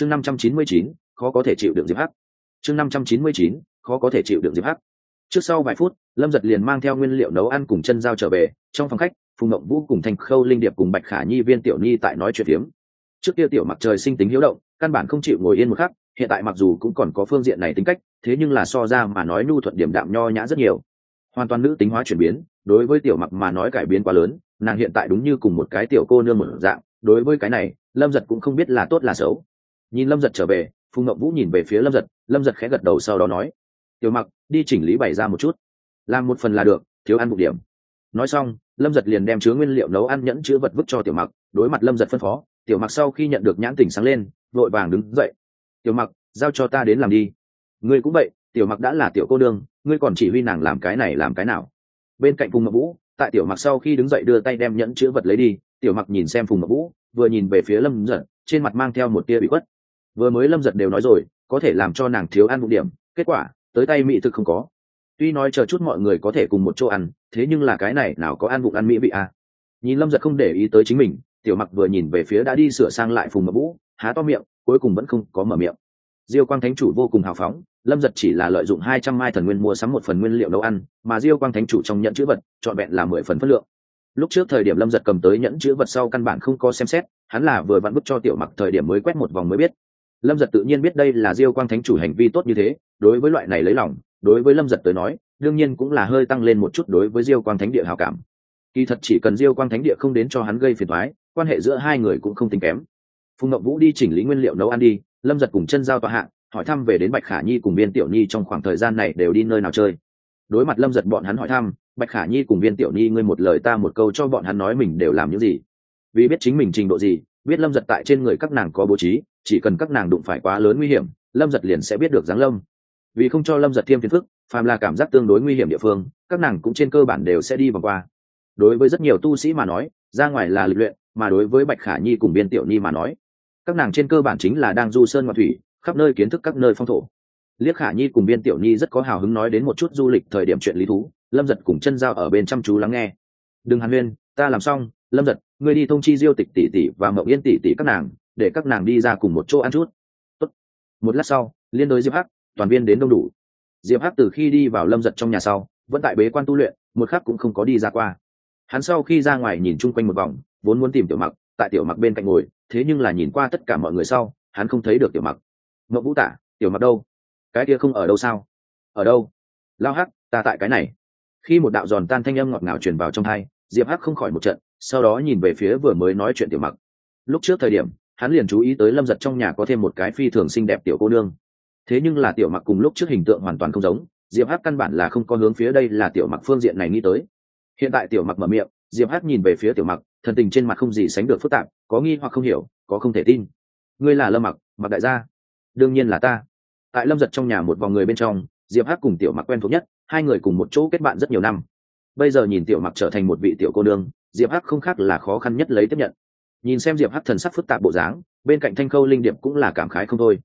chương năm trăm chín mươi chín, khó có thể chịu được diệp hắc. Chương năm trăm chín mươi chín, khó có thể chịu được diệp hắc. Trước sau vài phút, lâm giật liền mang theo nguyên liệu nấu ăn cùng chân dao trở về, trong phòng khách, phùng ngộng vũ cùng thành khâu linh điệp cùng bạch khả nhi viên tiểu nhi tại nói chuyện phiếm. Trước kia tiểu mặc trời sinh tính hiếu động, căn bản không chịu ngồi yên một khắc, hiện tại mặc dù cũng còn có phương diện này tính cách, thế nhưng là so ra mà nói nhu thuận điểm đạm nho nhã rất nhiều. Hoàn toàn nữ tính hóa chuyển biến, đối với tiểu mặc mà nói cải biến quá lớn, nàng hiện tại đúng như cùng một cái tiểu cô nương một dạng, đối với cái này, lâm giật cũng không biết là tốt là xấu nhìn lâm giật trở về, phùng ngậm vũ nhìn về phía lâm giật lâm giật khẽ gật đầu sau đó nói, tiểu mặc, đi chỉnh lý bày ra một chút. Làm một phần là được, thiếu ăn một điểm. Nói xong, lâm giật liền đem chứa nguyên liệu nấu ăn nhẫn chứa vật vứt cho tiểu mặc, đối mặt lâm giật phân phó, tiểu mặc sau khi nhận được nhãn tỉnh sáng lên, vội vàng đứng dậy. Tiểu mặc, giao cho ta đến làm đi. Ngươi cũng vậy, tiểu mặc đã là tiểu cô đương ngươi còn chỉ huy nàng làm cái này làm cái nào? Bên cạnh phùng ngọc vũ, tại tiểu mặc sau khi đứng dậy đưa tay đem nhẫn chứa vật lấy đi, tiểu mặc nhìn xem phùng ngọc vũ, vừa nhìn về phía lâm giật, trên mặt mang theo một tia bị khuất vừa mới lâm giật đều nói rồi, có thể làm cho nàng thiếu ăn một điểm, kết quả, tới tay mỹ thực không có. Tuy nói chờ chút mọi người có thể cùng một chỗ ăn, thế nhưng là cái này nào có ăn vụng ăn mỹ vị à. nhìn lâm giật không để ý tới chính mình, tiểu mặc vừa nhìn về phía đã đi sửa sang lại phùng mập vũ, há to miệng, cuối cùng vẫn không có mở miệng. Diêu quang thánh chủ vô cùng hào phóng, lâm giật chỉ là lợi dụng hai trăm mai thần nguyên mua sắm một phần nguyên liệu nấu ăn, mà diêu quang thánh chủ trong nhận chữ vật, trọn vẹn là mười phần phất lượng. Lúc trước thời điểm lâm giật cầm tới nhẫn chữ vật sau căn bản không có xem xét, hắn là vừa vặn bức cho tiểu mặc thời điểm mới quét một vòng mới biết lâm giật tự nhiên biết đây là diêu quang thánh chủ hành vi tốt như thế, đối với loại này lấy lòng, đối với lâm giật tới nói, đương nhiên cũng là hơi tăng lên một chút đối với diêu quang thánh địa hào cảm. Kỳ thật chỉ cần diêu quang thánh địa không đến cho hắn gây phiền thoái quan hệ giữa hai người cũng không tính kém. Phùng ngọc vũ đi chỉnh lý nguyên liệu nấu ăn đi, lâm giật cùng chân giao tọa hạng hỏi thăm về đến bạch khả nhi cùng viên tiểu nhi trong khoảng thời gian này đều đi nơi nào chơi. Đối mặt lâm giật bọn hắn hỏi thăm, bạch khả nhi cùng viên tiểu nhi ngươi một lời ta một câu cho bọn hắn nói mình đều làm những gì? Vì biết chính mình trình độ gì, biết lâm giật tại trên người các nàng có bố trí chỉ cần các nàng đụng phải quá lớn nguy hiểm, lâm giật liền sẽ biết được giáng lâm. Vì không cho lâm giật thêm phiền phức, phàm là cảm giác tương đối nguy hiểm địa phương, các nàng cũng trên cơ bản đều sẽ đi vòng qua. Đối với rất nhiều tu sĩ mà nói, ra ngoài là lịch luyện, mà đối với bạch khả nhi cùng biên tiểu nhi mà nói, các nàng trên cơ bản chính là đang du sơn ngoại thủy, khắp nơi kiến thức các nơi phong thổ. Liếc khả nhi cùng biên tiểu nhi rất có hào hứng nói đến một chút du lịch thời điểm chuyện lý thú, lâm giật cùng chân dao ở bên chăm chú lắng nghe. Đừng hàn huyên, ta làm xong, lâm giật, ngươi đi thông chi diêu tịch tỷ tỷ và mậu yên tỷ tỷ các nàng để các nàng đi ra cùng một chỗ ăn chút. Tốt. một lát sau, liên đối diệp hắc, toàn viên đến đông đủ. Diệp hắc từ khi đi vào lâm giật trong nhà sau, vẫn tại bế quan tu luyện, một khắc cũng không có đi ra qua. Hắn sau khi ra ngoài nhìn chung quanh một vòng, vốn muốn tìm tiểu mặc, tại tiểu mặc bên cạnh ngồi, thế nhưng là nhìn qua tất cả mọi người sau, hắn không thấy được tiểu mặc. Mậu vũ tả, tiểu mặc đâu? Cái kia không ở đâu sao? Ở đâu? Lao hắc, ta tại cái này. Khi một đạo giòn tan thanh âm ngọt ngào truyền vào trong thai diệp hắc không khỏi một trận, sau đó nhìn về phía vừa mới nói chuyện tiểu mặc. Lúc trước thời điểm hắn liền chú ý tới lâm giật trong nhà có thêm một cái phi thường xinh đẹp tiểu cô nương. Thế nhưng là tiểu mặc cùng lúc trước hình tượng hoàn toàn không giống, diệp hắc căn bản là không có hướng phía đây là tiểu mặc phương diện này nghĩ tới. Hiện tại tiểu mặc mở miệng, diệp hắc nhìn về phía tiểu mặc thần tình trên mặt không gì sánh được phức tạp, có nghi hoặc không hiểu, có không thể tin. Ngươi là lâm mặc mặc đại gia? Đương nhiên là ta. Tại lâm giật trong nhà một vòng người bên trong, diệp hắc cùng tiểu mặc quen thuộc nhất, hai người cùng một chỗ kết bạn rất nhiều năm. Bây giờ nhìn tiểu mặc trở thành một vị tiểu cô nương, diệp hắc không khác là khó khăn nhất lấy tiếp nhận nhìn xem diệp hắc thần sắc phức tạp bộ dáng, bên cạnh thanh khâu linh điệp cũng là cảm khái không thôi.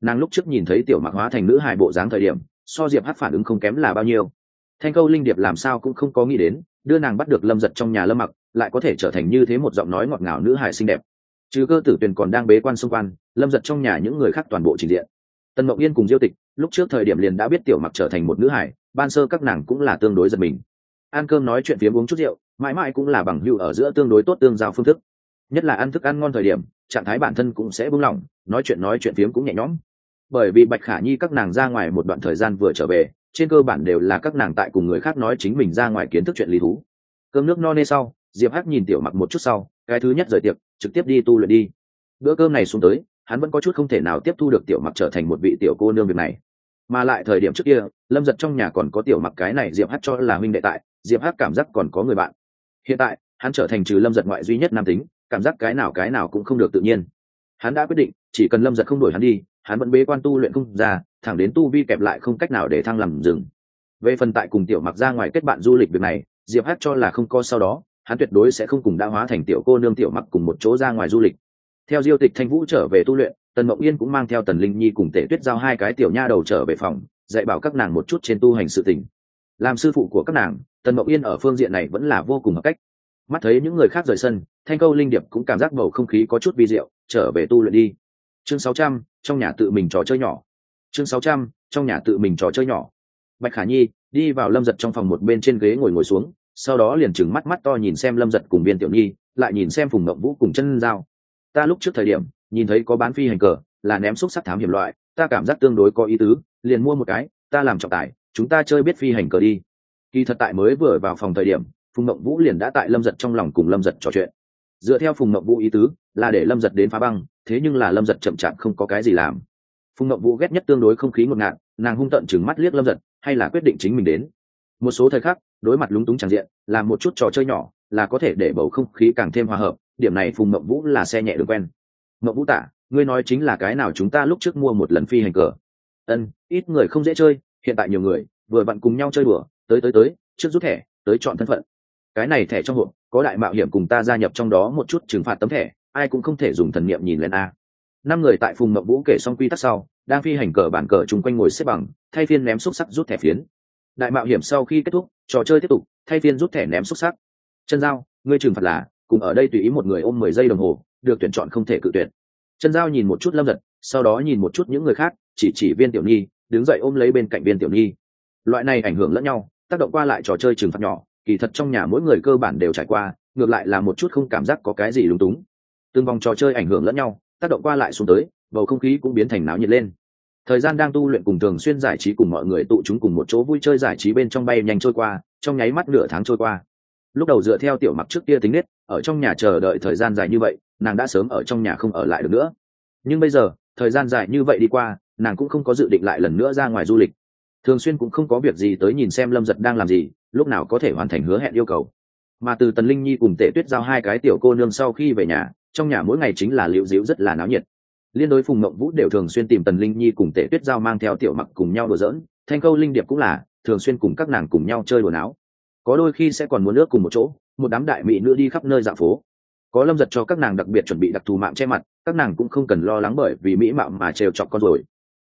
Nàng lúc trước nhìn thấy tiểu mặc hóa thành nữ hài bộ dáng thời điểm, so diệp hắc phản ứng không kém là bao nhiêu. Thanh khâu linh điệp làm sao cũng không có nghĩ đến, đưa nàng bắt được lâm giật trong nhà lâm mặc, lại có thể trở thành như thế một giọng nói ngọt ngào nữ hài xinh đẹp. Chứ cơ tử tuyền còn đang bế quan xung quanh, lâm giật trong nhà những người khác toàn bộ trình diện. Tần mộng yên cùng diêu tịch, lúc trước thời điểm liền đã biết tiểu mặc trở thành một nữ hải ban sơ các nàng cũng là tương đối giật mình. Ăn cơm nói chuyện phiếm uống chút rượu, mãi mãi cũng là bằng hữu ở giữa tương đối tốt tương giao phương thức nhất là ăn thức ăn ngon thời điểm, trạng thái bản thân cũng sẽ buông lỏng nói chuyện nói chuyện phiếm cũng nhẹ nhõm. Bởi vì bạch khả nhi các nàng ra ngoài một đoạn thời gian vừa trở về, trên cơ bản đều là các nàng tại cùng người khác nói chính mình ra ngoài kiến thức chuyện lý thú. Cơm nước no nê sau, diệp hắc nhìn tiểu mặc một chút sau, cái thứ nhất rời tiệc, trực tiếp đi tu luyện đi. Bữa cơm này xuống tới, hắn vẫn có chút không thể nào tiếp thu được tiểu mặc trở thành một vị tiểu cô nương việc này. Mà lại thời điểm trước kia, lâm giật trong nhà còn có tiểu mặc cái này diệp hát cho là huynh đệ tại, diệp hát cảm giác còn có người bạn. Hiện tại, hắn trở thành trừ lâm giật ngoại duy nhất nam tính cảm giác cái nào cái nào cũng không được tự nhiên. Hắn đã quyết định, chỉ cần lâm giật không đổi hắn đi, hắn vẫn bế quan tu luyện không ra, thẳng đến tu vi kẹp lại không cách nào để thăng làm dừng. Về phần tại cùng tiểu mặc ra ngoài kết bạn du lịch việc này, diệp hát cho là không có sau đó, hắn tuyệt đối sẽ không cùng đã hóa thành tiểu cô nương tiểu mặc cùng một chỗ ra ngoài du lịch. Theo diêu tịch thanh vũ trở về tu luyện, tần mộng yên cũng mang theo tần linh nhi cùng tể tuyết giao hai cái tiểu nha đầu trở về phòng, dạy bảo các nàng một chút trên tu hành sự tình. Làm sư phụ của các nàng, tần mộng yên ở phương diện này vẫn là vô cùng hợp cách mắt thấy những người khác rời sân, thanh câu linh điệp cũng cảm giác bầu không khí có chút vi diệu, trở về tu luyện đi. Chương sáu trăm, trong nhà tự mình trò chơi nhỏ. Chương sáu trăm, trong nhà tự mình trò chơi nhỏ. Bạch khả nhi đi vào lâm giật trong phòng một bên trên ghế ngồi ngồi xuống, sau đó liền trừng mắt mắt to nhìn xem lâm giật cùng viên tiểu nhi, lại nhìn xem phùng ngậm vũ cùng chân dao ta lúc trước thời điểm, nhìn thấy có bán phi hành cờ, là ném xúc sắc thám hiểm loại, ta cảm giác tương đối có ý tứ, liền mua một cái, ta làm trọng tài chúng ta chơi biết phi hành cờ đi. Kỳ thật tại mới vừa vào phòng thời điểm phùng mộng vũ liền đã tại lâm giật trong lòng cùng lâm giật trò chuyện. Dựa theo phùng mộng vũ ý tứ, là để lâm giật đến phá băng, thế nhưng là lâm giật chậm chạp không có cái gì làm. Phùng mộng vũ ghét nhất tương đối không khí ngột ngạt, nàng hung tận chừng mắt liếc lâm giật, hay là quyết định chính mình đến. Một số thời khắc, đối mặt lúng túng tràn diện làm một chút trò chơi nhỏ, là có thể để bầu không khí càng thêm hòa hợp, điểm này phùng mộng vũ là xe nhẹ được quen. Mộng vũ tả, ngươi nói chính là cái nào chúng ta lúc trước mua một lần phi hành cờ? Ân, ít người không dễ chơi, hiện tại nhiều người, vừa vặn cùng nhau chơi đùa, tới tới tới, trước rút thẻ, tới chọn thân phận cái này thẻ trong hộp, có đại mạo hiểm cùng ta gia nhập trong đó một chút trừng phạt tấm thẻ, ai cũng không thể dùng thần niệm nhìn lên a. Năm người tại phùng mộng vũ kể xong quy tắc sau, đang phi hành cờ bản cờ chung quanh ngồi xếp bằng, thay phiên ném xúc sắc rút thẻ phiến. Đại mạo hiểm sau khi kết thúc, trò chơi tiếp tục, thay phiên rút thẻ ném xúc sắc. Chân dao ngươi trừng phạt là, cùng ở đây tùy ý một người ôm mười giây đồng hồ, được tuyển chọn không thể cự tuyển chân dao nhìn một chút lâm giật sau đó nhìn một chút những người khác, chỉ chỉ viên tiểu nhi, đứng dậy ôm lấy bên cạnh viên tiểu nhi. Loại này ảnh hưởng lẫn nhau, tác động qua lại trò chơi trừng phạt nhỏ kỳ thật trong nhà mỗi người cơ bản đều trải qua, ngược lại là một chút không cảm giác có cái gì lúng túng. Từng vòng trò chơi ảnh hưởng lẫn nhau, tác động qua lại xuống tới, bầu không khí cũng biến thành náo nhiệt lên. Thời gian đang tu luyện cùng thường xuyên giải trí cùng mọi người tụ chúng cùng một chỗ vui chơi giải trí bên trong bay nhanh trôi qua, trong nháy mắt nửa tháng trôi qua. Lúc đầu dựa theo tiểu mặc trước kia tính nết, ở trong nhà chờ đợi thời gian dài như vậy, nàng đã sớm ở trong nhà không ở lại được nữa. Nhưng bây giờ, thời gian dài như vậy đi qua, nàng cũng không có dự định lại lần nữa ra ngoài du lịch. Thường xuyên cũng không có việc gì tới nhìn xem lâm giật đang làm gì lúc nào có thể hoàn thành hứa hẹn yêu cầu. Mà từ tần linh nhi cùng tể tuyết giao hai cái tiểu cô nương sau khi về nhà, trong nhà mỗi ngày chính là liệu diễu rất là náo nhiệt. Liên đối phùng mộng vũ đều thường xuyên tìm tần linh nhi cùng tể tuyết giao mang theo tiểu mặc cùng nhau đùa giỡn, thanh câu linh điệp cũng là, thường xuyên cùng các nàng cùng nhau chơi đùa náo. Có đôi khi sẽ còn muốn nước cùng một chỗ, một đám đại mỹ nữ đi khắp nơi dạo phố. Có lâm giật cho các nàng đặc biệt chuẩn bị đặc thù mạng che mặt, các nàng cũng không cần lo lắng bởi vì mỹ mạo mà trêu chọc con rồi.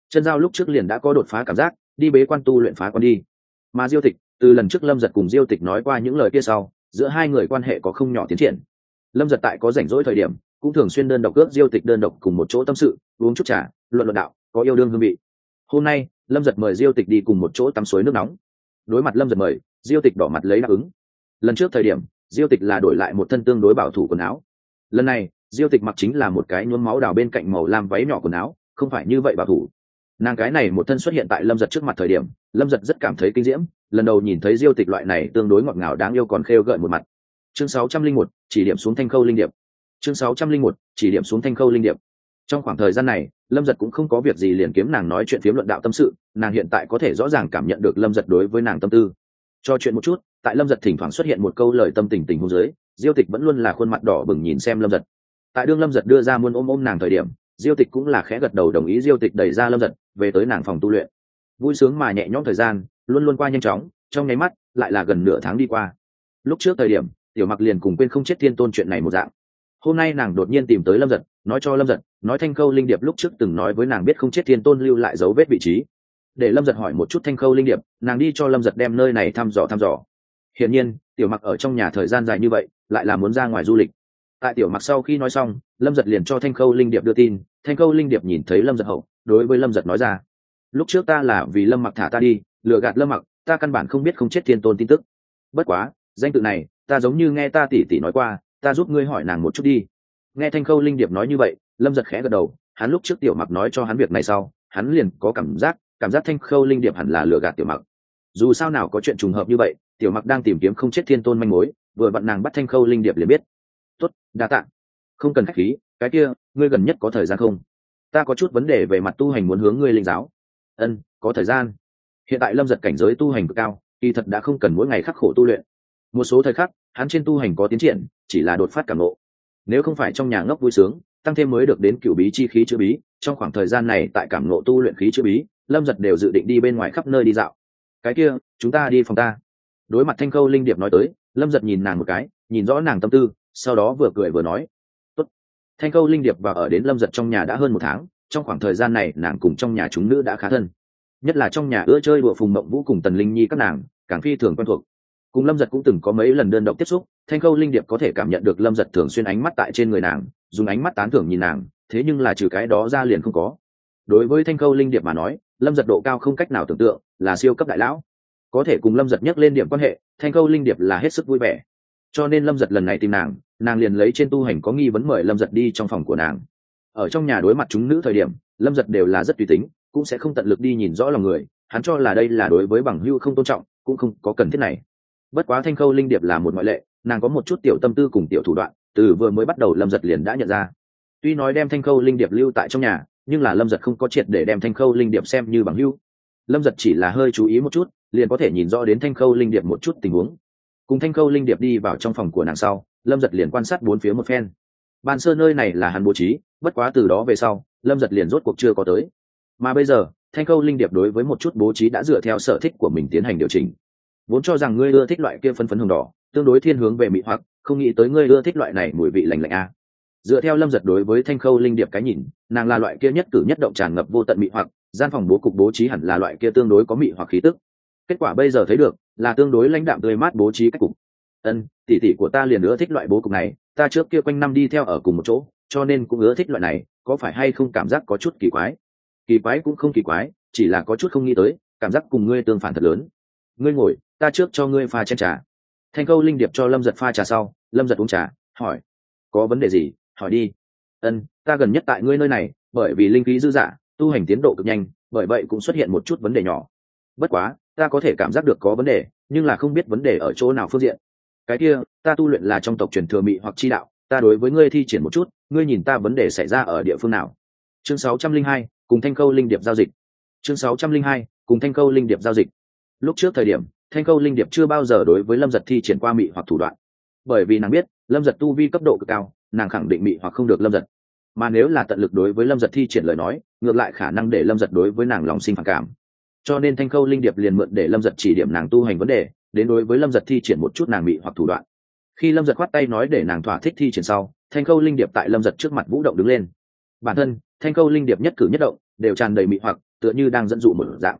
Chân giao lúc trước liền đã có đột phá cảm giác, đi bế quan tu luyện phá con đi. Mà diêu tịch từ lần trước lâm giật cùng diêu tịch nói qua những lời kia sau, giữa hai người quan hệ có không nhỏ tiến triển. Lâm giật tại có rảnh rỗi thời điểm, cũng thường xuyên đơn độc ước diêu tịch đơn độc cùng một chỗ tâm sự, uống chút trà, luận luận đạo, có yêu đương hương vị. Hôm nay, lâm giật mời diêu tịch đi cùng một chỗ tắm suối nước nóng. Đối mặt lâm giật mời, diêu tịch đỏ mặt lấy đáp ứng. Lần trước thời điểm, diêu tịch là đổi lại một thân tương đối bảo thủ quần áo. Lần này, diêu tịch mặc chính là một cái nhuốm máu đào bên cạnh màu lam váy nhỏ quần áo, không phải như vậy bảo thủ. Nàng cái này một thân xuất hiện tại lâm giật trước mặt thời điểm, lâm giật rất cảm thấy kinh diễm lần đầu nhìn thấy diêu tịch loại này tương đối ngọt ngào đáng yêu còn khêu gợi một mặt. Chương sáu trăm linh một, chỉ điểm xuống thanh khâu linh điệp. Chương sáu trăm linh một, chỉ điểm xuống thanh khâu linh điệp. Trong khoảng thời gian này, lâm giật cũng không có việc gì liền kiếm nàng nói chuyện phiếm luận đạo tâm sự, nàng hiện tại có thể rõ ràng cảm nhận được lâm giật đối với nàng tâm tư. Cho chuyện một chút, tại lâm giật thỉnh thoảng xuất hiện một câu lời tâm tình tình hôn giới diêu tịch vẫn luôn là khuôn mặt đỏ bừng nhìn xem lâm giật. Tại đương lâm giật đưa ra muôn ôm ôm nàng thời điểm, diêu tịch cũng là khẽ gật đầu đồng ý diêu tịch đẩy ra lâm giật, về tới nàng phòng tu luyện. Vui sướng mà nhẹ nhõm thời gian luôn luôn qua nhanh chóng, trong nháy mắt, lại là gần nửa tháng đi qua. Lúc trước thời điểm, tiểu mặc liền cùng quên không chết thiên tôn chuyện này một dạng. Hôm nay nàng đột nhiên tìm tới lâm giật, nói cho lâm giật, nói thanh khâu linh điệp lúc trước từng nói với nàng biết không chết thiên tôn lưu lại dấu vết vị trí. Để lâm giật hỏi một chút thanh khâu linh điệp, nàng đi cho lâm giật đem nơi này thăm dò thăm dò. Hiển nhiên, tiểu mặc ở trong nhà thời gian dài như vậy, lại là muốn ra ngoài du lịch. Tại tiểu mặc sau khi nói xong, lâm giật liền cho thanh khâu linh điệp đưa tin. Thanh khâu linh điệp nhìn thấy lâm giật hậu, đối với lâm giật nói ra, lúc trước ta là vì lâm mặc thả ta đi lừa gạt lâm mặc, ta căn bản không biết không chết thiên tôn tin tức. Bất quá, danh tự này, ta giống như nghe ta tỉ tỉ nói qua, ta giúp ngươi hỏi nàng một chút đi. Nghe thanh khâu linh điệp nói như vậy, lâm giật khẽ gật đầu, hắn lúc trước tiểu mặc nói cho hắn việc này sau, hắn liền có cảm giác cảm giác thanh khâu linh điệp hẳn là lừa gạt tiểu mặc. Dù sao nào có chuyện trùng hợp như vậy, tiểu mặc đang tìm kiếm không chết thiên tôn manh mối, vừa vặn nàng bắt thanh khâu linh điệp liền biết. Tốt, đa t không cần k h á c h khí, cái kia, ngươi gần nhất có thời gian không? Ta có chút vấn đề về mặt tu hành muốn hướng ngươi linh giáo. Ân, có thời gian hiện tại lâm giật cảnh giới tu hành cực cao, kỳ thật đã không cần mỗi ngày khắc khổ tu luyện. Một số thời khắc, hắn trên tu hành có tiến triển, chỉ là đột phát cảm lộ nếu không phải trong nhà ngốc vui sướng, tăng thêm mới được đến cựu bí chi khí chữ bí, trong khoảng thời gian này tại cảm lộ tu luyện khí chữ bí, lâm giật đều dự định đi bên ngoài khắp nơi đi dạo. Cái kia, chúng ta đi phòng ta. Đối mặt thanh khâu linh điệp nói tới, lâm giật nhìn nàng một cái, nhìn rõ nàng tâm tư, sau đó vừa cười vừa nói, Tốt. thanh khâu linh điệp và ở đến lâm giật trong nhà đã hơn một tháng, trong khoảng thời gian này nàng cùng trong nhà chúng nữ đã khá thân nhất là trong nhà ưa chơi đùa phùng mộng vũ cùng tần linh nhi các nàng, càng phi thường quen thuộc. Cùng lâm giật cũng từng có mấy lần đơn độc tiếp xúc, thanh khâu linh điệp có thể cảm nhận được lâm giật thường xuyên ánh mắt tại trên người nàng, dùng ánh mắt tán thưởng nhìn nàng, thế nhưng là trừ cái đó ra liền không có. Đối với thanh khâu linh điệp mà nói, lâm giật độ cao không cách nào tưởng tượng, là siêu cấp đại lão. Có thể cùng lâm giật nhắc lên điểm quan hệ, thanh khâu linh điệp là hết sức vui vẻ. Cho nên lâm giật lần này tìm nàng nàng liền lấy trên tu hành có nghi vấn mời lâm giật đi trong phòng của nàng. Ở trong nhà đối mặt chúng nữ thời điểm, lâm giật đều là rất tùy tính cũng sẽ không tận lực đi nhìn rõ lòng người, hắn cho là đây là đối với bằng hưu không tôn trọng, cũng không có cần thiết này. Bất quá thanh khâu linh điệp là một ngoại lệ, nàng có một chút tiểu tâm tư cùng tiểu thủ đoạn, từ vừa mới bắt đầu lâm giật liền đã nhận ra. Tuy nói đem thanh khâu linh điệp lưu tại trong nhà, nhưng là lâm giật không có triệt để đem thanh khâu linh điệp xem như bằng hưu. Lâm giật chỉ là hơi chú ý một chút, liền có thể nhìn rõ đến thanh khâu linh điệp một chút tình huống. Cùng thanh khâu linh điệp đi vào trong phòng của nàng sau, lâm giật liền quan sát bốn phía một phen. Bàn sơ nơi này là hắn bố trí, bất quá từ đó về sau, lâm giật liền rốt cuộc chưa có tới mà bây giờ, thanh khâu linh điệp đối với một chút bố trí đã dựa theo sở thích của mình tiến hành điều chỉnh. Vốn cho rằng ngươi ưa thích loại kia phân phấn hồng đỏ, tương đối thiên hướng về mị hoặc, không nghĩ tới ngươi ưa thích loại này mùi vị lành lạnh a. Dựa theo lâm giật đối với thanh khâu linh điệp cái nhìn, nàng là loại kia nhất cử nhất động tràn ngập vô tận mị hoặc, gian phòng bố cục bố trí hẳn là loại kia tương đối có mị hoặc khí tức. Kết quả bây giờ thấy được, là tương đối lãnh đạm tươi mát bố trí cách cục. Ân tỉ tỉ của ta liền ưa thích loại bố cục này, ta trước kia quanh năm đi theo ở cùng một chỗ, cho nên cũng ưa thích loại này, có phải hay không cảm giác có chút kỳ quái? Kỳ quái cũng không kỳ quái chỉ là có chút không nghĩ tới cảm giác cùng ngươi tương phản thật lớn. Ngươi ngồi ta trước cho ngươi pha chen trà. Thanh câu linh điệp cho lâm giật pha trà sau lâm giật uống trà hỏi có vấn đề gì? Hỏi đi. Ân ta gần nhất tại ngươi nơi này bởi vì linh khí dư dả tu hành tiến độ cực nhanh bởi vậy cũng xuất hiện một chút vấn đề nhỏ. Bất quá ta có thể cảm giác được có vấn đề nhưng là không biết vấn đề ở chỗ nào phương diện. Cái kia ta tu luyện là trong tộc truyền thừa mị hoặc chi đạo ta đối với ngươi thi triển một chút ngươi nhìn ta vấn đề xảy ra ở địa phương nào. Chương 602, cùng thanh câu linh điệp giao dịch. Chương 602, cùng thanh câu linh điệp giao dịch. Lúc trước thời điểm thanh câu linh điệp chưa bao giờ đối với lâm giật thi triển qua mị hoặc thủ đoạn. Bởi vì nàng biết lâm giật tu vi cấp độ cực cao nàng khẳng định mị hoặc không được lâm giật. Mà nếu là tận lực đối với lâm giật thi triển lời nói ngược lại khả năng để lâm giật đối với nàng lòng sinh phản cảm. Cho nên thanh khâu linh điệp liền mượn để lâm giật chỉ điểm nàng tu hành vấn đề đến đối với lâm giật thi triển một chút nàng mị hoặc thủ đoạn. Khi lâm giật khoát tay nói để nàng thỏa thích thi triển sau thanh khâu linh điệp tại lâm giật trước mặt vũ động đứng lên bản thân, thanh khâu linh điệp nhất cử nhất động, đều tràn đầy mị hoặc, tựa như đang dẫn dụ một dạng.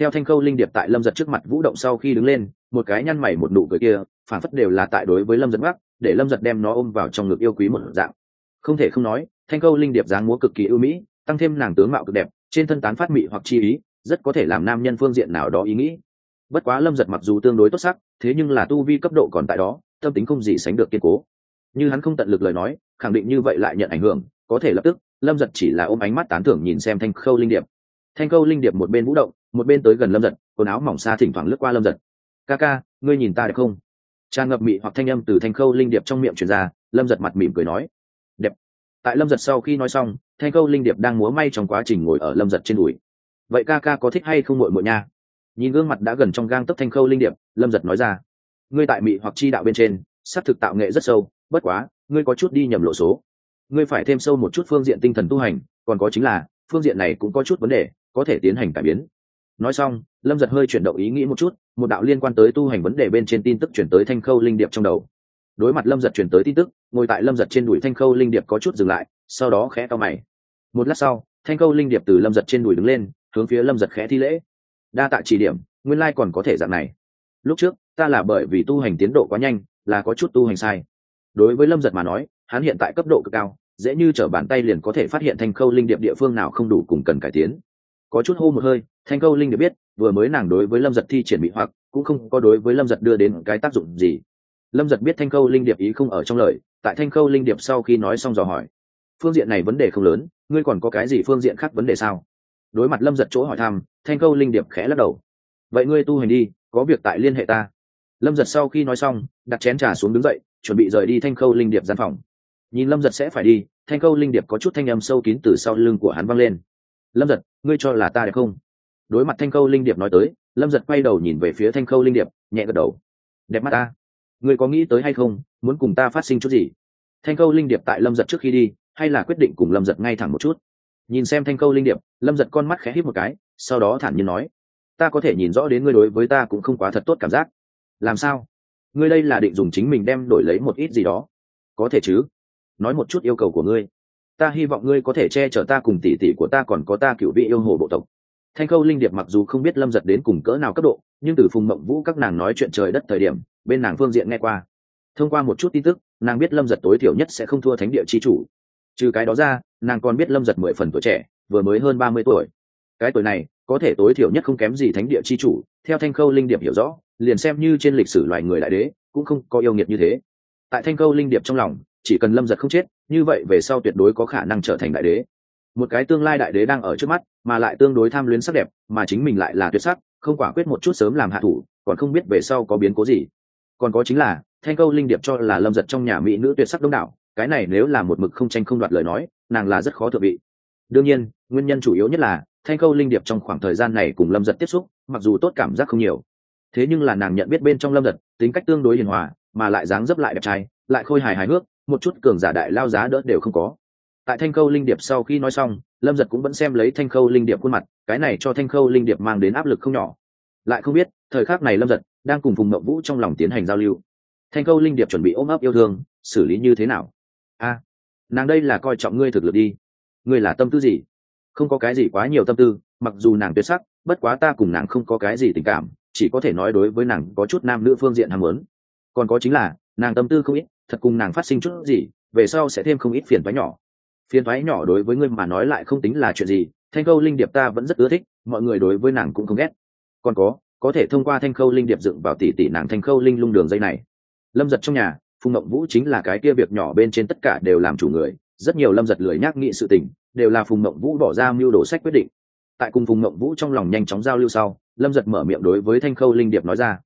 Theo thanh khâu linh điệp tại lâm giật trước mặt vũ động sau khi đứng lên, một cái nhăn mày một nụ cười kia phản phất đều là tại đối với lâm giật gác, để lâm giật đem nó ôm vào trong ngực yêu quý một dạng. Không thể không nói, thanh khâu linh điệp dáng múa cực kỳ ưu mỹ, tăng thêm nàng tướng mạo cực đẹp, trên thân tán phát mị hoặc chi ý, rất có thể làm nam nhân phương diện nào đó ý nghĩ. Bất quá lâm giật mặc dù tương đối tốt sắc, thế nhưng là tu vi cấp độ còn tại đó, tâm tính không gì sánh được kiên cố. Như hắn không tận lực lời nói, khẳng định như vậy lại nhận ảnh hưởng, có thể lập tức lâm giật chỉ là ôm ánh mắt tán thưởng nhìn xem thanh khâu linh điệp. Thanh khâu linh điệp một bên vũ động, một bên tới gần lâm giật, quần áo mỏng xa thỉnh thoảng lướt qua lâm giật. Ca ca, ngươi nhìn ta đẹp không? Tràn ngập mị hoặc thanh âm từ thanh khâu linh điệp trong miệng truyền ra, lâm giật mặt mỉm cười nói, đẹp. Tại lâm giật sau khi nói xong, thanh khâu linh điệp đang múa may trong quá trình ngồi ở lâm giật trên đùi. Vậy ca ca có thích hay không mội mội nha? Nhìn gương mặt đã gần trong gang tấc thanh khâu linh điệp, lâm giật nói ra, ngươi tại mị hoặc chi đạo bên trên s c thực tạo nghệ rất sâu, bất quá, ngươi có chút đi nhầm lộ số ngươi phải thêm sâu một chút phương diện tinh thần tu hành, còn có chính là, phương diện này cũng có chút vấn đề, có thể tiến hành cải biến. Nói xong, lâm giật hơi chuyển động ý nghĩ một chút, một đạo liên quan tới tu hành vấn đề bên trên tin tức chuyển tới thanh khâu linh điệp trong đầu. Đối mặt lâm giật chuyển tới tin tức, ngồi tại lâm giật trên đùi thanh khâu linh điệp có chút dừng lại, sau đó khẽ to mày. Một lát sau, thanh khâu linh điệp từ lâm giật trên đùi đứng lên, hướng phía lâm giật khẽ thi lễ. Đa tạ chỉ điểm, nguyên lai còn có thể dạng này. Lúc trước, ta là bởi vì tu hành tiến độ quá nhanh, là có chút tu hành sai. Đối với lâm giật mà nói, hắn hiện tại cấp độ cực cao dễ như t bàn tay liền có thể phát hiện thanh khâu linh điệp địa phương nào không đủ cùng cần cải tiến. Có chút hô một hơi, thanh khâu linh điệp biết, vừa mới nàng đối với lâm giật thi triển bị hoặc, cũng không có đối với lâm giật đưa đến cái tác dụng gì. Lâm giật biết thanh khâu linh điệp ý không ở trong lời, tại thanh khâu linh điệp sau khi nói xong dò hỏi. Phương diện này vấn đề không lớn, ngươi còn có cái gì phương diện khác vấn đề sao? Đối mặt lâm giật chỗ hỏi thăm, thanh khâu linh điệp khẽ lắc đầu. Vậy ngươi tu hành đi, có việc tại liên hệ ta. Lâm giật sau khi nói xong, đặt chén trà xuống đứng dậy, chuẩn bị rời đi thanh khâu linh điệp gian phòng nhìn lâm giật sẽ phải đi, thanh câu linh điệp có chút thanh âm sâu kín từ sau lưng của hắn văng lên. Lâm giật, ngươi cho là ta đẹp không? Đối mặt thanh câu linh điệp nói tới, lâm giật quay đầu nhìn về phía thanh câu linh điệp, nhẹ gật đầu. Đẹp mắt ta. Ngươi có nghĩ tới hay không, muốn cùng ta phát sinh chút gì? Thanh câu linh điệp tại lâm giật trước khi đi, hay là quyết định cùng lâm giật ngay thẳng một chút? Nhìn xem thanh câu linh điệp, lâm giật con mắt khẽ hít một cái, sau đó thản nhiên nói. Ta có thể nhìn rõ đến ngươi đối với ta cũng không quá thật tốt cảm giác. Làm sao? Ngươi đây là định dùng chính mình đem đổi lấy một ít gì đó. Có thể chứ? Nói một chút yêu cầu của ngươi. Ta hy vọng ngươi có thể che chở ta cùng tỷ tỷ của ta còn có ta cựu vị yêu hồ bộ tộc. Thanh khâu linh điệp mặc dù không biết lâm giật đến cùng cỡ nào cấp độ, nhưng từ phùng mộng vũ các nàng nói chuyện trời đất thời điểm, bên nàng phương diện nghe qua. Thông qua một chút tin tức, nàng biết lâm giật tối thiểu nhất sẽ không thua thánh địa chi chủ. Trừ cái đó ra, nàng còn biết lâm giật mười phần tuổi trẻ, vừa mới hơn ba mươi tuổi. Cái tuổi này, có thể tối thiểu nhất không kém gì thánh địa chi chủ, theo thanh khâu linh điệp hiểu rõ, liền xem như trên lịch sử loài người đại đế, cũng không có yêu nghiệt như thế. Tại thanh khâu linh điệp trong lòng chỉ cần lâm giật không chết, như vậy về sau tuyệt đối có khả năng trở thành đại đế. Một cái tương lai đại đế đang ở trước mắt, mà lại tương đối tham luyến sắc đẹp, mà chính mình lại là tuyệt sắc, không quả quyết một chút sớm làm hạ thủ, còn không biết về sau có biến cố gì. Còn có chính là, thanh câu linh điệp cho là lâm giật trong nhà mỹ nữ tuyệt sắc đông đảo, cái này nếu là một mực không tranh không đoạt lời nói, nàng là rất khó thượng vị. Đương nhiên, nguyên nhân chủ yếu nhất là, thanh câu linh điệp trong khoảng thời gian này cùng lâm giật tiếp xúc, mặc dù tốt cảm giác không nhiều. Thế nhưng là nàng nhận biết bên trong lâm giật, tính cách tương đối hiền hòa, mà lại dáng dấp lại đẹp trai, lại khôi hài hài hước một chút cường giả đại lao giá đỡ đều không có. Tại thanh khâu linh điệp sau khi nói xong, lâm giật cũng vẫn xem lấy thanh khâu linh điệp khuôn mặt, cái này cho thanh khâu linh điệp mang đến áp lực không nhỏ. Lại không biết, thời khắc này lâm giật đang cùng phùng mậu vũ trong lòng tiến hành giao lưu. Thanh khâu linh điệp chuẩn bị ôm ấp yêu thương, xử lý như thế nào? A, nàng đây là coi trọng ngươi thực lực đi. Ngươi là tâm tư gì? Không có cái gì quá nhiều tâm tư, mặc dù nàng tuyệt sắc, bất quá ta cùng nàng không có cái gì tình cảm, chỉ có thể nói đối với nàng có chút nam nữ phương diện ham muốn. Còn có chính là, nàng tâm tư không ít thật cùng nàng phát sinh chút gì, về sau sẽ thêm không ít phiền thoái nhỏ. Phiền thoái nhỏ đối với ngươi mà nói lại không tính là chuyện gì, thanh khâu linh điệp ta vẫn rất ưa thích, mọi người đối với nàng cũng không ghét. Còn có có thể thông qua thanh khâu linh điệp dựng vào tỷ tỷ nàng thanh khâu linh lung đường dây này. Lâm giật trong nhà, phùng mộng vũ chính là cái kia việc nhỏ bên trên tất cả đều làm chủ người, rất nhiều lâm giật lười nhắc nghị sự tình, đều là phùng mộng vũ bỏ ra mưu đồ sách quyết định. Tại cùng phùng mộng vũ trong lòng nhanh chóng giao lưu sau, lâm giật mở miệng đối với thanh khâu linh điệp nói ra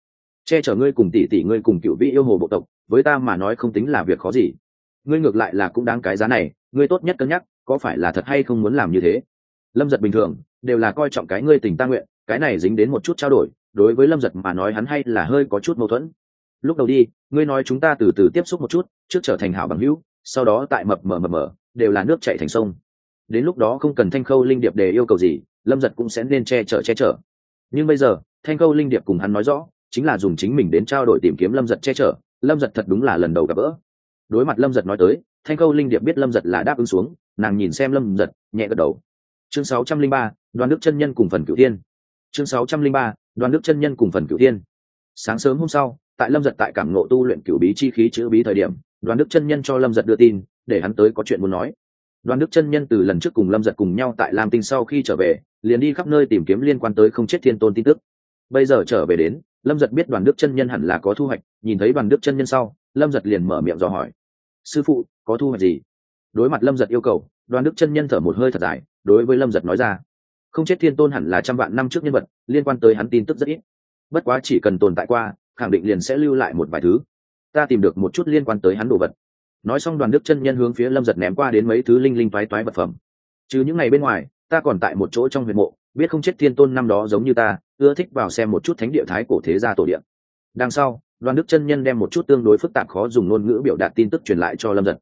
che chở ngươi cùng tỷ tỷ ngươi cùng cựu vị yêu hồ bộ tộc, với ta mà nói không tính là việc khó gì. Ngươi ngược lại là cũng đáng cái giá này, ngươi tốt nhất cân nhắc, có phải là thật hay không muốn làm như thế? Lâm giật bình thường, đều là coi trọng cái ngươi tình ta nguyện, cái này dính đến một chút trao đổi, đối với lâm giật mà nói hắn hay là hơi có chút mâu thuẫn. Lúc đầu đi, ngươi nói chúng ta từ từ tiếp xúc một chút, trước trở thành hảo bằng hữu, sau đó tại mập mờ mờ mờ, đều là nước chạy thành sông. Đến lúc đó không cần thanh khâu linh điệp để yêu cầu gì, lâm giật cũng sẽ nên che chở che chở. Nhưng bây giờ, thanh khâu linh điệp cùng hắn nói rõ chính là dùng chính mình đến trao đổi tìm kiếm lâm giật che chở. Lâm giật thật đúng là lần đầu gặp gỡ. Đối mặt lâm giật nói tới, thanh khâu linh điệp biết lâm giật là đáp ứng xuống, nàng nhìn xem lâm giật, nhẹ gật đầu. Chương sáu trăm linh ba, đoàn đức chân nhân cùng phần cửu tiên chương sáu trăm linh ba, đoàn đức chân nhân cùng phần cửu tiên sáng sớm hôm sau, tại lâm giật tại cảm ngộ tu luyện cửu bí chi khí chữ bí thời điểm, đoàn đức chân nhân cho lâm giật đưa tin, để hắn tới có chuyện muốn nói. Đoàn đức chân nhân từ lần trước cùng lâm giật cùng nhau tại lam tinh sau khi trở về, liền đi khắp nơi tìm kiếm liên quan tới không chết thiên tôn tin tức. Bây giờ trở về đến lâm giật biết đoàn đức chân nhân hẳn là có thu hoạch, nhìn thấy đoàn đức chân nhân sau, lâm giật liền mở miệng dò hỏi. Sư phụ, có thu hoạch gì? Đối mặt lâm giật yêu cầu, đoàn đức chân nhân thở một hơi thật dài, đối với lâm giật nói ra. Không chết thiên tôn hẳn là trăm vạn năm trước nhân vật, liên quan tới hắn tin tức rất ít. Bất quá chỉ cần tồn tại qua, khẳng định liền sẽ lưu lại một vài thứ. Ta tìm được một chút liên quan tới hắn đồ vật. Nói xong, đoàn đức chân nhân hướng phía lâm giật ném qua đến mấy thứ linh linh toái toái vật phẩm. Trừ những ngày bên ngoài, ta còn tại một chỗ trong huyện mộ biết không chết thiên tôn năm đó giống như ta, ưa thích vào xem một chút thánh địa thái cổ thế gia tổ điện đằng sau, đoàn đức chân nhân đem một chút tương đối phức tạp khó dùng ngôn ngữ biểu đạt tin tức truyền lại cho lâm giật.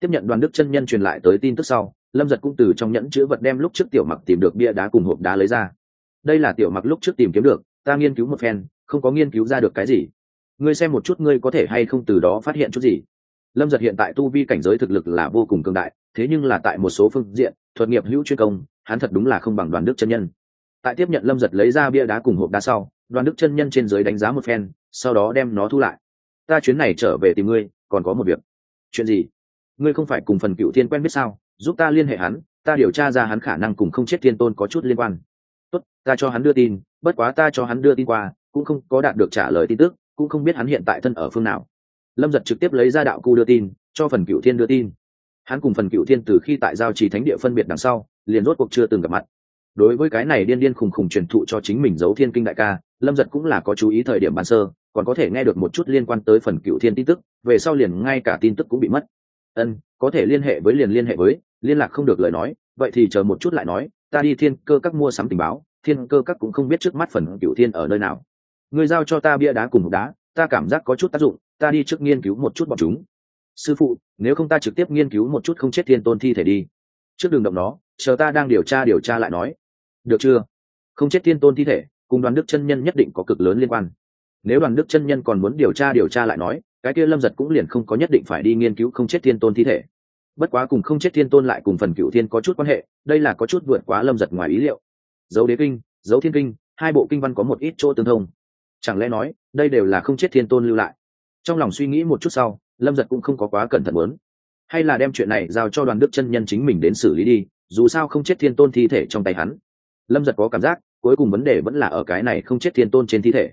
Tiếp nhận đoàn đức chân nhân truyền lại tới tin tức sau, lâm giật cũng từ trong nhẫn chữ vật đem lúc trước tiểu mặc tìm được bia đá cùng hộp đá lấy ra. Đây là tiểu mặc lúc trước tìm kiếm được, ta nghiên cứu một phen, không có nghiên cứu ra được cái gì. Ngươi xem một chút ngươi có thể hay không từ đó phát hiện chút gì. Lâm giật hiện tại tu vi cảnh giới thực lực là vô cùng cường đại, thế nhưng là tại một số phương diện, thuật nghiệp hữu chuyên công, hắn thật đúng là không bằng đoàn đức chân nhân tại tiếp nhận lâm giật lấy ra bia đá cùng hộp đá sau, đoàn đức chân nhân trên giới đánh giá một phen, sau đó đem nó thu lại. Ta chuyến này trở về tìm ngươi, còn có một việc. Chuyện gì? Ngươi không phải cùng phần cựu thiên quen biết sao? Giúp ta liên hệ hắn, ta điều tra ra hắn khả năng cùng không chết thiên tôn có chút liên quan. Tốt, ta cho hắn đưa tin, bất quá ta cho hắn đưa tin qua, cũng không có đạt được trả lời tin tức, cũng không biết hắn hiện tại thân ở phương nào. Lâm giật trực tiếp lấy ra đạo cu đưa tin, cho phần cựu thiên đưa tin. Hắn cùng phần cựu thiên từ khi tại giao trì thánh địa phân biệt đằng sau, liền rốt cuộc chưa từng gặp mặt đối với cái này điên điên khùng khùng truyền thụ cho chính mình giấu thiên kinh đại ca, lâm giật cũng là có chú ý thời điểm ban sơ, còn có thể nghe được một chút liên quan tới phần cựu thiên tin tức, về sau liền ngay cả tin tức cũng bị mất. Ân, có thể liên hệ với liền liên hệ với, liên lạc không được lời nói, vậy thì chờ một chút lại nói, ta đi thiên cơ các mua sắm tình báo, thiên cơ các cũng không biết trước mắt phần cựu thiên ở nơi nào. Người giao cho ta bia đá cùng đá, ta cảm giác có chút tác dụng, ta đi trước nghiên cứu một chút bọn chúng. Sư phụ, nếu không ta trực tiếp nghiên cứu một chút không chết thiên tôn thi thể đi. Trước đường động nó chờ ta đang điều tra điều tra lại nói được chưa? Không chết thiên tôn thi thể, cùng đoàn đức chân nhân nhất định có cực lớn liên quan. Nếu đoàn đức chân nhân còn muốn điều tra điều tra lại nói, cái kia lâm giật cũng liền không có nhất định phải đi nghiên cứu không chết thiên tôn thi thể. Bất quá cùng không chết thiên tôn lại cùng phần cựu thiên có chút quan hệ, đây là có chút vượt quá lâm giật ngoài ý liệu. Dấu đế kinh, dấu thiên kinh, hai bộ kinh văn có một ít chỗ tương thông. Chẳng lẽ nói, đây đều là không chết thiên tôn lưu lại? Trong lòng suy nghĩ một chút sau, lâm giật cũng không có quá cẩn thận muốn. Hay là đem chuyện này giao cho đoàn đức chân nhân chính mình đến xử lý đi, dù sao không chết thiên tôn thi thể trong tay hắn lâm giật có cảm giác, cuối cùng vấn đề vẫn là ở cái này không chết thiên tôn trên thi thể.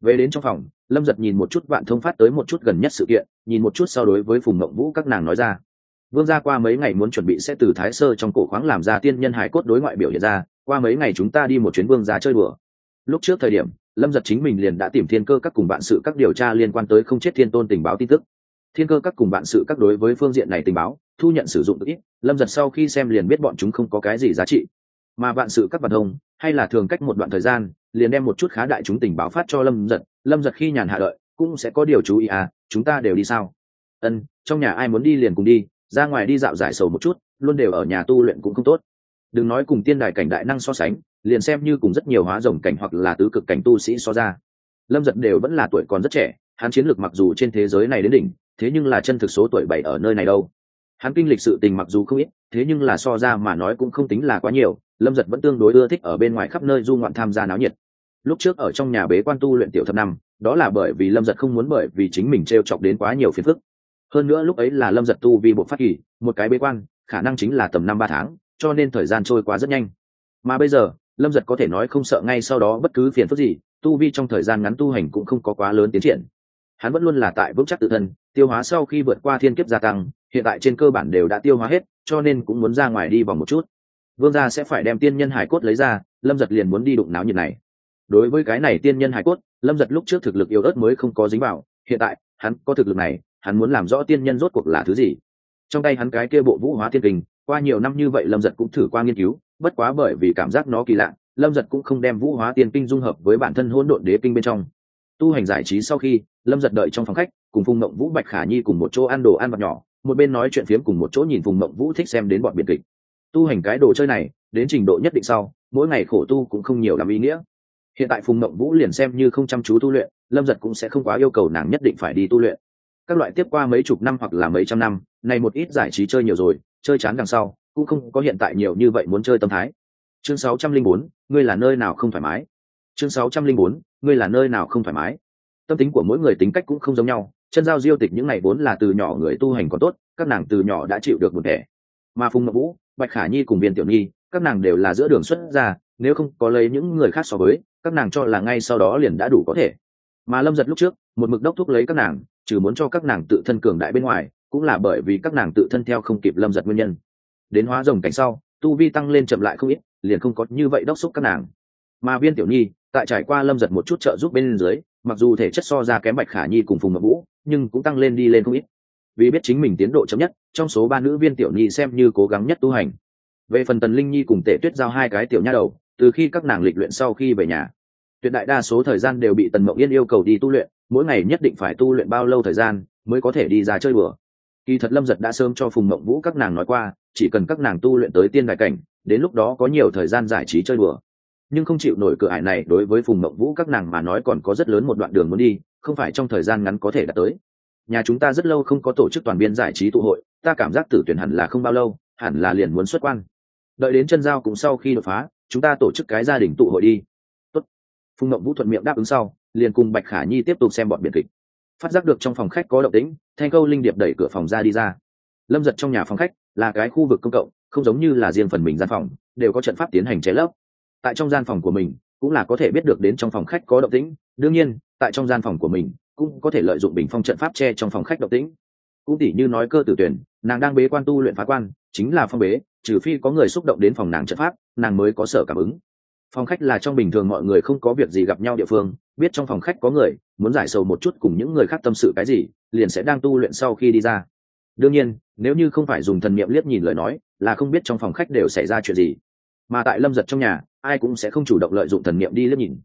Về đến trong phòng, lâm giật nhìn một chút vạn thông phát tới một chút gần nhất sự kiện, nhìn một chút so đối với phùng mộng vũ các nàng nói ra. Vương gia qua mấy ngày muốn chuẩn bị sẽ từ thái sơ trong cổ khoáng làm ra tiên nhân hải cốt đối ngoại biểu hiện ra, qua mấy ngày chúng ta đi một chuyến vương gia chơi bừa lúc trước thời điểm, lâm giật chính mình liền đã tìm thiên cơ các cùng bạn sự các điều tra liên quan tới không chết thiên tôn tình báo tin tức. Thiên cơ các cùng bạn sự các đối với phương diện này tình báo, thu nhận sử dụng ít, lâm giật sau khi xem liền biết bọn chúng không có cái gì giá trị mà vạn sự các bản thông, hay là thường cách một đoạn thời gian, liền đem một chút khá đại chúng tình báo phát cho lâm giật. Lâm giật khi nhàn hạ đợi, cũng sẽ có điều chú ý à chúng ta đều đi sao? Ân, trong nhà ai muốn đi liền cùng đi, ra ngoài đi dạo giải sầu một chút, luôn đều ở nhà tu luyện cũng không tốt. Đừng nói cùng tiên đài cảnh đại năng so sánh, liền xem như cùng rất nhiều hóa rồng cảnh hoặc là tứ cực cảnh tu sĩ so ra. Lâm giật đều vẫn là tuổi còn rất trẻ, hắn chiến lược mặc dù trên thế giới này đến đỉnh, thế nhưng là chân thực số tuổi bảy ở nơi này đâu hắn kinh lịch sự tình mặc dù không ít, thế nhưng là so ra mà nói cũng không tính là quá nhiều, lâm giật vẫn tương đối ưa thích ở bên ngoài khắp nơi du ngoạn tham gia náo nhiệt. Lúc trước ở trong nhà bế quan tu luyện tiểu thập năm, đó là bởi vì lâm giật không muốn bởi vì chính mình t r e o chọc đến quá nhiều phiền phức. Hơn nữa lúc ấy là lâm giật tu vì bộ phát kỳ, một cái bế quan, khả năng chính là tầm năm ba tháng, cho nên thời gian trôi qua rất nhanh. Mà bây giờ, lâm giật có thể nói không sợ ngay sau đó bất cứ phiền phức gì, tu vi trong thời gian ngắn tu hành cũng không có quá lớn tiến triển. Hắn vẫn luôn là tại vững chắc tự thân, tiêu hóa sau khi vượt qua thiên kiếp gia tăng hiện tại trên cơ bản đều đã tiêu hóa hết cho nên cũng muốn ra ngoài đi vòng một chút. Vương gia sẽ phải đem tiên nhân hải cốt lấy ra lâm giật liền muốn đi đụng náo nhiệt này. Đối với cái này tiên nhân hải cốt lâm giật lúc trước thực lực yếu ớt mới không có dính vào hiện tại hắn có thực lực này hắn muốn làm rõ tiên nhân rốt cuộc là thứ gì. Trong tay hắn cái kia bộ vũ hóa thiên kình, qua nhiều năm như vậy lâm giật cũng thử qua nghiên cứu bất quá bởi vì cảm giác nó kỳ lạ lâm giật cũng không đem vũ hóa tiên kinh dung hợp với bản thân hôn độn đế kinh bên trong. Tu hành giải trí sau khi lâm giật đợi trong phòng khách cùng phùng mộng vũ bạch khả nhi cùng một chỗ ăn đồ ăn vặt nhỏ một bên nói chuyện phiếm cùng một chỗ nhìn phùng mộng vũ thích xem đến bọn biệt kịch. Tu hành cái đồ chơi này đến trình độ nhất định sau mỗi ngày khổ tu cũng không nhiều làm ý nghĩa. Hiện tại phùng mộng vũ liền xem như không chăm chú tu luyện lâm giật cũng sẽ không quá yêu cầu nàng nhất định phải đi tu luyện. Các loại tiếp qua mấy chục năm hoặc là mấy trăm năm này một ít giải trí chơi nhiều rồi chơi chán đằng sau cũng không có hiện tại nhiều như vậy muốn chơi tâm thái. Chương 604, ngươi là nơi nào không thoải mái? Chương 604, ngươi là nơi nào không thoải mái? Tâm tính của mỗi người tính cách cũng không giống nhau chân giao diêu tịch những ngày vốn là từ nhỏ người tu hành còn tốt, các nàng từ nhỏ đã chịu được một thể mà phùng ngọc vũ, bạch khả nhi cùng viên tiểu nhi, các nàng đều là giữa đường xuất ra nếu không có lấy những người khác so với, các nàng cho là ngay sau đó liền đã đủ có thể. Mà lâm giật lúc trước, một mực đốc thúc lấy các nàng, trừ muốn cho các nàng tự thân cường đại bên ngoài, cũng là bởi vì các nàng tự thân theo không kịp lâm giật nguyên nhân. Đến hóa rồng cảnh sau, tu vi tăng lên chậm lại không ít, liền không có như vậy đốc xúc các nàng. Mà viên tiểu nhi, tại trải qua lâm giật một chút trợ giúp bên dưới mặc dù thể chất so ra kém bạch khả nhi cùng phùng mập vũ, nhưng cũng tăng lên đi lên không ít. Vì biết chính mình tiến độ chậm nhất, trong số ba nữ viên tiểu nhi xem như cố gắng nhất tu hành. Về phần tần linh nhi cùng tể tuyết giao hai cái tiểu nha đầu, từ khi các nàng lịch luyện sau khi về nhà, tuyệt đại đa số thời gian đều bị tần mộng yên yêu cầu đi tu luyện, mỗi ngày nhất định phải tu luyện bao lâu thời gian mới có thể đi ra chơi bừa kỳ thật lâm giật đã sớm cho phùng mộng vũ các nàng nói qua, chỉ cần các nàng tu luyện tới tiên đại cảnh, đến lúc đó có nhiều thời gian giải trí chơi bừa nhưng không chịu nổi cửa ải này, đối với phùng mộng vũ các nàng mà nói còn có rất lớn một đoạn đường muốn đi, không phải trong thời gian ngắn có thể đạt tới. Nhà chúng ta rất lâu không có tổ chức toàn biên giải trí tụ hội, ta cảm giác tử tuyển hẳn là không bao lâu, hẳn là liền muốn xuất quan. Đợi đến chân giao cũng sau khi đột phá, chúng ta tổ chức cái gia đình tụ hội đi. Tốt. phùng mộng vũ thuận miệng đáp ứng sau, liền cùng bạch khả nhi tiếp tục xem bọn biệt kịch. Phát giác được trong phòng khách có động tĩnh, thanh câu linh điệp đẩy cửa phòng ra đi ra. Lâm giật trong nhà phòng khách là cái khu vực công cộng, không giống như là riêng phần mình gian phòng, đều có trận pháp tiến hành chế lấp tại trong gian phòng của mình cũng là có thể biết được đến trong phòng khách có động tĩnh. Đương nhiên, tại trong gian phòng của mình cũng có thể lợi dụng bình phong trận pháp che trong phòng khách động tĩnh. Cũng tỉ như nói cơ tử tuyển, nàng đang bế quan tu luyện phá quan, chính là phong bế, trừ phi có người xúc động đến phòng nàng trận pháp, nàng mới có sở cảm ứng. Phòng khách là trong bình thường mọi người không có việc gì gặp nhau địa phương, biết trong phòng khách có người, muốn giải sầu một chút cùng những người khác tâm sự cái gì, liền sẽ đang tu luyện sau khi đi ra. Đương nhiên, nếu như không phải dùng thần miệng liếc nhìn lời nói, là không biết trong phòng khách đều xảy ra chuyện gì mà tại lâm giật trong nhà, ai cũng sẽ không chủ động lợi dụng thần niệm đi liếc nhìn.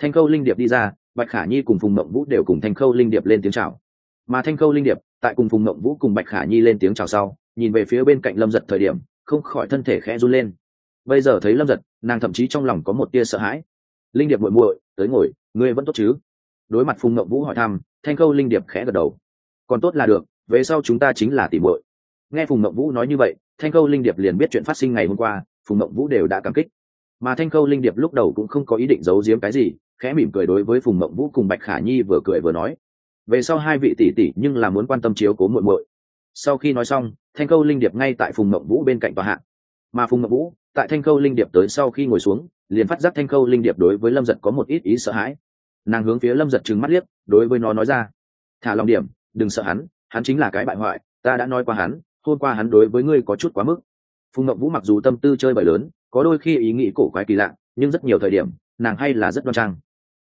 Thanh khâu linh điệp đi ra, bạch khả nhi cùng phùng mộng vũ đều cùng thanh khâu linh điệp lên tiếng chào. Mà thanh khâu linh điệp, tại cùng phùng mộng vũ cùng bạch khả nhi lên tiếng chào sau, nhìn về phía bên cạnh lâm giật thời điểm, không khỏi thân thể khẽ run lên. Bây giờ thấy lâm giật, nàng thậm chí trong lòng có một tia sợ hãi. Linh điệp muội muội, tới ngồi, ngươi vẫn tốt chứ? Đối mặt phùng mộng vũ hỏi thăm, thanh khâu linh điệp khẽ gật đầu. Còn tốt là được, về sau chúng ta chính là tỷ muội. Nghe phùng mộng vũ nói như vậy, thanh khâu linh điệp liền biết chuyện phát sinh ngày hôm qua phùng mộng vũ đều đã cảm kích. Mà thanh khâu linh điệp lúc đầu cũng không có ý định giấu giếm cái gì, khẽ mỉm cười đối với phùng mộng vũ cùng bạch khả nhi vừa cười vừa nói. Về sau hai vị tỷ tỷ nhưng là muốn quan tâm chiếu cố muộn muội. Sau khi nói xong, thanh khâu linh điệp ngay tại phùng mộng vũ bên cạnh tòa hạng mà phùng mộng vũ, tại thanh khâu linh điệp tới sau khi ngồi xuống, liền phát giác thanh khâu linh điệp đối với lâm giật có một ít ý sợ hãi. Nàng hướng phía lâm giật trừng mắt liếc, đối với nó nói ra. Thả lòng điểm, đừng sợ hắn hắn chính là cái bại hoại, ta đã nói qua hắn, hôm qua hắn đối với ngươi có chút quá mức phùng ngậm vũ mặc dù tâm tư chơi bời lớn, có đôi khi ý nghĩ cổ quái kỳ lạ, nhưng rất nhiều thời điểm, nàng hay là rất đoan trang.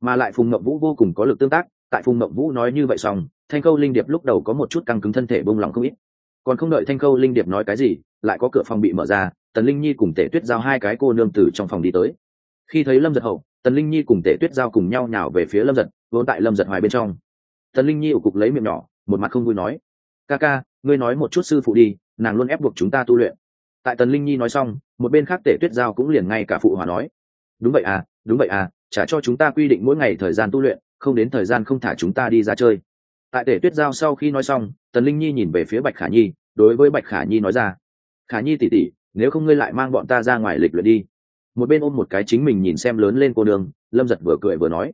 Mà lại phùng ngậm vũ vô cùng có lực tương tác, tại phùng ngậm vũ nói như vậy xong, thanh khâu linh điệp lúc đầu có một chút căng cứng thân thể bông lòng không ít. Còn không đợi thanh khâu linh điệp nói cái gì, lại có cửa phòng bị mở ra, tần linh nhi cùng tể tuyết giao hai cái cô nương từ trong phòng đi tới. Khi thấy lâm giật hậu, tần linh nhi cùng tể tuyết giao cùng nhau nhào về phía lâm giật, vốn tại lâm giật hoài bên trong. Tần linh nhi ủ cục lấy miệng nhỏ, một mặt không vui nói, ca ca, ngươi nói một chút sư phụ đi, nàng luôn ép buộc chúng ta tu luyện tại tần linh nhi nói xong, một bên khác tể tuyết giao cũng liền ngay cả phụ hòa nói. Đúng vậy à đúng vậy à trả cho chúng ta quy định mỗi ngày thời gian tu luyện, không đến thời gian không thả chúng ta đi ra chơi. Tại tể tuyết giao sau khi nói xong, tần linh nhi nhìn về phía bạch khả nhi, đối với bạch khả nhi nói ra. Khả nhi tỉ tỉ, nếu không ngươi lại mang bọn ta ra ngoài lịch luyện đi. Một bên ôm một cái chính mình nhìn xem lớn lên cô đường lâm giật vừa cười vừa nói.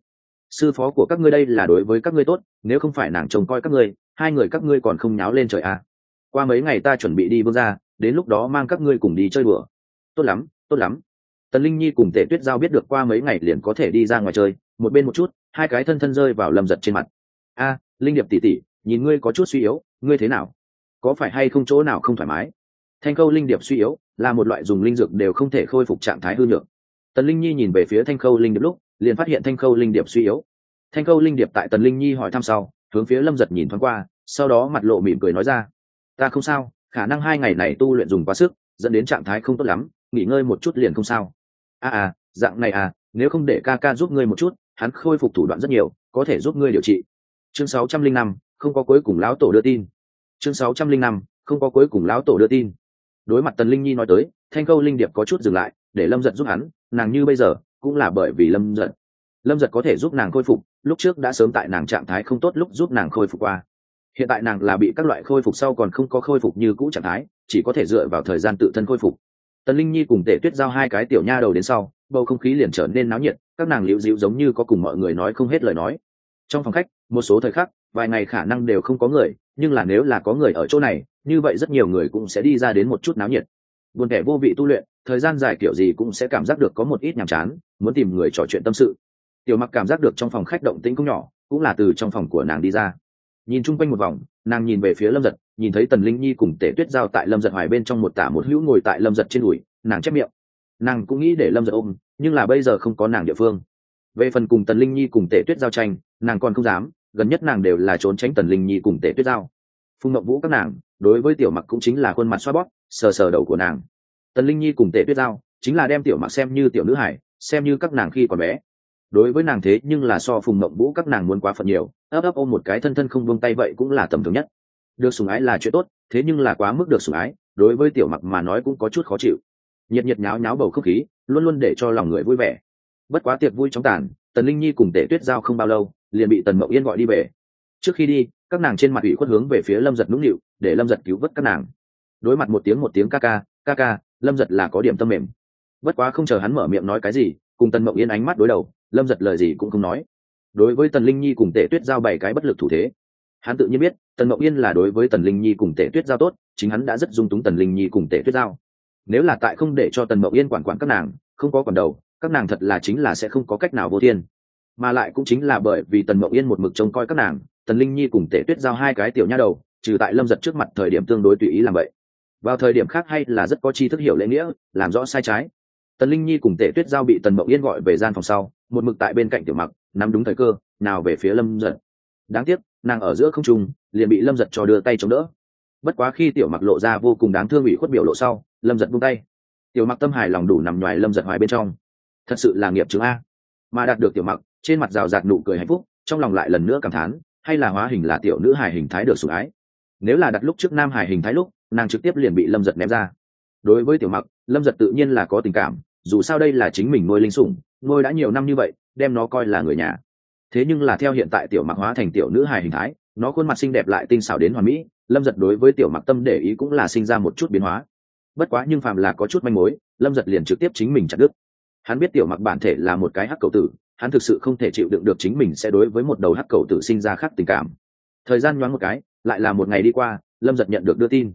Sư phó của các ngươi đây là đối với các ngươi tốt, nếu không phải nàng trông coi các ngươi, hai người các ngươi còn không nháo lên trời à. qua mấy ngày ta chuẩn bị đi vương ra đến lúc đó mang các ngươi cùng đi chơi bừa tốt lắm tốt lắm. Tần linh nhi cùng Tề tuyết giao biết được qua mấy ngày liền có thể đi ra ngoài chơi, một bên một chút, hai cái thân thân rơi vào lâm giật trên mặt. A, linh điệp tỉ tỉ nhìn ngươi có chút suy yếu, ngươi thế nào? Có phải hay không chỗ nào không thoải mái? Thanh khâu linh điệp suy yếu, là một loại dùng linh dược đều không thể khôi phục trạng thái hư nhược. Tần linh nhi nhìn về phía thanh khâu linh điệp lúc, liền phát hiện thanh khâu linh điệp suy yếu. Thanh khâu linh điệp tại tần linh nhi hỏi thăm sau, hướng phía lâm giật nhìn thoáng qua, sau đó mặt lộ mỉm cười nói ra, ta không sao khả năng hai ngày này tu luyện dùng quá sức dẫn đến trạng thái không tốt lắm nghỉ ngơi một chút liền không sao. A à, à dạng này à nếu không để ca ca giúp ngươi một chút hắn khôi phục thủ đoạn rất nhiều có thể giúp ngươi điều trị. Chương sáu trăm linh năm không có cuối cùng lão tổ đưa tin. Chương sáu trăm linh năm không có cuối cùng lão tổ đưa tin. Đối mặt tần linh nhi nói tới thanh câu linh điệp có chút dừng lại để lâm giật giúp hắn nàng như bây giờ cũng là bởi vì lâm giật. Lâm giật có thể giúp nàng khôi phục lúc trước đã sớm tại nàng trạng thái không tốt lúc giúp nàng khôi phục qua hiện tại nàng là bị các loại khôi phục sau còn không có khôi phục như cũ trạng thái, chỉ có thể dựa vào thời gian tự thân khôi phục. Tần linh nhi cùng tể tuyết giao hai cái tiểu nha đầu đến sau, bầu không khí liền trở nên náo nhiệt, các nàng liễu dịu giống như có cùng mọi người nói không hết lời nói. Trong phòng khách, một số thời khắc, vài ngày khả năng đều không có người, nhưng là nếu là có người ở chỗ này, như vậy rất nhiều người cũng sẽ đi ra đến một chút náo nhiệt. Buồn kẻ vô vị tu luyện, thời gian dài kiểu gì cũng sẽ cảm giác được có một ít nhàm chán, muốn tìm người trò chuyện tâm sự. Tiểu mặc cảm giác được trong phòng khách động tĩnh cũng nhỏ, cũng là từ trong phòng của nàng đi ra nhìn chung quanh một vòng, nàng nhìn về phía lâm giật, nhìn thấy tần linh nhi cùng tể tuyết giao tại lâm giật hoài bên trong một tả một hữu ngồi tại lâm giật trên đùi, nàng chép miệng. Nàng cũng nghĩ để lâm giật ôm, nhưng là bây giờ không có nàng địa phương. Về phần cùng tần linh nhi cùng tể tuyết giao tranh, nàng còn không dám, gần nhất nàng đều là trốn tránh tần linh nhi cùng tể tuyết giao. Phùng ngậm vũ các nàng, đối với tiểu mặc cũng chính là khuôn mặt xoa bóp, sờ sờ đầu của nàng. Tần linh nhi cùng tể tuyết giao chính là đem tiểu mặc xem như tiểu nữ hải, xem như các nàng khi còn bé. Đối với nàng thế nhưng là so phùng mộng vũ các nàng muốn quá phận nhiều ấp ấp ôm một cái thân thân không buông tay vậy cũng là tầm thường nhất. Được sủng ái là chuyện tốt, thế nhưng là quá mức được sủng ái, đối với tiểu mặc mà nói cũng có chút khó chịu. Nhiệt nhiệt nháo nháo bầu không khí, luôn luôn để cho lòng người vui vẻ. Bất quá tiệc vui chóng tàn, tần linh nhi cùng tể tuyết giao không bao lâu, liền bị tần mậu yên gọi đi về. Trước khi đi, các nàng trên mặt ủy khuất hướng về phía lâm giật nũng nịu, để lâm giật cứu vớt các nàng. Đối mặt một tiếng một tiếng ca ca ca ca, lâm giật là có điểm tâm mềm. Bất quá không chờ hắn mở miệng nói cái gì, cùng tần mậu yên ánh mắt đối đầu, lâm giật lời gì cũng không nói đối với tần linh nhi cùng tể tuyết giao bảy cái bất lực thủ thế. Hắn tự nhiên biết, tần mậu yên là đối với tần linh nhi cùng tể tuyết giao tốt, chính hắn đã rất dung túng tần linh nhi cùng tể tuyết giao. Nếu là tại không để cho tần mậu yên quản quản các nàng, không có quản đầu, các nàng thật là chính là sẽ không có cách nào vô thiên. Mà lại cũng chính là bởi vì tần mậu yên một mực trông coi các nàng, tần linh nhi cùng tể tuyết giao hai cái tiểu nha đầu, trừ tại lâm giật trước mặt thời điểm tương đối tùy ý làm vậy. Vào thời điểm khác hay là rất có chi thức hiểu lễ nghĩa, làm rõ sai trái. Tần linh nhi cùng tể tuyết giao bị tần mậu yên gọi về gian phòng sau, một mực tại bên cạnh tiểu mặc nắm đúng thời cơ, nào về phía lâm giật. Đáng tiếc, nàng ở giữa không trung, liền bị lâm giật cho đưa tay chống đỡ. Bất quá khi tiểu mặc lộ ra vô cùng đáng thương bị khuất biểu lộ sau, lâm giật buông tay. Tiểu mặc tâm hài lòng đủ nằm ngoài lâm giật hoài bên trong. Thật sự là nghiệp chứng a. Mà đạt được tiểu mặc, trên mặt rào rạt nụ cười hạnh phúc, trong lòng lại lần nữa cảm thán, hay là hóa hình là tiểu nữ hài hình thái được sủng ái. Nếu là đặt lúc trước nam hài hình thái lúc, nàng trực tiếp liền bị lâm giật ném ra. Đối với tiểu mặc, lâm giật tự nhiên là có tình cảm, dù sao đây là chính mình nuôi linh sủng, nuôi đã nhiều năm như vậy đem nó coi là người nhà. Thế nhưng là theo hiện tại tiểu mặc hóa thành tiểu nữ hài hình thái, nó khuôn mặt xinh đẹp lại tinh xảo đến hoàn mỹ, lâm giật đối với tiểu mặc tâm để ý cũng là sinh ra một chút biến hóa. Bất quá nhưng phàm là có chút manh mối, lâm giật liền trực tiếp chính mình chặt đứt. Hắn biết tiểu mặc bản thể là một cái hắc cầu tử, hắn thực sự không thể chịu đựng được chính mình sẽ đối với một đầu hắc cầu tử sinh ra khác tình cảm. Thời gian nhoáng một cái, lại là một ngày đi qua, lâm giật nhận được đưa tin.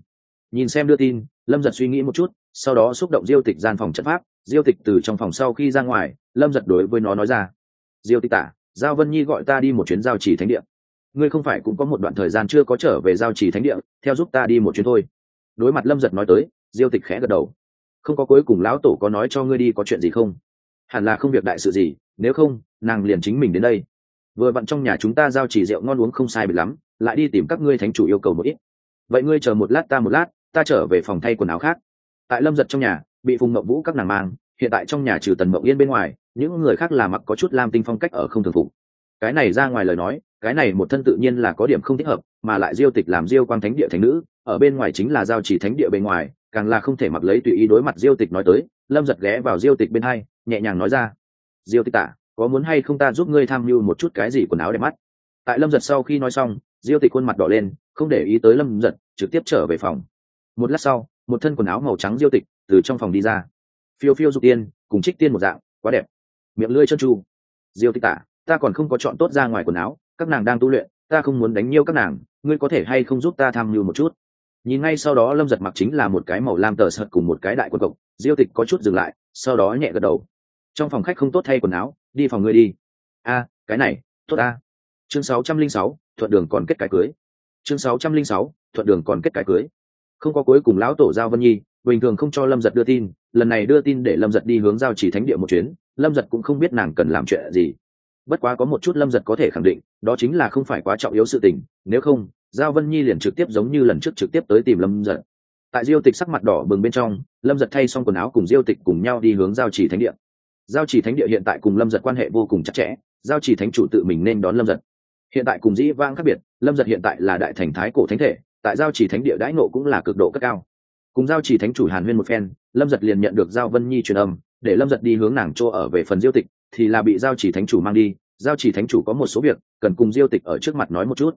Nhìn xem đưa tin, lâm giật suy nghĩ một chút, sau đó xúc động diêu tịch gian phòng trận pháp diêu tịch từ trong phòng sau khi ra ngoài, lâm giật đối với nó nói ra, diêu tịch tả, giao vân nhi gọi ta đi một chuyến giao chỉ thánh địa. Ngươi không phải cũng có một đoạn thời gian chưa có trở về giao chỉ thánh địa, theo giúp ta đi một chuyến thôi. Đối mặt lâm giật nói tới, diêu tịch khẽ gật đầu. Không có cuối cùng lão tổ có nói cho ngươi đi có chuyện gì không? Hẳn là không việc đại sự gì, nếu không, nàng liền chính mình đến đây. Vừa vặn trong nhà chúng ta giao chỉ rượu ngon uống không sai bị lắm, lại đi tìm các ngươi thánh chủ yêu cầu một ít. Vậy ngươi chờ một lát ta một lát, ta trở về phòng thay quần áo khác. Tại lâm giật trong nhà bị phùng mậu vũ các nàng mang, hiện tại trong nhà trừ tần mậu yên bên ngoài, những người khác là mặc có chút lam tinh phong cách ở không thường phục. Cái này ra ngoài lời nói, cái này một thân tự nhiên là có điểm không thích hợp, mà lại diêu tịch làm diêu quang thánh địa thánh nữ, ở bên ngoài chính là giao chỉ thánh địa bên ngoài, càng là không thể mặc lấy tùy ý đối mặt diêu tịch nói tới, lâm giật ghé vào diêu tịch bên hai, nhẹ nhàng nói ra, diêu tịch tả, có muốn hay không ta giúp ngươi tham mưu một chút cái gì quần áo đẹp mắt? Tại lâm giật sau khi nói xong, diêu tịch khuôn mặt đỏ lên, không để ý tới lâm giật, trực tiếp trở về phòng. Một lát sau, một thân quần áo màu trắng diêu tịch từ trong phòng đi ra. Phiêu phiêu dục tiên cùng trích tiên một dạng quá đẹp. Miệng lưỡi chân chu, diêu tích tả ta còn không có chọn tốt ra ngoài quần áo các nàng đang tu luyện ta không muốn đánh nhiêu các nàng ngươi có thể hay không giúp ta tham mưu một chút? Nhìn ngay sau đó lâm giật mặc chính là một cái màu lam tờ sợt cùng một cái đại quần cộc diêu tịch có chút dừng lại sau đó nhẹ gật đầu. Trong phòng khách không tốt thay quần áo đi phòng ngươi đi. A cái này tốt a chương sáu trăm linh sáu thuận đường còn kết cái cưới. Chương sáu trăm linh sáu thuận đường còn kết cái cưới. Không có cuối cùng lão tổ giao vân nhi bình thường không cho lâm giật đưa tin lần này đưa tin để lâm giật đi hướng giao chỉ thánh địa một chuyến lâm giật cũng không biết nàng cần làm chuyện gì bất quá có một chút lâm giật có thể khẳng định đó chính là không phải quá trọng yếu sự tình nếu không giao vân nhi liền trực tiếp giống như lần trước trực tiếp tới tìm lâm giật tại diêu tịch sắc mặt đỏ bừng bên trong lâm giật thay xong quần áo cùng diêu tịch cùng nhau đi hướng giao chỉ thánh địa giao chỉ thánh địa hiện tại cùng lâm giật quan hệ vô cùng chặt chẽ giao chỉ thánh chủ tự mình nên đón lâm giật hiện tại cùng dĩ vang khác biệt lâm giật hiện tại là đại thành thái cổ thánh thể tại giao chỉ thánh địa đãi nộ cũng là cực độ cất cao cùng giao chỉ thánh chủ hàn huyên một phen, lâm giật liền nhận được giao vân nhi truyền âm, để lâm giật đi hướng nàng chỗ ở về phần diêu tịch, thì là bị giao chỉ thánh chủ mang đi. Giao chỉ thánh chủ có một số việc, cần cùng diêu tịch ở trước mặt nói một chút.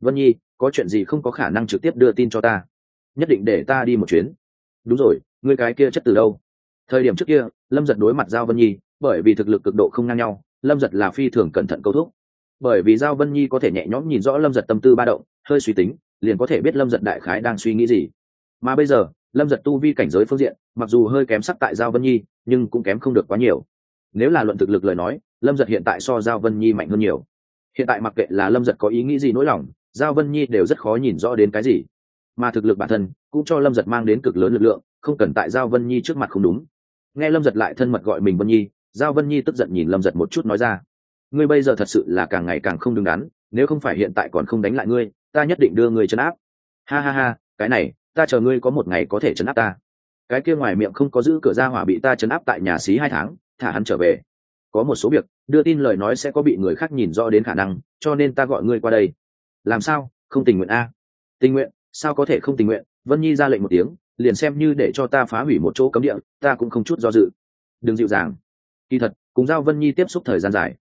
Vân nhi, có chuyện gì không có khả năng trực tiếp đưa tin cho ta? Nhất định để ta đi một chuyến. Đúng rồi người cái kia chất từ đâu? Thời điểm trước kia, lâm giật đối mặt giao vân nhi, bởi vì thực lực cực độ không ngang nhau, lâm giật là phi thường cẩn thận câu thúc. Bởi vì giao vân nhi có thể nhẹ nhõm nhìn rõ lâm giật tâm tư ba động, hơi suy tính, liền có thể biết lâm giật đại khái đang suy nghĩ gì. Mà bây giờ lâm giật tu vi cảnh giới phương diện, mặc dù hơi kém sắc tại giao vân nhi, nhưng cũng kém không được quá nhiều. Nếu là luận thực lực lời nói, lâm giật hiện tại so giao vân nhi mạnh hơn nhiều. Hiện tại mặc kệ là lâm giật có ý nghĩ gì nỗi lòng, giao vân nhi đều rất khó nhìn rõ đến cái gì. Mà thực lực bản thân cũng cho lâm giật mang đến cực lớn lực lượng, không cần tại giao vân nhi trước mặt không đúng. Nghe lâm giật lại thân mật gọi mình vân nhi, giao vân nhi tức giận nhìn lâm giật một chút nói ra, ngươi bây giờ thật sự là càng ngày càng không đứng đắn, nếu không phải hiện tại còn không đánh lại ngươi, ta nhất định đưa ngươi chấn áp. Ha ha ha, cái này ta chờ ngươi có một ngày có thể chấn áp ta. Cái kia ngoài miệng không có giữ cửa ra hỏa bị ta chấn áp tại nhà xí hai tháng, thả hắn trở về. Có một số việc, đưa tin lời nói sẽ có bị người khác nhìn rõ đến khả năng, cho nên ta gọi ngươi qua đây. Làm sao? Không tình nguyện a. Tình nguyện? Sao có thể không tình nguyện? Vân nhi ra lệnh một tiếng, liền xem như để cho ta phá hủy một chỗ cấm địa, ta cũng không chút do dự. Đừng dịu dàng. Kỳ thật, cùng giao vân nhi tiếp xúc thời gian dài,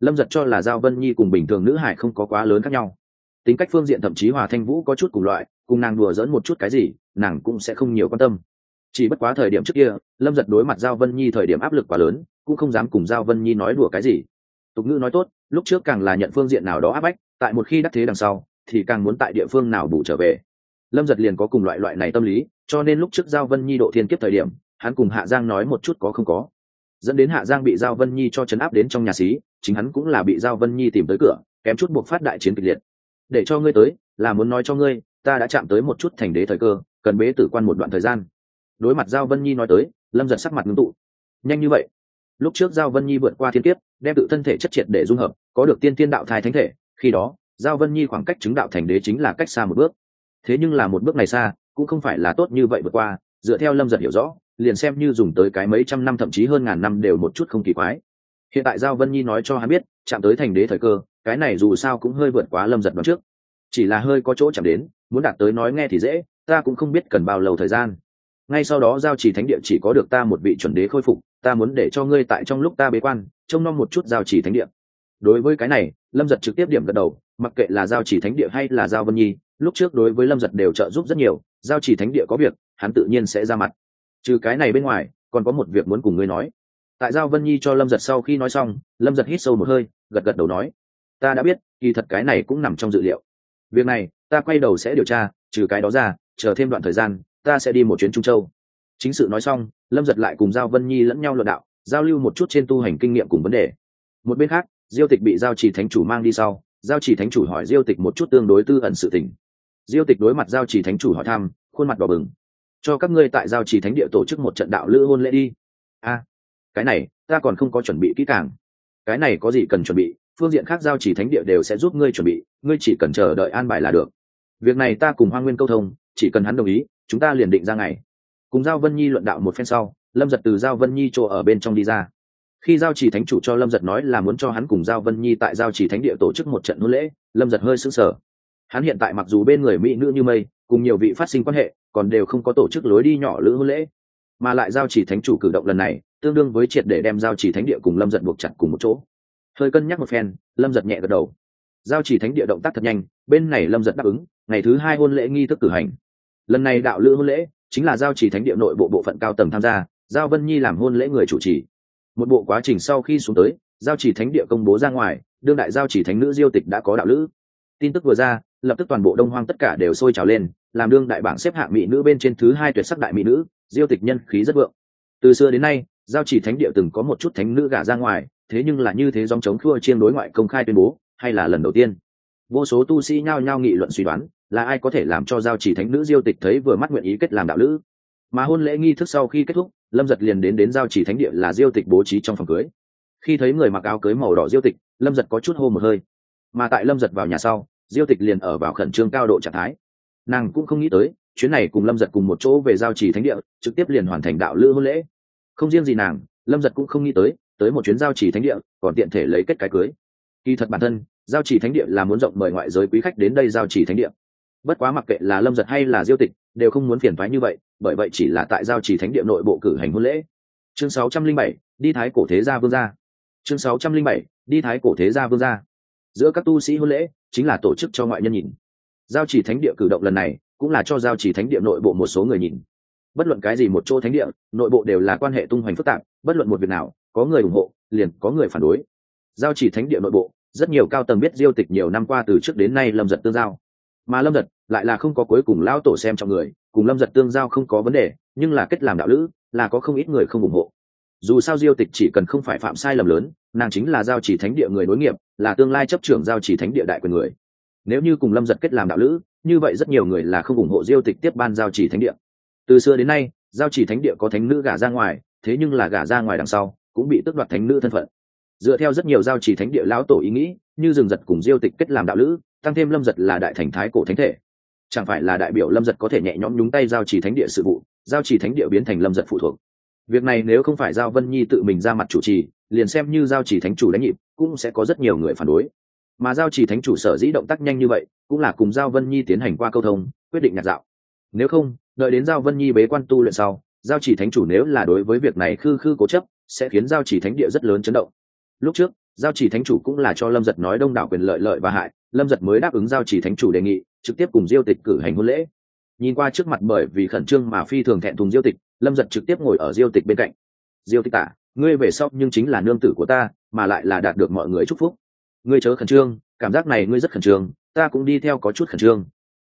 lâm giật cho là giao vân nhi cùng bình thường nữ hải không có quá lớn khác nhau. Tính cách phương diện thậm chí hòa thanh vũ có chút cùng loại cùng nàng đùa dỡn một chút cái gì, nàng cũng sẽ không nhiều quan tâm. Chỉ bất quá thời điểm trước kia, lâm giật đối mặt giao vân nhi thời điểm áp lực quá lớn, cũng không dám cùng giao vân nhi nói đùa cái gì. Tục ngữ nói tốt, lúc trước càng là nhận phương diện nào đó áp bách, tại một khi đắc thế đằng sau, thì càng muốn tại địa phương nào bù trở về. Lâm giật liền có cùng loại loại này tâm lý, cho nên lúc trước giao vân nhi độ thiên kiếp thời điểm, hắn cùng hạ giang nói một chút có không có. Dẫn đến hạ giang bị giao vân nhi cho chấn áp đến trong nhà xí, chính hắn cũng là bị giao vân nhi tìm tới cửa, kém chút buộc phát đại chiến kịch liệt. Để cho ngươi tới, là muốn nói cho ngươi ta đã chạm tới một chút thành đế thời cơ, cần bế tử quan một đoạn thời gian. Đối mặt giao vân nhi nói tới, lâm giật sắc mặt ngưng tụ. Nhanh như vậy? Lúc trước giao vân nhi vượt qua thiên kiếp, đem tự thân thể chất triệt để dung hợp, có được tiên tiên đạo thai thánh thể, khi đó, giao vân nhi khoảng cách chứng đạo thành đế chính là cách xa một bước. Thế nhưng là một bước này xa, cũng không phải là tốt như vậy vượt qua, dựa theo lâm giật hiểu rõ, liền xem như dùng tới cái mấy trăm năm thậm chí hơn ngàn năm đều một chút không kỳ quái. Hiện tại giao vân nhi nói cho hắn biết, chạm tới thành đế thời cơ, cái này dù sao cũng hơi vượt quá lâm giật đoạn trước. Chỉ là hơi có chỗ chạm đến muốn đạt tới nói nghe thì dễ, ta cũng không biết cần bao lâu thời gian. Ngay sau đó giao chỉ thánh địa chỉ có được ta một vị chuẩn đế khôi phục, ta muốn để cho ngươi tại trong lúc ta bế quan, trông nom một chút giao chỉ thánh địa. Đối với cái này, lâm giật trực tiếp điểm gật đầu, mặc kệ là giao chỉ thánh địa hay là giao vân nhi, lúc trước đối với lâm giật đều trợ giúp rất nhiều, giao chỉ thánh địa có việc, hắn tự nhiên sẽ ra mặt. Trừ cái này bên ngoài, còn có một việc muốn cùng ngươi nói. Tại giao vân nhi cho lâm giật sau khi nói xong, lâm giật hít sâu một hơi, gật gật đầu nói, ta đã biết, kỳ thật cái này cũng nằm trong dự liệu. Việc này ta quay đầu sẽ điều tra, trừ cái đó ra, chờ thêm đoạn thời gian, ta sẽ đi một chuyến trung châu. Chính sự nói xong, lâm giật lại cùng giao vân nhi lẫn nhau luận đạo, giao lưu một chút trên tu hành kinh nghiệm cùng vấn đề. Một bên khác, diêu tịch bị giao trì thánh chủ mang đi sau, giao trì thánh chủ hỏi diêu tịch một chút tương đối tư ẩn sự tình. Diêu tịch đối mặt giao trì thánh chủ hỏi thăm, khuôn mặt đỏ bừng. Cho các ngươi tại giao trì thánh địa tổ chức một trận đạo lữ hôn lễ đi. A, cái này, ta còn không có chuẩn bị kỹ càng. Cái này có gì cần chuẩn bị, phương diện khác giao trì thánh địa đều sẽ giúp ngươi chuẩn bị, ngươi chỉ cần chờ đợi an bài là được việc này ta cùng hoa nguyên câu thông, chỉ cần hắn đồng ý, chúng ta liền định ra ngày. Cùng giao vân nhi luận đạo một phen sau, lâm giật từ giao vân nhi chỗ ở bên trong đi ra. Khi giao trì thánh chủ cho lâm giật nói là muốn cho hắn cùng giao vân nhi tại giao trì thánh địa tổ chức một trận hôn lễ, lâm giật hơi sững sờ. Hắn hiện tại mặc dù bên người mỹ nữ như mây, cùng nhiều vị phát sinh quan hệ, còn đều không có tổ chức lối đi nhỏ lữ hôn lễ. Mà lại giao chỉ thánh chủ cử động lần này, tương đương với triệt để đem giao chỉ thánh địa cùng lâm giật buộc chặt cùng một chỗ. Hơi cân nhắc một phen, lâm giật nhẹ gật đầu giao chỉ thánh địa động tác thật nhanh, bên này lâm giật đáp ứng, ngày thứ hai hôn lễ nghi thức cử hành. Lần này đạo lữ hôn lễ chính là giao chỉ thánh địa nội bộ bộ phận cao tầng tham gia, giao vân nhi làm hôn lễ người chủ trì. Một bộ quá trình sau khi xuống tới, giao chỉ thánh địa công bố ra ngoài, đương đại giao chỉ thánh nữ diêu tịch đã có đạo lữ. Tin tức vừa ra, lập tức toàn bộ đông hoang tất cả đều sôi trào lên, làm đương đại bảng xếp hạng mỹ nữ bên trên thứ hai tuyệt sắc đại mỹ nữ, diêu tịch nhân khí rất vượng. Từ xưa đến nay, giao chỉ thánh địa từng có một chút thánh nữ gả ra ngoài, thế nhưng là như thế dòng chống khua chiên đối ngoại công khai tuyên bố hay là lần đầu tiên? Vô số tu sĩ nhao nhao nghị luận suy đoán, là ai có thể làm cho giao chỉ thánh nữ diêu tịch thấy vừa mắt nguyện ý kết làm đạo lữ? Mà hôn lễ nghi thức sau khi kết thúc, lâm giật liền đến đến giao chỉ thánh địa là diêu tịch bố trí trong phòng cưới. Khi thấy người mặc áo cưới màu đỏ diêu tịch, lâm giật có chút hô một hơi. Mà tại lâm giật vào nhà sau, diêu tịch liền ở vào khẩn trương cao độ trạng thái. Nàng cũng không nghĩ tới, chuyến này cùng lâm giật cùng một chỗ về giao trì thánh địa, trực tiếp liền hoàn thành đạo lữ hôn lễ. Không riêng gì nàng, lâm giật cũng không nghĩ tới tới một chuyến giao trì thánh địa, còn tiện thể lấy kết cái cưới kỳ thật bản thân, giao chỉ thánh địa là muốn rộng mời ngoại giới quý khách đến đây giao chỉ thánh địa. Bất quá mặc kệ là lâm giật hay là diêu tịch, đều không muốn phiền thoái như vậy, bởi vậy chỉ là tại giao chỉ thánh địa nội bộ cử hành hôn lễ. Chương sáu trăm linh bảy, đi thái cổ thế gia vương gia. Chương sáu trăm linh bảy, đi thái cổ thế gia vương gia. Giữa các tu sĩ hôn lễ, chính là tổ chức cho ngoại nhân nhìn. Giao chỉ thánh địa cử động lần này, cũng là cho giao chỉ thánh địa nội bộ một số người nhìn. Bất luận cái gì một chỗ thánh địa, nội bộ đều là quan hệ tung hoành phức tạp, bất luận một việc nào, có người ủng hộ, liền có người phản đối. Giao chỉ thánh địa nội bộ rất nhiều cao tầng biết diêu tịch nhiều năm qua từ trước đến nay lâm giật tương giao. Mà lâm giật lại là không có cuối cùng lão tổ xem trong người, cùng lâm giật tương giao không có vấn đề, nhưng là kết làm đạo lữ, là có không ít người không ủng hộ. Dù sao diêu tịch chỉ cần không phải phạm sai lầm lớn, nàng chính là giao chỉ thánh địa người nối nghiệp, là tương lai chấp trưởng giao chỉ thánh địa đại quyền người. Nếu như cùng lâm giật kết làm đạo lữ, như vậy rất nhiều người là không ủng hộ diêu tịch tiếp ban giao chỉ thánh địa. Từ xưa đến nay, giao chỉ thánh địa có thánh nữ gả ra ngoài, thế nhưng là gả ra ngoài đằng sau, cũng bị tước đoạt thánh nữ thân phận dựa theo rất nhiều giao chỉ thánh địa lão tổ ý nghĩ, như rừng giật cùng diêu tịch kết làm đạo lữ, tăng thêm lâm giật là đại thành thái cổ thánh thể. Chẳng phải là đại biểu lâm giật có thể nhẹ nhõm nhúng tay giao chỉ thánh địa sự vụ, giao chỉ thánh địa biến thành lâm giật phụ thuộc. Việc này nếu không phải giao vân nhi tự mình ra mặt chủ trì, liền xem như giao chỉ thánh chủ đánh nhịp, cũng sẽ có rất nhiều người phản đối. Mà giao chỉ thánh chủ sở dĩ động tác nhanh như vậy, cũng là cùng giao vân nhi tiến hành qua câu thông, quyết định nhạt dạo. Nếu không, đợi đến giao vân nhi bế quan tu luyện sau, giao chỉ thánh chủ nếu là đối với việc này khư khư cố chấp, sẽ khiến giao chỉ thánh địa rất lớn chấn động lúc trước, giao chỉ thánh chủ cũng là cho lâm giật nói đông đảo quyền lợi lợi và hại, lâm giật mới đáp ứng giao chỉ thánh chủ đề nghị, trực tiếp cùng diêu tịch cử hành hôn lễ. Nhìn qua trước mặt bởi vì khẩn trương mà phi thường thẹn thùng diêu tịch, lâm giật trực tiếp ngồi ở diêu tịch bên cạnh. Diêu tịch tả ngươi về sau nhưng chính là nương tử của ta, mà lại là đạt được mọi người chúc phúc. Ngươi chớ khẩn trương, cảm giác này ngươi rất khẩn trương, ta cũng đi theo có chút khẩn trương.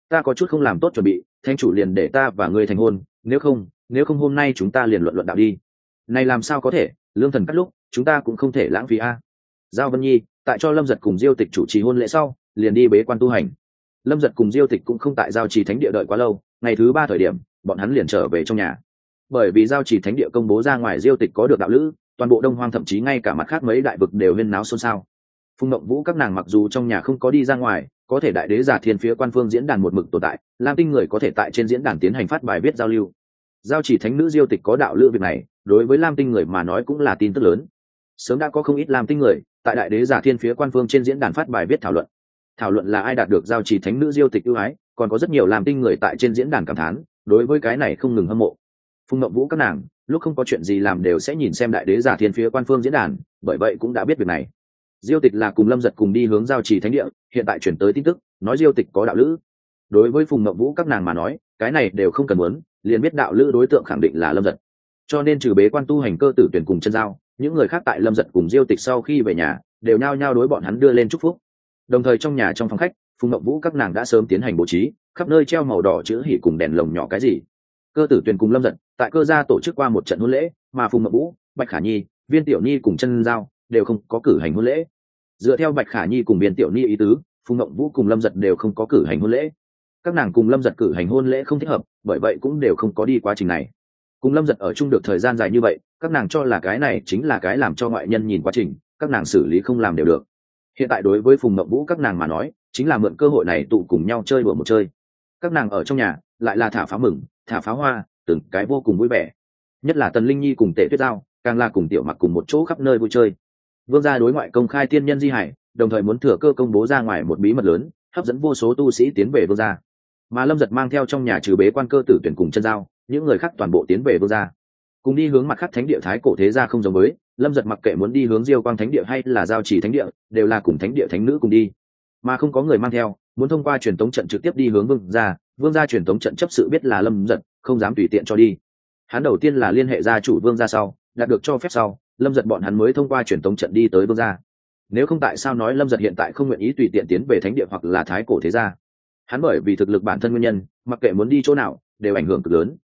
Ta có chút không làm tốt chuẩn bị thanh chủ liền để ta và ngươi thành hôn, nếu không nếu không hôm nay chúng ta liền luận luận đạo đi này làm sao có thể? Lương thần cắt lúc, chúng ta cũng không thể lãng phí a. Giao vân nhi, tại cho lâm giật cùng diêu tịch chủ trì hôn lễ sau, liền đi bế quan tu hành. Lâm giật cùng diêu tịch cũng không tại giao trì thánh địa đợi quá lâu, ngày thứ ba thời điểm, bọn hắn liền trở về trong nhà. Bởi vì giao trì thánh địa công bố ra ngoài diêu tịch có được đạo lữ, toàn bộ đông hoang thậm chí ngay cả mặt khác mấy đại vực đều huyên náo xôn xao. Phùng mộng vũ các nàng mặc dù trong nhà không có đi ra ngoài, có thể đại đế giả thiên phía quan phương diễn đàn một mực tồn tại, lam tinh người có thể tại trên diễn đàn tiến hành phát bài viết giao lưu giao chỉ thánh nữ diêu tịch có đạo lữ việc này, đối với lam tinh người mà nói cũng là tin tức lớn. Sớm đã có không ít lam tinh người, tại đại đế giả thiên phía quan phương trên diễn đàn phát bài viết thảo luận. Thảo luận là ai đạt được giao chỉ thánh nữ diêu tịch ưu ái, còn có rất nhiều lam tinh người tại trên diễn đàn cảm thán, đối với cái này không ngừng hâm mộ. Phùng mộng vũ các nàng, lúc không có chuyện gì làm đều sẽ nhìn xem đại đế giả thiên phía quan phương diễn đàn, bởi vậy cũng đã biết việc này. Diêu tịch là cùng lâm giật cùng đi hướng giao trì thánh địa, hiện tại chuyển tới tin tức, nói diêu tịch có đạo lữ. Đối với phùng ngậm vũ các nàng mà nói, cái này đều không cần muốn liền biết đạo lữ đối tượng khẳng định là lâm giật. Cho nên trừ bế quan tu hành cơ tử tuyển cùng chân giao, những người khác tại lâm giật cùng diêu tịch sau khi về nhà, đều nhao nhao đối bọn hắn đưa lên chúc phúc. Đồng thời trong nhà trong phòng khách, phùng mậu vũ các nàng đã sớm tiến hành bố trí, khắp nơi treo màu đỏ chữ hỉ cùng đèn lồng nhỏ cái gì. Cơ tử tuyền cùng lâm giật, tại cơ gia tổ chức qua một trận hôn lễ, mà phùng mậu vũ, bạch khả nhi, viên tiểu nhi cùng chân giao đều không có cử hành hôn lễ. Dựa theo bạch khả nhi cùng viên tiểu nhi ý tứ, phùng mậu vũ cùng lâm giật đều không có cử hành hôn lễ các nàng cùng lâm giật cử hành hôn lễ không thích hợp, bởi vậy cũng đều không có đi quá trình này. Cùng lâm giật ở chung được thời gian dài như vậy, các nàng cho là cái này chính là cái làm cho ngoại nhân nhìn quá trình, các nàng xử lý không làm đều được. Hiện tại đối với phùng mậu vũ các nàng mà nói, chính là mượn cơ hội này tụ cùng nhau chơi đùa một chơi. Các nàng ở trong nhà, lại là thả pháo mừng, thả pháo hoa, từng cái vô cùng vui vẻ. Nhất là tần linh nhi cùng tể tuyết giao, càng là cùng tiểu mặc cùng một chỗ khắp nơi vui chơi. Vương gia đối ngoại công khai tiên nhân di hải, đồng thời muốn thừa cơ công bố ra ngoài một bí mật lớn, hấp dẫn vô số tu sĩ tiến về vương gia mà lâm giật mang theo trong nhà trừ bế quan cơ tử tuyển cùng chân giao, những người khác toàn bộ tiến về vương gia. Cùng đi hướng mặt khác thánh địa thái cổ thế gia không giống với, lâm giật mặc kệ muốn đi hướng diêu quang thánh địa hay là giao chỉ thánh địa, đều là cùng thánh địa thánh nữ cùng đi. Mà không có người mang theo, muốn thông qua truyền tống trận trực tiếp đi hướng vương gia vương gia truyền tống trận chấp sự biết là lâm giật, không dám tùy tiện cho đi. Hắn đầu tiên là liên hệ gia chủ vương gia sau, đạt được cho phép sau, lâm giật bọn hắn mới thông qua truyền tống trận đi tới vương gia. Nếu không tại sao nói lâm giật hiện tại không nguyện ý tùy tiện tiến về thánh địa hoặc là thái cổ thế gia? Hắn bởi vì thực lực bản thân nguyên nhân, mặc kệ muốn đi chỗ nào, đều ảnh hưởng cực lớn.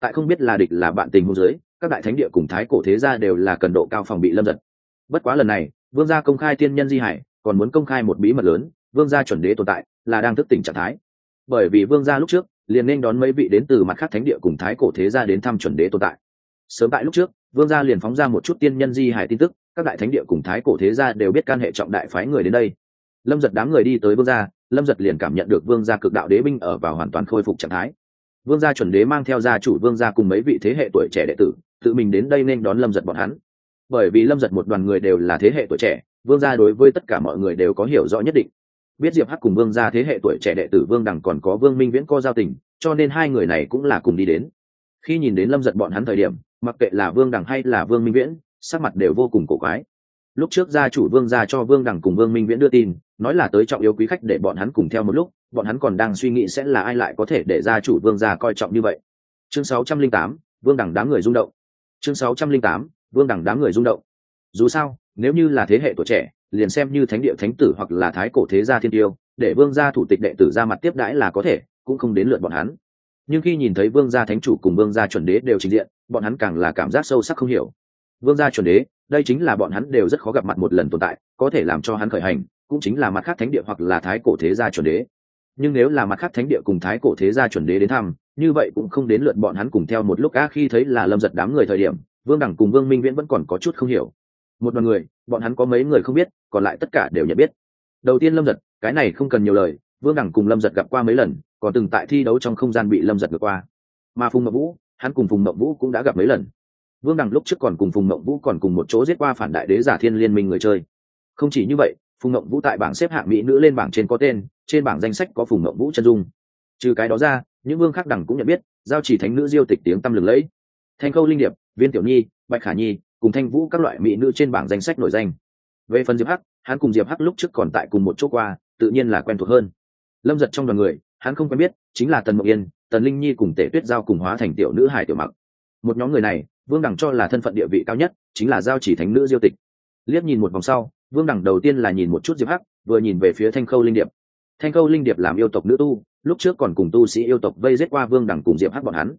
Tại không biết là địch là bạn tình hôn giới các đại thánh địa cùng thái cổ thế gia đều là cần độ cao phòng bị lâm giật. Bất quá lần này, vương gia công khai tiên nhân di hải, còn muốn công khai một bí mật lớn, vương gia chuẩn đế tồn tại, là đang thức tỉnh trạng thái. Bởi vì vương gia lúc trước, liền nên đón mấy vị đến từ mặt khác thánh địa cùng thái cổ thế gia đến thăm chuẩn đế tồn tại. Sớm tại lúc trước, vương gia liền phóng ra một chút tiên nhân di hải tin tức, các đại thánh địa cùng thái cổ thế gia đều biết can hệ trọng đại phái người đến đây. Lâm giật đám người đi tới vương gia lâm giật liền cảm nhận được vương gia cực đạo đế binh ở vào hoàn toàn khôi phục trạng thái. Vương gia chuẩn đế mang theo gia chủ vương gia cùng mấy vị thế hệ tuổi trẻ đệ tử, tự mình đến đây nên đón lâm giật bọn hắn. Bởi vì lâm giật một đoàn người đều là thế hệ tuổi trẻ, vương gia đối với tất cả mọi người đều có hiểu rõ nhất định. Biết diệp hắc cùng vương gia thế hệ tuổi trẻ đệ tử vương đằng còn có vương minh viễn co giao tình, cho nên hai người này cũng là cùng đi đến. Khi nhìn đến lâm giật bọn hắn thời điểm, mặc kệ là vương đằng hay là vương minh viễn, sắc mặt đều vô cùng cổ quái. Lúc trước gia chủ vương gia cho vương đằng cùng vương minh viễn đưa tin nói là tới trọng yếu quý khách để bọn hắn cùng theo một lúc bọn hắn còn đang suy nghĩ sẽ là ai lại có thể để gia chủ vương gia coi trọng như vậy. Chương 608, vương đẳng đám người rung động. Chương 608, vương đẳng đám người rung động. Dù sao nếu như là thế hệ tuổi trẻ liền xem như thánh địa thánh tử hoặc là thái cổ thế gia thiên tiêu để vương gia thủ tịch đệ tử ra mặt tiếp đãi là có thể cũng không đến lượt bọn hắn. Nhưng khi nhìn thấy vương gia thánh chủ cùng vương gia chuẩn đế đều trình diện bọn hắn càng là cảm giác sâu sắc không hiểu. Vương gia chuẩn đế đây chính là bọn hắn đều rất khó gặp mặt một lần tồn tại có thể làm cho hắn khởi hành cũng chính là mặt khác thánh địa hoặc là thái cổ thế gia chuẩn đế. Nhưng nếu là mặt khác thánh địa cùng thái cổ thế gia chuẩn đế đến thăm, như vậy cũng không đến lượt bọn hắn cùng theo một lúc a khi thấy là lâm giật đám người thời điểm, vương đẳng cùng vương minh viễn vẫn còn có chút không hiểu. Một đoàn người, bọn hắn có mấy người không biết, còn lại tất cả đều nhận biết. Đầu tiên lâm giật, cái này không cần nhiều lời, vương đẳng cùng lâm giật gặp qua mấy lần, còn từng tại thi đấu trong không gian bị lâm giật vượt qua. Mà phùng mậu vũ, hắn cùng phùng mậu vũ cũng đã gặp mấy lần. Vương đẳng lúc trước còn cùng phùng mậu vũ còn cùng một chỗ giết qua phản đại đế giả thiên liên minh người chơi. Không chỉ như vậy phùng mậu vũ tại bảng xếp hạng mỹ nữ lên bảng trên có tên, trên bảng danh sách có phùng mậu vũ chân dung. Trừ cái đó ra, những vương khác đẳng cũng nhận biết, giao chỉ thánh nữ diêu tịch tiếng tăm lừng lẫy. Thanh khâu linh điệp, viên tiểu nhi, bạch khả nhi, cùng thanh vũ các loại mỹ nữ trên bảng danh sách nổi danh. Về phần diệp hắc, hắn cùng diệp hắc lúc trước còn tại cùng một chỗ qua, tự nhiên là quen thuộc hơn. Lâm giật trong đoàn người, hắn không quen biết, chính là tần mộng yên, tần linh nhi cùng tể tuyết giao cùng hóa thành tiểu nữ hải tiểu mặc. Một nhóm người này, vương đẳng cho là thân phận địa vị cao nhất, chính là giao chỉ thánh nữ diêu tịch. Liếc nhìn một vòng sau vương đẳng đầu tiên là nhìn một chút diệp hắc, vừa nhìn về phía thanh khâu linh điệp. Thanh khâu linh điệp làm yêu tộc nữ tu, lúc trước còn cùng tu sĩ yêu tộc vây giết qua vương đẳng cùng diệp hắc bọn hắn.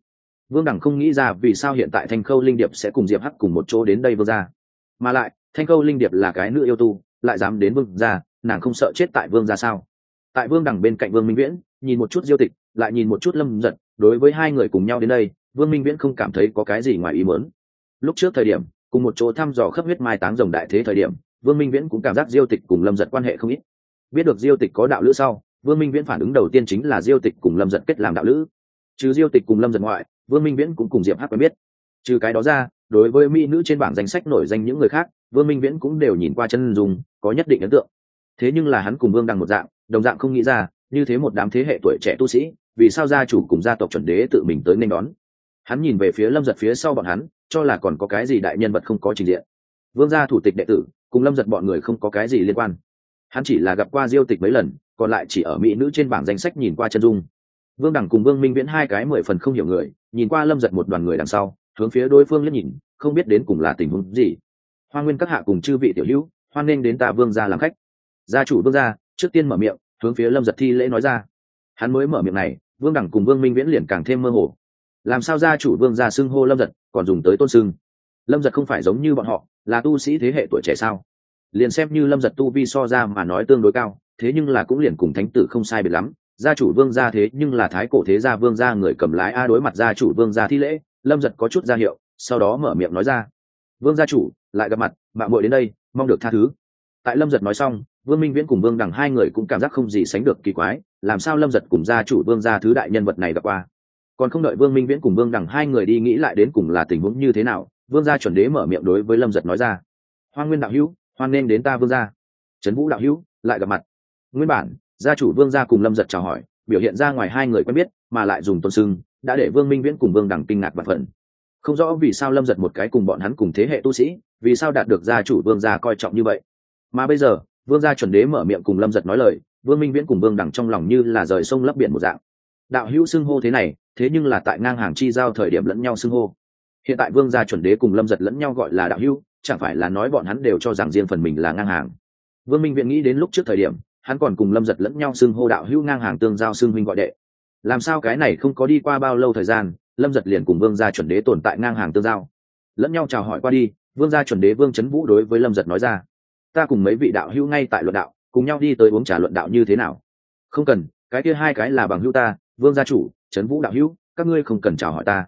Vương đẳng không nghĩ ra vì sao hiện tại thanh khâu linh điệp sẽ cùng diệp hắc cùng một chỗ đến đây vương ra mà lại, thanh khâu linh điệp là cái nữ yêu tu, lại dám đến vương ra nàng không sợ chết tại vương ra sao? Tại vương đẳng bên cạnh vương minh viễn, nhìn một chút diêu tịch, lại nhìn một chút lâm giật, đối với hai người cùng nhau đến đây, vương minh viễn không cảm thấy có cái gì ngoài ý mớn lúc trước thời điểm, cùng một chỗ thăm dò khắp huyết mai táng rồng đại thế thời điểm vương minh viễn cũng cảm giác diêu tịch cùng lâm giật quan hệ không ít. Biết được diêu tịch có đạo lữ sau, vương minh viễn phản ứng đầu tiên chính là diêu tịch cùng lâm giật kết làm đạo lữ. Trừ diêu tịch cùng lâm giật ngoại, vương minh viễn cũng cùng diệp hát quen biết. Trừ cái đó ra, đối với mỹ nữ trên bảng danh sách nổi danh những người khác, vương minh viễn cũng đều nhìn qua chân dùng có nhất định ấn tượng. Thế nhưng là hắn cùng vương đằng một dạng, đồng dạng không nghĩ ra, như thế một đám thế hệ tuổi trẻ tu sĩ, vì sao gia chủ cùng gia tộc chuẩn đế tự mình tới nên đón? Hắn nhìn về phía lâm giật phía sau bọn hắn, cho là còn có cái gì đại nhân vật không có trình diện. Vương gia thủ tịch đệ tử cùng lâm giật bọn người không có cái gì liên quan. Hắn chỉ là gặp qua diêu tịch mấy lần, còn lại chỉ ở mỹ nữ trên bảng danh sách nhìn qua chân dung. Vương đẳng cùng vương minh viễn hai cái mười phần không hiểu người, nhìn qua lâm giật một đoàn người đằng sau, hướng phía đối phương liếc nhìn, không biết đến cùng là tình huống gì. Hoa nguyên các hạ cùng chư vị tiểu hữu, hoan nghênh đến ta vương gia làm khách. Gia chủ vương gia, trước tiên mở miệng, hướng phía lâm giật thi lễ nói ra. Hắn mới mở miệng này, vương đẳng cùng vương minh viễn liền càng thêm mơ hồ. Làm sao gia chủ vương gia xưng hô lâm giật, còn dùng tới tôn xưng? Lâm giật không phải giống như bọn họ, là tu sĩ thế hệ tuổi trẻ sao? Liền xem như lâm giật tu vi so ra mà nói tương đối cao, thế nhưng là cũng liền cùng thánh tử không sai biệt lắm. Gia chủ vương gia thế nhưng là thái cổ thế gia vương gia người cầm lái a đối mặt gia chủ vương gia thi lễ, lâm giật có chút ra hiệu, sau đó mở miệng nói ra. Vương gia chủ, lại gặp mặt, mạng muội đến đây, mong được tha thứ. Tại lâm giật nói xong, vương minh viễn cùng vương đằng hai người cũng cảm giác không gì sánh được kỳ quái, làm sao lâm giật cùng gia chủ vương gia thứ đại nhân vật này gặp qua? Còn không đợi vương minh viễn cùng vương đằng hai người đi nghĩ lại đến cùng là tình huống như thế nào, vương gia chuẩn đế mở miệng đối với lâm giật nói ra. Hoa nguyên đạo hữu, hoan nên đến ta vương gia. Trấn vũ đạo hữu, lại gặp mặt. Nguyên bản, gia chủ vương gia cùng lâm giật chào hỏi, biểu hiện ra ngoài hai người quen biết, mà lại dùng tôn sưng, đã để vương minh viễn cùng vương đằng kinh ngạc và phận không rõ vì sao lâm giật một cái cùng bọn hắn cùng thế hệ tu sĩ, vì sao đạt được gia chủ vương gia coi trọng như vậy. Mà bây giờ, vương gia chuẩn đế mở miệng cùng lâm giật nói lời, vương minh viễn cùng vương đằng trong lòng như là rời sông lấp biển một dạng đạo hữu xưng hô thế này, thế nhưng là tại ngang hàng chi giao thời điểm lẫn nhau xưng hô. Hiện tại vương gia chuẩn đế cùng lâm giật lẫn nhau gọi là đạo hữu, chẳng phải là nói bọn hắn đều cho rằng riêng phần mình là ngang hàng. Vương minh viện nghĩ đến lúc trước thời điểm, hắn còn cùng lâm giật lẫn nhau xưng hô đạo hữu ngang hàng tương giao xưng huynh gọi đệ. Làm sao cái này không có đi qua bao lâu thời gian, lâm giật liền cùng vương gia chuẩn đế tồn tại ngang hàng tương giao. Lẫn nhau chào hỏi qua đi, vương gia chuẩn đế vương trấn vũ đối với lâm giật nói ra, ta cùng mấy vị đạo hữu ngay tại luận đạo, cùng nhau đi tới uống trà luận đạo như thế nào? Không cần, cái kia hai cái là bằng hữu ta vương gia chủ, trấn vũ đạo hữu, các ngươi không cần chào hỏi ta.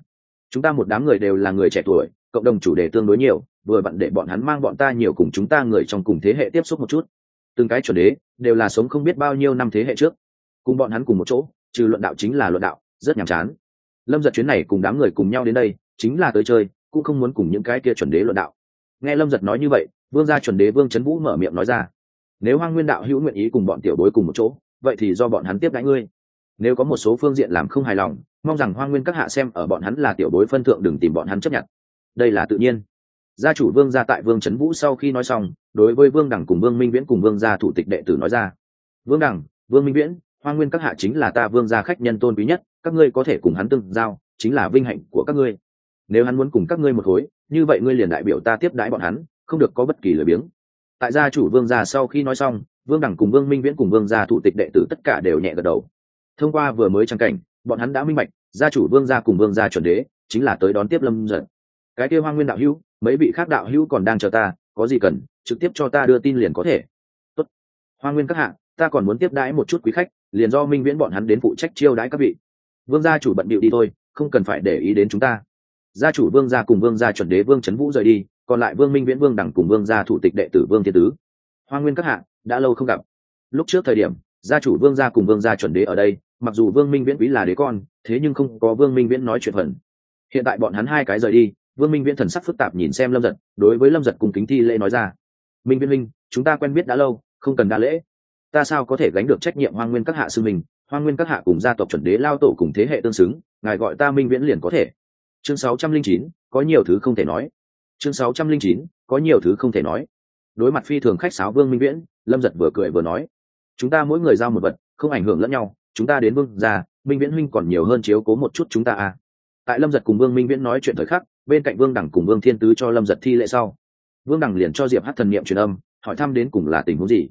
Chúng ta một đám người đều là người trẻ tuổi, cộng đồng chủ đề tương đối nhiều, vừa vặn để bọn hắn mang bọn ta nhiều cùng chúng ta người trong cùng thế hệ tiếp xúc một chút. Từng cái chuẩn đế, đều là sống không biết bao nhiêu năm thế hệ trước. Cùng bọn hắn cùng một chỗ, trừ luận đạo chính là luận đạo, rất nhàm chán. Lâm giật chuyến này cùng đám người cùng nhau đến đây, chính là tới chơi, cũng không muốn cùng những cái kia chuẩn đế luận đạo. Nghe lâm giật nói như vậy, vương gia chuẩn đế vương trấn vũ mở miệng nói ra, nếu hoang nguyên đạo hữu nguyện ý cùng bọn tiểu bối cùng một chỗ, vậy thì do bọn hắn tiếp đãi ngươi nếu có một số phương diện làm không hài lòng, mong rằng Hoa nguyên các hạ xem ở bọn hắn là tiểu bối phân thượng đừng tìm bọn hắn chấp nhận. Đây là tự nhiên. Gia chủ vương gia tại vương trấn vũ sau khi nói xong, đối với vương đẳng cùng vương minh viễn cùng vương gia thủ tịch đệ tử nói ra. Vương đẳng vương minh viễn Hoa nguyên các hạ chính là ta vương gia khách nhân tôn quý nhất, các ngươi có thể cùng hắn tương giao, chính là vinh hạnh của các ngươi. Nếu hắn muốn cùng các ngươi một khối, như vậy ngươi liền đại biểu ta tiếp đãi bọn hắn, không được có bất kỳ lời biếng. Tại gia chủ vương gia sau khi nói xong, vương đẳng cùng vương minh viễn cùng vương gia thủ tịch đệ tử tất cả đều nhẹ gật đầu thông qua vừa mới trang cảnh bọn hắn đã minh bạch gia chủ vương gia cùng vương gia chuẩn đế chính là tới đón tiếp lâm giật cái kêu hoang nguyên đạo hữu mấy vị khác đạo hữu còn đang chờ ta có gì cần trực tiếp cho ta đưa tin liền có thể. Tốt. hoang nguyên các hạ, ta còn muốn tiếp đãi một chút quý khách liền do minh viễn bọn hắn đến phụ trách chiêu đãi các vị. Vương gia chủ bận bịu đi thôi không cần phải để ý đến chúng ta. Gia chủ vương gia cùng vương gia chuẩn đế vương trấn vũ rời đi còn lại vương minh viễn vương đẳng cùng vương gia thủ tịch đệ tử vương thiên tứ. Hoa nguyên các hạ, đã lâu không gặp. Lúc trước thời điểm gia chủ vương gia cùng vương gia chuẩn đế ở đây mặc dù vương minh viễn quý là đế con, thế nhưng không có vương minh viễn nói chuyện phần. Hiện tại bọn hắn hai cái rời đi, vương minh viễn thần sắc phức tạp nhìn xem lâm giật, đối với lâm giật cùng kính thi lễ nói ra. Minh viễn minh chúng ta quen biết đã lâu, không cần đa lễ. Ta sao có thể gánh được trách nhiệm hoang nguyên các hạ sư mình hoang nguyên các hạ cùng gia tộc chuẩn đế lao tổ cùng thế hệ tương xứng, ngài gọi ta minh viễn liền có thể. Chương sáu trăm linh chín, có nhiều thứ không thể nói. Chương sáu trăm linh chín, có nhiều thứ không thể nói. Đối mặt phi thường khách sáo vương minh viễn, lâm giật vừa cười vừa nói, chúng ta mỗi người giao một vật, không ảnh hưởng lẫn nhau chúng ta đến vương gia, minh viễn huynh còn nhiều hơn chiếu cố một chút chúng ta à. Tại lâm giật cùng vương minh viễn nói chuyện thời khắc bên cạnh vương đẳng cùng vương thiên tứ cho lâm giật thi lễ sau. Vương đẳng liền cho diệp hát thần n i ệ m truyền âm hỏi thăm đến cùng là tình huống gì.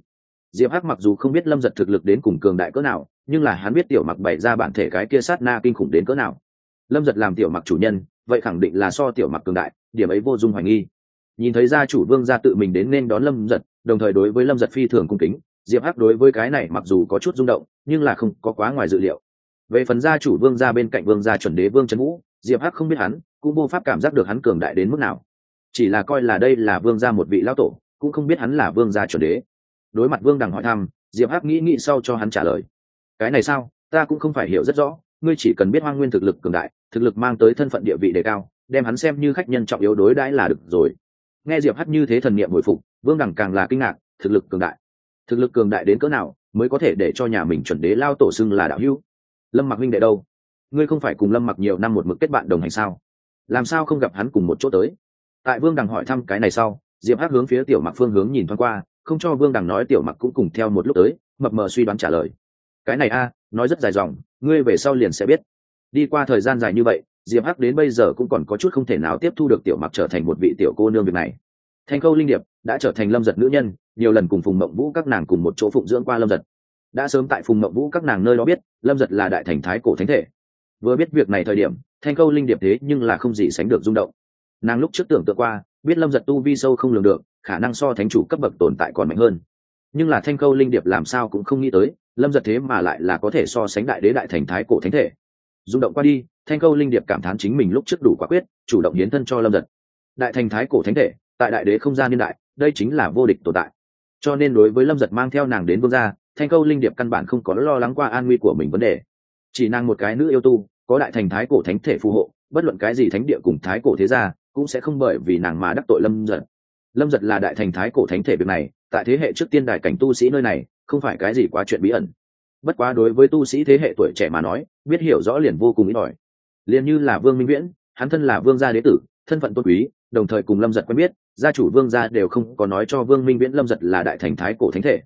Diệp hát mặc dù không biết lâm giật thực lực đến cùng cường đại cỡ nào nhưng là hắn biết tiểu mặc bày ra bản thể cái kia sát na kinh khủng đến cỡ nào. Lâm giật làm tiểu mặc chủ nhân vậy khẳng định là so tiểu mặc cường đại điểm ấy vô dung hoài nghi. Nhìn thấy gia chủ vương gia tự mình đến nên đón lâm giật đồng thời đối với lâm giật phi thường cung kính diệp hắc đối với cái này mặc dù có chút rung động, nhưng là không có quá ngoài dự liệu. Về phần gia chủ vương gia bên cạnh vương gia chuẩn đế vương trấn vũ, diệp hắc không biết hắn, cũng vô pháp cảm giác được hắn cường đại đến mức nào. Chỉ là coi là đây là vương gia một vị lão tổ, cũng không biết hắn là vương gia chuẩn đế. Đối mặt vương đằng hỏi thăm, diệp hắc nghĩ nghĩ sau cho hắn trả lời. Cái này sao? Ta cũng không phải hiểu rất rõ, ngươi chỉ cần biết hoang nguyên thực lực cường đại, thực lực mang tới thân phận địa vị đề cao, đem hắn xem như khách nhân trọng yếu đối đãi là được rồi. Nghe diệp hắc như thế thần niệm hồi phục, vương đằng càng là kinh ngạc, thực lực cường đại thực lực cường đại đến cỡ nào mới có thể để cho nhà mình chuẩn đế lao tổ xưng là đạo hữu? Lâm mặc huynh đệ đâu? Ngươi không phải cùng lâm mặc nhiều năm một mực kết bạn đồng hành sao? Làm sao không gặp hắn cùng một chỗ tới? Tại vương đằng hỏi thăm cái này sau, diệp hắc hướng phía tiểu mặc phương hướng nhìn thoáng qua, không cho vương đằng nói tiểu mặc cũng cùng theo một lúc tới, mập mờ suy đoán trả lời. Cái này a, nói rất dài dòng, ngươi về sau liền sẽ biết. Đi qua thời gian dài như vậy, diệp hắc đến bây giờ cũng còn có chút không thể nào tiếp thu được tiểu mặc trở thành một vị tiểu cô nương việc này. Thanh Câu linh điệp đã trở thành lâm giật nữ nhân nhiều lần cùng phùng mộng vũ các nàng cùng một chỗ phụng dưỡng qua lâm giật. Đã sớm tại phùng mộng vũ các nàng nơi đó biết, lâm giật là đại thành thái cổ thánh thể. Vừa biết việc này thời điểm, thanh câu linh điệp thế nhưng là không gì sánh được rung động. Nàng lúc trước tưởng tượng qua, biết lâm giật tu vi sâu không lường được, khả năng so thánh chủ cấp bậc tồn tại còn mạnh hơn. Nhưng là thanh câu linh điệp làm sao cũng không nghĩ tới, lâm giật thế mà lại là có thể so sánh đại đế đại thành thái cổ thánh thể. Rung động qua đi, thanh câu linh điệp cảm thán chính mình lúc trước đủ quả quyết, chủ động hiến thân cho lâm giật. Đại thành thái cổ thánh thể, tại đại đế không gian niên đại, đây chính là vô địch tồn tại cho nên đối với lâm giật mang theo nàng đến vương gia, thanh câu linh điệp căn bản không có lo lắng qua an nguy của mình vấn đề. Chỉ nàng một cái nữ yêu tu, có đại thành thái cổ thánh thể phù hộ, bất luận cái gì thánh địa cùng thái cổ thế gia, cũng sẽ không bởi vì nàng mà đắc tội lâm giật. Lâm giật là đại thành thái cổ thánh thể việc này, tại thế hệ trước tiên đại cảnh tu sĩ nơi này, không phải cái gì quá chuyện bí ẩn. Bất quá đối với tu sĩ thế hệ tuổi trẻ mà nói, biết hiểu rõ liền vô cùng ít ỏi. Liền như là vương minh viễn, hắn thân là vương gia đế tử, thân phận tôn quý đồng thời cùng lâm giật quen biết, gia chủ vương gia đều không có nói cho vương minh viễn lâm giật là đại thành thái cổ thánh thể.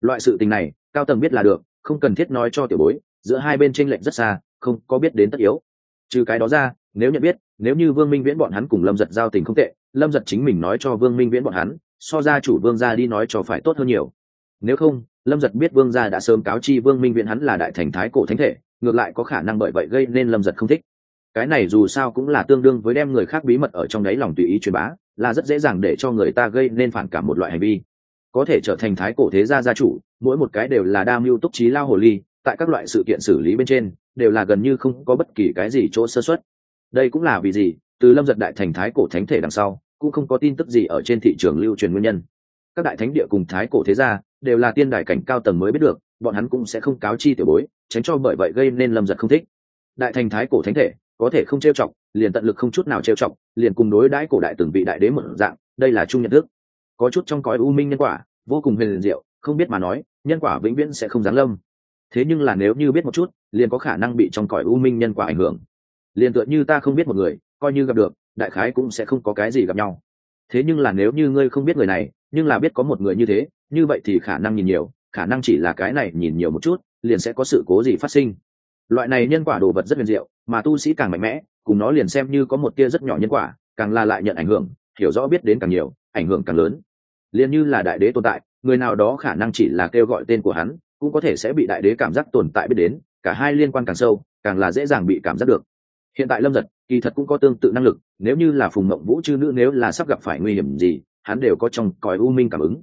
Loại sự tình này, cao tầng biết là được, không cần thiết nói cho tiểu bối, giữa hai bên tranh lệch rất xa, không có biết đến tất yếu. Trừ cái đó ra, nếu nhận biết, nếu như vương minh viễn bọn hắn cùng lâm giật giao tình không tệ, lâm giật chính mình nói cho vương minh viễn bọn hắn, so ra chủ vương gia đi nói cho phải tốt hơn nhiều. Nếu không, lâm giật biết vương gia đã sớm cáo chi vương minh viễn hắn là đại thành thái cổ thánh thể, ngược lại có khả năng bởi vậy gây nên lâm giật không thích cái này dù sao cũng là tương đương với đem người khác bí mật ở trong đấy lòng tùy ý truyền bá, là rất dễ dàng để cho người ta gây nên phản cảm một loại hành vi. Có thể trở thành thái cổ thế gia gia chủ, mỗi một cái đều là đa mưu túc trí lao hồ ly, tại các loại sự kiện xử lý bên trên, đều là gần như không có bất kỳ cái gì chỗ sơ xuất đây cũng là vì gì? Từ lâm giật đại thành thái cổ thánh thể đằng sau, cũng không có tin tức gì ở trên thị trường lưu truyền nguyên nhân. Các đại thánh địa cùng thái cổ thế gia đều là tiên đại cảnh cao tầng mới biết được, bọn hắn cũng sẽ không cáo chi tiểu bối, tránh cho bởi vậy gây nên lâm giật không thích. Đại thành thái cổ thánh thể có thể không trêu chọc, liền tận lực không chút nào trêu chọc, liền cùng đối đãi cổ đại từng vị đại đế một dạng, đây là chung nhận thức. Có chút trong cõi u minh nhân quả, vô cùng huyền diệu, không biết mà nói, nhân quả vĩnh viễn sẽ không giáng lâm. Thế nhưng là nếu như biết một chút, liền có khả năng bị trong cõi u minh nhân quả ảnh hưởng. Liền tựa như ta không biết một người, coi như gặp được, đại khái cũng sẽ không có cái gì gặp nhau. Thế nhưng là nếu như ngươi không biết người này, nhưng là biết có một người như thế, như vậy thì khả năng nhìn nhiều, khả năng chỉ là cái này nhìn nhiều một chút, liền sẽ có sự cố gì phát sinh loại này nhân quả đồ vật rất huyền diệu, mà tu sĩ càng mạnh mẽ, cùng nó liền xem như có một tia rất nhỏ nhân quả, càng là lại nhận ảnh hưởng, hiểu rõ biết đến càng nhiều, ảnh hưởng càng lớn. Liền như là đại đế tồn tại, người nào đó khả năng chỉ là kêu gọi tên của hắn, cũng có thể sẽ bị đại đế cảm giác tồn tại biết đến, cả hai liên quan càng sâu, càng là dễ dàng bị cảm giác được. Hiện tại lâm giật, kỳ thật cũng có tương tự năng lực, nếu như là phùng mộng vũ chư nữ nếu là sắp gặp phải nguy hiểm gì, hắn đều có trong còi u minh cảm ứng.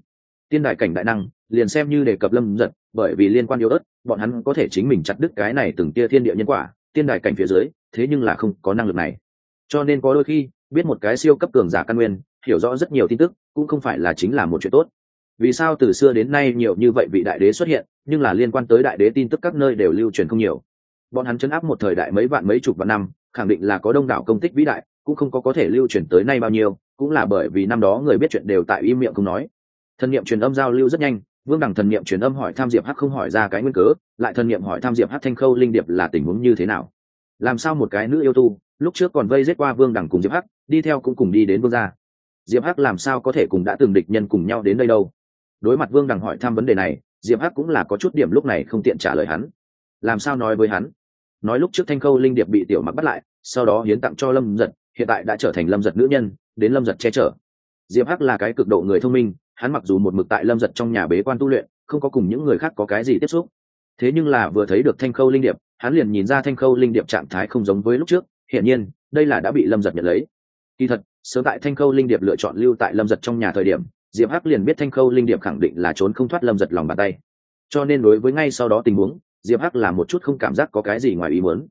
Tiên đại cảnh đại năng, liền xem như đề cập lâm giật, bởi vì liên quan yếu ớt bọn hắn có thể chính mình chặt đứt cái này từng tia thiên địa nhân quả, tiên đại cảnh phía dưới, thế nhưng là không có năng lực này. Cho nên có đôi khi, biết một cái siêu cấp cường giả căn nguyên, hiểu rõ rất nhiều tin tức, cũng không phải là chính là một chuyện tốt. Vì sao từ xưa đến nay nhiều như vậy vị đại đế xuất hiện, nhưng là liên quan tới đại đế tin tức các nơi đều lưu truyền không nhiều. Bọn hắn chấn áp một thời đại mấy vạn mấy chục vạn năm, khẳng định là có đông đảo công tích vĩ đại, cũng không có có thể lưu truyền tới nay bao nhiêu, cũng là bởi vì năm đó người biết chuyện đều tại im miệng không nói. Thần niệm truyền âm giao lưu rất nhanh vương đẳng thần niệm truyền âm hỏi tham diệp hắc không hỏi ra cái nguyên cớ, lại thần niệm hỏi tham diệp hắc thanh khâu linh điệp là tình huống như thế nào. Làm sao một cái nữ yêu tu, lúc trước còn vây giết qua vương đẳng cùng diệp hắc, đi theo cũng cùng đi đến vương gia. Diệp hắc làm sao có thể cùng đã từng địch nhân cùng nhau đến đây đâu? Đối mặt vương đẳng hỏi thăm vấn đề này, diệp hắc cũng là có chút điểm lúc này không tiện trả lời hắn. Làm sao nói với hắn? Nói lúc trước thanh khâu linh điệp bị tiểu mặc bắt lại, sau đó hiến tặng cho lâm giật, hiện tại đã trở thành lâm giật nữ nhân, đến lâm giật che chở. Diệp hắc là cái cực độ người thông minh hắn mặc dù một mực tại lâm giật trong nhà bế quan tu luyện không có cùng những người khác có cái gì tiếp xúc. Thế nhưng là vừa thấy được thanh khâu linh điệp hắn liền nhìn ra thanh khâu linh điệp trạng thái không giống với lúc trước hiển nhiên đây là đã bị lâm giật nhận lấy. Kỳ thật sớm tại thanh khâu linh điệp lựa chọn lưu tại lâm giật trong nhà thời điểm diệp hắc liền biết thanh khâu linh điệp khẳng định là trốn không thoát lâm giật lòng bàn tay. Cho nên đối với ngay sau đó tình huống diệp hắc là một chút không cảm giác có cái gì ngoài ý muốn.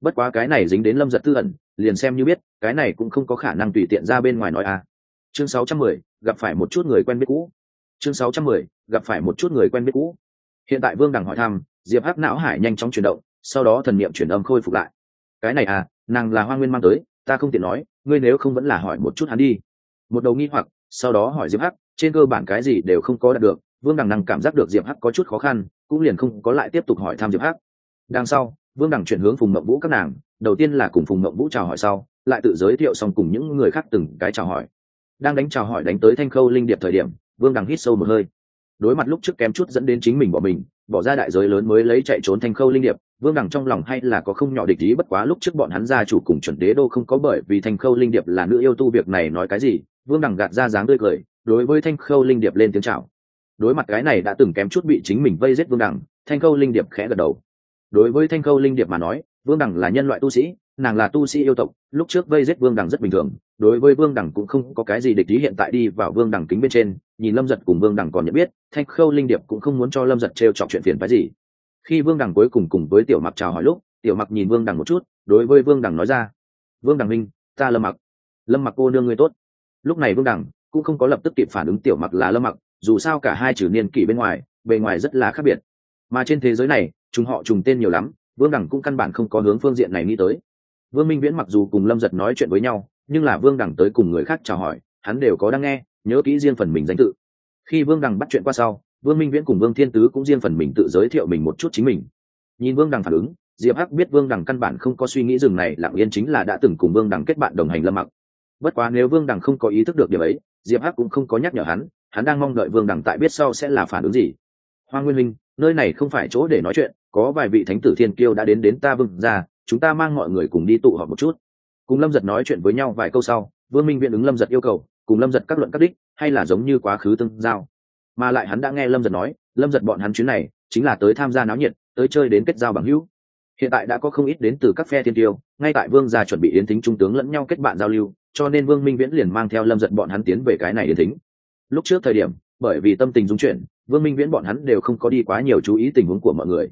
Bất quá cái này dính đến lâm giật tư ẩn liền xem như biết cái này cũng không có khả năng tùy tiện ra bên ngoài nói à. Chương 610, gặp phải một chút người quen biết cũ. Chương 610, gặp phải một chút người quen biết cũ. Hiện tại vương đằng hỏi thăm diệp hắc não hải nhanh chóng chuyển động sau đó thần niệm chuyển âm khôi phục lại. Cái này à nàng là hoa nguyên mang tới ta không tiện nói ngươi nếu không vẫn là hỏi một chút hắn đi. Một đầu nghi hoặc sau đó hỏi diệp hắc trên cơ bản cái gì đều không có đạt được vương đằng năng cảm giác được diệp hắc có chút khó khăn cũng liền không có lại tiếp tục hỏi thăm diệp hắc. Đằng sau vương đằng chuyển hướng phùng mậu vũ các nàng đầu tiên là cùng phùng mậu vũ chào hỏi sau lại tự giới thiệu xong cùng những người khác từng cái chào hỏi đang đánh chào hỏi đánh tới thanh khâu linh điệp thời điểm, vương đằng hít sâu một hơi. Đối mặt lúc trước kém chút dẫn đến chính mình bỏ mình, bỏ ra đại giới lớn mới lấy chạy trốn thanh khâu linh điệp, vương đằng trong lòng hay là có không nhỏ địch ý bất quá lúc trước bọn hắn gia chủ cùng chuẩn đế đô không có bởi vì thanh khâu linh điệp là nữ yêu tu việc này nói cái gì, vương đằng gạt ra dáng tươi cười, đối với thanh khâu linh điệp lên tiếng chào. Đối mặt cái này đã từng kém chút bị chính mình vây giết vương đẳng thanh khâu linh điệp khẽ gật đầu. Đối với thanh khâu linh điệp mà nói, vương đẳng là nhân loại tu sĩ, nàng là tu sĩ yêu tộc, lúc trước vây giết vương đẳng rất bình thường đối với vương đẳng cũng không có cái gì địch ý hiện tại đi vào vương đẳng kính bên trên, nhìn lâm giật cùng vương đẳng còn nhận biết, thanh khâu linh điệp cũng không muốn cho lâm giật trêu chọc chuyện phiền phái gì. Khi vương đẳng cuối cùng cùng với tiểu mặc chào hỏi lúc, tiểu mặc nhìn vương đẳng một chút, đối với vương đẳng nói ra, vương đẳng minh, ta lâm mặc. Lâm mặc cô nương người tốt. Lúc này vương đẳng cũng không có lập tức kịp phản ứng tiểu mặc là lâm mặc, dù sao cả hai trừ niên kỷ bên ngoài, bề ngoài rất là khác biệt. Mà trên thế giới này, chúng họ trùng tên nhiều lắm, vương đẳng cũng căn bản không có hướng phương diện này nghĩ tới. Vương minh viễn mặc dù cùng lâm giật nói chuyện với nhau nhưng là vương đẳng tới cùng người khác chào hỏi, hắn đều có đang nghe, nhớ kỹ riêng phần mình danh tự. Khi vương đẳng bắt chuyện qua sau, vương minh viễn cùng vương thiên tứ cũng riêng phần mình tự giới thiệu mình một chút chính mình. Nhìn vương đẳng phản ứng, diệp hắc biết vương đẳng căn bản không có suy nghĩ rừng này, lặng yên chính là đã từng cùng vương đẳng kết bạn đồng hành lâm mặc. Bất quá nếu vương đẳng không có ý thức được điều ấy, diệp hắc cũng không có nhắc nhở hắn hắn đang mong đợi vương đẳng tại biết sau sẽ là phản ứng gì. Hoa nguyên minh, nơi này không phải chỗ để nói chuyện, có vài vị thánh tử thiên kiêu đã đến đến ta vương ra chúng ta mang mọi người cùng đi tụ họp một chút cùng lâm giật nói chuyện với nhau vài câu sau, vương minh Viễn ứng lâm giật yêu cầu, cùng lâm giật các luận các đích, hay là giống như quá khứ tương giao. Mà lại hắn đã nghe lâm giật nói, lâm giật bọn hắn chuyến này, chính là tới tham gia náo nhiệt, tới chơi đến kết giao bằng hữu. Hiện tại đã có không ít đến từ các phe thiên tiêu, ngay tại vương gia chuẩn bị yến thính trung tướng lẫn nhau kết bạn giao lưu, cho nên vương minh viễn liền mang theo lâm giật bọn hắn tiến về cái này yến thính. Lúc trước thời điểm, bởi vì tâm tình dung chuyển, vương minh viễn bọn hắn đều không có đi quá nhiều chú ý tình huống của mọi người.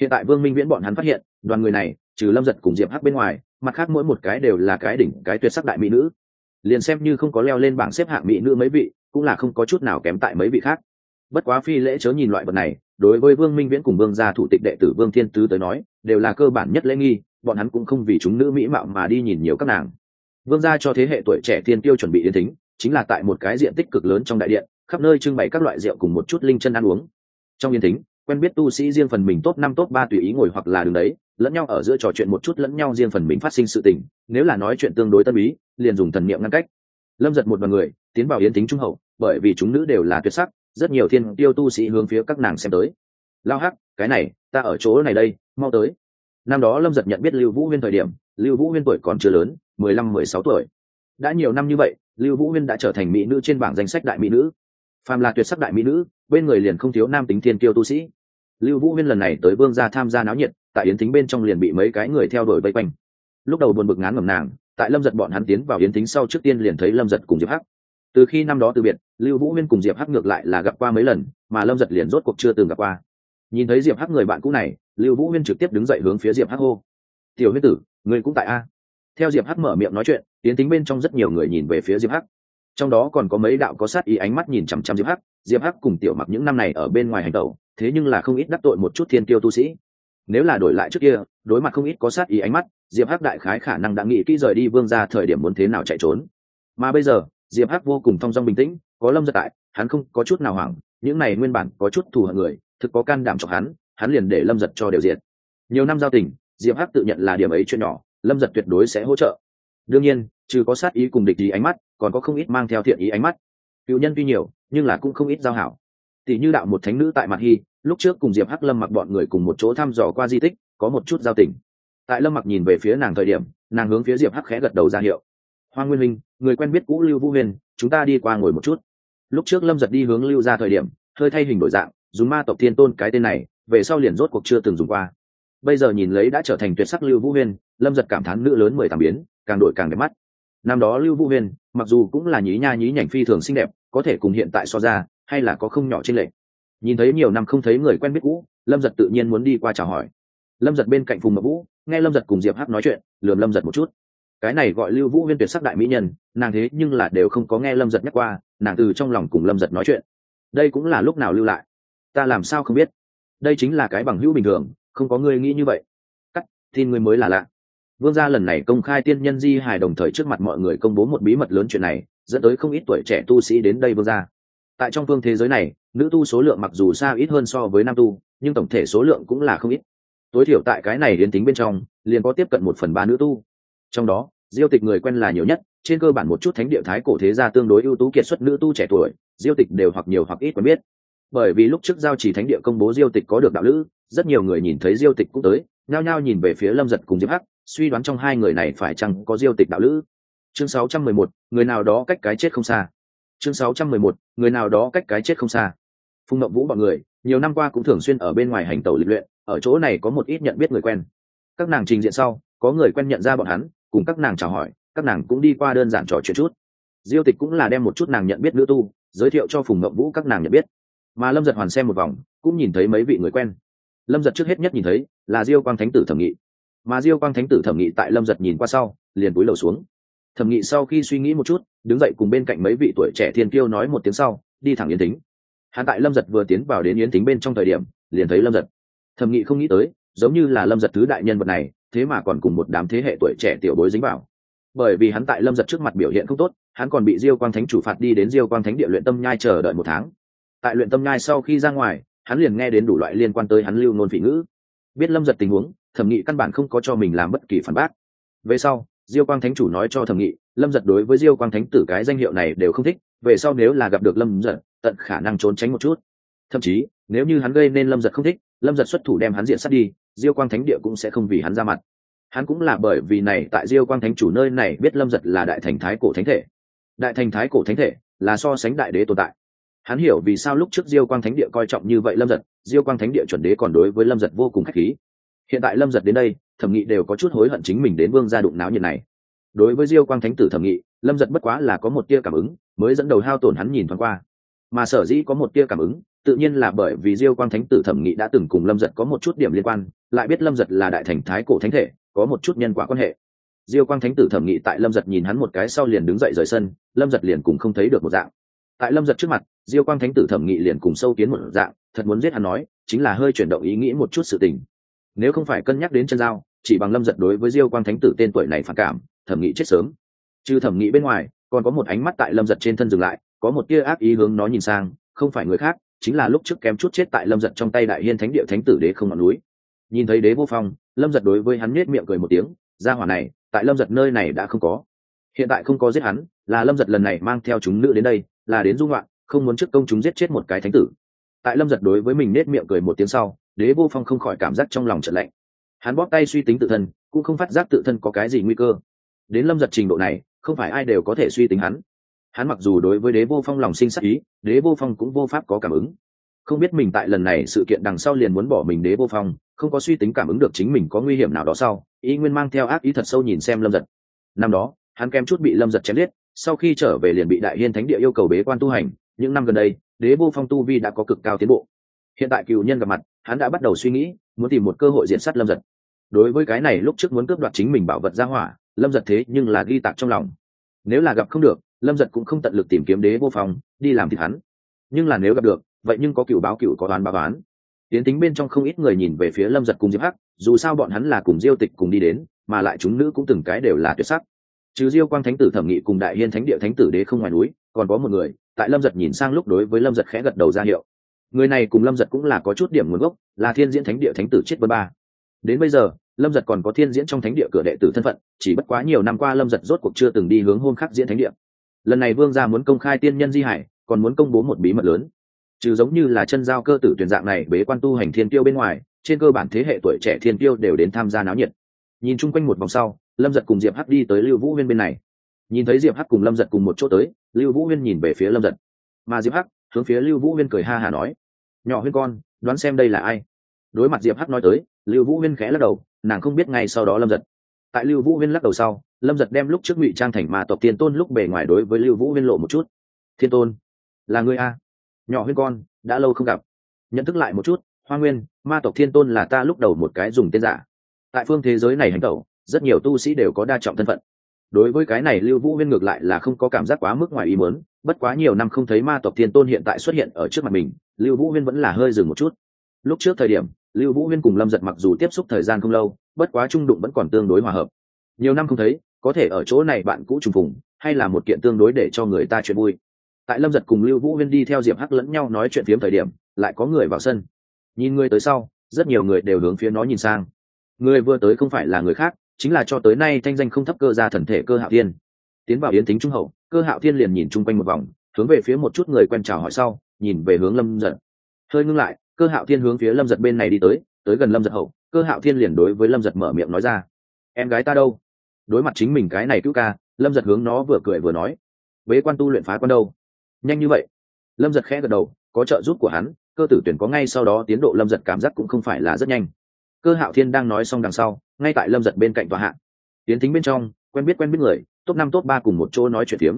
Hiện tại vương minh viễn bọn hắn phát hiện, đoàn người này trừ lâm giật cùng diệp hắc bên ngoài, mặt khác mỗi một cái đều là cái đỉnh, cái tuyệt sắc đại mỹ nữ. Liền xem như không có leo lên bảng xếp hạng mỹ nữ mấy vị, cũng là không có chút nào kém tại mấy vị khác. Bất quá phi lễ chớ nhìn loại vật này, đối với vương minh viễn cùng vương gia thủ tịch đệ tử vương thiên tứ tới nói, đều là cơ bản nhất lễ nghi, bọn hắn cũng không vì chúng nữ mỹ mạo mà đi nhìn nhiều các nàng. Vương gia cho thế hệ tuổi trẻ thiên tiêu chuẩn bị yên thính, chính là tại một cái diện tích cực lớn trong đại điện, khắp nơi trưng bày các loại rượu cùng một chút linh chân ăn uống. Trong yên thính, quen biết tu sĩ riêng phần mình top năm top ba tùy ý ngồi hoặc là đứng đấy lẫn nhau ở giữa trò chuyện một chút lẫn nhau riêng phần mình phát sinh sự tình, nếu là nói chuyện tương đối tân bí liền dùng thần niệm ngăn cách. Lâm giật một đoàn người, tiến vào yến tính trung hậu, bởi vì chúng nữ đều là tuyệt sắc, rất nhiều thiên tiêu tu sĩ hướng phía các nàng xem tới. Lao hắc, cái này, ta ở chỗ này đây, mau tới. Năm đó lâm giật nhận biết lưu vũ huyên thời điểm, lưu vũ huyên tuổi còn chưa lớn, mười lăm, mười sáu tuổi. Đã nhiều năm như vậy, lưu vũ huyên đã trở thành mỹ nữ trên bảng danh sách đại mỹ nữ. Phàm là tuyệt sắc đại mỹ nữ, bên người liền không thiếu nam tính thiên tiêu tu sĩ lưu vũ huyên lần này tới vương gia tham gia náo nhiệt, tại yến thính bên trong liền bị mấy cái người theo đuổi vây quanh. Lúc đầu buồn bực ngán ngầm nàng, tại lâm giật bọn hắn tiến vào yến thính sau trước tiên liền thấy lâm giật cùng diệp hắc. Từ khi năm đó từ biệt, lưu vũ huyên cùng diệp hắc ngược lại là gặp qua mấy lần, mà lâm giật liền rốt cuộc chưa từng gặp qua. Nhìn thấy diệp hắc người bạn cũ này, lưu vũ huyên trực tiếp đứng dậy hướng phía diệp hắc hô. Tiểu huyết tử người cũng tại a? Theo diệp hắc mở miệng nói chuyện, Yến tính bên trong rất nhiều người nhìn về phía diệp hắc. Trong đó còn có mấy đạo có sát ý ánh mắt nhìn chằm chằm diệp hắc. Diệp hắc cùng tiểu mặc những năm này ở bên ngoài hành tẩu thế nhưng là không ít đắc tội một chút thiên tiêu tu sĩ. Nếu là đổi lại trước kia, đối mặt không ít có sát ý ánh mắt, diệp hắc đại khái khả năng đã nghĩ kỹ rời đi vương ra thời điểm muốn thế nào chạy trốn. Mà bây giờ, diệp hắc vô cùng thong dong bình tĩnh, có lâm giật tại, hắn không có chút nào hoảng, những này nguyên bản có chút thù hận người, thực có can đảm cho hắn hắn liền để lâm giật cho đều diện nhiều năm giao tình, diệp hắc tự nhận là điểm ấy chuyện nhỏ, lâm giật tuyệt đối sẽ hỗ trợ. Đương nhiên, trừ có sát ý cùng địch ý ánh mắt, còn có không ít mang theo thiện ý ánh mắt. Cựu nhân tuy nhiều, nhưng là cũng không ít giao hảo tỷ như đạo một thánh nữ tại mặt hy, lúc trước cùng diệp hắc lâm mặc bọn người cùng một chỗ thăm dò qua di tích, có một chút giao tình. Tại lâm mặc nhìn về phía nàng thời điểm, nàng hướng phía diệp hắc khẽ gật đầu ra hiệu. Hoa nguyên minh, người quen biết cũ lưu vũ huyền chúng ta đi qua ngồi một chút. Lúc trước lâm giật đi hướng lưu ra thời điểm, hơi thay hình đổi dạng, dùng ma tộc thiên tôn cái tên này, về sau liền rốt cuộc chưa từng dùng qua. Bây giờ nhìn lấy đã trở thành tuyệt sắc lưu vũ huyên lâm giật cảm thán nữ lớn mười tám biến, càng đổi càng đẹp mắt. Năm đó lưu vũ huyên mặc dù cũng là nhí nha nhí nhảnh phi thường xinh đẹp, có thể cùng hiện tại so ra hay là có không nhỏ trên lệ nhìn thấy nhiều năm không thấy người quen biết cũ, lâm giật tự nhiên muốn đi qua chào hỏi. Lâm giật bên cạnh phùng mập vũ, nghe lâm giật cùng diệp hắc nói chuyện, lườm lâm giật một chút. Cái này gọi lưu vũ huyên tuyệt sắc đại mỹ nhân, nàng thế nhưng là đều không có nghe lâm giật nhắc qua, nàng từ trong lòng cùng lâm giật nói chuyện. Đây cũng là lúc nào lưu lại? Ta làm sao không biết? Đây chính là cái bằng hữu bình thường, không có người nghĩ như vậy. Cắt, tin người mới là lạ. Vương gia lần này công khai tiên nhân di hài đồng thời trước mặt mọi người công bố một bí mật lớn chuyện này, dẫn tới không ít tuổi trẻ tu sĩ đến đây vương gia tại trong phương thế giới này nữ tu số lượng mặc dù xa ít hơn so với nam tu nhưng tổng thể số lượng cũng là không ít. Tối thiểu tại cái này đến tính bên trong liền có tiếp cận một phần ba nữ tu. Trong đó diêu tịch người quen là nhiều nhất trên cơ bản một chút thánh địa thái cổ thế gia tương đối ưu tú kiệt xuất nữ tu trẻ tuổi diêu tịch đều hoặc nhiều hoặc ít quen biết. Bởi vì lúc trước giao chỉ thánh địa công bố diêu tịch có được đạo lữ rất nhiều người nhìn thấy diêu tịch cũng tới nhao nhao nhìn về phía lâm giật cùng diệp hắc suy đoán trong hai người này phải chăng có diêu tịch đạo lữ. Chương 611, người nào đó cách cái chết không xa chương 611, người nào đó cách cái chết không xa. Phùng mộng vũ bọn người nhiều năm qua cũng thường xuyên ở bên ngoài hành tàu lịch luyện ở chỗ này có một ít nhận biết người quen. Các nàng trình diện sau có người quen nhận ra bọn hắn cùng các nàng chào hỏi các nàng cũng đi qua đơn giản trò chuyện chút. Diêu tịch cũng là đem một chút nàng nhận biết nữ tu giới thiệu cho phùng mộng vũ các nàng nhận biết. Mà lâm giật hoàn xem một vòng cũng nhìn thấy mấy vị người quen. Lâm giật trước hết nhất nhìn thấy là diêu quang thánh tử thẩm nghị. Mà diêu quang thánh tử thẩm nghị tại lâm giật nhìn qua sau liền cúi đầu xuống thẩm nghị sau khi suy nghĩ một chút, đứng dậy cùng bên cạnh mấy vị tuổi trẻ thiên kiêu nói một tiếng sau, đi thẳng yến tính hắn tại lâm giật vừa tiến vào đến yến tính bên trong thời điểm, liền thấy lâm giật. Thẩm nghị không nghĩ tới, giống như là lâm giật thứ đại nhân vật này, thế mà còn cùng một đám thế hệ tuổi trẻ tiểu bối dính vào. Bởi vì hắn tại lâm giật trước mặt biểu hiện không tốt, hắn còn bị diêu quang thánh chủ phạt đi đến diêu quang thánh địa luyện tâm nhai chờ đợi một tháng. Tại luyện tâm nhai sau khi ra ngoài, hắn liền nghe đến đủ loại liên quan tới hắn lưu nôn phỉ ngữ. Biết lâm giật tình huống, thẩm nghị căn bản không có cho mình làm bất kỳ phản bác. Về sau diêu quang thánh chủ nói cho thẩm nghị, lâm giật đối với diêu quang thánh tử cái danh hiệu này đều không thích, về sau nếu là gặp được lâm giật, tận khả năng trốn tránh một chút. Thậm chí, nếu như hắn gây nên lâm giật không thích, lâm giật xuất thủ đem hắn diện sát đi, diêu quang thánh địa cũng sẽ không vì hắn ra mặt. Hắn cũng là bởi vì này, tại diêu quang thánh chủ nơi này biết lâm giật là đại thành thái cổ thánh thể. Đại thành thái cổ thánh thể là so sánh đại đế tồn tại. Hắn hiểu vì sao lúc trước diêu quang thánh địa coi trọng như vậy lâm giật, diêu quang thánh địa chuẩn đế còn đối với lâm giật vô cùng k h á c h khí. Hiện tại lâm giật đến đây thẩm nghị đều có chút hối hận chính mình đến vương gia đụng náo nhiệt này. Đối với diêu quang thánh tử thẩm nghị, lâm giật bất quá là có một tia cảm ứng, mới dẫn đầu hao tổn hắn nhìn thoáng qua. Mà sở dĩ có một tia cảm ứng, tự nhiên là bởi vì diêu quang thánh tử thẩm nghị đã từng cùng lâm giật có một chút điểm liên quan, lại biết lâm giật là đại thành thái cổ thánh thể, có một chút nhân quả quan hệ. Diêu quang thánh tử thẩm nghị tại lâm giật nhìn hắn một cái sau liền đứng dậy rời sân, lâm giật liền cùng không thấy được một dạng. Tại lâm giật trước mặt, diêu quang thánh tử thẩm nghị liền cùng sâu kiến một dạng, thật muốn giết hắn nói, chính là hơi chuyển động ý nghĩ một chút sự tình nếu không phải cân nhắc đến chân dao chỉ bằng lâm giật đối với diêu quang thánh tử tên tuổi này phản cảm, thẩm nghĩ chết sớm. Trừ thẩm nghĩ bên ngoài, còn có một ánh mắt tại lâm giật trên thân dừng lại, có một tia ác ý hướng nó nhìn sang, không phải người khác, chính là lúc trước kém chút chết tại lâm giật trong tay đại hiên thánh địa thánh tử đế không ngọn núi. Nhìn thấy đế vô phong, lâm giật đối với hắn nết miệng cười một tiếng ra hỏa này, tại lâm giật nơi này đã không có. Hiện tại không có giết hắn, là lâm giật lần này mang theo chúng nữ đến đây, là đến dung loạn không muốn trước công chúng giết chết một cái thánh tử. Tại lâm giật đối với mình nết miệng cười một tiếng sau đế vô phong không khỏi cảm giác trong lòng trận lạnh. Hắn bóp tay suy tính tự thân, cũng không phát giác tự thân có cái gì nguy cơ. Đến lâm giật trình độ này, không phải ai đều có thể suy tính hắn. Hắn mặc dù đối với đế vô phong lòng sinh sắc ý, đế vô phong cũng vô pháp có cảm ứng. Không biết mình tại lần này sự kiện đằng sau liền muốn bỏ mình đế vô phong, không có suy tính cảm ứng được chính mình có nguy hiểm nào đó sau, ý nguyên mang theo ác ý thật sâu nhìn xem lâm giật. Năm đó, hắn kém chút bị lâm giật chém liết sau khi trở về liền bị đại hiên thánh địa yêu cầu bế quan tu hành. Những năm gần đây, đế vô phong tu vi đã có cực cao tiến bộ. Hiện tại cựu nhân gặp mặt hắn đã bắt đầu suy nghĩ, muốn tìm một cơ hội diện sát lâm giật. Đối với cái này lúc trước muốn cướp đoạt chính mình bảo vật ra hỏa, lâm giật thế nhưng là ghi tạc trong lòng. Nếu là gặp không được, lâm giật cũng không tận lực tìm kiếm đế vô phòng đi làm thịt hắn. Nhưng là nếu gặp được, vậy nhưng có cựu báo cựu có đoán báo đoán. Tiến tính bên trong không ít người nhìn về phía lâm giật cùng diệp hắc, dù sao bọn hắn là cùng diêu tịch cùng đi đến, mà lại chúng nữ cũng từng cái đều là tuyệt sắc. Chứ diêu quang thánh tử thẩm nghị cùng đại hiên thánh địa thánh tử đế không ngoài núi, còn có một người, tại lâm giật nhìn sang lúc đối với lâm giật khẽ gật đầu ra hiệu người này cùng lâm giật cũng là có chút điểm nguồn gốc, là thiên diễn thánh địa thánh tử chết vân ba. Đến bây giờ, lâm giật còn có thiên diễn trong thánh địa cửa đệ tử thân phận, chỉ bất quá nhiều năm qua lâm giật rốt cuộc chưa từng đi hướng hôn khắc diễn thánh địa. Lần này vương gia muốn công khai tiên nhân di hải, còn muốn công bố một bí mật lớn. Trừ giống như là chân giao cơ tử tuyển dạng này bế quan tu hành thiên tiêu bên ngoài, trên cơ bản thế hệ tuổi trẻ thiên tiêu đều đến tham gia náo nhiệt. Nhìn chung quanh một vòng sau, lâm giật cùng diệp hắc đi tới lưu vũ huyên bên này. Nhìn thấy diệp hắc cùng lâm giật cùng một chỗ tới, lưu vũ huyên nhìn về phía lâm giật. Mà diệp hắc hướng phía lưu vũ huyên cười ha hà nói. Nhỏ huyên con, đoán xem đây là ai? Đối mặt diệp hắc nói tới, lưu vũ huyên khẽ lắc đầu, nàng không biết ngay sau đó lâm giật. Tại lưu vũ huyên lắc đầu sau, lâm giật đem lúc trước ngụy trang thành ma tộc thiên tôn lúc bề ngoài đối với lưu vũ huyên lộ một chút. Thiên tôn, là người a? Nhỏ huyên con, đã lâu không gặp. Nhận thức lại một chút, hoa nguyên, ma tộc thiên tôn là ta lúc đầu một cái dùng tên giả. Tại phương thế giới này hành tẩu, rất nhiều tu sĩ đều có đa trọng thân phận. Đối với cái này lưu vũ huyên ngược lại là không có cảm giác quá mức ngoài ý muốn bất quá nhiều năm không thấy ma tộc thiên tôn hiện tại xuất hiện ở trước mặt mình, lưu vũ huyên vẫn là hơi dừng một chút. Lúc trước thời điểm, lưu vũ huyên cùng lâm giật mặc dù tiếp xúc thời gian không lâu, bất quá trung đụng vẫn còn tương đối hòa hợp. Nhiều năm không thấy, có thể ở chỗ này bạn cũ trùng phùng, hay là một kiện tương đối để cho người ta chuyện vui. Tại lâm giật cùng lưu vũ huyên đi theo diệp hắc lẫn nhau nói chuyện phiếm thời điểm, lại có người vào sân. Nhìn người tới sau, rất nhiều người đều hướng phía nó nhìn sang. Người vừa tới không phải là người khác, chính là cho tới nay thanh danh không thấp cơ ra thần thể cơ hạo thiên. Tiến vào yến tính trung hậu cơ hạo thiên liền nhìn chung quanh một vòng, hướng về phía một chút người quen chào hỏi sau, nhìn về hướng lâm giật. Hơi ngưng lại, cơ hạo thiên hướng phía lâm giật bên này đi tới tới gần lâm giật hậu, cơ hạo thiên liền đối với lâm giật mở miệng nói ra. Em gái ta đâu? Đối mặt chính mình cái này cứu ca, lâm giật hướng nó vừa cười vừa nói. Bế quan tu luyện phá quan đâu? Nhanh như vậy. Lâm giật khẽ gật đầu, có trợ giúp của hắn, cơ tử tuyển có ngay sau đó tiến độ lâm giật cảm giác cũng không phải là rất nhanh. Cơ hạo thiên đang nói xong đằng sau, ngay tại lâm giật bên cạnh tòa hạng tiến thính bên trong, quen biết quen biết người top năm, top ba cùng một chỗ nói chuyện phiếm.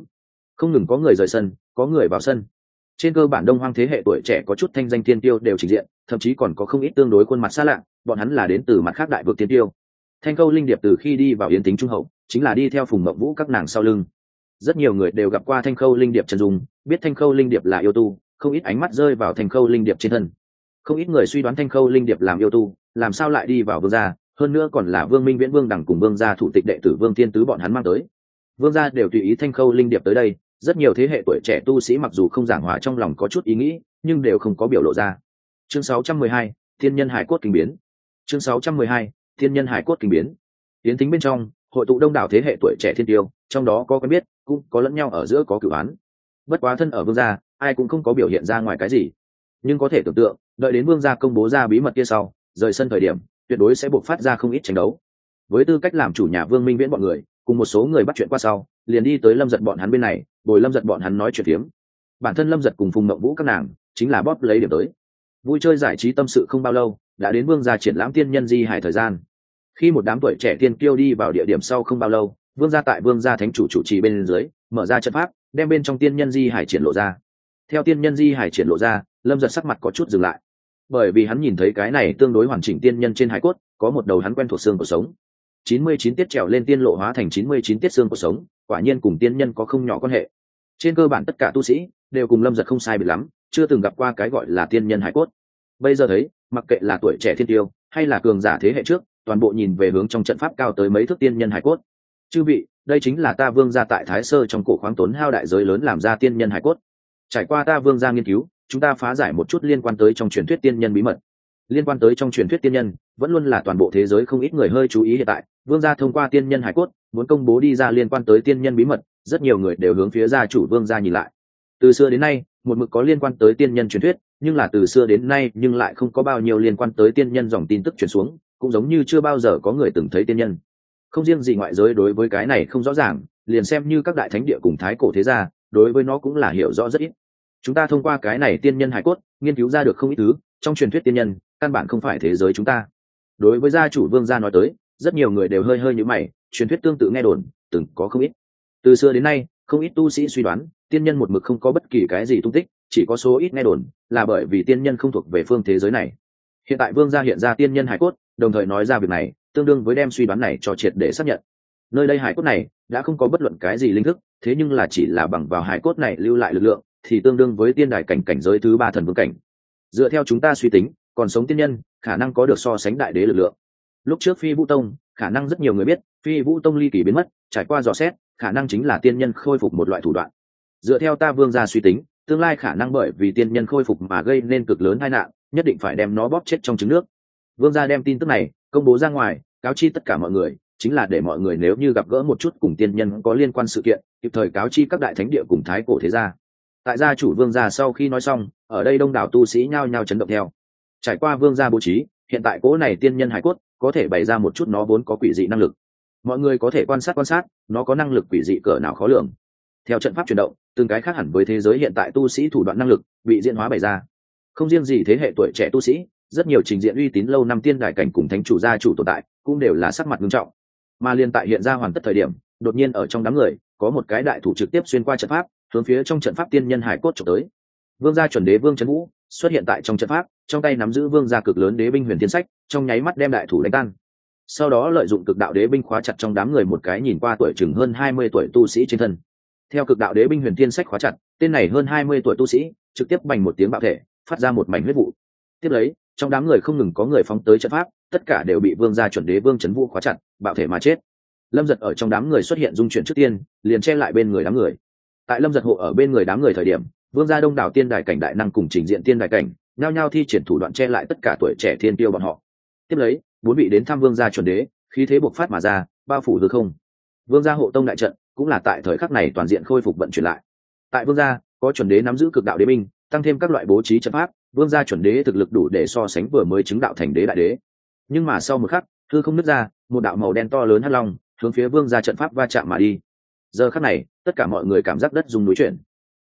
Không ngừng có người rời sân, có người vào sân. Trên cơ bản đông hoang thế hệ tuổi trẻ có chút thanh danh tiên tiêu đều trình diện, thậm chí còn có không ít tương đối khuôn mặt xa lạ, bọn hắn là đến từ mặt khác đại vực tiên tiêu. Thanh câu linh điệp từ khi đi vào yến tính trung hậu, chính là đi theo phùng mộng vũ các nàng sau lưng. Rất nhiều người đều gặp qua thanh khâu linh điệp trần dung, biết thanh khâu linh điệp là yêu tu, không ít ánh mắt rơi vào thanh khâu linh điệp trên thân. Không ít người suy đoán thanh khâu linh điệp làm yêu tu, làm sao lại đi vào vương gia, hơn nữa còn là vương minh viễn vương đẳng cùng vương gia thủ tịch đệ tử vương thiên tứ bọn hắn mang tới vương gia đều tùy ý thanh khâu linh điệp tới đây rất nhiều thế hệ tuổi trẻ tu sĩ mặc dù không giảng hòa trong lòng có chút ý nghĩ nhưng đều không có biểu lộ ra. Chương 612, thiên nhân hải cốt kinh biến. Chương 612, thiên nhân hải cốt kinh biến. Tiến tính bên trong hội tụ đông đảo thế hệ tuổi trẻ thiên tiêu trong đó có quen biết cũng có lẫn nhau ở giữa có cửu án. Bất quá thân ở vương gia ai cũng không có biểu hiện ra ngoài cái gì. Nhưng có thể tưởng tượng đợi đến vương gia công bố ra bí mật kia sau rời sân thời điểm tuyệt đối sẽ buộc phát ra không ít tranh đấu. Với tư cách làm chủ nhà vương minh viễn bọn người cùng một số người bắt chuyện qua sau, liền đi tới lâm giật bọn hắn bên này, bồi lâm giật bọn hắn nói chuyện phiếm. Bản thân lâm giật cùng phùng mậu vũ các nàng, chính là bóp lấy điểm tới. Vui chơi giải trí tâm sự không bao lâu, đã đến vương gia triển lãm tiên nhân di hải thời gian. Khi một đám tuổi trẻ tiên kiêu đi vào địa điểm sau không bao lâu, vương gia tại vương gia thánh chủ chủ trì bên dưới, mở ra trận pháp, đem bên trong tiên nhân di hải triển lộ ra. Theo tiên nhân di hải triển lộ ra, lâm giật sắc mặt có chút dừng lại. Bởi vì hắn nhìn thấy cái này tương đối hoàn chỉnh tiên nhân trên hải cốt, có một đầu hắn quen thuộc xương cuộc sống chín mươi chín tiết trèo lên tiên lộ hóa thành chín mươi chín tiết xương cuộc sống, quả nhiên cùng tiên nhân có không nhỏ quan hệ. Trên cơ bản tất cả tu sĩ đều cùng lâm giật không sai bị lắm, chưa từng gặp qua cái gọi là tiên nhân hải cốt. Bây giờ thấy, mặc kệ là tuổi trẻ thiên tiêu hay là cường giả thế hệ trước, toàn bộ nhìn về hướng trong trận pháp cao tới mấy thước tiên nhân hải cốt. Chư vị, đây chính là ta vương gia tại thái sơ trong cổ khoáng tốn hao đại giới lớn làm ra tiên nhân hải cốt. Trải qua ta vương gia nghiên cứu, chúng ta phá giải một chút liên quan tới trong truyền thuyết tiên nhân bí mật. Liên quan tới trong truyền thuyết tiên nhân vẫn luôn là toàn bộ thế giới không ít người hơi chú ý hiện tại, vương gia thông qua tiên nhân hải cốt, muốn công bố đi ra liên quan tới tiên nhân bí mật, rất nhiều người đều hướng phía gia chủ vương gia nhìn lại. Từ xưa đến nay, một mực có liên quan tới tiên nhân truyền thuyết, nhưng là từ xưa đến nay, nhưng lại không có bao nhiêu liên quan tới tiên nhân dòng tin tức truyền xuống, cũng giống như chưa bao giờ có người từng thấy tiên nhân. Không riêng gì ngoại giới đối với cái này không rõ ràng, liền xem như các đại thánh địa cùng thái cổ thế gia, đối với nó cũng là hiểu rõ rất ít. Chúng ta thông qua cái này tiên nhân hải cốt, nghiên cứu ra được không ít thứ, trong truyền thuyết tiên nhân, căn bản không phải thế giới chúng ta đối với gia chủ vương gia nói tới, rất nhiều người đều hơi hơi như mày, truyền thuyết tương tự nghe đồn, từng có không ít. Từ xưa đến nay, không ít tu sĩ suy đoán, tiên nhân một mực không có bất kỳ cái gì tung tích, chỉ có số ít nghe đồn, là bởi vì tiên nhân không thuộc về phương thế giới này. Hiện tại vương gia hiện ra tiên nhân hải cốt, đồng thời nói ra việc này, tương đương với đem suy đoán này cho triệt để xác nhận. Nơi đây hải cốt này, đã không có bất luận cái gì linh thức, thế nhưng là chỉ là bằng vào hải cốt này lưu lại lực lượng, thì tương đương với tiên đài cảnh cảnh giới thứ ba thần vương cảnh. Dựa theo chúng ta suy tính, còn sống tiên nhân khả năng có được so sánh đại đế lực lượng. Lúc trước phi vũ tông, khả năng rất nhiều người biết, phi vũ tông ly kỳ biến mất, trải qua dò xét, khả năng chính là tiên nhân khôi phục một loại thủ đoạn. Dựa theo ta vương gia suy tính, tương lai khả năng bởi vì tiên nhân khôi phục mà gây nên cực lớn tai nạn, nhất định phải đem nó bóp chết trong trứng nước. Vương gia đem tin tức này công bố ra ngoài, cáo chi tất cả mọi người, chính là để mọi người nếu như gặp gỡ một chút cùng tiên nhân có liên quan sự kiện, kịp thời cáo chi các đại thánh địa cùng thái cổ thế gia. Tại gia chủ vương gia sau khi nói xong, ở đây đông đảo tu sĩ nhao nhao chấn động theo trải qua vương gia bố trí, hiện tại cỗ này tiên nhân hải cốt có thể bày ra một chút nó vốn có quỷ dị năng lực. Mọi người có thể quan sát quan sát, nó có năng lực quỷ dị cỡ nào khó lường. Theo trận pháp chuyển động, từng cái khác hẳn với thế giới hiện tại tu sĩ thủ đoạn năng lực bị diễn hóa bày ra. Không riêng gì thế hệ tuổi trẻ tu sĩ, rất nhiều trình diện uy tín lâu năm tiên đại cảnh cùng thánh chủ gia chủ tồn tại cũng đều là sắc mặt nghiêm trọng. Mà liên tại hiện ra hoàn tất thời điểm, đột nhiên ở trong đám người, có một cái đại thủ trực tiếp xuyên qua trận pháp, hướng phía trong trận pháp tiên nhân hải cốt trộm tới. Vương gia chuẩn đế vương trấn vũ xuất hiện tại trong trận pháp, trong tay nắm giữ vương gia cực lớn đế binh huyền thiên sách, trong nháy mắt đem đại thủ đánh tan. Sau đó lợi dụng cực đạo đế binh khóa chặt trong đám người một cái nhìn qua tuổi chừng hơn hai mươi tuổi tu sĩ trên thân. Theo cực đạo đế binh huyền thiên sách khóa chặt, tên này hơn hai mươi tuổi tu sĩ trực tiếp bành một tiếng bạo thể, phát ra một mảnh huyết vụ. Tiếp lấy, trong đám người không ngừng có người phóng tới trận pháp, tất cả đều bị vương gia chuẩn đế vương trấn vũ khóa chặt, bạo thể mà chết. Lâm giật ở trong đám người xuất hiện dung chuyển trước tiên, liền che lại bên người đám người. Tại lâm giật hộ ở bên người đám người thời điểm vương gia đông đảo tiên đài cảnh đại năng cùng trình diện tiên đài cảnh, nhao nhao thi triển thủ đoạn che lại tất cả tuổi trẻ thiên tiêu bọn họ. Tiếp lấy, bốn vị đến thăm vương gia chuẩn đế, khí thế buộc phát mà ra, bao phủ hư không. Vương gia hộ tông đại trận cũng là tại thời khắc này toàn diện khôi phục vận chuyển lại. Tại vương gia, có chuẩn đế nắm giữ cực đạo đế binh, tăng thêm các loại bố trí trận pháp, vương gia chuẩn đế thực lực đủ để so sánh vừa mới chứng đạo thành đế đại đế. Nhưng mà sau một khắc thư không nứt ra, một đạo màu đen to lớn hắt long hướng phía vương gia trận pháp va chạm mà đi. Giờ khắc này, tất cả mọi người cảm giác đất dùng núi chuyển.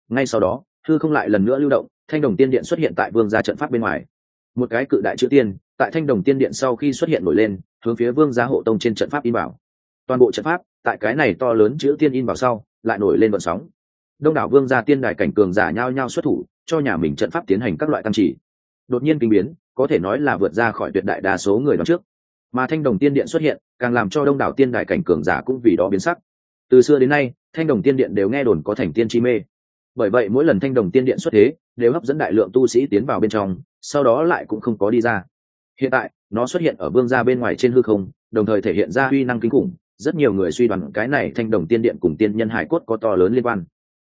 Ngay sau đó hư không lại lần nữa lưu động, thanh đồng tiên điện xuất hiện tại vương gia trận pháp bên ngoài. Một cái cự đại chữ tiên, tại thanh đồng tiên điện sau khi xuất hiện nổi lên, hướng phía vương gia hộ tông trên trận pháp in bảo. Toàn bộ trận pháp, tại cái này to lớn chữ tiên in vào sau, lại nổi lên vận sóng. Đông đảo vương gia tiên đài cảnh cường giả nhao nhao xuất thủ, cho nhà mình trận pháp tiến hành các loại tăng chỉ. Đột nhiên kinh biến, có thể nói là vượt ra khỏi tuyệt đại đa số người đón trước. Mà thanh đồng tiên điện xuất hiện, càng làm cho đông đảo tiên đài cảnh cường giả cũng vì đó biến sắc. Từ xưa đến nay, thanh đồng tiên điện đều nghe đồn có thành tiên chi mê bởi vậy mỗi lần thanh đồng tiên điện xuất thế, đều hấp dẫn đại lượng tu sĩ tiến vào bên trong, sau đó lại cũng không có đi ra. Hiện tại, nó xuất hiện ở vương gia bên ngoài trên hư không, đồng thời thể hiện ra uy năng kinh khủng, rất nhiều người suy đoán cái này thanh đồng tiên điện cùng tiên nhân hải cốt có to lớn liên quan.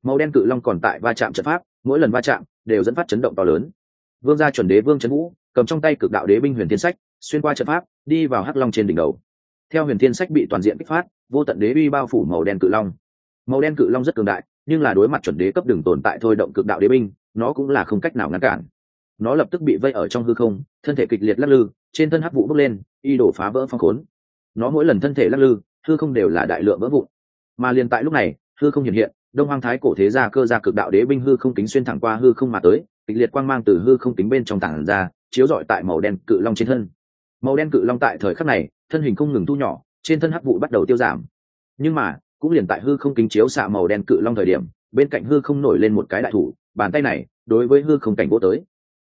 Màu đen cự long còn tại va chạm trận pháp, mỗi lần va chạm, đều dẫn phát chấn động to lớn. Vương gia chuẩn đế vương trấn vũ, cầm trong tay cực đạo đế binh huyền thiên sách, xuyên qua trận pháp, đi vào hắc long trên đỉnh đầu. Theo huyền thiên sách bị toàn diện kích phát, vô tận đế uy bao phủ màu đen cự long. Màu đen cự long rất cường đại nhưng là đối mặt chuẩn đế cấp đường tồn tại thôi động cực đạo đế binh, nó cũng là không cách nào ngăn cản. Nó lập tức bị vây ở trong hư không, thân thể kịch liệt lắc lư, trên thân hắc vụ bốc lên, y đổ phá vỡ phong khốn. Nó mỗi lần thân thể lắc lư, hư không đều là đại lượng vỡ vụn. Mà liền tại lúc này, hư không hiện hiện, đông hoang thái cổ thế gia cơ gia cực đạo đế binh hư không kính xuyên thẳng qua hư không mà tới, kịch liệt quang mang từ hư không kính bên trong tảng ra, chiếu rọi tại màu đen cự long trên thân. Màu đen cự long tại thời khắc này, thân hình không ngừng thu nhỏ, trên thân hắc vụ bắt đầu tiêu giảm. Nhưng mà cũng liền tại hư không kính chiếu xạ màu đen cự long thời điểm bên cạnh hư không nổi lên một cái đại thủ bàn tay này đối với hư không cảnh vô tới.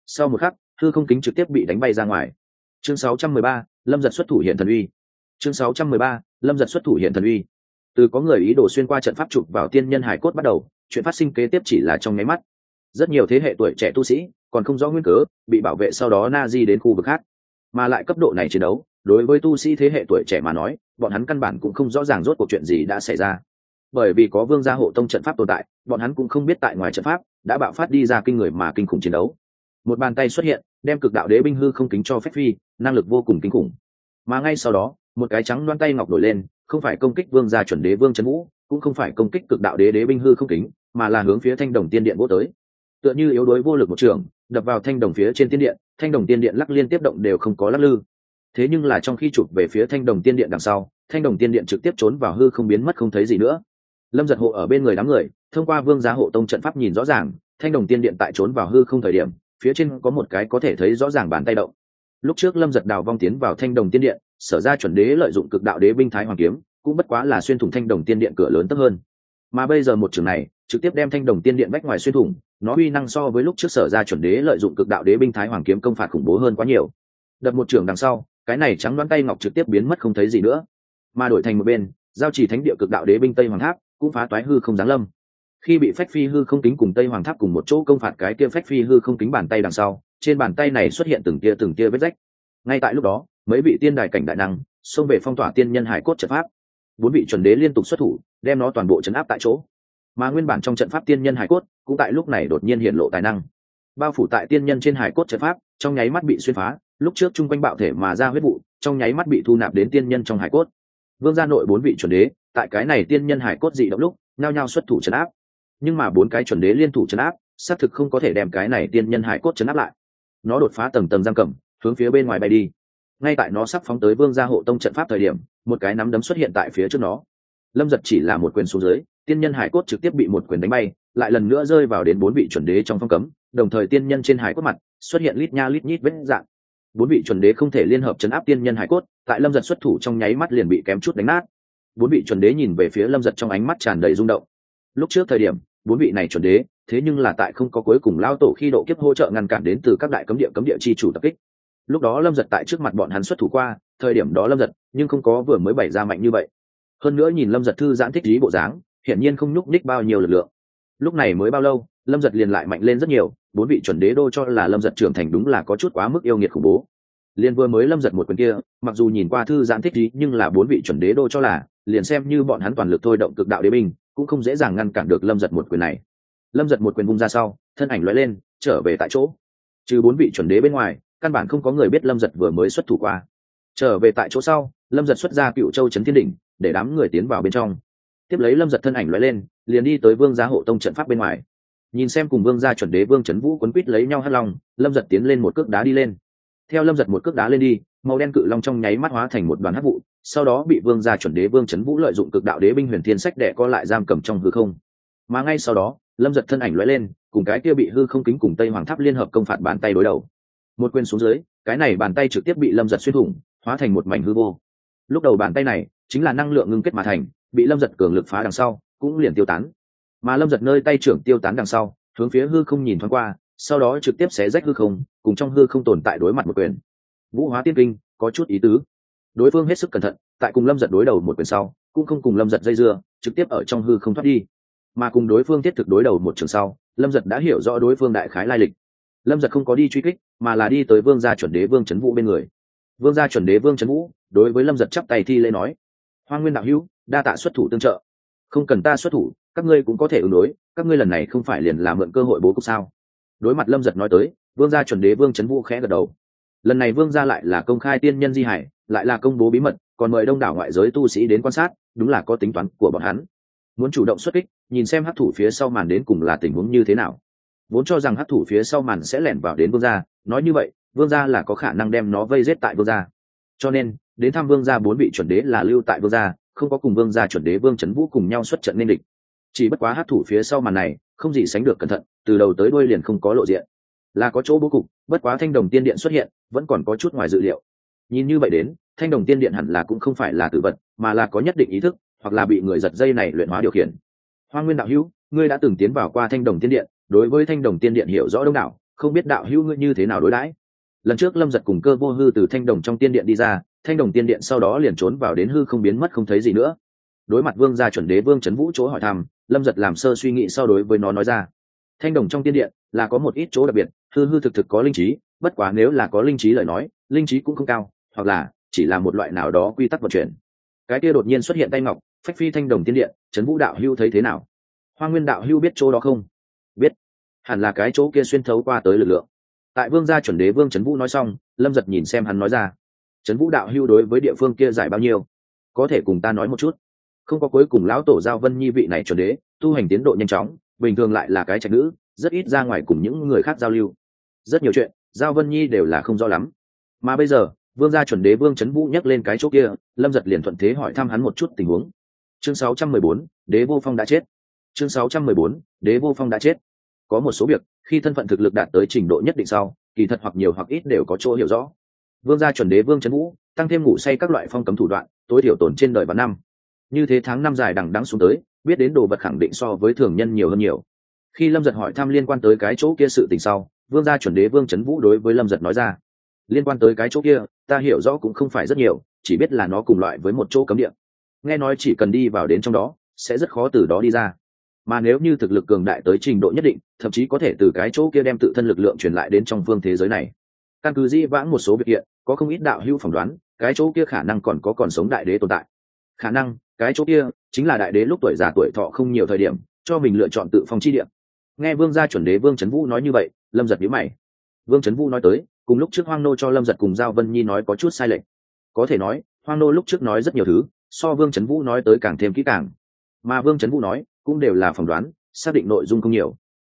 Sau một khắc hư không kính trực tiếp bị đánh bay ra ngoài. Chương 613, lâm giật xuất thủ hiện thần uy. Chương 613, lâm giật xuất thủ hiện thần uy. Từ có người ý đồ xuyên qua trận pháp trục vào tiên nhân hải cốt bắt đầu chuyện phát sinh kế tiếp chỉ là trong nháy mắt. Rất nhiều thế hệ tuổi trẻ tu sĩ còn không rõ nguyên cớ bị bảo vệ sau đó na di đến khu vực khác mà lại cấp độ này chiến đấu đối với tu sĩ thế hệ tuổi trẻ mà nói, bọn hắn căn bản cũng không rõ ràng rốt cuộc chuyện gì đã xảy ra. Bởi vì có vương gia hộ tông trận pháp tồn tại, bọn hắn cũng không biết tại ngoài trận pháp đã bạo phát đi ra kinh người mà kinh khủng chiến đấu. Một bàn tay xuất hiện, đem cực đạo đế binh hư không kính cho phép phi, năng lực vô cùng kinh khủng. Mà ngay sau đó, một cái trắng đoan tay ngọc nổi lên, không phải công kích vương gia chuẩn đế vương trấn vũ, cũng không phải công kích cực đạo đế đế binh hư không kính, mà là hướng phía thanh đồng tiên điện vô tới. Tựa như yếu đuối vô lực một trường, đập vào thanh đồng phía trên tiên điện, thanh đồng tiên điện lắc liên tiếp động đều không có lắc lư thế nhưng là trong khi chụp về phía thanh đồng tiên điện đằng sau, thanh đồng tiên điện trực tiếp trốn vào hư không biến mất không thấy gì nữa. Lâm giật hộ ở bên người đám người, thông qua vương giá hộ tông trận pháp nhìn rõ ràng, thanh đồng tiên điện tại trốn vào hư không thời điểm, phía trên có một cái có thể thấy rõ ràng bàn tay động. Lúc trước lâm giật đào vong tiến vào thanh đồng tiên điện, sở ra chuẩn đế lợi dụng cực đạo đế binh thái hoàng kiếm, cũng bất quá là xuyên thủng thanh đồng tiên điện cửa lớn tấp hơn. Mà bây giờ một trường này, trực tiếp đem thanh đồng tiên điện bách ngoài xuyên thủng, nó uy năng so với lúc trước sở ra chuẩn đế lợi dụng cực đạo đế binh thái hoàng kiếm công phạt khủng bố hơn quá nhiều. Đập một trường đằng sau cái này trắng đoán tay ngọc trực tiếp biến mất không thấy gì nữa. Mà đổi thành một bên, giao chỉ thánh địa cực đạo đế binh tây hoàng tháp, cũng phá toái hư không giáng lâm. Khi bị phách phi hư không kính cùng tây hoàng tháp cùng một chỗ công phạt cái kia phách phi hư không kính bàn tay đằng sau, trên bàn tay này xuất hiện từng tia từng tia vết rách. Ngay tại lúc đó, mấy vị tiên đài cảnh đại năng xông về phong tỏa tiên nhân hải cốt trận pháp. Bốn vị chuẩn đế liên tục xuất thủ, đem nó toàn bộ chấn áp tại chỗ. Mà nguyên bản trong trận pháp tiên nhân hải cốt cũng tại lúc này đột nhiên hiện lộ tài năng. Bao phủ tại tiên nhân trên hải cốt trận pháp, trong nháy mắt bị xuyên phá lúc trước chung quanh bạo thể mà ra huyết vụ, trong nháy mắt bị thu nạp đến tiên nhân trong hải cốt. Vương gia nội bốn vị chuẩn đế, tại cái này tiên nhân hải cốt dị động lúc nao nhao xuất thủ trấn áp. Nhưng mà bốn cái chuẩn đế liên thủ trấn áp, xác thực không có thể đem cái này tiên nhân hải cốt trấn áp lại. Nó đột phá tầng tầng giam cầm, hướng phía bên ngoài bay đi. Ngay tại nó sắp phóng tới vương gia hộ tông trận pháp thời điểm, một cái nắm đấm xuất hiện tại phía trước nó. Lâm giật chỉ là một quyền xuống dưới, tiên nhân hải cốt trực tiếp bị một quyền đánh bay, lại lần nữa rơi vào đến bốn vị chuẩn đế trong phong cấm, đồng thời tiên nhân trên hải cốt mặt xuất hiện lít nha lít nhít vết dạng bốn vị chuẩn đế không thể liên hợp chấn áp tiên nhân hải cốt, tại lâm giật xuất thủ trong nháy mắt liền bị kém chút đánh nát. Bốn vị chuẩn đế nhìn về phía lâm giật trong ánh mắt tràn đầy rung động. Lúc trước thời điểm, bốn vị này chuẩn đế, thế nhưng là tại không có cuối cùng lao tổ khi độ kiếp hỗ trợ ngăn cản đến từ các đại cấm địa cấm địa chi chủ tập kích. Lúc đó lâm giật tại trước mặt bọn hắn xuất thủ qua, thời điểm đó lâm giật, nhưng không có vừa mới bày ra mạnh như vậy. Hơn nữa nhìn lâm giật thư giãn thích lý bộ dáng, hiển nhiên không nhúc ních bao nhiêu lực lượng. Lúc này mới bao lâu lâm giật liền lại mạnh lên rất nhiều, bốn vị chuẩn đế đô cho là lâm giật trưởng thành đúng là có chút quá mức yêu nghiệt khủng bố. Liền vừa mới lâm giật một quyền kia, mặc dù nhìn qua thư giãn thích trí nhưng là bốn vị chuẩn đế đô cho là, liền xem như bọn hắn toàn lực thôi động cực đạo đế binh, cũng không dễ dàng ngăn cản được lâm giật một quyền này. Lâm giật một quyền vung ra sau, thân ảnh loại lên, trở về tại chỗ. Trừ bốn vị chuẩn đế bên ngoài, căn bản không có người biết lâm giật vừa mới xuất thủ qua. Trở về tại chỗ sau, lâm giật xuất ra cựu châu trấn thiên đỉnh, để đám người tiến vào bên trong. Tiếp lấy lâm giật thân ảnh loại lên, liền đi tới vương gia hộ tông trận pháp bên ngoài nhìn xem cùng vương gia chuẩn đế vương trấn vũ quấn quýt lấy nhau hắt long lâm giật tiến lên một cước đá đi lên. Theo lâm giật một cước đá lên đi, màu đen cự long trong nháy mắt hóa thành một đoàn hắc vụ, sau đó bị vương gia chuẩn đế vương trấn vũ lợi dụng cực đạo đế binh huyền thiên sách đệ co lại giam cầm trong hư không. Mà ngay sau đó, lâm giật thân ảnh lóe lên, cùng cái kia bị hư không kính cùng tây hoàng tháp liên hợp công phạt bàn tay đối đầu. Một quyền xuống dưới, cái này bàn tay trực tiếp bị lâm giật xuyên thủng, hóa thành một mảnh hư vô. Lúc đầu bàn tay này chính là năng lượng ngưng kết mà thành, bị lâm giật cường lực phá đằng sau, cũng liền tiêu tán mà lâm giật nơi tay trưởng tiêu tán đằng sau, hướng phía hư không nhìn thoáng qua, sau đó trực tiếp xé rách hư không, cùng trong hư không tồn tại đối mặt một quyền. Vũ hóa tiên kinh, có chút ý tứ. Đối phương hết sức cẩn thận, tại cùng lâm giật đối đầu một quyền sau, cũng không cùng lâm giật dây dưa, trực tiếp ở trong hư không thoát đi. Mà cùng đối phương thiết thực đối đầu một trường sau, lâm giật đã hiểu rõ đối phương đại khái lai lịch. Lâm giật không có đi truy kích, mà là đi tới vương gia chuẩn đế vương trấn vũ bên người. Vương gia chuẩn đế vương trấn vũ, đối với lâm giật chắp tay thi lễ nói hoa nguyên đạo hữu, đa tạ xuất thủ tương trợ. Không cần ta xuất thủ các ngươi cũng có thể ứng đối, các ngươi lần này không phải liền làm mượn cơ hội bố cục sao? Đối mặt lâm giật nói tới, vương gia chuẩn đế vương trấn vũ khẽ gật đầu. Lần này vương gia lại là công khai tiên nhân di hải, lại là công bố bí mật, còn mời đông đảo ngoại giới tu sĩ đến quan sát, đúng là có tính toán của bọn hắn. Muốn chủ động xuất kích, nhìn xem hát thủ phía sau màn đến cùng là tình huống như thế nào. Vốn cho rằng hát thủ phía sau màn sẽ lẻn vào đến vương gia, nói như vậy, vương gia là có khả năng đem nó vây giết tại vương gia. Cho nên, đến thăm vương gia bốn vị chuẩn đế là lưu tại vương gia, không có cùng vương gia chuẩn đế vương trấn vũ cùng nhau xuất trận nên địch chỉ bất quá hát thủ phía sau màn này, không gì sánh được cẩn thận, từ đầu tới đuôi liền không có lộ diện. Là có chỗ bố cục, bất quá thanh đồng tiên điện xuất hiện, vẫn còn có chút ngoài dự liệu. Nhìn như vậy đến, thanh đồng tiên điện hẳn là cũng không phải là tử vật, mà là có nhất định ý thức, hoặc là bị người giật dây này luyện hóa điều khiển. Hoa nguyên đạo hữu, ngươi đã từng tiến vào qua thanh đồng tiên điện, đối với thanh đồng tiên điện hiểu rõ đông đảo, không biết đạo hữu ngươi như thế nào đối đãi? Lần trước lâm giật cùng cơ vô hư từ thanh đồng trong tiên điện đi ra, thanh đồng tiên điện sau đó liền trốn vào đến hư không biến mất không thấy gì nữa. Đối mặt vương gia chuẩn đế vương trấn vũ chỗ hỏi thăm lâm giật làm sơ suy nghĩ sau đối với nó nói ra. Thanh đồng trong tiên điện là có một ít chỗ đặc biệt, hư hư thực thực có linh trí, bất quá nếu là có linh trí lời nói, linh trí cũng không cao, hoặc là chỉ là một loại nào đó quy tắc vận chuyển. Cái kia đột nhiên xuất hiện tay ngọc, phách phi thanh đồng tiên điện, trấn vũ đạo hưu thấy thế nào? Hoa nguyên đạo hưu biết chỗ đó không? Biết. Hẳn là cái chỗ kia xuyên thấu qua tới lực lượng. Tại vương gia chuẩn đế vương trấn vũ nói xong, lâm giật nhìn xem hắn nói ra. Trấn vũ đạo hưu đối với địa phương kia giải bao nhiêu? Có thể cùng ta nói một chút không có cuối cùng lão tổ giao vân nhi vị này chuẩn đế tu hành tiến độ nhanh chóng bình thường lại là cái trạch nữ rất ít ra ngoài cùng những người khác giao lưu. Rất nhiều chuyện giao vân nhi đều là không rõ lắm. Mà bây giờ vương gia chuẩn đế vương trấn vũ nhắc lên cái chỗ kia lâm giật liền thuận thế hỏi thăm hắn một chút tình huống. Chương 614, đế vô phong đã chết. Chương 614, đế vô phong đã chết. Có một số việc khi thân phận thực lực đạt tới trình độ nhất định sau kỳ thật hoặc nhiều hoặc ít đều có chỗ hiểu rõ. Vương gia chuẩn đế vương trấn vũ tăng thêm ngủ say các loại phong cấm thủ đoạn tối thiểu tồn trên đời và năm như thế tháng năm dài đằng đắng xuống tới, biết đến đồ vật khẳng định so với thường nhân nhiều hơn nhiều. Khi lâm giật hỏi thăm liên quan tới cái chỗ kia sự tình sau, vương gia chuẩn đế vương trấn vũ đối với lâm giật nói ra, liên quan tới cái chỗ kia, ta hiểu rõ cũng không phải rất nhiều, chỉ biết là nó cùng loại với một chỗ cấm địa. Nghe nói chỉ cần đi vào đến trong đó, sẽ rất khó từ đó đi ra. Mà nếu như thực lực cường đại tới trình độ nhất định, thậm chí có thể từ cái chỗ kia đem tự thân lực lượng truyền lại đến trong phương thế giới này. Căn cứ di vãng một số việc hiện có không ít đạo hữu phỏng đoán, cái chỗ kia khả năng còn có còn sống đại đế tồn tại. Khả năng cái chỗ kia chính là đại đế lúc tuổi già tuổi thọ không nhiều thời điểm, cho mình lựa chọn tự phong chi điểm nghe vương gia chuẩn đế vương trấn vũ nói như vậy, lâm giật nhíu mày. Vương trấn vũ nói tới, cùng lúc trước hoang nô cho lâm giật cùng giao vân nhi nói có chút sai lệch. Có thể nói, hoang nô lúc trước nói rất nhiều thứ, so vương trấn vũ nói tới càng thêm kỹ càng. Mà vương trấn vũ nói, cũng đều là phỏng đoán, xác định nội dung không nhiều.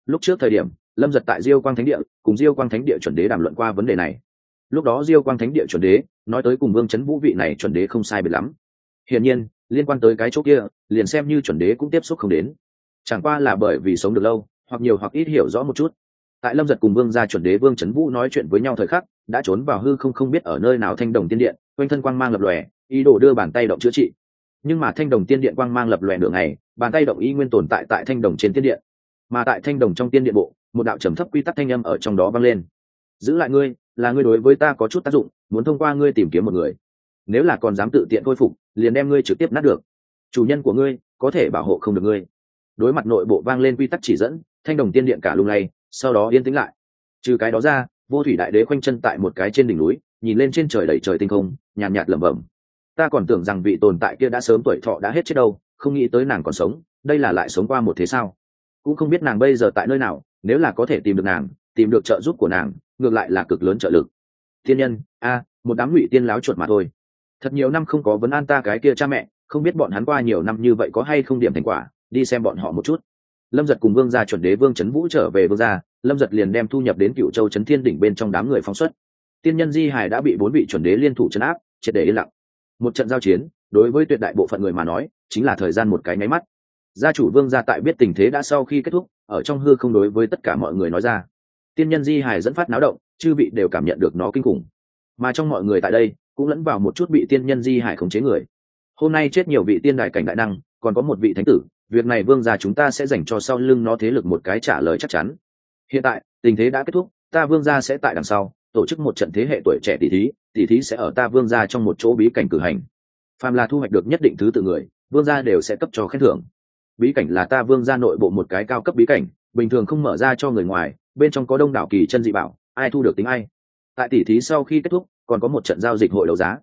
Lúc trước thời điểm, lâm giật tại diêu quang thánh địa, cùng diêu quang thánh địa chuẩn đế đàm luận qua vấn đề này. Lúc đó diêu quang thánh địa chuẩn đế, nói tới cùng vương trấn vũ vị này chuẩn đế không sai biệt lắm. Hiển nhiên liên quan tới cái chỗ kia, liền xem như chuẩn đế cũng tiếp xúc không đến. Chẳng qua là bởi vì sống được lâu, hoặc nhiều hoặc ít hiểu rõ một chút. Tại lâm giật cùng vương gia chuẩn đế vương trấn vũ nói chuyện với nhau thời khắc, đã trốn vào hư không không biết ở nơi nào thanh đồng tiên điện, quanh thân quang mang lập lòe, ý đồ đưa bàn tay động chữa trị. Nhưng mà thanh đồng tiên điện quang mang lập lòe nửa ngày, bàn tay động ý nguyên tồn tại tại thanh đồng trên tiên điện. Mà tại thanh đồng trong tiên điện bộ, một đạo trầm thấp quy tắc thanh âm ở trong đó vang lên. Giữ lại ngươi, là ngươi đối với ta có chút tác dụng, muốn thông qua ngươi tìm kiếm một người nếu là còn dám tự tiện khôi phục, liền đem ngươi trực tiếp nát được. Chủ nhân của ngươi có thể bảo hộ không được ngươi. Đối mặt nội bộ vang lên quy tắc chỉ dẫn, thanh đồng tiên điện cả lung lay, sau đó yên tĩnh lại. Trừ cái đó ra, vô thủy đại đế khoanh chân tại một cái trên đỉnh núi, nhìn lên trên trời đầy trời tinh không, nhàn nhạt lẩm bẩm. Ta còn tưởng rằng vị tồn tại kia đã sớm tuổi thọ đã hết chết đâu, không nghĩ tới nàng còn sống, đây là lại sống qua một thế sao? Cũng không biết nàng bây giờ tại nơi nào, nếu là có thể tìm được nàng, tìm được trợ giúp của nàng, ngược lại là cực lớn trợ lực. Thiên nhân, a, một đám ngụy tiên láo chuột mà thôi thật nhiều năm không có vấn an ta cái kia cha mẹ, không biết bọn hắn qua nhiều năm như vậy có hay không điểm thành quả, đi xem bọn họ một chút. Lâm giật cùng vương gia chuẩn đế vương trấn vũ trở về vương gia, lâm giật liền đem thu nhập đến cựu châu trấn thiên đỉnh bên trong đám người phóng xuất. Tiên nhân di hải đã bị bốn vị chuẩn đế liên thủ chấn áp, triệt để yên lặng. Một trận giao chiến, đối với tuyệt đại bộ phận người mà nói, chính là thời gian một cái nháy mắt. Gia chủ vương gia tại biết tình thế đã sau khi kết thúc, ở trong hư không đối với tất cả mọi người nói ra. Tiên nhân di Hải dẫn phát náo động, chư vị đều cảm nhận được nó kinh khủng. Mà trong mọi người tại đây cũng lẫn vào một chút bị tiên nhân di hải khống chế người. Hôm nay chết nhiều vị tiên đại cảnh đại năng, còn có một vị thánh tử, việc này vương gia chúng ta sẽ dành cho sau lưng nó thế lực một cái trả lời chắc chắn. Hiện tại, tình thế đã kết thúc, ta vương gia sẽ tại đằng sau, tổ chức một trận thế hệ tuổi trẻ tỷ thí tỷ thí sẽ ở ta vương gia trong một chỗ bí cảnh cử hành. Phàm là thu hoạch được nhất định thứ tự người, vương gia đều sẽ cấp cho khen thưởng. Bí cảnh là ta vương gia nội bộ một cái cao cấp bí cảnh, bình thường không mở ra cho người ngoài, bên trong có đông đảo kỳ chân dị bảo, ai thu được tính ai. Tại tỷ thí sau khi kết thúc còn có một trận giao dịch hội đấu giá.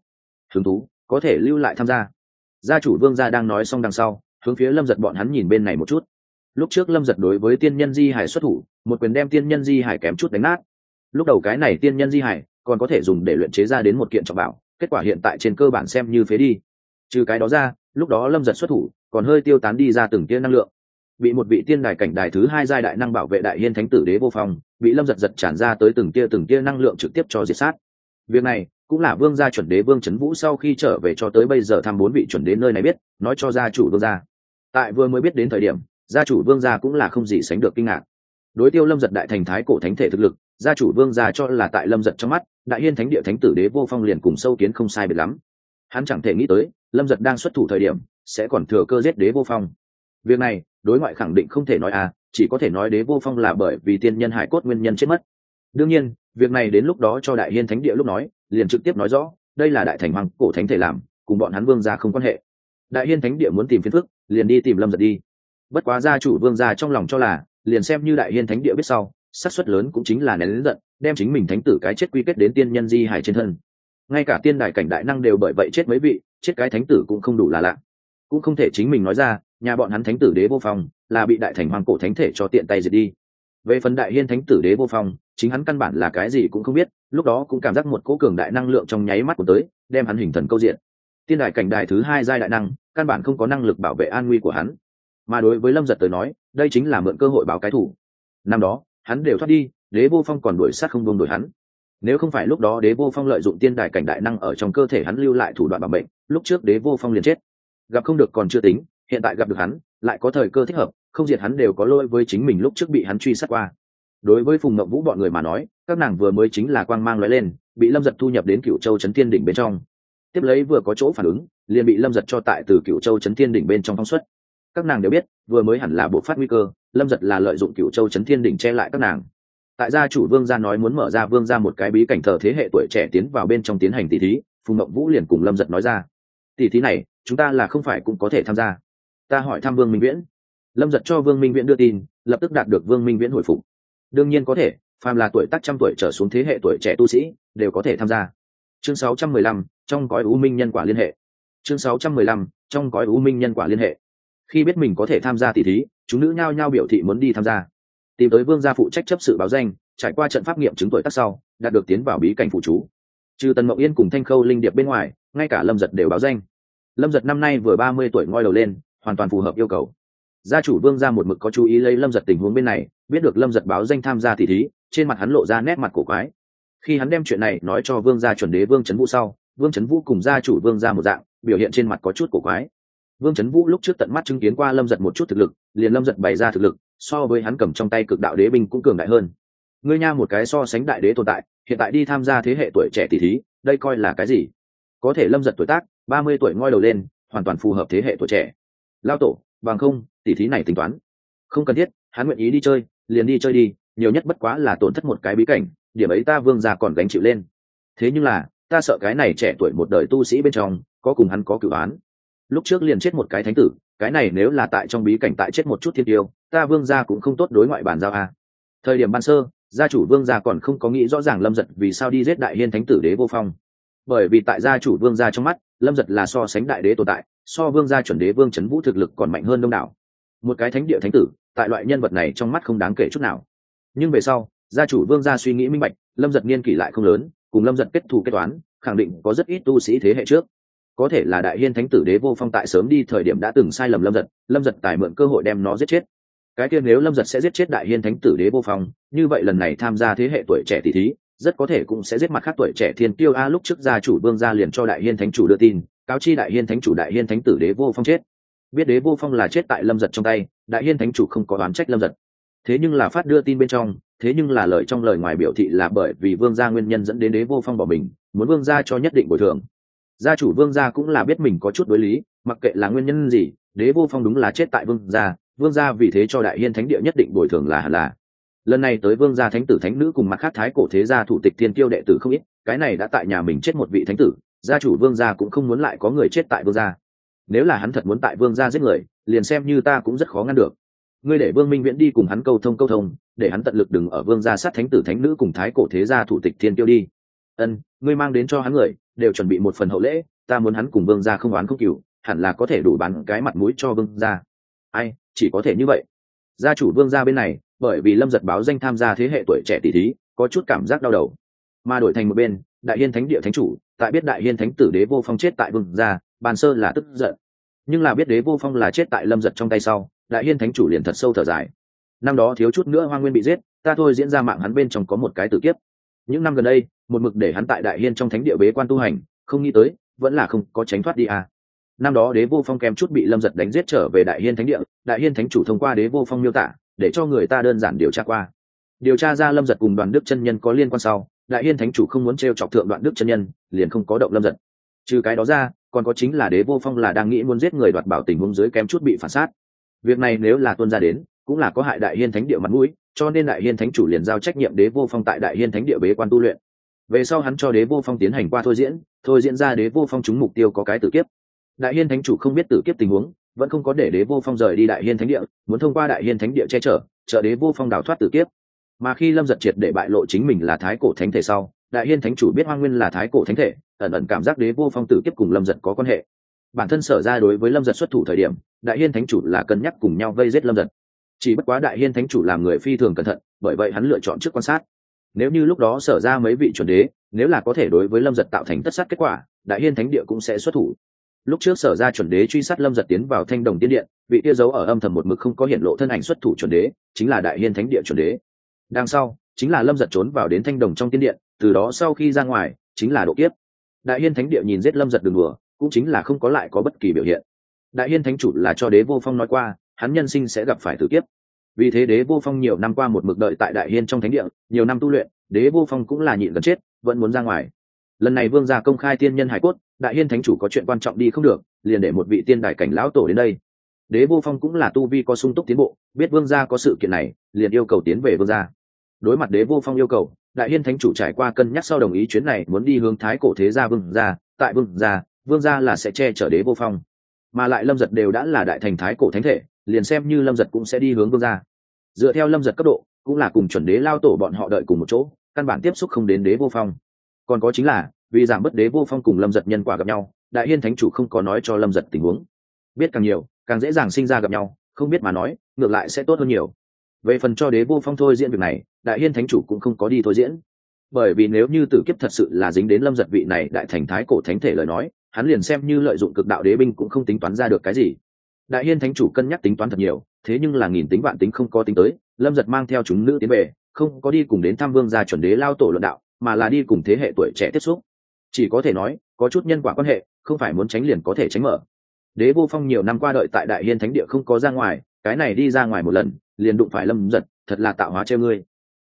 Hứng thú, có thể lưu lại tham gia. Gia chủ vương gia đang nói xong đằng sau, hướng phía lâm giật bọn hắn nhìn bên này một chút. Lúc trước lâm giật đối với tiên nhân di hải xuất thủ, một quyền đem tiên nhân di hải kém chút đánh nát. Lúc đầu cái này tiên nhân di hải còn có thể dùng để luyện chế ra đến một kiện trọng bảo, kết quả hiện tại trên cơ bản xem như phế đi. Trừ cái đó ra, lúc đó lâm giật xuất thủ, còn hơi tiêu tán đi ra từng tia năng lượng. Bị một vị tiên đài cảnh đài thứ hai giai đại năng bảo vệ đại hiên thánh tử đế vô phong, bị lâm giật giật tràn ra tới từng tia từng tia năng lượng trực tiếp cho diệt sát việc này cũng là vương gia chuẩn đế vương trấn vũ sau khi trở về cho tới bây giờ thăm bốn vị chuẩn đế nơi này biết, nói cho gia chủ vương gia. Tại vừa mới biết đến thời điểm, gia chủ vương gia cũng là không gì sánh được kinh ngạc. Đối tiêu lâm giật đại thành thái cổ thánh thể thực lực, gia chủ vương gia cho là tại lâm giật trong mắt, đại hiên thánh địa thánh tử đế vô phong liền cùng sâu kiến không sai biệt lắm. Hắn chẳng thể nghĩ tới, lâm giật đang xuất thủ thời điểm, sẽ còn thừa cơ giết đế vô phong. Việc này, đối ngoại khẳng định không thể nói à chỉ có thể nói đế vô phong là bởi vì tiên nhân hải cốt nguyên nhân chết mất đương nhiên, việc này đến lúc đó cho đại hiên thánh địa lúc nói, liền trực tiếp nói rõ, đây là đại thành hoàng cổ thánh thể làm, cùng bọn hắn vương gia không quan hệ. Đại hiên thánh địa muốn tìm phiền phức, liền đi tìm lâm giật đi. Bất quá gia chủ vương gia trong lòng cho là, liền xem như đại hiên thánh địa biết sau, xác suất lớn cũng chính là nén lớn giận, đem chính mình thánh tử cái chết quy kết đến tiên nhân di hải trên thân. Ngay cả tiên đại cảnh đại năng đều bởi vậy chết mấy vị, chết cái thánh tử cũng không đủ là lạ. Cũng không thể chính mình nói ra, nhà bọn hắn thánh tử đế vô phong, là bị đại thành hoàng cổ thánh thể cho tiện tay diệt đi về phần đại hiên thánh tử đế vô phong, chính hắn căn bản là cái gì cũng không biết, lúc đó cũng cảm giác một cỗ cường đại năng lượng trong nháy mắt của tới, đem hắn hình thần câu diện. Tiên đại cảnh đại thứ hai giai đại năng, căn bản không có năng lực bảo vệ an nguy của hắn. Mà đối với lâm giật tới nói, đây chính là mượn cơ hội báo cái thủ. Năm đó, hắn đều thoát đi, đế vô phong còn đuổi sát không buông đuổi hắn. Nếu không phải lúc đó đế vô phong lợi dụng tiên đại cảnh đại năng ở trong cơ thể hắn lưu lại thủ đoạn bảo mệnh, lúc trước đế vô phong liền chết. Gặp không được còn chưa tính, hiện tại gặp được hắn, lại có thời cơ thích hợp không diệt hắn đều có lỗi với chính mình lúc trước bị hắn truy sát qua. Đối với phùng ngậm vũ bọn người mà nói, các nàng vừa mới chính là quang mang lóe lên, bị lâm giật thu nhập đến cựu châu trấn thiên đỉnh bên trong. Tiếp lấy vừa có chỗ phản ứng, liền bị lâm giật cho tại từ cựu châu trấn thiên đỉnh bên trong phóng xuất. Các nàng đều biết, vừa mới hẳn là bộ phát nguy cơ, lâm giật là lợi dụng cựu châu trấn thiên đỉnh che lại các nàng. Tại gia chủ vương gia nói muốn mở ra vương ra một cái bí cảnh thờ thế hệ tuổi trẻ tiến vào bên trong tiến hành tỷ thí, phùng mộng vũ liền cùng lâm giật nói ra tỷ thí này, chúng ta là không phải cũng có thể tham gia. Ta hỏi thăm vương minh viễn lâm giật cho vương minh viễn đưa tin lập tức đạt được vương minh viễn hồi phục. Đương nhiên có thể phàm là tuổi tác trăm tuổi trở xuống thế hệ tuổi trẻ tu sĩ đều có thể tham gia. Chương 615, trong gói u minh nhân quả liên hệ. Chương 615, trong gói u minh nhân quả liên hệ. Khi biết mình có thể tham gia tỷ thí chúng nữ nhao nhao biểu thị muốn đi tham gia. Tìm tới vương gia phụ trách chấp sự báo danh trải qua trận pháp nghiệm chứng tuổi tác sau đạt được tiến vào bí cảnh phụ chú trừ tần mậu yên cùng thanh khâu linh điệp bên ngoài ngay cả lâm giật đều báo danh. Lâm giật năm nay vừa ba mươi tuổi ngoi đầu lên hoàn toàn phù hợp yêu cầu gia chủ vương ra một mực có chú ý lấy lâm giật tình huống bên này, biết được lâm giật báo danh tham gia tỷ thí, trên mặt hắn lộ ra nét mặt cổ quái. Khi hắn đem chuyện này nói cho vương gia chuẩn đế vương trấn vũ sau, vương trấn vũ cùng gia chủ vương ra một dạng, biểu hiện trên mặt có chút cổ quái. Vương trấn vũ lúc trước tận mắt chứng kiến qua lâm giật một chút thực lực, liền lâm giật bày ra thực lực, so với hắn cầm trong tay cực đạo đế binh cũng cường đại hơn. Ngươi nha một cái so sánh đại đế tồn tại, hiện tại đi tham gia thế hệ tuổi trẻ tỷ thí, đây coi là cái gì? Có thể lâm giật tuổi tác, ba mươi tuổi ngoi đầu lên, hoàn toàn phù hợp thế hệ tuổi trẻ. Lao tổ bằng không tỷ thí này tính toán. Không cần thiết, hắn nguyện ý đi chơi, liền đi chơi đi, nhiều nhất bất quá là tổn thất một cái bí cảnh, điểm ấy ta vương già còn gánh chịu lên. Thế nhưng là, ta sợ cái này trẻ tuổi một đời tu sĩ bên trong, có cùng hắn có cửu án. Lúc trước liền chết một cái thánh tử, cái này nếu là tại trong bí cảnh tại chết một chút thiên tiêu, ta vương gia cũng không tốt đối ngoại bàn giao a. Thời điểm ban sơ, gia chủ vương gia còn không có nghĩ rõ ràng lâm giật vì sao đi giết đại hiên thánh tử đế vô phong. Bởi vì tại gia chủ vương gia trong mắt, lâm giật là so sánh đại đế tồn tại so vương gia chuẩn đế vương trấn vũ thực lực còn mạnh hơn đông đảo. Một cái thánh địa thánh tử, tại loại nhân vật này trong mắt không đáng kể chút nào. Nhưng về sau, gia chủ vương gia suy nghĩ minh bạch, lâm giật niên kỷ lại không lớn, cùng lâm giật kết thù kết toán, khẳng định có rất ít tu sĩ thế hệ trước. Có thể là đại hiên thánh tử đế vô phong tại sớm đi thời điểm đã từng sai lầm lâm giật lâm giật tài mượn cơ hội đem nó giết chết. Cái kia nếu lâm giật sẽ giết chết đại hiên thánh tử đế vô phong, như vậy lần này tham gia thế hệ tuổi trẻ tỷ thí, rất có thể cũng sẽ giết mặt khác tuổi trẻ thiên tiêu a lúc trước gia chủ vương gia liền cho đại hiên thánh chủ đưa tin cáo chi đại hiên thánh chủ đại hiên thánh tử đế vô phong chết. Biết đế vô phong là chết tại lâm giật trong tay, đại hiên thánh chủ không có đoán trách lâm giật. Thế nhưng là phát đưa tin bên trong, thế nhưng là lời trong lời ngoài biểu thị là bởi vì vương gia nguyên nhân dẫn đến đế vô phong bỏ mình, muốn vương gia cho nhất định bồi thường. Gia chủ vương gia cũng là biết mình có chút đối lý, mặc kệ là nguyên nhân gì, đế vô phong đúng là chết tại vương gia vương gia vì thế cho đại hiên thánh địa nhất định bồi thường là hẳn là. Lần này tới vương gia thánh tử thánh nữ cùng mặt khác thái cổ thế gia thủ tịch thiên tiêu đệ tử không ít, cái này đã tại nhà mình chết một vị thánh tử gia chủ vương gia cũng không muốn lại có người chết tại vương gia. Nếu là hắn thật muốn tại vương gia giết người, liền xem như ta cũng rất khó ngăn được. Ngươi để vương minh viễn đi cùng hắn câu thông câu thông, để hắn tận lực đừng ở vương gia sát thánh tử thánh nữ cùng thái cổ thế gia thủ tịch thiên tiêu đi. Ân, ngươi mang đến cho hắn người, đều chuẩn bị một phần hậu lễ, ta muốn hắn cùng vương gia không oán không cừu, hẳn là có thể đủ bán cái mặt mũi cho vương gia. Ai, chỉ có thể như vậy. Gia chủ vương gia bên này, bởi vì lâm giật báo danh tham gia thế hệ tuổi trẻ tỷ thí, có chút cảm giác đau đầu. Mà đổi thành một bên đại hiên thánh địa thánh chủ, tại biết đại hiên thánh tử đế vô phong chết tại vương gia, bàn sơ là tức giận. Nhưng là biết đế vô phong là chết tại lâm giật trong tay sau, đại hiên thánh chủ liền thật sâu thở dài. Năm đó thiếu chút nữa hoa nguyên bị giết, ta thôi diễn ra mạng hắn bên trong có một cái tử kiếp. Những năm gần đây, một mực để hắn tại đại hiên trong thánh địa bế quan tu hành, không nghĩ tới, vẫn là không có tránh thoát đi à. năm đó đế vô phong kèm chút bị lâm giật đánh giết trở về đại hiên thánh địa, đại hiên thánh chủ thông qua đế vô phong miêu tả, để cho người ta đơn giản điều tra qua. Điều tra ra lâm giật cùng đoàn đức chân nhân có liên quan sau đại hiên thánh chủ không muốn t r e o chọc thượng đoạn đức chân nhân, liền không có động lâm giật trừ cái đó ra, còn có chính là đế vô phong là đang nghĩ muốn giết người đoạt bảo tình huống dưới kém chút bị phản sát. Việc này nếu là tuân ra đến, cũng là có hại đại hiên thánh địa mặt mũi, cho nên đại hiên thánh chủ liền giao trách nhiệm đế vô phong tại đại hiên thánh địa bế quan tu luyện. Về sau hắn cho đế vô phong tiến hành qua thôi diễn thôi diễn ra đế vô phong trúng mục tiêu có cái tử kiếp. Đại hiên thánh chủ không biết tử kiếp tình huống, vẫn không có để đế vô phong rời đi đại hiên thánh địa, muốn thông qua đại hiên thánh địa che chở, trợ đế vô phong đào thoát tử kiếp mà khi lâm giật triệt để bại lộ chính mình là thái cổ thánh thể sau, đại hiên thánh chủ biết hoa nguyên là thái cổ thánh thể, ẩn ẩn cảm giác đế vô phong tử kiếp cùng lâm giật có quan hệ. Bản thân sở ra đối với lâm giật xuất thủ thời điểm, đại hiên thánh chủ là cân nhắc cùng nhau vây giết lâm giật. Chỉ bất quá đại hiên thánh chủ làm người phi thường cẩn thận, bởi vậy hắn lựa chọn trước quan sát. Nếu như lúc đó sở ra mấy vị chuẩn đế, nếu là có thể đối với lâm giật tạo thành tất sát kết quả, đại hiên thánh địa cũng sẽ xuất thủ. Lúc trước sở ra chuẩn đế truy sát lâm giật tiến vào thanh đồng tiên điện, vị tia giấu ở âm thầm một mực không có hiện lộ thân ảnh xuất thủ chuẩn đế, chính là đại hiên thánh địa chuẩn đế đằng sau, chính là lâm giật trốn vào đến thanh đồng trong tiên điện, từ đó sau khi ra ngoài, chính là độ kiếp. Đại hiên thánh địa nhìn giết lâm giật đường đùa, cũng chính là không có lại có bất kỳ biểu hiện. Đại hiên thánh chủ là cho đế vô phong nói qua, hắn nhân sinh sẽ gặp phải tử kiếp. Vì thế đế vô phong nhiều năm qua một mực đợi tại đại hiên trong thánh địa, nhiều năm tu luyện, đế vô phong cũng là nhịn gần chết, vẫn muốn ra ngoài. Lần này vương gia công khai tiên nhân hải cốt, đại hiên thánh chủ có chuyện quan trọng đi không được, liền để một vị tiên đại cảnh lão tổ đến đây. Đế vô phong cũng là tu vi có sung túc tiến bộ, biết vương gia có sự kiện này, liền yêu cầu tiến về vương gia đối mặt đế vô phong yêu cầu, đại hiên thánh chủ trải qua cân nhắc sau đồng ý chuyến này muốn đi hướng thái cổ thế gia vương gia, tại vương gia vương gia là sẽ che chở đế vô phong. Mà lại lâm giật đều đã là đại thành thái cổ thánh thể, liền xem như lâm giật cũng sẽ đi hướng vương gia. Dựa theo lâm giật cấp độ, cũng là cùng chuẩn đế lao tổ bọn họ đợi cùng một chỗ, căn bản tiếp xúc không đến đế vô phong. Còn có chính là, vì giảm bớt đế vô phong cùng lâm giật nhân quả gặp nhau, đại hiên thánh chủ không có nói cho lâm giật tình huống. Biết càng nhiều, càng dễ dàng sinh ra gặp nhau, không biết mà nói, ngược lại sẽ tốt hơn nhiều về phần cho đế vô phong thôi diễn việc này, đại hiên thánh chủ cũng không có đi thôi diễn. Bởi vì nếu như tử kiếp thật sự là dính đến lâm giật vị này đại thành thái cổ thánh thể lời nói, hắn liền xem như lợi dụng cực đạo đế binh cũng không tính toán ra được cái gì. Đại hiên thánh chủ cân nhắc tính toán thật nhiều, thế nhưng là nghìn tính vạn tính không có tính tới, lâm giật mang theo chúng nữ tiến về, không có đi cùng đến thăm vương gia chuẩn đế lao tổ luận đạo, mà là đi cùng thế hệ tuổi trẻ tiếp xúc. Chỉ có thể nói, có chút nhân quả quan hệ, không phải muốn tránh liền có thể tránh mở. Đế vô phong nhiều năm qua đợi tại đại hiên thánh địa không có ra ngoài, cái này đi ra ngoài một lần liền đụng phải lâm giật, thật là tạo hóa treo ngươi.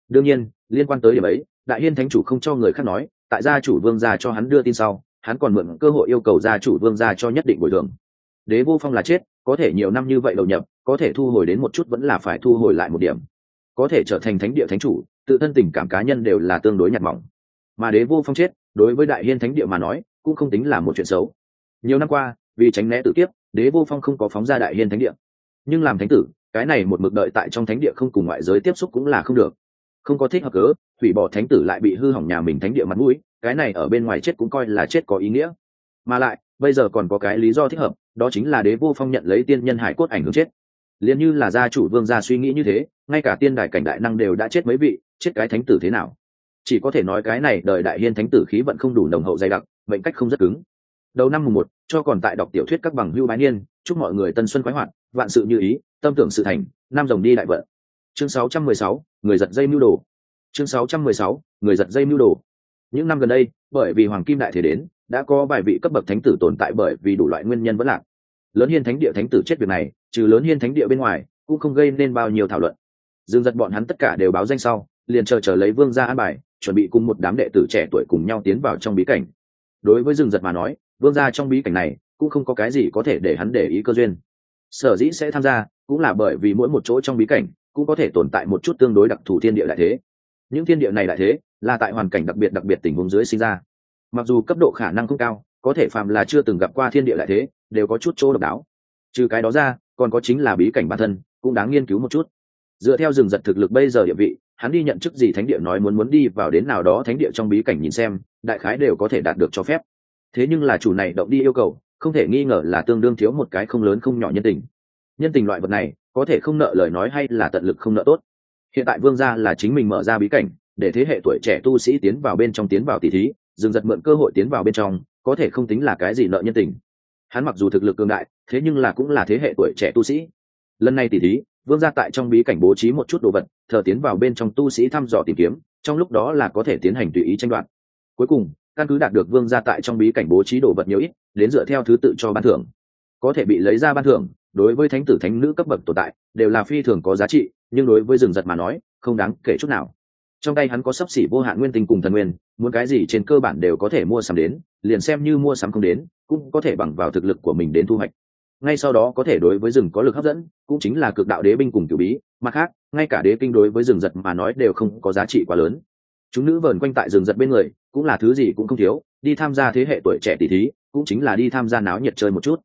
Đương nhiên, liên quan tới điểm ấy, đại hiên thánh chủ không cho người khác nói, tại gia chủ vương gia cho hắn đưa tin sau, hắn còn mượn cơ hội yêu cầu gia chủ vương gia cho nhất định bồi thường. Đế vô phong là chết, có thể nhiều năm như vậy đầu nhập, có thể thu hồi đến một chút vẫn là phải thu hồi lại một điểm. Có thể trở thành thánh địa thánh chủ, tự thân tình cảm cá nhân đều là tương đối nhạt mỏng. Mà đế vô phong chết, đối với đại hiên thánh địa mà nói, cũng không tính là một chuyện xấu. Nhiều năm qua, vì tránh né tự tiếp đế vô phong không có phóng ra đại hiên thánh địa. Nhưng làm thánh tử cái này một mực đợi tại trong thánh địa không cùng ngoại giới tiếp xúc cũng là không được. Không có thích hợp cớ, hủy bỏ thánh tử lại bị hư hỏng nhà mình thánh địa mặt mũi, cái này ở bên ngoài chết cũng coi là chết có ý nghĩa. Mà lại, bây giờ còn có cái lý do thích hợp, đó chính là đế vô phong nhận lấy tiên nhân hải cốt ảnh hưởng chết. Liền như là gia chủ vương gia suy nghĩ như thế, ngay cả tiên đại cảnh đại năng đều đã chết mấy vị, chết cái thánh tử thế nào? Chỉ có thể nói cái này đời đại hiên thánh tử khí vận không đủ nồng hậu dày đặc, mệnh cách không rất cứng. Đầu năm mùng một, cho còn tại đọc tiểu thuyết các bằng hưu bái niên, chúc mọi người tân xuân khoái hoạt vạn sự như ý tâm tưởng sự thành năm rồng đi đại vận. Chương 616, người giật dây mưu đồ. Chương 616, người giật dây mưu đồ. Những năm gần đây bởi vì hoàng kim đại thể đến đã có vài vị cấp bậc thánh tử tồn tại bởi vì đủ loại nguyên nhân vẫn lạc. Lớn hiên thánh địa thánh tử chết việc này trừ lớn hiên thánh địa bên ngoài cũng không gây nên bao nhiêu thảo luận. Dương giật bọn hắn tất cả đều báo danh sau liền chờ chờ lấy vương ra an bài chuẩn bị cùng một đám đệ tử trẻ tuổi cùng nhau tiến vào trong bí cảnh. Đối với dương giật mà nói vương ra trong bí cảnh này cũng không có cái gì có thể để hắn để ý cơ duyên sở dĩ sẽ tham gia cũng là bởi vì mỗi một chỗ trong bí cảnh cũng có thể tồn tại một chút tương đối đặc thù thiên địa đại thế. Những thiên địa này đại thế là tại hoàn cảnh đặc biệt đặc biệt tình huống dưới sinh ra. Mặc dù cấp độ khả năng không cao, có thể phàm là chưa từng gặp qua thiên địa đại thế, đều có chút chỗ độc đáo. Trừ cái đó ra, còn có chính là bí cảnh bản thân, cũng đáng nghiên cứu một chút. Dựa theo rừng giật thực lực bây giờ địa vị, hắn đi nhận chức gì thánh địa nói muốn muốn đi vào đến nào đó thánh địa trong bí cảnh nhìn xem, đại khái đều có thể đạt được cho phép. Thế nhưng là chủ này động đi yêu cầu không thể nghi ngờ là tương đương thiếu một cái không lớn không nhỏ nhân tình. Nhân tình loại vật này, có thể không nợ lời nói hay là tận lực không nợ tốt. Hiện tại vương gia là chính mình mở ra bí cảnh, để thế hệ tuổi trẻ tu sĩ tiến vào bên trong tiến vào tỷ thí, dừng giật mượn cơ hội tiến vào bên trong, có thể không tính là cái gì nợ nhân tình. Hắn mặc dù thực lực cường đại, thế nhưng là cũng là thế hệ tuổi trẻ tu sĩ. Lần này tỷ thí, vương gia tại trong bí cảnh bố trí một chút đồ vật, thờ tiến vào bên trong tu sĩ thăm dò tìm kiếm, trong lúc đó là có thể tiến hành tùy ý tranh đoạt. Cuối cùng căn cứ đạt được vương gia tại trong bí cảnh bố trí đồ vật nhiều ít, đến dựa theo thứ tự cho ban thưởng. Có thể bị lấy ra ban thưởng, đối với thánh tử thánh nữ cấp bậc tồn tại, đều là phi thường có giá trị, nhưng đối với rừng giật mà nói, không đáng kể chút nào. Trong tay hắn có sấp xỉ vô hạn nguyên tinh cùng thần nguyên, muốn cái gì trên cơ bản đều có thể mua sắm đến, liền xem như mua sắm không đến, cũng có thể bằng vào thực lực của mình đến thu hoạch. Ngay sau đó có thể đối với rừng có lực hấp dẫn, cũng chính là cực đạo đế binh cùng cửu bí, mặt khác, ngay cả đế kinh đối với rừng giật mà nói đều không có giá trị quá lớn chúng nữ vờn quanh tại rừng giật bên người, cũng là thứ gì cũng không thiếu, đi tham gia thế hệ tuổi trẻ tỷ thí, cũng chính là đi tham gia náo nhiệt chơi một chút.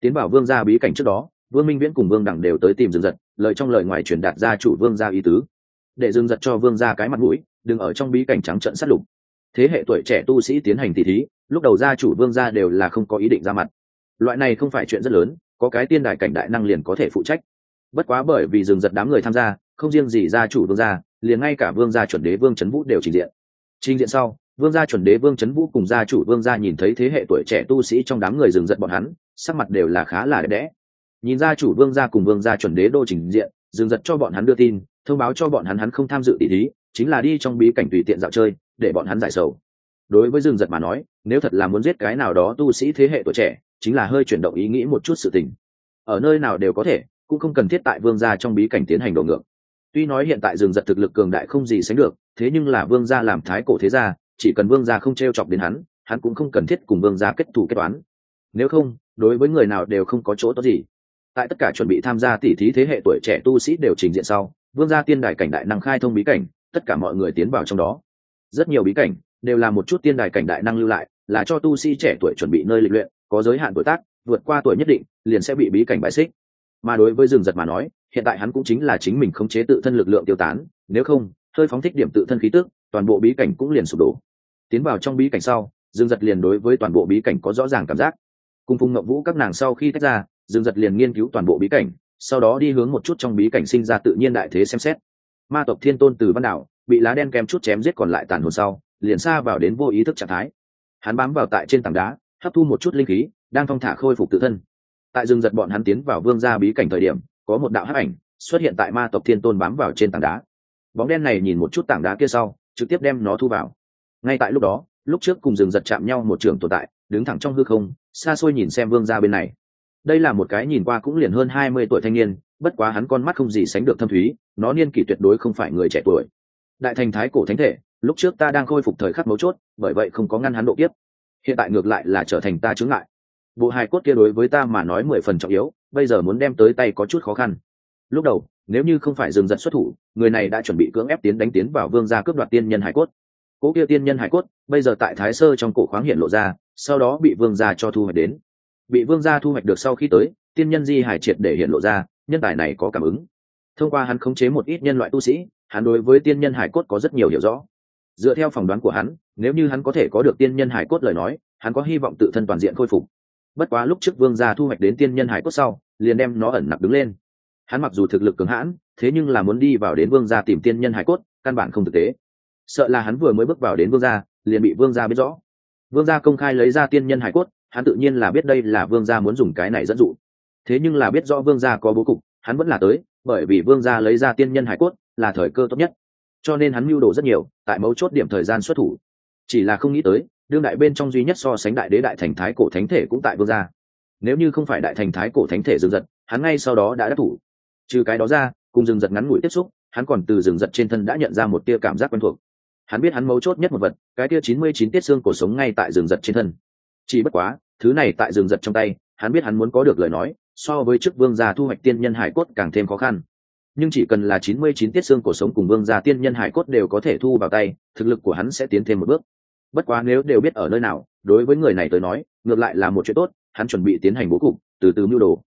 Tiến bảo vương gia bí cảnh trước đó, vương minh viễn cùng vương đẳng đều tới tìm rừng giật, lời trong lời ngoài truyền đạt ra chủ vương gia ý tứ. Để rừng giật cho vương gia cái mặt mũi, đừng ở trong bí cảnh trắng trận sát lục. Thế hệ tuổi trẻ tu sĩ tiến hành tỷ thí, lúc đầu gia chủ vương gia đều là không có ý định ra mặt. Loại này không phải chuyện rất lớn, có cái tiên đại cảnh đại năng liền có thể phụ trách. Bất quá bởi vì rừng giật đám người tham gia, không riêng gì gia chủ vương gia liền ngay cả vương gia chuẩn đế vương trấn vũ đều trình diện. Trình diện sau, vương gia chuẩn đế vương trấn vũ cùng gia chủ vương gia nhìn thấy thế hệ tuổi trẻ tu sĩ trong đám người rừng giận bọn hắn, sắc mặt đều là khá là đẹp đẽ. Nhìn gia chủ vương gia cùng vương gia chuẩn đế đô trình diện, rừng giật cho bọn hắn đưa tin, thông báo cho bọn hắn hắn không tham dự tỷ thí, chính là đi trong bí cảnh tùy tiện dạo chơi, để bọn hắn giải sầu. Đối với rừng giật mà nói, nếu thật là muốn giết cái nào đó tu sĩ thế hệ tuổi trẻ, chính là hơi chuyển động ý nghĩ một chút sự tình. Ở nơi nào đều có thể, cũng không cần thiết tại vương gia trong bí cảnh tiến hành đổ ngược tuy nói hiện tại rừng giật thực lực cường đại không gì sánh được, thế nhưng là vương gia làm thái cổ thế gia, chỉ cần vương gia không t r e o chọc đến hắn hắn cũng không cần thiết cùng vương gia kết thủ kết toán. Nếu không, đối với người nào đều không có chỗ tốt gì. Tại tất cả chuẩn bị tham gia tỉ thí thế hệ tuổi trẻ tu sĩ đều trình diện sau, vương gia tiên đài cảnh đại năng khai thông bí cảnh, tất cả mọi người tiến vào trong đó. Rất nhiều bí cảnh đều là một chút tiên đài cảnh đại năng lưu lại, là cho tu sĩ trẻ tuổi chuẩn bị nơi lịch luyện, có giới hạn tuổi tác, vượt qua tuổi nhất định, liền sẽ bị bí cảnh bại xích. Mà đối với rừng giật mà nói hiện tại hắn cũng chính là chính mình khống chế tự thân lực lượng tiêu tán, nếu không, hơi phóng thích điểm tự thân khí tức, toàn bộ bí cảnh cũng liền sụp đổ. Tiến vào trong bí cảnh sau, dương giật liền đối với toàn bộ bí cảnh có rõ ràng cảm giác. Cùng phùng ngậm vũ các nàng sau khi tách ra, dương giật liền nghiên cứu toàn bộ bí cảnh, sau đó đi hướng một chút trong bí cảnh sinh ra tự nhiên đại thế xem xét. Ma tộc thiên tôn từ ban đảo, bị lá đen kèm chút chém giết còn lại tàn hồn sau, liền xa vào đến vô ý thức trạng thái. Hắn bám vào tại trên tảng đá, hấp thu một chút linh khí, đang thong thả khôi phục tự thân. Tại rừng giật bọn hắn tiến vào vương gia bí cảnh thời điểm có một đạo hắc ảnh xuất hiện tại ma tộc thiên tôn bám vào trên tảng đá. Bóng đen này nhìn một chút tảng đá kia sau, trực tiếp đem nó thu vào. Ngay tại lúc đó, lúc trước cùng rừng giật chạm nhau một trường tồn tại, đứng thẳng trong hư không, xa xôi nhìn xem vương gia bên này. Đây là một cái nhìn qua cũng liền hơn hai mươi tuổi thanh niên, bất quá hắn con mắt không gì sánh được thâm thúy, nó niên kỷ tuyệt đối không phải người trẻ tuổi. Đại thành thái cổ thánh thể, lúc trước ta đang khôi phục thời khắc mấu chốt, bởi vậy không có ngăn hắn độ kiếp. Hiện tại ngược lại là trở thành ta chướng ngại. Bộ hài cốt kia đối với ta mà nói mười phần trọng yếu bây giờ muốn đem tới tay có chút khó khăn. Lúc đầu, nếu như không phải dừng giật xuất thủ, người này đã chuẩn bị cưỡng ép tiến đánh tiến vào vương gia cướp đoạt tiên nhân hải cốt. Cố kia tiên nhân hải cốt, bây giờ tại thái sơ trong cổ khoáng hiện lộ ra, sau đó bị vương gia cho thu hoạch đến. Bị vương gia thu hoạch được sau khi tới, tiên nhân di hải triệt để hiện lộ ra, nhân tài này có cảm ứng. Thông qua hắn khống chế một ít nhân loại tu sĩ, hắn đối với tiên nhân hải cốt có rất nhiều hiểu rõ. Dựa theo phỏng đoán của hắn, nếu như hắn có thể có được tiên nhân hải cốt lời nói, hắn có hy vọng tự thân toàn diện khôi phục bất quá lúc trước vương gia thu hoạch đến tiên nhân hải cốt sau, liền đem nó ẩn nặc đứng lên. Hắn mặc dù thực lực cường hãn, thế nhưng là muốn đi vào đến vương gia tìm tiên nhân hải cốt, căn bản không thực tế. Sợ là hắn vừa mới bước vào đến vương gia, liền bị vương gia biết rõ. Vương gia công khai lấy ra tiên nhân hải cốt, hắn tự nhiên là biết đây là vương gia muốn dùng cái này dẫn dụ. Thế nhưng là biết rõ vương gia có bố cục, hắn vẫn là tới, bởi vì vương gia lấy ra tiên nhân hải cốt là thời cơ tốt nhất. Cho nên hắn mưu đồ rất nhiều, tại mấu chốt điểm thời gian xuất thủ. Chỉ là không nghĩ tới đương đại bên trong duy nhất so sánh đại đế đại thành thái cổ thánh thể cũng tại vương gia. Nếu như không phải đại thành thái cổ thánh thể dừng giật, hắn ngay sau đó đã đắc thủ. Trừ cái đó ra, cùng dừng giật ngắn ngủi tiếp xúc, hắn còn từ dừng giật trên thân đã nhận ra một tia cảm giác quen thuộc. Hắn biết hắn mấu chốt nhất một vật, cái tia chín mươi chín tiết xương cổ sống ngay tại rừng giật trên thân. Chỉ bất quá, thứ này tại rừng giật trong tay, hắn biết hắn muốn có được lời nói, so với chức vương gia thu hoạch tiên nhân hải cốt càng thêm khó khăn. Nhưng chỉ cần là chín mươi chín tiết xương cổ sống cùng vương gia tiên nhân hải cốt đều có thể thu vào tay, thực lực của hắn sẽ tiến thêm một bước bất quá nếu đều biết ở nơi nào, đối với người này tới nói, ngược lại là một chuyện tốt, hắn chuẩn bị tiến hành bố cục, từ từ mưu đồ.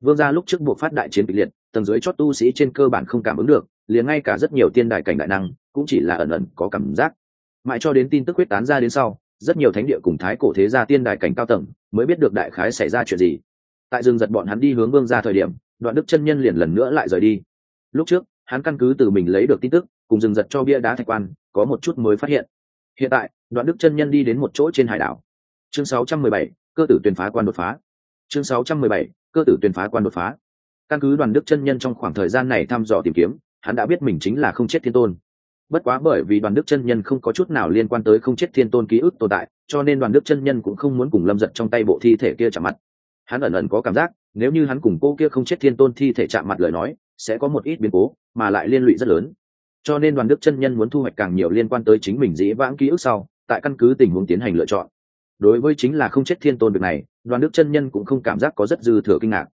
Vương gia lúc trước buộc phát đại chiến kịch liệt, tầng dưới chót tu sĩ trên cơ bản không cảm ứng được, liền ngay cả rất nhiều tiên đại cảnh đại năng, cũng chỉ là ẩn ẩn có cảm giác. Mãi cho đến tin tức quyết tán ra đến sau, rất nhiều thánh địa cùng thái cổ thế gia tiên đại cảnh cao tầng, mới biết được đại khái xảy ra chuyện gì. Tại rừng giật bọn hắn đi hướng vương ra thời điểm, đoạn đức chân nhân liền lần nữa lại rời đi. Lúc trước, hắn căn cứ từ mình lấy được tin tức, cùng rừng giật cho bia đá thạch quan, có một chút mới phát hiện hiện tại đoạn đức chân nhân đi đến một chỗ trên hải đảo. Chương 617, cơ tử tuyển phá quan đột phá. Chương 617, cơ tử tuyển phá quan đột phá. Căn cứ đoàn đức chân nhân trong khoảng thời gian này thăm dò tìm kiếm hắn đã biết mình chính là không chết thiên tôn. Bất quá bởi vì đoàn đức chân nhân không có chút nào liên quan tới không chết thiên tôn ký ức tồn tại cho nên đoàn đức chân nhân cũng không muốn cùng lâm giật trong tay bộ thi thể kia chạm mặt. Hắn ẩn ẩn có cảm giác nếu như hắn cùng cô kia không chết thiên tôn thi thể chạm mặt lời nói sẽ có một ít biến cố mà lại liên lụy rất lớn cho nên đoàn đức chân nhân muốn thu hoạch càng nhiều liên quan tới chính mình dĩ vãng ký ức sau, tại căn cứ tình huống tiến hành lựa chọn. Đối với chính là không chết thiên tôn việc này, đoàn đức chân nhân cũng không cảm giác có rất dư thừa kinh ngạc.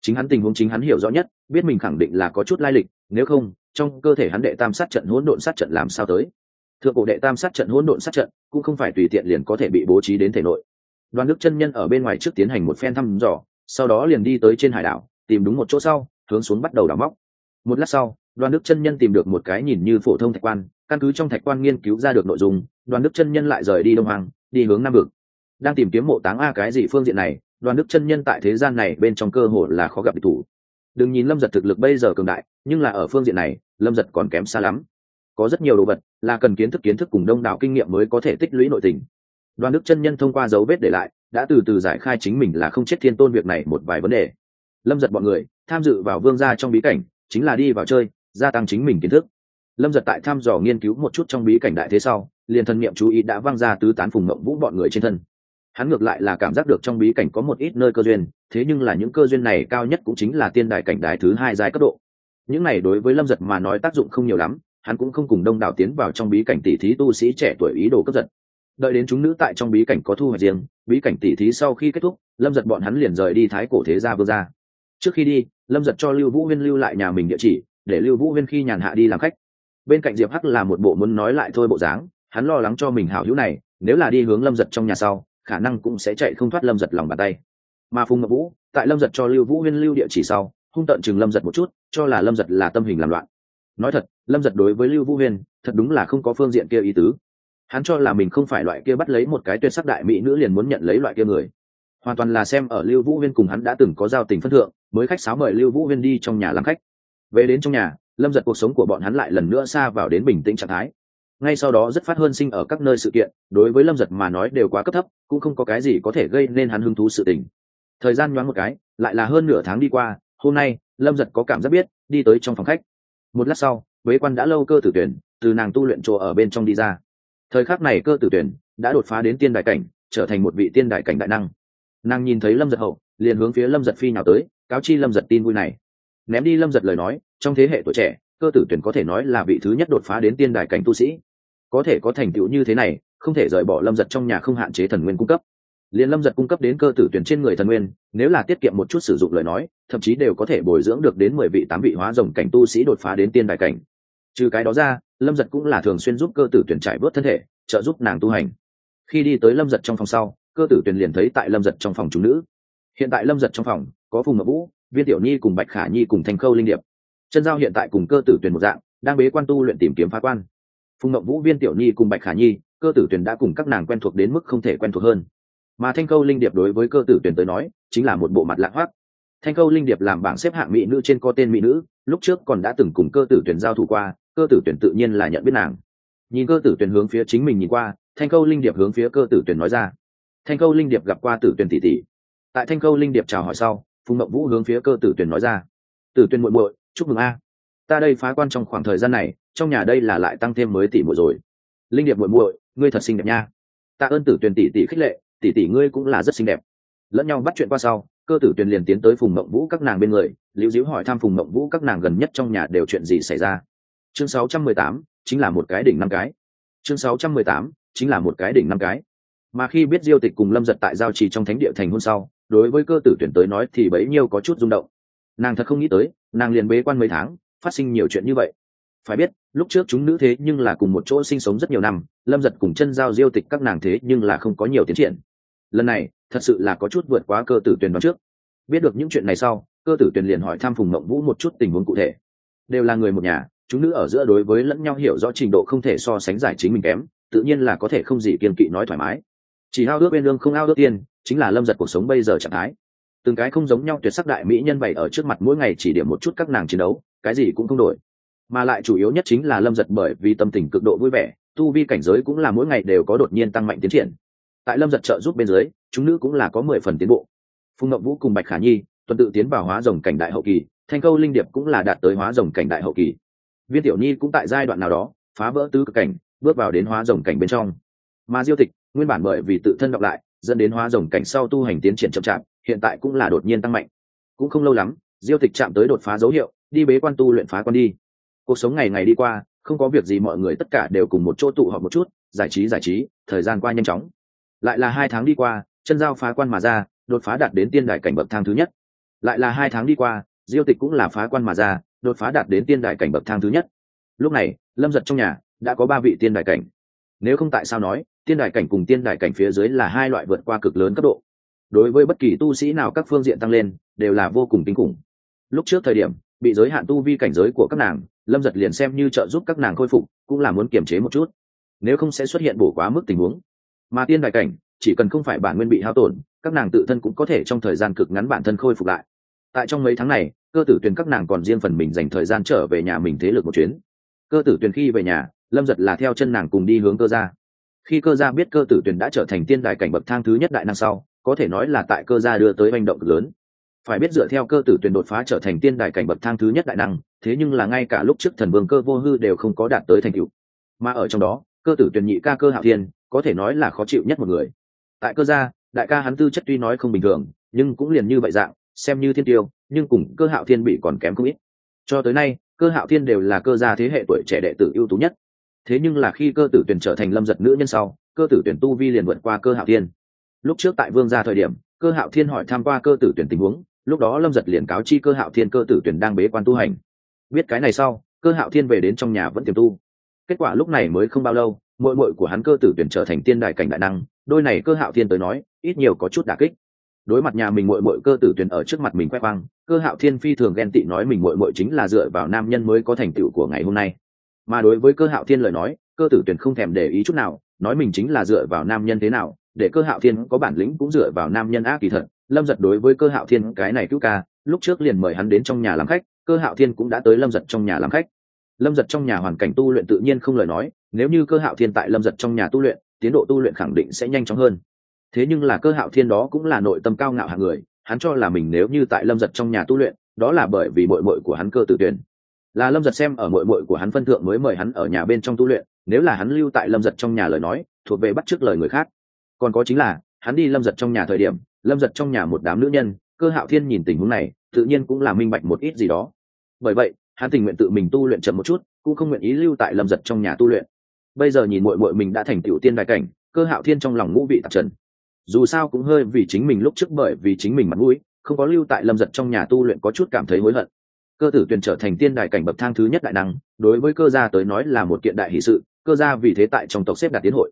Chính hắn tình huống chính hắn hiểu rõ nhất, biết mình khẳng định là có chút lai lịch, nếu không, trong cơ thể hắn đệ tam sát trận hỗn độn sát trận làm sao tới? Thượng cổ đệ tam sát trận hỗn độn sát trận cũng không phải tùy tiện liền có thể bị bố trí đến thể nội. Đoàn đức chân nhân ở bên ngoài trước tiến hành một phen thăm dò, sau đó liền đi tới trên hải đảo, tìm đúng một chỗ sau, hướng xuống bắt đầu đào móc. Một lát sau đoàn đức chân nhân tìm được một cái nhìn như phổ thông thạch quan, căn cứ trong thạch quan nghiên cứu ra được nội dung, đoàn đức chân nhân lại rời đi đông hoàng đi hướng nam vực. Đang tìm kiếm mộ táng a cái gì phương diện này, đoàn đức chân nhân tại thế gian này bên trong cơ hội là khó gặp địch thủ. Đừng nhìn lâm giật thực lực bây giờ cường đại, nhưng là ở phương diện này, lâm giật còn kém xa lắm. Có rất nhiều đồ vật là cần kiến thức kiến thức cùng đông đảo kinh nghiệm mới có thể tích lũy nội tình. Đoàn đức chân nhân thông qua dấu vết để lại, đã từ từ giải khai chính mình là không chết thiên tôn việc này một vài vấn đề. Lâm giật bọn người, tham dự vào vương gia trong bí cảnh, chính là đi vào chơi gia tăng chính mình kiến thức. Lâm giật tại thăm dò nghiên cứu một chút trong bí cảnh đại thế sau, liền thân nhiệm chú ý đã văng ra tứ tán phùng mộng vũ bọn người trên thân. Hắn ngược lại là cảm giác được trong bí cảnh có một ít nơi cơ duyên, thế nhưng là những cơ duyên này cao nhất cũng chính là tiên đài cảnh đài thứ hai giai cấp độ. Những này đối với lâm giật mà nói tác dụng không nhiều lắm, hắn cũng không cùng đông đảo tiến vào trong bí cảnh tỷ thí tu sĩ trẻ tuổi ý đồ cấp giật. Đợi đến chúng nữ tại trong bí cảnh có thu hoạch riêng, bí cảnh tỷ thí sau khi kết thúc, lâm giật bọn hắn liền rời đi thái cổ thế gia vương gia. Trước khi đi, lâm giật cho lưu vũ huyên lưu lại nhà mình địa chỉ để lưu vũ huyên khi nhàn hạ đi làm khách. Bên cạnh diệp hắc là một bộ muốn nói lại thôi bộ dáng, hắn lo lắng cho mình hảo hữu này, nếu là đi hướng lâm giật trong nhà sau, khả năng cũng sẽ chạy không thoát lâm giật lòng bàn tay. Mà phùng ngọc vũ, tại lâm giật cho lưu vũ huyên lưu địa chỉ sau, hung tận chừng lâm giật một chút, cho là lâm giật là tâm hình làm loạn. Nói thật, lâm giật đối với lưu vũ huyên, thật đúng là không có phương diện kia ý tứ. Hắn cho là mình không phải loại kia bắt lấy một cái tuyệt sắc đại mỹ nữ liền muốn nhận lấy loại kia người. Hoàn toàn là xem ở lưu vũ huyên cùng hắn đã từng có giao tình phân thượng, mới khách sáo mời lưu vũ huyên đi trong nhà làm khách về đến trong nhà, lâm giật cuộc sống của bọn hắn lại lần nữa xa vào đến bình tĩnh trạng thái. Ngay sau đó rất phát hơn sinh ở các nơi sự kiện, đối với lâm giật mà nói đều quá cấp thấp, cũng không có cái gì có thể gây nên hắn hứng thú sự tình. Thời gian nhoáng một cái, lại là hơn nửa tháng đi qua, hôm nay, lâm giật có cảm giác biết, đi tới trong phòng khách. Một lát sau bế quan đã lâu cơ tử tuyển, từ nàng tu luyện chỗ ở bên trong đi ra. Thời khắc này cơ tử tuyển đã đột phá đến tiên đại cảnh, trở thành một vị tiên đại cảnh đại năng. Nàng nhìn thấy lâm giật hậu, liền hướng phía lâm giật phi nào tới, cáo chi lâm giật tin vui này ném đi lâm giật lời nói, trong thế hệ tuổi trẻ, cơ tử tuyển có thể nói là vị thứ nhất đột phá đến tiên đại cảnh tu sĩ. Có thể có thành tựu như thế này, không thể rời bỏ lâm giật trong nhà không hạn chế thần nguyên cung cấp. Liền lâm giật cung cấp đến cơ tử tuyển trên người thần nguyên, nếu là tiết kiệm một chút sử dụng lời nói, thậm chí đều có thể bồi dưỡng được đến mười vị, tám vị hóa rồng cảnh tu sĩ đột phá đến tiên đại cảnh. Trừ cái đó ra, lâm giật cũng là thường xuyên giúp cơ tử tuyển trải bớt thân thể, trợ giúp nàng tu hành. Khi đi tới lâm giật trong phòng sau, cơ tử tuyển liền thấy tại lâm giật trong phòng chúng nữ. Hiện tại lâm giật trong phòng, có phùng ngọc vũ viên tiểu nhi cùng bạch khả nhi cùng thành khâu linh điệp. Chân giao hiện tại cùng cơ tử tuyển một dạng, đang bế quan tu luyện tìm kiếm phá quan. Phùng ngậm vũ, viên tiểu nhi cùng bạch khả nhi, cơ tử tuyển đã cùng các nàng quen thuộc đến mức không thể quen thuộc hơn. Mà thanh khâu linh điệp đối với cơ tử tuyển tới nói, chính là một bộ mặt lạc hoác. Thanh khâu linh điệp làm bảng xếp hạng mỹ nữ trên có tên mỹ nữ, lúc trước còn đã từng cùng cơ tử tuyển giao thủ qua, cơ tử tuyển tự nhiên là nhận biết nàng. Nhìn cơ tử tuyển hướng phía chính mình nhìn qua, thanh khâu linh điệp hướng phía cơ tử tuyển nói ra. Thanh khâu linh điệp gặp qua tử tuyển tỷ tỷ. Tại thanh khâu linh điệp chào hỏi sau phùng mậu vũ hướng phía cơ tử tuyển nói ra. Tử tuyển muội muội chúc mừng a. Ta đây phá quan trong khoảng thời gian này trong nhà đây là lại tăng thêm mới tỷ muội rồi. Linh điệp muội muội ngươi thật xinh đẹp nha. Ta ơn tử tuyển tỷ tỷ khích lệ tỷ tỷ ngươi cũng là rất xinh đẹp. Lẫn nhau bắt chuyện qua sau cơ tử tuyền liền tiến tới phùng mộng vũ các nàng bên người liễu diễu hỏi thăm phùng mộng vũ các nàng gần nhất trong nhà đều chuyện gì xảy ra. Chương 618, chính là một cái đỉnh năm cái. Chương 618, chính là một cái đỉnh năm cái. Mà khi biết diêu tịch cùng lâm giật tại giao trì trong thánh địa thành hôn sau đối với cơ tử tuyển tới nói thì bấy nhiêu có chút rung động. Nàng thật không nghĩ tới, nàng liền bế quan mấy tháng, phát sinh nhiều chuyện như vậy. Phải biết, lúc trước chúng nữ thế nhưng là cùng một chỗ sinh sống rất nhiều năm, lâm giật cùng chân giao diêu tịch các nàng thế nhưng là không có nhiều tiến triển. Lần này, thật sự là có chút vượt quá cơ tử tuyển đoán trước. Biết được những chuyện này sau, cơ tử tuyển liền hỏi thăm phùng mộng vũ một chút tình huống cụ thể. Đều là người một nhà, chúng nữ ở giữa đối với lẫn nhau hiểu rõ trình độ không thể so sánh giải chính mình kém, tự nhiên là có thể không gì kiên kỵ nói thoải mái. Chỉ ao ước bên lương không ao ước tiên chính là lâm giật cuộc sống bây giờ trạng thái. Từng cái không giống nhau tuyệt sắc đại mỹ nhân bày ở trước mặt mỗi ngày chỉ điểm một chút các nàng chiến đấu, cái gì cũng không đổi. Mà lại chủ yếu nhất chính là lâm giật bởi vì tâm tình cực độ vui vẻ, tu vi cảnh giới cũng là mỗi ngày đều có đột nhiên tăng mạnh tiến triển. Tại lâm giật trợ giúp bên dưới, chúng nữ cũng là có mười phần tiến bộ. Phùng ngậm vũ cùng bạch khả nhi, tuần tự tiến vào hóa rồng cảnh đại hậu kỳ, thanh câu linh điệp cũng là đạt tới hóa rồng cảnh đại hậu kỳ. Viên tiểu nhi cũng tại giai đoạn nào đó, phá vỡ tứ cực cảnh, bước vào đến hóa rồng cảnh bên trong. Mà diêu tịch, nguyên bản bởi vì tự thân đọc lại dẫn đến hóa rồng cảnh sau tu hành tiến triển chậm chạp, hiện tại cũng là đột nhiên tăng mạnh. Cũng không lâu lắm, diêu tịch chạm tới đột phá dấu hiệu, đi bế quan tu luyện phá quan đi. Cuộc sống ngày ngày đi qua, không có việc gì mọi người tất cả đều cùng một chỗ tụ họp một chút, giải trí giải trí, thời gian qua nhanh chóng. Lại là hai tháng đi qua, chân giao phá quan mà ra, đột phá đạt đến tiên đại cảnh bậc thang thứ nhất. Lại là hai tháng đi qua, diêu tịch cũng là phá quan mà ra, đột phá đạt đến tiên đại cảnh bậc thang thứ nhất. Lúc này, lâm giật trong nhà đã có ba vị tiên đại cảnh. Nếu không tại sao nói tiên đại cảnh cùng tiên đại cảnh phía dưới là hai loại vượt qua cực lớn cấp độ. Đối với bất kỳ tu sĩ nào các phương diện tăng lên, đều là vô cùng kinh khủng. Lúc trước thời điểm, bị giới hạn tu vi cảnh giới của các nàng, lâm giật liền xem như trợ giúp các nàng khôi phục, cũng là muốn kiềm chế một chút. Nếu không sẽ xuất hiện bổ quá mức tình huống. Mà tiên đại cảnh, chỉ cần không phải bản nguyên bị hao tổn, các nàng tự thân cũng có thể trong thời gian cực ngắn bản thân khôi phục lại. Tại trong mấy tháng này, cơ tử tuyền các nàng còn riêng phần mình dành thời gian trở về nhà mình thế lực một chuyến. Cơ tử tuyền khi về nhà, lâm giật là theo chân nàng cùng đi hướng cơ gia khi cơ gia biết cơ tử tuyền đã trở thành tiên đại cảnh bậc thang thứ nhất đại năng sau, có thể nói là tại cơ gia đưa tới manh động cực lớn. Phải biết dựa theo cơ tử tuyền đột phá trở thành tiên đại cảnh bậc thang thứ nhất đại năng, thế nhưng là ngay cả lúc trước thần vương cơ vô hư đều không có đạt tới thành cựu mà ở trong đó, cơ tử tuyền nhị ca cơ hạo thiên, có thể nói là khó chịu nhất một người. Tại cơ gia, đại ca hắn tư chất tuy nói không bình thường, nhưng cũng liền như vậy dạng, xem như thiên tiêu, nhưng cùng cơ hạo thiên bị còn kém không ít. Cho tới nay, cơ hạo thiên đều là cơ gia thế hệ tuổi trẻ đệ tử ưu tú nhất thế nhưng là khi cơ tử tuyển trở thành lâm giật nữ nhân sau, cơ tử tuyển tu vi liền vượt qua cơ hạo thiên. Lúc trước tại vương gia thời điểm, cơ hạo thiên hỏi tham q u a cơ tử tuyển tình huống, lúc đó lâm giật liền cáo chi cơ hạo thiên cơ tử tuyển đang bế quan tu hành. Biết cái này sau, cơ hạo thiên về đến trong nhà vẫn tiềm tu. Kết quả lúc này mới không bao lâu mội mội của hắn cơ tử tuyển trở thành tiên đại cảnh đại năng, đôi này cơ hạo thiên tới nói, ít nhiều có chút đà kích. Đối mặt nhà mình mội mội cơ tử tuyển ở trước mặt mình khoe khoang, cơ hạo thiên phi thường ghen tị nói mình mội mội chính là dựa vào nam nhân mới có thành tựu của ngày hôm nay mà đối với cơ hạo thiên lời nói, cơ tử tuyển không thèm để ý chút nào, nói mình chính là dựa vào nam nhân thế nào, để cơ hạo thiên có bản lĩnh cũng dựa vào nam nhân ác kỳ thật. Lâm giật đối với cơ hạo thiên cái này cứu ca, lúc trước liền mời hắn đến trong nhà làm khách, cơ hạo thiên cũng đã tới lâm giật trong nhà làm khách. Lâm giật trong nhà hoàn cảnh tu luyện tự nhiên không lời nói, nếu như cơ hạo thiên tại lâm giật trong nhà tu luyện, tiến độ tu luyện khẳng định sẽ nhanh chóng hơn. Thế nhưng là cơ hạo thiên đó cũng là nội tâm cao ngạo hạng người, hắn cho là mình nếu như tại lâm giật trong nhà tu luyện, đó là bởi vì bội bội của hắn cơ tử tuyển là lâm giật xem ở mội mội của hắn phân thượng mới mời hắn ở nhà bên trong tu luyện, nếu là hắn lưu tại lâm giật trong nhà lời nói, thuộc về bắt t r ư ớ c lời người khác. Còn có chính là, hắn đi lâm giật trong nhà thời điểm, lâm giật trong nhà một đám nữ nhân, cơ hạo thiên nhìn tình huống này, tự nhiên cũng là minh bạch một ít gì đó. Bởi vậy, hắn tình nguyện tự mình tu luyện chậm một chút, cũng không nguyện ý lưu tại lâm giật trong nhà tu luyện. Bây giờ nhìn mội mội mình đã thành tiểu tiên đại cảnh, cơ hạo thiên trong lòng ngũ vị tạp trần. Dù sao cũng hơi vì chính mình lúc trước bởi vì chính mình mặt mũi, không có lưu tại lâm giật trong nhà tu luyện có chút cảm thấy hối hận cơ tử tuyền trở thành tiên đại cảnh bậc thang thứ nhất đại năng, đối với cơ gia tới nói là một kiện đại hỷ sự, cơ gia vì thế tại trong tộc xếp đạt tiến hội.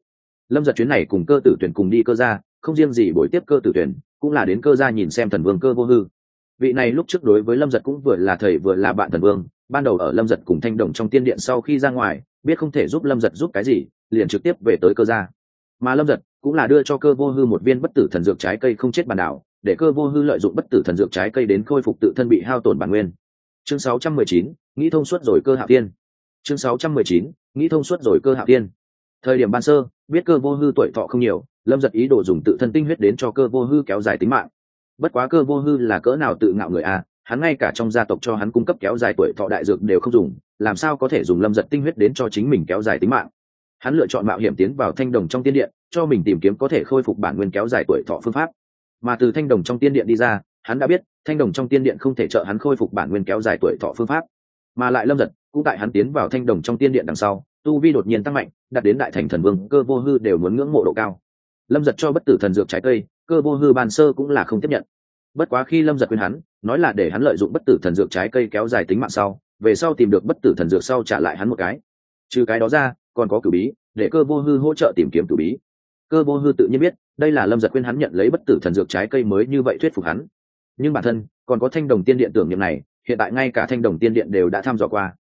Lâm giật chuyến này cùng cơ tử tuyển cùng đi cơ gia, không riêng gì buổi tiếp cơ tử tuyển, cũng là đến cơ gia nhìn xem thần vương cơ vô hư. Vị này lúc trước đối với lâm giật cũng vừa là thầy vừa là bạn thần vương, ban đầu ở lâm giật cùng thanh đồng trong tiên điện sau khi ra ngoài, biết không thể giúp lâm giật giúp cái gì, liền trực tiếp về tới cơ gia. Mà lâm giật cũng là đưa cho cơ vô hư một viên bất tử thần dược trái cây không chết bản đảo, để cơ vô hư lợi dụng bất tử thần dược trái cây đến khôi phục tự thân bị hao tổn bản nguyên chương 619, nghĩ thông suốt rồi cơ hạ tiên. Chương 619, nghĩ thông suốt rồi cơ hạ tiên. Thời điểm ban sơ biết cơ vô hư tuổi thọ không nhiều lâm giật ý đồ dùng tự thân tinh huyết đến cho cơ vô hư kéo dài tính mạng. Bất quá cơ vô hư là cỡ nào tự ngạo người a hắn ngay cả trong gia tộc cho hắn cung cấp kéo dài tuổi thọ đại dược đều không dùng làm sao có thể dùng lâm giật tinh huyết đến cho chính mình kéo dài tính mạng? Hắn lựa chọn mạo hiểm tiến vào thanh đồng trong tiên điện cho mình tìm kiếm có thể khôi phục bản nguyên kéo dài tuổi thọ phương pháp. Mà từ thanh đồng trong tiên điện đi ra hắn đã biết, thanh đồng trong tiên điện không thể trợ hắn khôi phục bản nguyên kéo dài tuổi thọ phương pháp. Mà lại lâm giật cũng tại hắn tiến vào thanh đồng trong tiên điện đằng sau, tu vi đột nhiên tăng mạnh, đạt đến đại thành thần vương, cơ vô hư đều muốn ngưỡng mộ độ cao. Lâm giật cho bất tử thần dược trái cây, cơ vô hư ban sơ cũng là không tiếp nhận. Bất quá khi lâm giật khuyên hắn, nói là để hắn lợi dụng bất tử thần dược trái cây kéo dài tính mạng sau, về sau tìm được bất tử thần dược sau trả lại hắn một cái. Trừ cái đó ra, còn có cử bí, để cơ vô hư hỗ trợ tìm kiếm cử bí. Cơ vô hư tự nhiên biết, đây là lâm giật khuyên hắn nhận lấy bất tử thần dược trái cây mới như vậy thuyết phục hắn nhưng bản thân còn có thanh đồng tiên điện tưởng niệm này, hiện tại ngay cả thanh đồng tiên điện đều đã tham dò qua.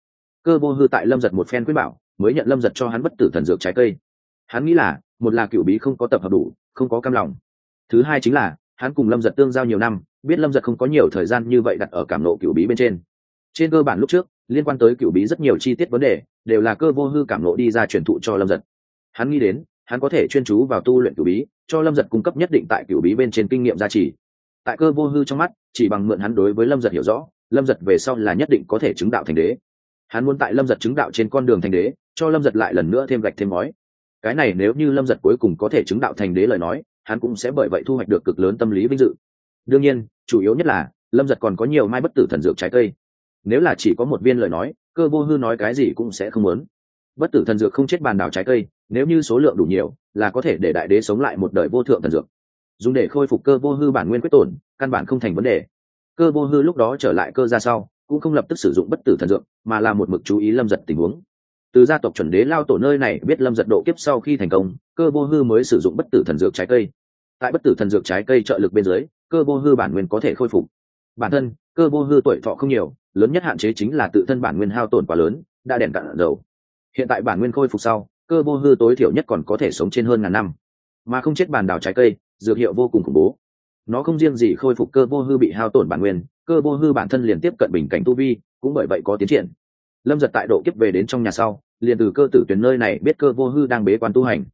Cơ vô hư tại lâm giật một phen quyết bảo, mới nhận lâm giật cho hắn bất tử thần dược trái cây. Hắn nghĩ là, một là cựu bí không có tập hợp đủ, không có cam lòng. Thứ hai chính là, hắn cùng lâm giật tương giao nhiều năm, biết lâm giật không có nhiều thời gian như vậy đặt ở cảm nộ cựu bí bên trên. Trên cơ bản lúc trước, liên quan tới cựu bí rất nhiều chi tiết vấn đề, đều là cơ vô hư cảm nộ đi ra truyền thụ cho lâm giật. Hắn nghĩ đến, hắn có thể chuyên chú vào tu luyện cựu bí, cho lâm giật cung cấp nhất định tại cựu bí bên trên kinh nghiệm gia trì tại cơ vô hư trong mắt, chỉ bằng mượn hắn đối với lâm giật hiểu rõ, lâm giật về sau là nhất định có thể chứng đạo thành đế. Hắn muốn tại lâm giật chứng đạo trên con đường thành đế, cho lâm giật lại lần nữa thêm gạch thêm ngói. Cái này nếu như lâm giật cuối cùng có thể chứng đạo thành đế lời nói, hắn cũng sẽ bởi vậy thu hoạch được cực lớn tâm lý vinh dự. Đương nhiên, chủ yếu nhất là, lâm giật còn có nhiều mai bất tử thần dược trái cây. Nếu là chỉ có một viên lời nói, cơ vô hư nói cái gì cũng sẽ không muốn. Bất tử thần dược không chết bàn đào trái cây, nếu như số lượng đủ nhiều, là có thể để đại đế sống lại một đời vô thượng thần dược dùng để khôi phục cơ vô hư bản nguyên quyết tổn, căn bản không thành vấn đề. Cơ vô hư lúc đó trở lại cơ ra sau, cũng không lập tức sử dụng bất tử thần dược, mà là một mực chú ý lâm giật tình huống. Từ gia tộc chuẩn đế lao tổ nơi này biết lâm giật độ kiếp sau khi thành công, cơ vô hư mới sử dụng bất tử thần dược trái cây. Tại bất tử thần dược trái cây trợ lực bên dưới, cơ vô hư bản nguyên có thể khôi phục. Bản thân, cơ vô hư tuổi thọ không nhiều, lớn nhất hạn chế chính là tự thân bản nguyên hao tổn quá lớn, đã đèn cạn dầu. Hiện tại bản nguyên khôi phục sau, cơ vô hư tối thiểu nhất còn có thể sống trên hơn ngàn năm. Mà không chết bàn đào trái cây dược hiệu vô cùng khủng bố. Nó không riêng gì khôi phục cơ vô hư bị hao tổn bản nguyên, cơ vô hư bản thân liền tiếp cận bình cảnh tu vi, cũng bởi vậy có tiến triển. Lâm giật tại độ kiếp về đến trong nhà sau, liền từ cơ tử tuyến nơi này biết cơ vô hư đang bế quan tu hành.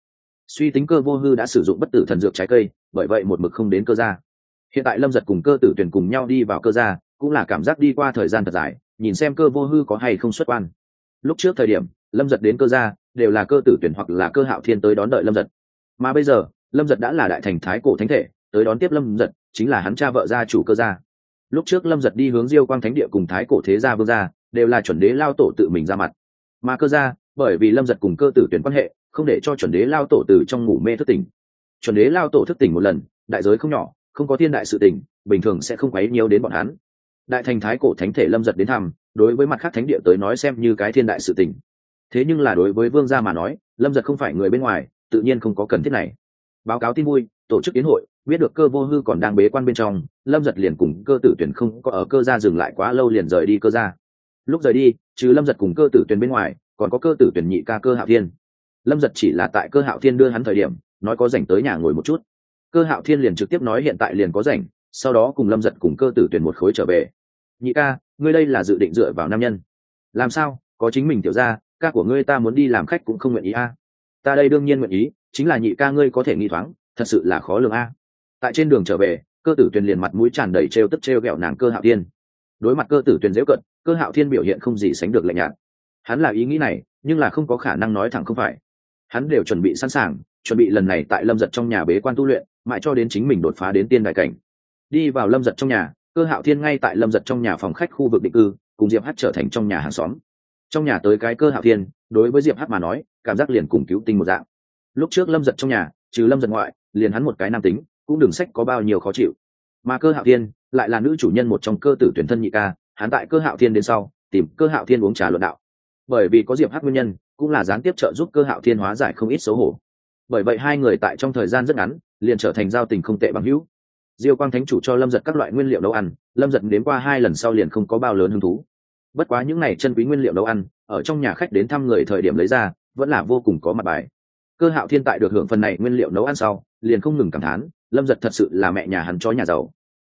Suy tính cơ vô hư đã sử dụng bất tử thần dược trái cây, bởi vậy một mực không đến cơ gia. Hiện tại lâm giật cùng cơ tử tuyển cùng nhau đi vào cơ gia, cũng là cảm giác đi qua thời gian thật dài, nhìn xem cơ vô hư có hay không xuất quan. Lúc trước thời điểm, lâm giật đến cơ gia, đều là cơ tử tuyển hoặc là cơ hạo thiên tới đón đợi lâm giật. Mà bây giờ lâm giật đã là đại thành thái cổ thánh thể, tới đón tiếp lâm giật, chính là hắn cha vợ gia chủ cơ gia. Lúc trước lâm giật đi hướng diêu quang thánh địa cùng thái cổ thế gia vương gia, đều là chuẩn đế lao tổ tự mình ra mặt. Mà cơ gia, bởi vì lâm giật cùng cơ tử tuyển quan hệ, không để cho chuẩn đế lao tổ từ trong ngủ mê thức tỉnh. Chuẩn đế lao tổ thức tỉnh một lần, đại giới không nhỏ, không có thiên đại sự tỉnh bình thường sẽ không quấy nhiều đến bọn hắn. Đại thành thái cổ thánh thể lâm giật đến thăm, đối với mặt khác thánh địa tới nói xem như cái thiên đại sự tỉnh thế nhưng là đối với vương gia mà nói, lâm giật không phải người bên ngoài, tự nhiên không có cần thiết này báo cáo tin vui, tổ chức kiến hội, biết được cơ vô hư còn đang bế quan bên trong, lâm giật liền cùng cơ tử tuyển không có ở cơ gia dừng lại quá lâu liền rời đi cơ gia. Lúc rời đi, trừ lâm giật cùng cơ tử tuyển bên ngoài, còn có cơ tử tuyển nhị ca cơ hạo thiên. Lâm giật chỉ là tại cơ hạo thiên đưa hắn thời điểm, nói có rảnh tới nhà ngồi một chút. Cơ hạo thiên liền trực tiếp nói hiện tại liền có rảnh, sau đó cùng lâm giật cùng cơ tử tuyển một khối trở về. Nhị ca, ngươi đây là dự định dựa vào nam nhân. Làm sao? Có chính mình tiểu ra ca của ngươi ta muốn đi làm khách cũng không nguyện ý a. Ta đây đương nhiên nguyện ý chính là nhị ca ngươi có thể nghi thoáng, thật sự là khó lường a. Tại trên đường trở về, cơ tử tuyền liền mặt mũi tràn đầy trêu tức trêu ghẹo nàng cơ hạo thiên. Đối mặt cơ tử tuyền dễu cận, cơ hạo thiên biểu hiện không gì sánh được lạnh nhạt. Hắn là ý nghĩ này, nhưng là không có khả năng nói thẳng không phải. Hắn đều chuẩn bị sẵn sàng, chuẩn bị lần này tại lâm giật trong nhà bế quan tu luyện, mãi cho đến chính mình đột phá đến tiên đại cảnh. Đi vào lâm giật trong nhà, cơ hạo thiên ngay tại lâm giật trong nhà phòng khách khu vực định cư, cùng diệp hát trở thành trong nhà hàng xóm. Trong nhà tới cái cơ hạo thiên, đối với diệp hát mà nói, cảm giác liền cùng cứu tinh một dạng lúc trước lâm giật trong nhà, trừ lâm giật ngoại, liền hắn một cái nam tính, cũng đừng sách có bao nhiêu khó chịu. Mà cơ hạo thiên lại là nữ chủ nhân một trong cơ tử tuyển thân nhị ca, hắn tại cơ hạo thiên đến sau, tìm cơ hạo thiên uống trà luận đạo. Bởi vì có diệp hát nguyên nhân, cũng là gián tiếp trợ giúp cơ hạo thiên hóa giải không ít xấu hổ. Bởi vậy hai người tại trong thời gian rất ngắn, liền trở thành giao tình không tệ bằng hữu. Diêu quang thánh chủ cho lâm giật các loại nguyên liệu nấu ăn, lâm giật đến qua hai lần sau liền không có bao lớn hứng thú. Bất quá những n à y chân quý nguyên liệu nấu ăn, ở trong nhà khách đến thăm người thời điểm lấy ra, vẫn là vô cùng có mặt bài cơ hạo thiên tại được hưởng phần này nguyên liệu nấu ăn sau, liền không ngừng cảm thán, lâm giật thật sự là mẹ nhà hắn chó nhà giàu.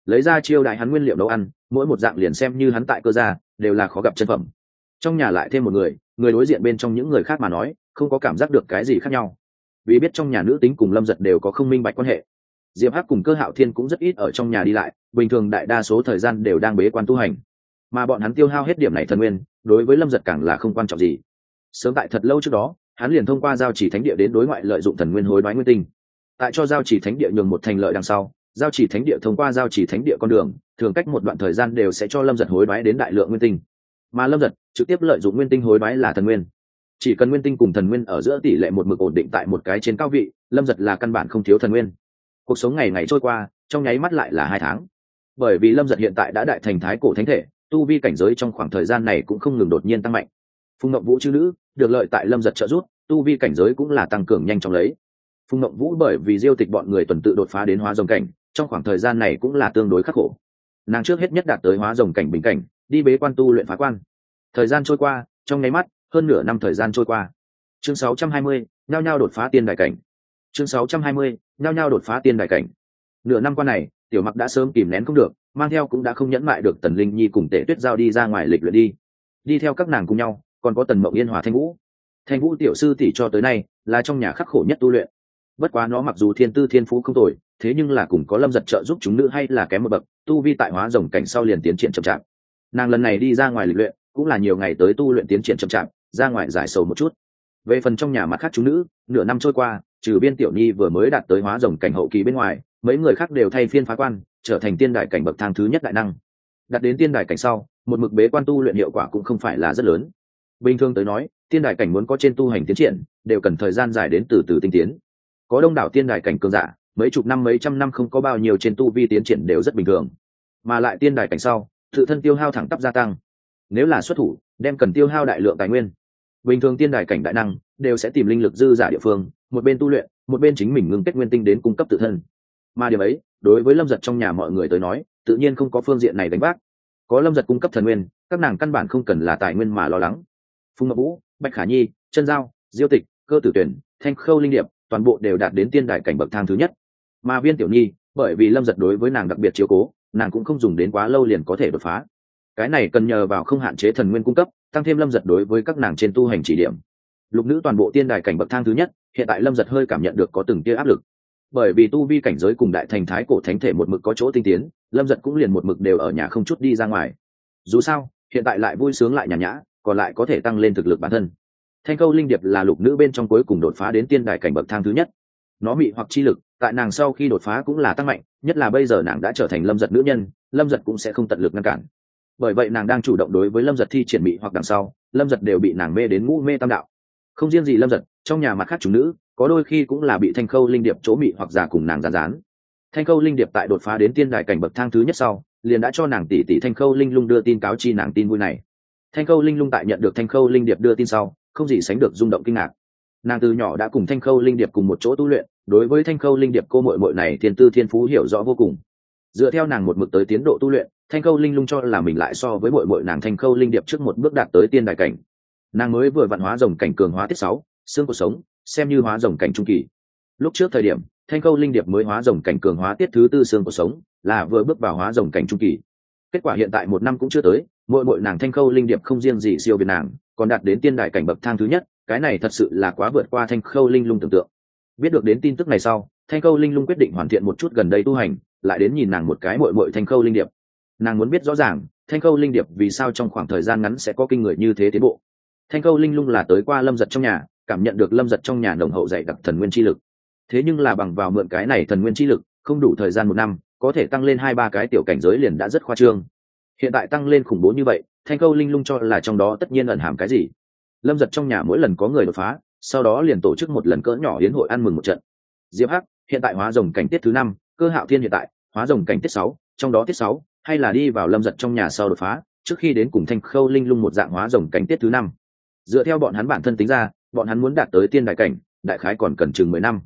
Lấy ra chiêu đại hắn nguyên liệu nấu ăn, mỗi một dạng liền xem như hắn tại cơ gia, đều là khó gặp chân phẩm. Trong nhà lại thêm một người người đối diện bên trong những người khác mà nói, không có cảm giác được cái gì khác nhau. Vì biết trong nhà nữ tính cùng lâm giật đều có không minh bạch quan hệ, diệp hắc cùng cơ hạo thiên cũng rất ít ở trong nhà đi lại, bình thường đại đa số thời gian đều đang bế quan tu hành. Mà bọn hắn tiêu hao hết điểm này thần nguyên, đối với lâm giật càng là không quan trọng gì. Sớm tại thật lâu trước đó hắn liền thông qua giao chỉ thánh địa đến đối ngoại lợi dụng thần nguyên hối đoái nguyên tinh. Tại cho giao chỉ thánh địa nhường một thành lợi đằng sau, giao chỉ thánh địa thông qua giao chỉ thánh địa con đường, thường cách một đoạn thời gian đều sẽ cho lâm giật hối đoái đến đại lượng nguyên tinh. Mà lâm giật trực tiếp lợi dụng nguyên tinh hối đoái là thần nguyên. Chỉ cần nguyên tinh cùng thần nguyên ở giữa tỷ lệ một mực ổn định tại một cái trên cao vị, lâm giật là căn bản không thiếu thần nguyên. Cuộc sống ngày ngày trôi qua, trong nháy mắt lại là hai tháng. Bởi vì lâm giật hiện tại đã đại thành thái cổ thánh thể, tu vi cảnh giới trong khoảng thời gian này cũng không ngừng đột nhiên tăng mạnh. Phùng ngậm vũ chữ nữ được lợi tại lâm giật trợ giúp tu vi cảnh giới cũng là tăng cường nhanh chóng lấy. Phùng ngậm vũ bởi vì diêu tịch bọn người tuần tự đột phá đến hóa dòng cảnh trong khoảng thời gian này cũng là tương đối khắc khổ. Nàng trước hết nhất đạt tới hóa dòng cảnh bình cảnh đi bế quan tu luyện phá quan. Thời gian trôi qua trong nháy mắt hơn nửa năm thời gian trôi qua. Chương 620, nhao nhao đột phá tiên đại cảnh. Chương 620, nhao nhao đột phá tiên đại cảnh. Nửa năm qua này tiểu mặc đã sớm kìm nén không được mang theo cũng đã không nhẫn mại được tần linh nhi cùng tể tuyết giao đi ra ngoài lịch luyện đi. Đi theo các nàng cùng nhau còn có tần mộng yên hòa thanh vũ. Thanh vũ tiểu sư tỷ cho tới nay là trong nhà khắc khổ nhất tu luyện. Bất quá nó mặc dù thiên tư thiên phú không tồi, thế nhưng là cùng có lâm giật trợ giúp chúng nữ hay là kém một bậc, tu vi tại hóa rồng cảnh sau liền tiến triển chậm chạp. Nàng lần này đi ra ngoài lịch luyện, cũng là nhiều ngày tới tu luyện tiến triển chậm chạp, ra ngoài giải sầu một chút. Về phần trong nhà mặt khác chúng nữ, nửa năm trôi qua, trừ biên tiểu nhi vừa mới đạt tới hóa rồng cảnh hậu kỳ bên ngoài, mấy người khác đều thay phiên phá quan, trở thành tiên đại cảnh bậc thang thứ nhất đại năng. Đặt đến tiên đại cảnh sau, một mực bế quan tu luyện hiệu quả cũng không phải là rất lớn bình thường tới nói, tiên đại cảnh muốn có trên tu hành tiến triển, đều cần thời gian dài đến từ từ tinh tiến. Có đông đảo tiên đại cảnh cường giả, mấy chục năm, mấy trăm năm không có bao nhiêu trên tu vi tiến triển đều rất bình thường. Mà lại tiên đại cảnh sau, tự thân tiêu hao thẳng tắp gia tăng. Nếu là xuất thủ, đem cần tiêu hao đại lượng tài nguyên. Bình thường tiên đại cảnh đại năng, đều sẽ tìm linh lực dư giả địa phương, một bên tu luyện, một bên chính mình ngưng kết nguyên tinh đến cung cấp tự thân. Mà điều ấy, đối với lâm giật trong nhà mọi người tới nói, tự nhiên không có phương diện này đánh bác. Có lâm giật cung cấp thần nguyên, các nàng căn bản không cần là tài nguyên mà lo lắng phùng ngọc vũ, bạch khả nhi chân giao, diêu tịch, cơ tử tuyển, thanh khâu linh điệp, toàn bộ đều đạt đến tiên đại cảnh bậc thang thứ nhất. Mà viên tiểu nhi, bởi vì lâm giật đối với nàng đặc biệt chiếu cố, nàng cũng không dùng đến quá lâu liền có thể đột phá. Cái này cần nhờ vào không hạn chế thần nguyên cung cấp, tăng thêm lâm giật đối với các nàng trên tu hành chỉ điểm. Lục nữ toàn bộ tiên đài cảnh bậc thang thứ nhất, hiện tại lâm giật hơi cảm nhận được có từng tia áp lực. Bởi vì tu vi cảnh giới cùng đại thành thái cổ thánh thể một mực có chỗ tinh tiến, lâm giật cũng liền một mực đều ở nhà không chút đi ra ngoài. Dù sao, hiện tại lại vui sướng lại nhàn nhã còn lại có thể tăng lên thực lực bản thân. Thanh câu linh điệp là lục nữ bên trong cuối cùng đột phá đến tiên đài cảnh bậc thang thứ nhất. Nó bị hoặc chi lực, tại nàng sau khi đột phá cũng là tăng mạnh, nhất là bây giờ nàng đã trở thành lâm giật nữ nhân, lâm giật cũng sẽ không tận lực ngăn cản. Bởi vậy nàng đang chủ động đối với lâm giật thi triển bị hoặc đằng sau, lâm giật đều bị nàng mê đến ngũ mê tam đạo. Không riêng gì lâm giật, trong nhà mặt khác chủ nữ, có đôi khi cũng là bị thanh khâu linh điệp chỗ mị hoặc giả cùng nàng gián rán thanh khâu linh điệp tại đột phá đến tiên đài cảnh bậc thang thứ nhất sau, liền đã cho nàng tỷ tỷ thanh khâu linh lung đưa tin cáo chi nàng tin vui này thanh khâu linh lung tại nhận được thanh khâu linh điệp đưa tin sau, không gì sánh được rung động kinh ngạc. Nàng từ nhỏ đã cùng thanh khâu linh điệp cùng một chỗ tu luyện, đối với thanh khâu linh điệp cô mội mội này thiên tư thiên phú hiểu rõ vô cùng. Dựa theo nàng một mực tới tiến độ tu luyện, thanh khâu linh lung cho là mình lại so với mội mội nàng thanh khâu linh điệp trước một bước đạt tới tiên đại cảnh. Nàng mới vừa vạn hóa rồng cảnh cường hóa tiết sáu, xương cuộc sống, xem như hóa rồng cảnh trung kỳ. Lúc trước thời điểm, thanh khâu linh điệp mới hóa rồng cảnh cường hóa tiết thứ tư xương cuộc sống, là vừa bước vào hóa rồng cảnh trung kỳ. Kết quả hiện tại một năm cũng chưa tới mỗi mỗi nàng thanh khâu linh điệp không riêng gì siêu việt nàng, còn đạt đến tiên đại cảnh bậc thang thứ nhất, cái này thật sự là quá vượt qua thanh khâu linh lung tưởng tượng. Biết được đến tin tức này sau, thanh khâu linh lung quyết định hoàn thiện một chút gần đây tu hành, lại đến nhìn nàng một cái mội mội thanh khâu linh điệp. Nàng muốn biết rõ ràng, thanh khâu linh điệp vì sao trong khoảng thời gian ngắn sẽ có kinh người như thế tiến bộ. Thanh khâu linh lung là tới qua lâm giật trong nhà, cảm nhận được lâm giật trong nhà nồng hậu dạy đặc thần nguyên chi lực. Thế nhưng là bằng vào mượn cái này thần nguyên chi lực, không đủ thời gian một năm, có thể tăng lên hai ba cái tiểu cảnh giới liền đã rất khoa trương hiện tại tăng lên khủng bố như vậy, thanh khâu linh lung cho là trong đó tất nhiên ẩn hàm cái gì. Lâm giật trong nhà mỗi lần có người đột phá, sau đó liền tổ chức một lần cỡ nhỏ hiến hội ăn mừng một trận. Diệp hắc, hiện tại hóa rồng cảnh tiết thứ năm, cơ hạo thiên hiện tại, hóa rồng cảnh tiết sáu, trong đó tiết sáu, hay là đi vào lâm giật trong nhà sau đột phá, trước khi đến cùng thanh khâu linh lung một dạng hóa rồng cảnh tiết thứ năm. Dựa theo bọn hắn bản thân tính ra, bọn hắn muốn đạt tới tiên đại cảnh, đại khái còn cần chừng mười năm.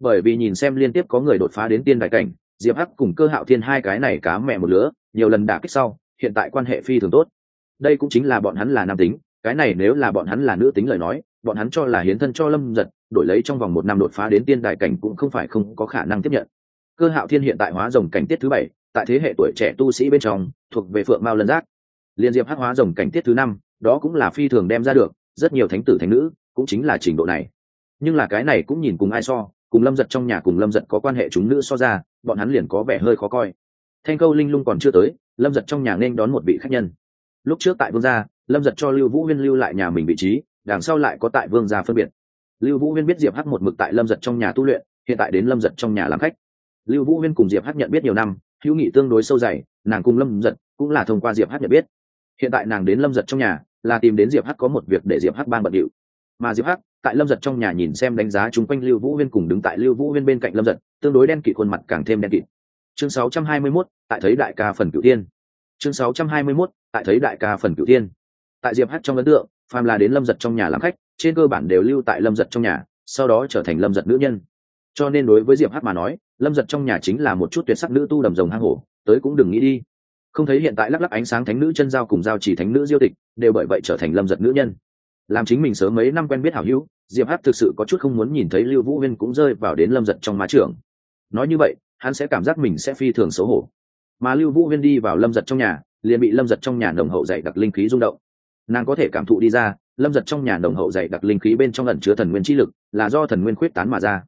Bởi vì nhìn xem liên tiếp có người đột phá đến tiên đại cảnh, diệp hắc cùng cơ hạo thiên hai cái này cá mẹ một lứa, nhiều lần đả kích sau hiện tại quan hệ phi thường tốt. Đây cũng chính là bọn hắn là nam tính, cái này nếu là bọn hắn là nữ tính lời nói, bọn hắn cho là hiến thân cho lâm giật đổi lấy trong vòng một năm đột phá đến tiên đại cảnh cũng không phải không có khả năng tiếp nhận. Cơ hạo thiên hiện tại hóa rồng cảnh tiết thứ bảy, tại thế hệ tuổi trẻ tu sĩ bên trong, thuộc về phượng mao lân giác. Liên diệp hắc hóa rồng cảnh tiết thứ năm, đó cũng là phi thường đem ra được, rất nhiều thánh tử thánh nữ cũng chính là trình độ này. Nhưng là cái này cũng nhìn cùng ai so, cùng lâm giật trong nhà cùng lâm giật có quan hệ chúng nữ so ra, bọn hắn liền có vẻ hơi khó coi thanh câu linh lung còn chưa tới, lâm giật trong nhà nên đón một vị khách nhân. Lúc trước tại vương gia, lâm giật cho lưu vũ huyên lưu lại nhà mình vị trí, đằng sau lại có tại vương gia phân biệt. Lưu vũ huyên biết diệp hắc một mực tại lâm giật trong nhà tu luyện, hiện tại đến lâm giật trong nhà làm khách. Lưu vũ huyên cùng diệp hát nhận biết nhiều năm, hữu nghị tương đối sâu dày, nàng cùng lâm giật cũng là thông qua diệp hát nhận biết. Hiện tại nàng đến lâm giật trong nhà, là tìm đến diệp hát có một việc để diệp hát ban bận điệu. Mà diệp hát tại lâm giật trong nhà nhìn xem đánh giá chung quanh lưu vũ huyên cùng đứng tại lưu vũ huyên bên cạnh lâm giật, tương đối đen kịt khuôn mặt càng thêm đen kịt chương 621, tại thấy đại ca phần cửu tiên chương 621, tại thấy đại ca phần cửu tiên tại diệp hát trong ấn tượng phàm là đến lâm giật trong nhà làm khách trên cơ bản đều lưu tại lâm giật trong nhà sau đó trở thành lâm giật nữ nhân. Cho nên đối với diệp hát mà nói lâm giật trong nhà chính là một chút tuyệt sắc nữ tu đầm rồng hang hổ tới cũng đừng nghĩ đi. Không thấy hiện tại lắc lắc ánh sáng thánh nữ chân giao cùng giao chỉ thánh nữ diêu tịch đều bởi vậy trở thành lâm giật nữ nhân. Làm chính mình sớm mấy năm quen biết hảo hữu diệp hát thực sự có chút không muốn nhìn thấy lưu vũ huyên cũng rơi vào đến lâm giật trong má trưởng. Nói như vậy hắn sẽ cảm giác mình sẽ phi thường xấu hổ. Mà lưu vũ huyên đi vào lâm giật trong nhà, liền bị lâm giật trong nhà nồng hậu dạy đặc linh khí rung động. Nàng có thể cảm thụ đi ra, lâm giật trong nhà nồng hậu dạy đặc linh khí bên trong ẩn chứa thần nguyên chi lực, là do thần nguyên khuyết tán mà ra.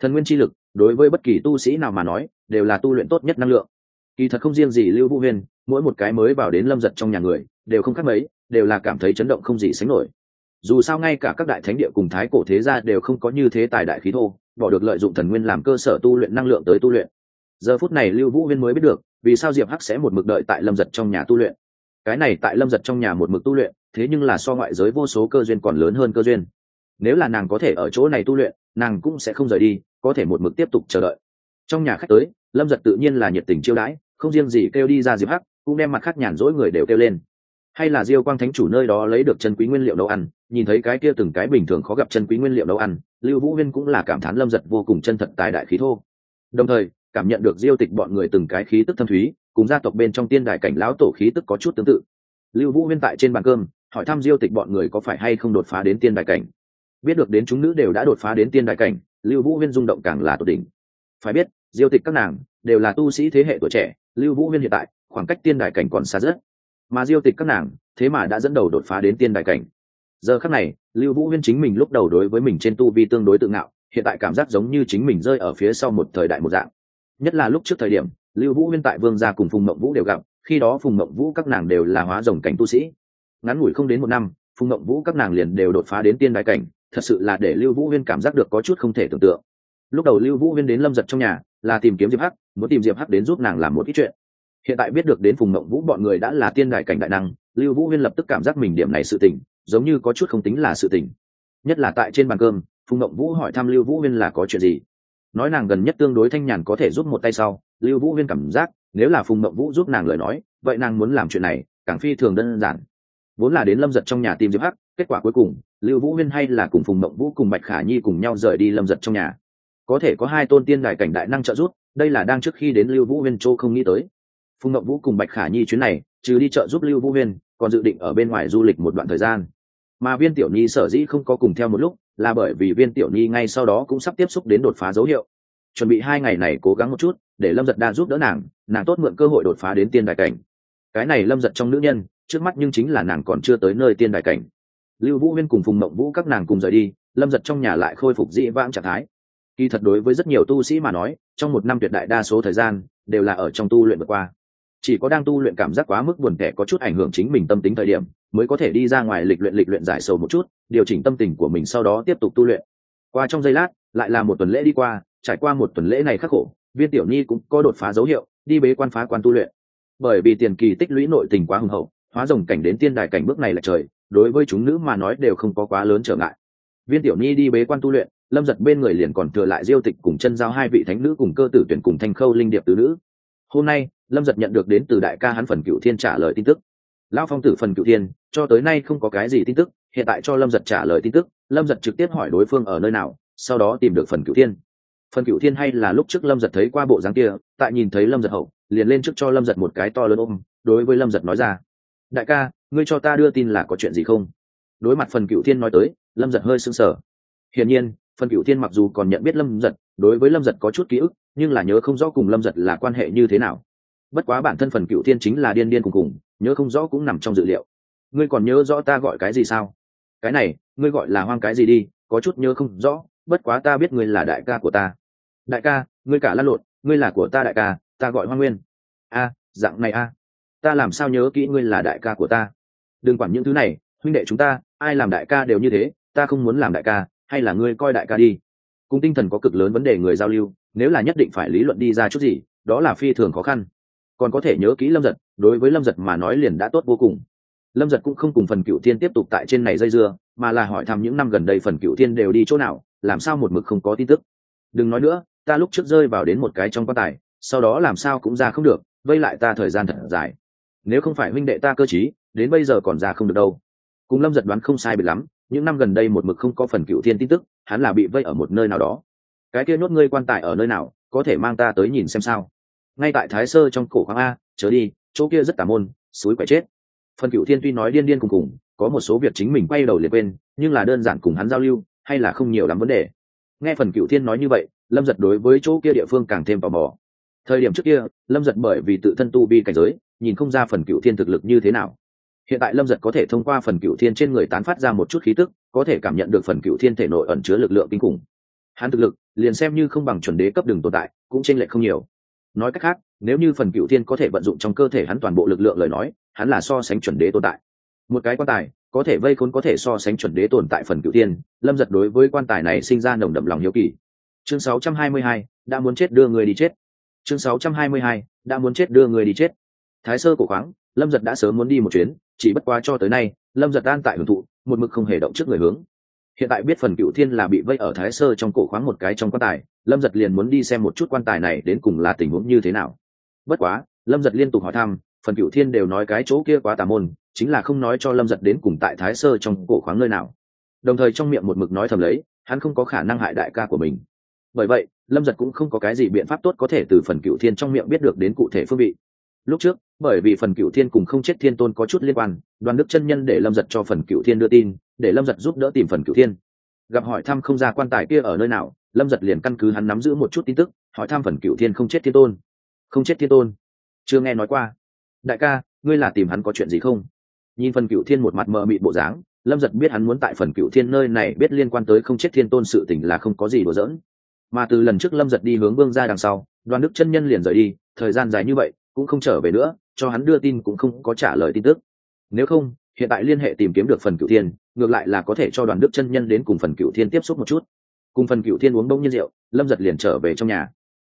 Thần nguyên chi lực, đối với bất kỳ tu sĩ nào mà nói, đều là tu luyện tốt nhất năng lượng. Kỳ thật không riêng gì lưu vũ huyên, mỗi một cái mới vào đến lâm giật trong nhà người, đều không khác mấy, đều là cảm thấy chấn động không gì sánh nổi. Dù sao ngay cả các đại thánh địa cùng thái cổ thế gia đều không có như thế tài đại khí thô bỏ được lợi dụng thần nguyên làm cơ sở tu luyện năng lượng tới tu luyện. Giờ phút này lưu vũ huyên mới biết được, vì sao diệp hắc sẽ một mực đợi tại lâm giật trong nhà tu luyện. Cái này tại lâm giật trong nhà một mực tu luyện, thế nhưng là so ngoại giới vô số cơ duyên còn lớn hơn cơ duyên. Nếu là nàng có thể ở chỗ này tu luyện, nàng cũng sẽ không rời đi, có thể một mực tiếp tục chờ đợi. Trong nhà khách tới, lâm giật tự nhiên là nhiệt tình chiêu đãi, không riêng gì kêu đi ra diệp hắc, cũng đem mặt khác nhàn rỗi người đều kêu lên hay là diêu quang thánh chủ nơi đó lấy được chân quý nguyên liệu nấu ăn, nhìn thấy cái kia từng cái bình thường khó gặp chân quý nguyên liệu nấu ăn, lưu vũ huyên cũng là cảm thán lâm giật vô cùng chân thật tài đại khí thô. Đồng thời, cảm nhận được diêu tịch bọn người từng cái khí tức thâm thúy, cùng gia tộc bên trong tiên đại cảnh lão tổ khí tức có chút tương tự. Lưu vũ huyên tại trên bàn cơm, hỏi thăm diêu tịch bọn người có phải hay không đột phá đến tiên đại cảnh. Biết được đến chúng nữ đều đã đột phá đến tiên đại cảnh, lưu vũ huyên rung động càng là tột đỉnh. Phải biết, diêu tịch các nàng đều là tu sĩ thế hệ tuổi trẻ, lưu vũ huyên hiện tại, khoảng cách tiên đại cảnh còn xa rất mà diêu tịch các nàng, thế mà đã dẫn đầu đột phá đến tiên đại cảnh. Giờ khắc này, lưu vũ huyên chính mình lúc đầu đối với mình trên tu vi tương đối tự ngạo, hiện tại cảm giác giống như chính mình rơi ở phía sau một thời đại một dạng. Nhất là lúc trước thời điểm, lưu vũ huyên tại vương gia cùng phùng mộng vũ đều gặp, khi đó phùng mộng vũ các nàng đều là hóa rồng cảnh tu sĩ. Ngắn ngủi không đến một năm, phùng mộng vũ các nàng liền đều đột phá đến tiên đại cảnh, thật sự là để lưu vũ huyên cảm giác được có chút không thể tưởng tượng. Lúc đầu lưu vũ huyên đến lâm giật trong nhà, là tìm kiếm diệp hắc, muốn tìm diệp hắc đến giúp nàng làm một ít chuyện hiện tại biết được đến phùng mộng vũ bọn người đã là tiên đại cảnh đại năng, lưu vũ huyên lập tức cảm giác mình điểm này sự tỉnh giống như có chút không tính là sự tỉnh nhất là tại trên bàn cơm, phùng mộng vũ hỏi thăm lưu vũ huyên là có chuyện gì. Nói nàng gần nhất tương đối thanh nhàn có thể giúp một tay sau, lưu vũ huyên cảm giác, nếu là phùng mộng vũ giúp nàng lời nói, vậy nàng muốn làm chuyện này, càng phi thường đơn giản. Vốn là đến lâm giật trong nhà tìm diệp hắc, kết quả cuối cùng, lưu vũ huyên hay là cùng phùng mộng vũ cùng bạch khả nhi cùng nhau rời đi lâm giật trong nhà. Có thể có hai tôn tiên đại cảnh đại năng trợ giúp, đây là đang trước khi đến lưu vũ huyên châu không nghĩ tới phùng mộng vũ cùng bạch khả nhi chuyến này, trừ đi chợ giúp lưu vũ huyên, còn dự định ở bên ngoài du lịch một đoạn thời gian. Mà viên tiểu nhi sở dĩ không có cùng theo một lúc, là bởi vì viên tiểu nhi ngay sau đó cũng sắp tiếp xúc đến đột phá dấu hiệu. Chuẩn bị hai ngày này cố gắng một chút, để lâm giật đa giúp đỡ nàng nàng tốt mượn cơ hội đột phá đến tiên đại cảnh. Cái này lâm giật trong nữ nhân, trước mắt nhưng chính là nàng còn chưa tới nơi tiên đại cảnh. Lưu vũ huyên cùng phùng mộng vũ các nàng cùng rời đi, lâm giật trong nhà lại khôi phục dĩ vãng trạng thái. Kỳ thật đối với rất nhiều tu sĩ mà nói, trong một năm tuyệt đại đa số thời gian, đều là ở trong tu luyện vượt qua chỉ có đang tu luyện cảm giác quá mức buồn tẻ có chút ảnh hưởng chính mình tâm tính thời điểm, mới có thể đi ra ngoài lịch luyện lịch luyện giải sầu một chút, điều chỉnh tâm tình của mình sau đó tiếp tục tu luyện. Qua trong giây lát, lại là một tuần lễ đi qua, trải qua một tuần lễ này khắc khổ, viên tiểu nhi cũng có đột phá dấu hiệu, đi bế quan phá quan tu luyện. Bởi vì tiền kỳ tích lũy nội tình quá hùng hậu, hóa rồng cảnh đến tiên đài cảnh bước này là trời, đối với chúng nữ mà nói đều không có quá lớn trở ngại. Viên tiểu nhi đi bế quan tu luyện, lâm giật bên người liền còn thừa lại diêu tịch cùng chân giao hai vị thánh nữ cùng cơ tử tuyển cùng thanh khâu linh điệp tứ nữ hôm nay, lâm giật nhận được đến từ đại ca hắn phần cựu thiên trả lời tin tức. Lão phong tử phần cựu thiên, cho tới nay không có cái gì tin tức, hiện tại cho lâm giật trả lời tin tức, lâm giật trực tiếp hỏi đối phương ở nơi nào, sau đó tìm được phần cựu thiên. Phần cựu thiên hay là lúc trước lâm giật thấy qua bộ dáng kia, tại nhìn thấy lâm giật hậu, liền lên trước cho lâm giật một cái to lớn ôm, đối với lâm giật nói ra, đại ca, ngươi cho ta đưa tin là có chuyện gì không? Đối mặt phần cựu thiên nói tới, lâm giật hơi sưng sờ. Hiển nhiên phần cựu thiên mặc dù còn nhận biết lâm giật, đối với lâm giật có chút ký ức, nhưng là nhớ không rõ cùng lâm giật là quan hệ như thế nào. Bất quá bản thân phần cựu thiên chính là điên điên cùng cùng, nhớ không rõ cũng nằm trong dự liệu. Ngươi còn nhớ rõ ta gọi cái gì sao? Cái này, ngươi gọi là hoang cái gì đi, có chút nhớ không rõ, bất quá ta biết ngươi là đại ca của ta. Đại ca, ngươi cả lăn lộn, ngươi là của ta đại ca, ta gọi hoa nguyên. A, dạng này a. Ta làm sao nhớ kỹ ngươi là đại ca của ta? Đừng quản những thứ này, huynh đệ chúng ta, ai làm đại ca đều như thế, ta không muốn làm đại ca hay là ngươi coi đại ca đi. Cùng tinh thần có cực lớn vấn đề người giao lưu, nếu là nhất định phải lý luận đi ra chút gì, đó là phi thường khó khăn. Còn có thể nhớ kỹ lâm giật, đối với lâm giật mà nói liền đã tốt vô cùng. Lâm giật cũng không cùng phần cựu thiên tiếp tục tại trên này dây dưa, mà là hỏi thăm những năm gần đây phần cựu thiên đều đi chỗ nào, làm sao một mực không có tin tức. Đừng nói nữa, ta lúc trước rơi vào đến một cái trong quan tài, sau đó làm sao cũng ra không được, vây lại ta thời gian thật dài. Nếu không phải huynh đệ ta cơ t đến bây giờ còn ra không được đâu. Cùng lâm giật đoán không sai biệt lắm những năm gần đây một mực không có phần cựu thiên tin tức, hắn là bị vây ở một nơi nào đó. Cái kia nhốt ngươi quan tài ở nơi nào, có thể mang ta tới nhìn xem sao? Ngay tại thái sơ trong cổ khoáng a, chớ đi, chỗ kia rất tà môn, suối quẻ chết. Phần cựu thiên tuy nói điên điên cùng cùng, có một số việc chính mình quay đầu liệt quên, nhưng là đơn giản cùng hắn giao lưu, hay là không nhiều lắm vấn đề. Nghe phần cựu thiên nói như vậy, lâm giật đối với chỗ kia địa phương càng thêm tò mò. Thời điểm trước kia, lâm giật bởi vì tự thân tu vi cảnh giới, nhìn không ra phần cựu thiên thực lực như thế nào hiện tại lâm giật có thể thông qua phần cựu thiên trên người tán phát ra một chút khí tức có thể cảm nhận được phần cựu thiên thể nội ẩn chứa lực lượng kinh khủng. Hắn thực lực liền xem như không bằng chuẩn đế cấp đường tồn tại cũng t r ê n lệch không nhiều. Nói cách khác nếu như phần cựu thiên có thể vận dụng trong cơ thể hắn toàn bộ lực lượng lời nói hắn là so sánh chuẩn đế tồn tại. Một cái quan tài có thể vây khốn có thể so sánh chuẩn đế tồn tại phần cựu thiên lâm giật đối với quan tài này sinh ra nồng đậm lòng hiếu kỳ. Chương 622, đã muốn chết đưa người đi chết. Chương 622, đã muốn chết đưa người đi chết. Thái sơ cổ khoáng lâm giật đã sớm muốn đi một chuyến chỉ bất quá cho tới nay, lâm giật đan tại hưởng thụ, một mực không hề động trước người hướng. Hiện tại biết phần cựu thiên là bị vây ở thái sơ trong cổ khoáng một cái trong quan tài, lâm giật liền muốn đi xem một chút quan tài này đến cùng là tình huống như thế nào. Bất quá, lâm giật liên tục hỏi thăm, phần cựu thiên đều nói cái chỗ kia quá tà môn, chính là không nói cho lâm giật đến cùng tại thái sơ trong cổ khoáng nơi nào. Đồng thời trong miệng một mực nói thầm lấy, hắn không có khả năng hại đại ca của mình. Bởi vậy, lâm giật cũng không có cái gì biện pháp tốt có thể từ phần cựu thiên trong miệng biết được đến cụ thể phương vị. Lúc trước bởi vì phần cựu thiên cùng không chết thiên tôn có chút liên quan, đoàn đức chân nhân để lâm giật cho phần cựu thiên đưa tin, để lâm giật giúp đỡ tìm phần cựu thiên. Gặp hỏi thăm không ra quan tài kia ở nơi nào, lâm giật liền căn cứ hắn nắm giữ một chút tin tức, hỏi thăm phần cựu thiên không chết thiên tôn. Không chết thiên tôn? Chưa nghe nói qua. Đại ca, ngươi là tìm hắn có chuyện gì không? Nhìn phần cựu thiên một mặt mờ mịt bộ dáng, lâm giật biết hắn muốn tại phần cựu thiên nơi này biết liên quan tới không chết thiên tôn sự tình là không có gì đùa giỡn. Mà từ lần trước lâm giật đi hướng vương ra đằng sau, đoàn đức chân nhân liền rời đi, thời gian dài như vậy, cũng không trở về nữa cho hắn đưa tin cũng không có trả lời tin tức. Nếu không, hiện tại liên hệ tìm kiếm được phần cựu thiên, ngược lại là có thể cho đoàn đức chân nhân đến cùng phần cựu thiên tiếp xúc một chút. Cùng phần cựu thiên uống đông nhiên rượu, lâm giật liền trở về trong nhà.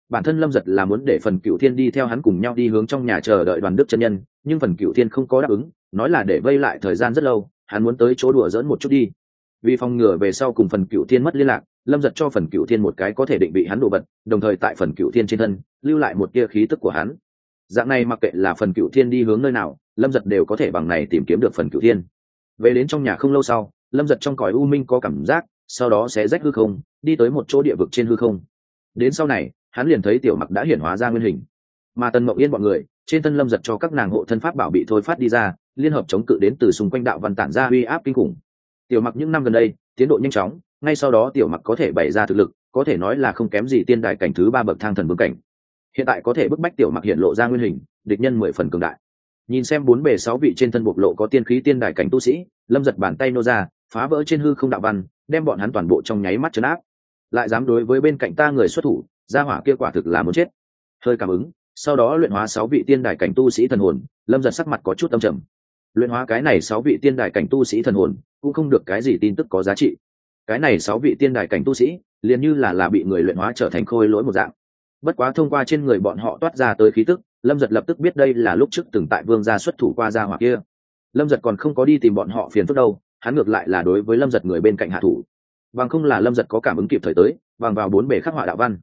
Bản thân lâm giật là muốn để phần cựu thiên đi theo hắn cùng nhau đi hướng trong nhà chờ đợi đoàn đức chân nhân, nhưng phần cựu thiên không có đáp ứng, nói là để vây lại thời gian rất lâu, hắn muốn tới chỗ đùa dỡn một chút đi. Vì phòng ngừa về sau cùng phần cựu thiên mất liên lạc, lâm giật cho phần cựu thiên một cái có thể định vị hắn đồ vật, đồng thời tại phần cựu thiên trên thân, lưu lại một tia khí tức của hắn dạng này mặc kệ là phần cựu thiên đi hướng nơi nào, lâm giật đều có thể bằng này tìm kiếm được phần cựu thiên. Về đến trong nhà không lâu sau, lâm giật trong cõi u minh có cảm giác, sau đó sẽ rách hư không, đi tới một chỗ địa vực trên hư không. Đến sau này, hắn liền thấy tiểu mặc đã hiển hóa ra nguyên hình. Mà tần mậu yên bọn người, trên thân lâm giật cho các nàng hộ thân pháp bảo bị thôi phát đi ra, liên hợp chống cự đến từ xung quanh đạo văn tản ra uy áp kinh khủng. Tiểu mặc những năm gần đây, tiến độ nhanh chóng, ngay sau đó tiểu mặc có thể bày ra thực lực, có thể nói là không kém gì tiên đại cảnh thứ ba bậc thang thần vương cảnh hiện tại có thể bức bách tiểu mặc hiện lộ ra nguyên hình, địch nhân mười phần cường đại. Nhìn xem bốn bề sáu vị trên thân bộc lộ có tiên khí tiên đại cảnh tu sĩ, lâm giật bàn tay nô ra, phá vỡ trên hư không đạo văn, đem bọn hắn toàn bộ trong nháy mắt chấn áp. Lại dám đối với bên cạnh ta người xuất thủ, gia hỏa kia quả thực là muốn chết. Hơi cảm ứng, sau đó luyện hóa sáu vị tiên đại cảnh tu sĩ thần hồn, lâm giật sắc mặt có chút âm trầm. Luyện hóa cái này sáu vị tiên đại cảnh tu sĩ thần hồn, cũng không được cái gì tin tức có giá trị. Cái này sáu vị tiên đại cảnh tu sĩ, liền như là là bị người luyện hóa trở thành khôi lỗi một dạng bất quá thông qua trên người bọn họ toát ra tới khí tức, lâm giật lập tức biết đây là lúc trước từng tại vương gia xuất thủ qua gia hỏa kia. Lâm giật còn không có đi tìm bọn họ phiền phức đâu, hắn ngược lại là đối với lâm giật người bên cạnh hạ thủ. Bằng không là lâm giật có cảm ứng kịp thời tới, bằng vào bốn bể khắc họa đạo văn.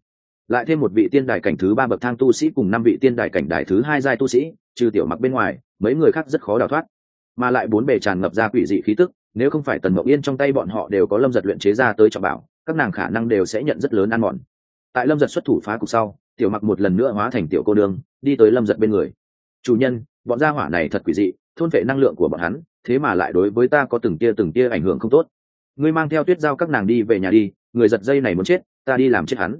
Lại thêm một vị tiên đài cảnh thứ ba bậc thang tu sĩ cùng năm vị tiên đài cảnh đài thứ hai giai tu sĩ, trừ tiểu mặc bên ngoài, mấy người khác rất khó đào thoát. Mà lại bốn bề tràn ngập ra quỷ dị khí tức, nếu không phải tần mậu yên trong tay bọn họ đều có lâm giật luyện chế ra tới trọng bảo, các nàng khả năng đều sẽ nhận rất lớn ăn mòn tại lâm giật xuất thủ phá cục sau, tiểu mặc một lần nữa hóa thành tiểu cô đương đi tới lâm giật bên người. Chủ nhân, bọn gia hỏa này thật quỷ dị, thôn vệ năng lượng của bọn hắn, thế mà lại đối với ta có từng tia từng tia ảnh hưởng không tốt. Ngươi mang theo tuyết giao các nàng đi về nhà đi, người giật dây này muốn chết, ta đi làm chết hắn.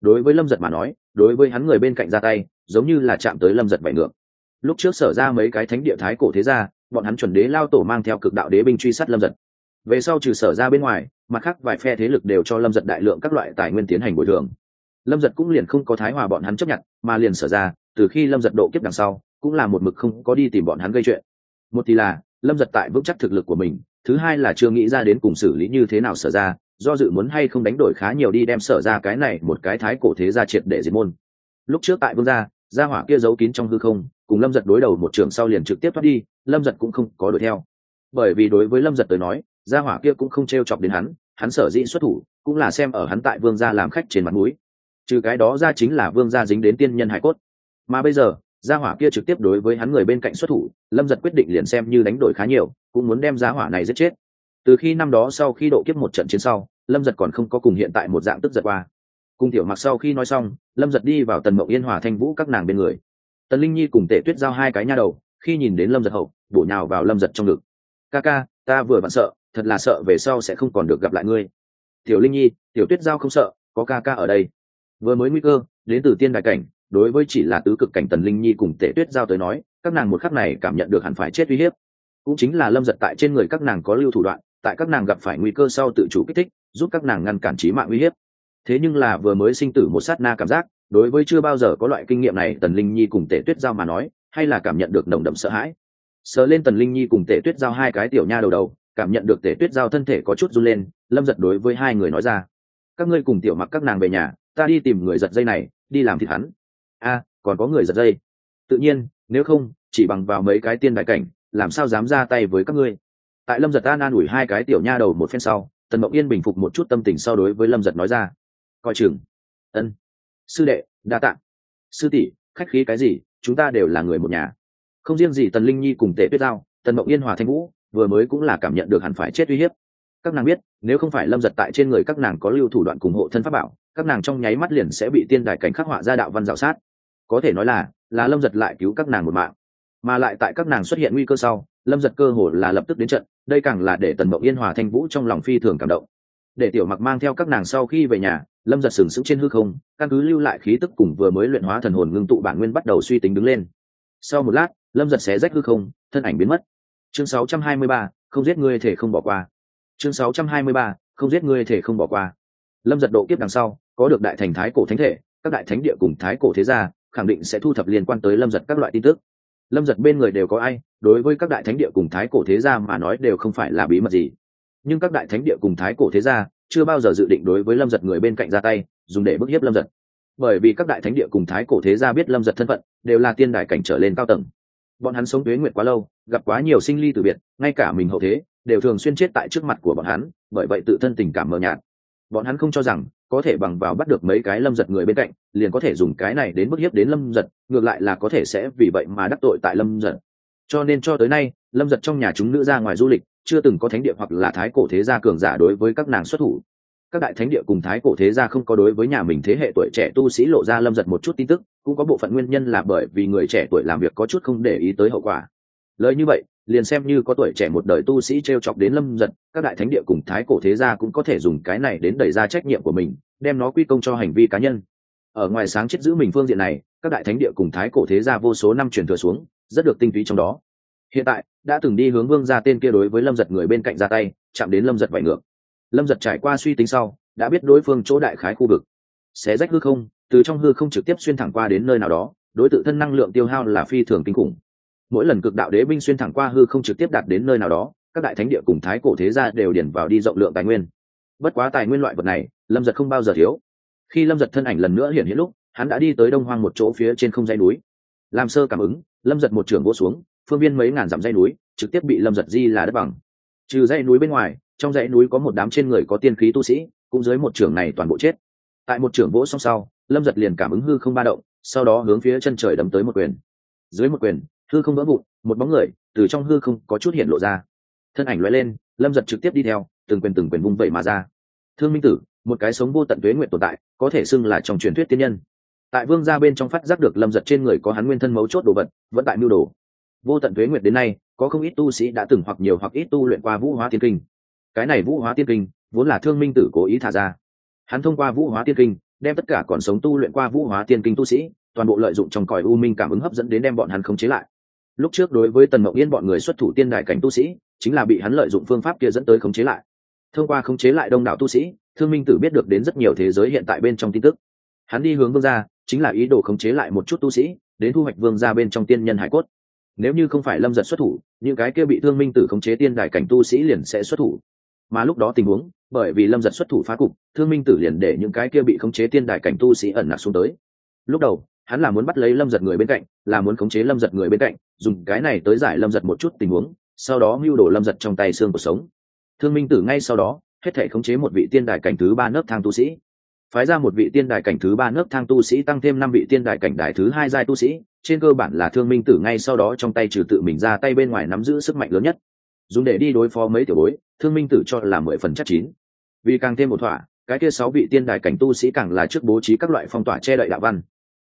Đối với lâm giật mà nói, đối với hắn người bên cạnh ra tay, giống như là chạm tới lâm giật bại ngược. Lúc trước sở ra mấy cái thánh địa thái cổ thế ra bọn hắn chuẩn đế lao tổ mang theo cực đạo đế binh truy sát lâm giật. Về sau trừ sở ra bên ngoài, mặt khác vài phe thế lực đều cho lâm giật đại lượng các loại tài nguyên tiến hành bồi thường lâm giật cũng liền không có thái hòa bọn hắn chấp nhận, mà liền sở ra, từ khi lâm giật độ kiếp đằng sau, cũng là một mực không có đi tìm bọn hắn gây chuyện. Một thì là, lâm giật tại vững chắc thực lực của mình, thứ hai là chưa nghĩ ra đến cùng xử lý như thế nào sở ra, do dự muốn hay không đánh đổi khá nhiều đi đem sở ra cái này một cái thái cổ thế gia triệt để diệt môn. Lúc trước tại vương gia gia hỏa kia giấu kín trong hư không, cùng lâm giật đối đầu một trường sau liền trực tiếp thoát đi, lâm giật cũng không có đuổi theo. Bởi vì đối với lâm giật tới nói, gia hỏa kia cũng không t r e o chọc đến hắn hắn sở dĩ xuất thủ, cũng là xem ở hắn tại vương gia làm khách trên mặt mũi trừ cái đó ra chính là vương gia dính đến tiên nhân hải cốt. Mà bây giờ, gia hỏa kia trực tiếp đối với hắn người bên cạnh xuất thủ, lâm giật quyết định liền xem như đánh đổi khá nhiều, cũng muốn đem gia hỏa này giết chết. Từ khi năm đó sau khi độ kiếp một trận chiến sau, lâm giật còn không có cùng hiện tại một dạng tức giật qua. Cùng tiểu mặc sau khi nói xong, lâm giật đi vào tần mộng yên, hòa thanh vũ các nàng bên người. Tần linh nhi cùng tể tuyết giao hai cái nha đầu, khi nhìn đến lâm giật hậu, bổ nhào vào lâm giật trong ngực. Ca ca, ta vừa vặn sợ, thật là sợ về sau sẽ không còn được gặp lại ngươi. Tiểu linh nhi, tiểu tuyết giao không sợ, có ca ca ở đây vừa mới nguy cơ, đến từ tiên đại cảnh, đối với chỉ là tứ cực cảnh tần linh nhi cùng tể tuyết giao tới nói, các nàng một khắc này cảm nhận được hẳn phải chết uy hiếp. Cũng chính là lâm giật tại trên người các nàng có lưu thủ đoạn, tại các nàng gặp phải nguy cơ sau tự chủ kích thích, giúp các nàng ngăn cản trí mạng uy hiếp. Thế nhưng là vừa mới sinh tử một sát na cảm giác, đối với chưa bao giờ có loại kinh nghiệm này tần linh nhi cùng tể tuyết giao mà nói, hay là cảm nhận được nồng đậm sợ hãi. Sờ lên tần linh nhi cùng tể tuyết giao hai cái tiểu nha đầu đầu, cảm nhận được tể tuyết giao thân thể có chút run lên, lâm giật đối với hai người nói ra, các ngươi cùng tiểu mặc các nàng về nhà ta đi tìm người giật dây này, đi làm thịt hắn. A, còn có người giật dây. Tự nhiên, nếu không, chỉ bằng vào mấy cái tiên đại cảnh, làm sao dám ra tay với các ngươi? Tại lâm giật ta an ủi hai cái tiểu nha đầu một phen sau, tần mộng yên bình phục một chút tâm tình sau đối với lâm giật nói ra, coi chừng. Ân, sư đệ, đa t ạ sư tỷ, khách khí cái gì, chúng ta đều là người một nhà. Không riêng gì tần linh nhi cùng tệ tuyết giao, tần mộng yên, hòa thanh vũ, vừa mới cũng là cảm nhận được hẳn phải chết uy hiếp. Các nàng biết, nếu không phải lâm giật tại trên người các nàng có lưu thủ đoạn cùng hộ thân pháp bảo các nàng trong nháy mắt liền sẽ bị tiên đài cảnh khắc họa ra đạo văn dạo sát. Có thể nói là là lâm giật lại cứu các nàng một mạng. Mà lại tại các nàng xuất hiện nguy cơ sau lâm giật cơ hồ là lập tức đến trận đây càng là để tần mộng yên hòa thanh vũ trong lòng phi thường cảm động. Để tiểu mặc mang theo các nàng sau khi về nhà lâm giật sừng sững trên hư không căn cứ lưu lại khí tức cùng vừa mới luyện hóa thần hồn ngưng tụ bản nguyên bắt đầu suy tính đứng lên. Sau một lát lâm giật xé rách hư không thân ảnh biến mất. Chương 623, không giết ngươi thể không bỏ qua. Chương 623, không giết ngươi thể không bỏ qua. Lâm giật độ kiếp đằng sau có được đại thành thái cổ thánh thể, các đại thánh địa cùng thái cổ thế gia khẳng định sẽ thu thập liên quan tới lâm giật các loại tin tức. Lâm giật bên người đều có ai, đối với các đại thánh địa cùng thái cổ thế gia mà nói đều không phải là bí mật gì. Nhưng các đại thánh địa cùng thái cổ thế gia chưa bao giờ dự định đối với lâm giật người bên cạnh ra tay, dùng để bức hiếp lâm giật. Bởi vì các đại thánh địa cùng thái cổ thế gia biết lâm giật thân phận, đều là tiên đại cảnh trở lên cao tầng. Bọn hắn sống tuế nguyện quá lâu, gặp quá nhiều sinh ly từ biệt, ngay cả mình hậu thế, đều thường xuyên chết tại trước mặt của bọn hắn, bởi vậy tự thân tình cảm mờ nhạt. Bọn hắn không cho rằng có thể bằng vào bắt được mấy cái lâm giật người bên cạnh, liền có thể dùng cái này đến bức hiếp đến lâm giật, ngược lại là có thể sẽ vì vậy mà đắc tội tại lâm giật. Cho nên cho tới nay, lâm giật trong nhà chúng nữ ra ngoài du lịch, chưa từng có thánh địa hoặc là thái cổ thế gia cường giả đối với các nàng xuất thủ. Các đại thánh địa cùng thái cổ thế gia không có đối với nhà mình thế hệ tuổi trẻ tu sĩ lộ ra lâm giật một chút tin tức, cũng có bộ phận nguyên nhân là bởi vì người trẻ tuổi làm việc có chút không để ý tới hậu quả. Lời như vậy liền xem như có tuổi trẻ một đời tu sĩ t r e o chọc đến lâm giật, các đại thánh địa cùng thái cổ thế gia cũng có thể dùng cái này đến đẩy ra trách nhiệm của mình, đem nó quy công cho hành vi cá nhân. Ở ngoài sáng chết giữ mình phương diện này, các đại thánh địa cùng thái cổ thế gia vô số năm truyền thừa xuống, rất được tinh túy trong đó. Hiện tại, đã từng đi hướng vương ra tên kia đối với lâm giật người bên cạnh ra tay, chạm đến lâm giật vải ngược. Lâm giật trải qua suy tính sau, đã biết đối phương chỗ đại khái khu vực. Xé rách hư không, từ trong hư không trực tiếp xuyên thẳng qua đến nơi nào đó, đối t thân năng lượng tiêu hao là phi thường kinh khủng mỗi lần cực đạo đế binh xuyên thẳng qua hư không trực tiếp đạt đến nơi nào đó, các đại thánh địa cùng thái cổ thế gia đều điển vào đi rộng lượng tài nguyên. Bất quá tài nguyên loại vật này, lâm giật không bao giờ thiếu. Khi lâm giật thân ảnh lần nữa hiện hiện lúc, hắn đã đi tới đông hoang một chỗ phía trên không dây núi. Làm sơ cảm ứng, lâm giật một trường vỗ xuống, phương viên mấy ngàn dặm dây núi, trực tiếp bị lâm giật di là đất bằng. Trừ dãy núi bên ngoài, trong dãy núi có một đám trên người có tiên khí tu sĩ, cũng dưới một trường này toàn bộ chết. Tại một trường vỗ song sau, lâm giật liền cảm ứng hư không ba động, sau đó hướng phía chân trời đấm tới một quyền. Dưới một quyền hư không vỡ vụn, một bóng người từ trong hư không có chút hiện lộ ra. Thân ảnh loay lên, lâm giật trực tiếp đi theo, từng quyền từng quyền vung vẩy mà ra. Thương minh tử, một cái sống vô tận tuế nguyện tồn tại, có thể xưng là trong truyền thuyết tiên nhân. Tại vương gia bên trong phát giác được lâm giật trên người có hắn nguyên thân mấu chốt đồ vật, vẫn tại mưu đồ. Vô tận tuế nguyệt đến nay, có không ít tu sĩ đã từng hoặc nhiều hoặc ít tu luyện qua vũ hóa tiên kinh. Cái này vũ hóa tiên kinh, vốn là thương minh tử cố ý thả ra. Hắn thông qua vũ hóa tiên kinh, đem tất cả còn sống tu luyện qua vũ hóa tiên kinh tu sĩ, toàn bộ lợi dụng trong còi u minh cảm ứng hấp dẫn đến đem bọn hắn khống chế lại lúc trước đối với tần mộng yên bọn người xuất thủ tiên đại cảnh tu sĩ, chính là bị hắn lợi dụng phương pháp kia dẫn tới khống chế lại. Thông qua khống chế lại đông đảo tu sĩ, thương minh tử biết được đến rất nhiều thế giới hiện tại bên trong tin tức. Hắn đi hướng vương gia, chính là ý đồ khống chế lại một chút tu sĩ, đến thu hoạch vương gia bên trong tiên nhân hải cốt. Nếu như không phải lâm giật xuất thủ, những cái kia bị thương minh tử khống chế tiên đại cảnh tu sĩ liền sẽ xuất thủ. Mà lúc đó tình huống, bởi vì lâm giật xuất thủ phá cục, thương minh tử liền để những cái kia bị khống chế tiên đại cảnh tu sĩ ẩn nặc xuống tới. Lúc đầu hắn là muốn bắt lấy lâm giật người bên cạnh, là muốn khống chế lâm giật người bên cạnh, dùng cái này tới giải lâm giật một chút tình huống, sau đó mưu đồ lâm giật trong tay xương cuộc sống. Thương minh tử ngay sau đó, hết thể khống chế một vị tiên đại cảnh thứ ba nấc thang tu sĩ. Phái ra một vị tiên đại cảnh thứ ba nấc thang tu sĩ tăng thêm năm vị tiên đại cảnh đại thứ hai giai tu sĩ, trên cơ bản là thương minh tử ngay sau đó trong tay trừ tự mình ra tay bên ngoài nắm giữ sức mạnh lớn nhất. Dùng để đi đối phó mấy tiểu bối, thương minh tử cho là mười phần chắc chín. Vì càng thêm một thỏa, cái kia sáu vị tiên đại cảnh tu sĩ càng là trước bố trí các loại phong tỏa che đậy đạo văn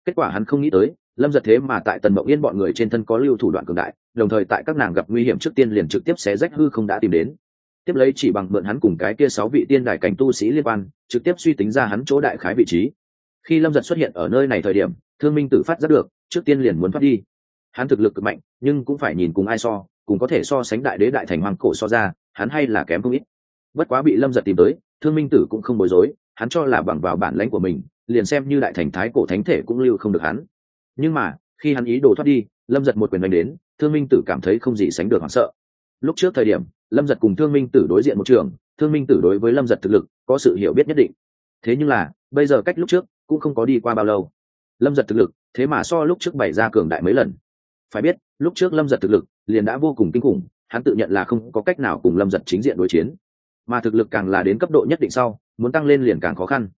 kết quả hắn không nghĩ tới, lâm giật thế mà tại tần mộng yên bọn người trên thân có lưu thủ đoạn cường đại, đồng thời tại các nàng gặp nguy hiểm trước tiên liền trực tiếp xé rách hư không đã tìm đến. Tiếp lấy chỉ bằng mượn hắn cùng cái kia sáu vị tiên đại cảnh tu sĩ liên quan, trực tiếp suy tính ra hắn chỗ đại khái vị trí. Khi lâm giật xuất hiện ở nơi này thời điểm, thương minh tử phát giác được, trước tiên liền muốn phát đi. Hắn thực lực cực mạnh, nhưng cũng phải nhìn cùng ai so, cùng có thể so sánh đại đế đại thành hoàng cổ so ra, hắn hay là kém không ít. Bất quá bị lâm giật tìm tới, thương minh tử cũng không bối rối hắn cho là bằng vào bản lãnh của mình, liền xem như đại thành thái cổ thánh thể cũng lưu không được hắn. Nhưng mà, khi hắn ý đồ thoát đi, lâm giật một quyền đánh đến, thương minh tử cảm thấy không gì sánh được hoảng sợ. Lúc trước thời điểm, lâm giật cùng thương minh tử đối diện một trường, thương minh tử đối với lâm giật thực lực, có sự hiểu biết nhất định. Thế nhưng là, bây giờ cách lúc trước, cũng không có đi qua bao lâu. Lâm giật thực lực, thế mà so lúc trước bày ra cường đại mấy lần. Phải biết, lúc trước lâm giật thực lực, liền đã vô cùng kinh khủng, hắn tự nhận là không có cách nào cùng lâm giật chính diện đối chiến. Mà thực lực càng là đến cấp độ nhất định sau muốn tăng lên liền càng khó khăn.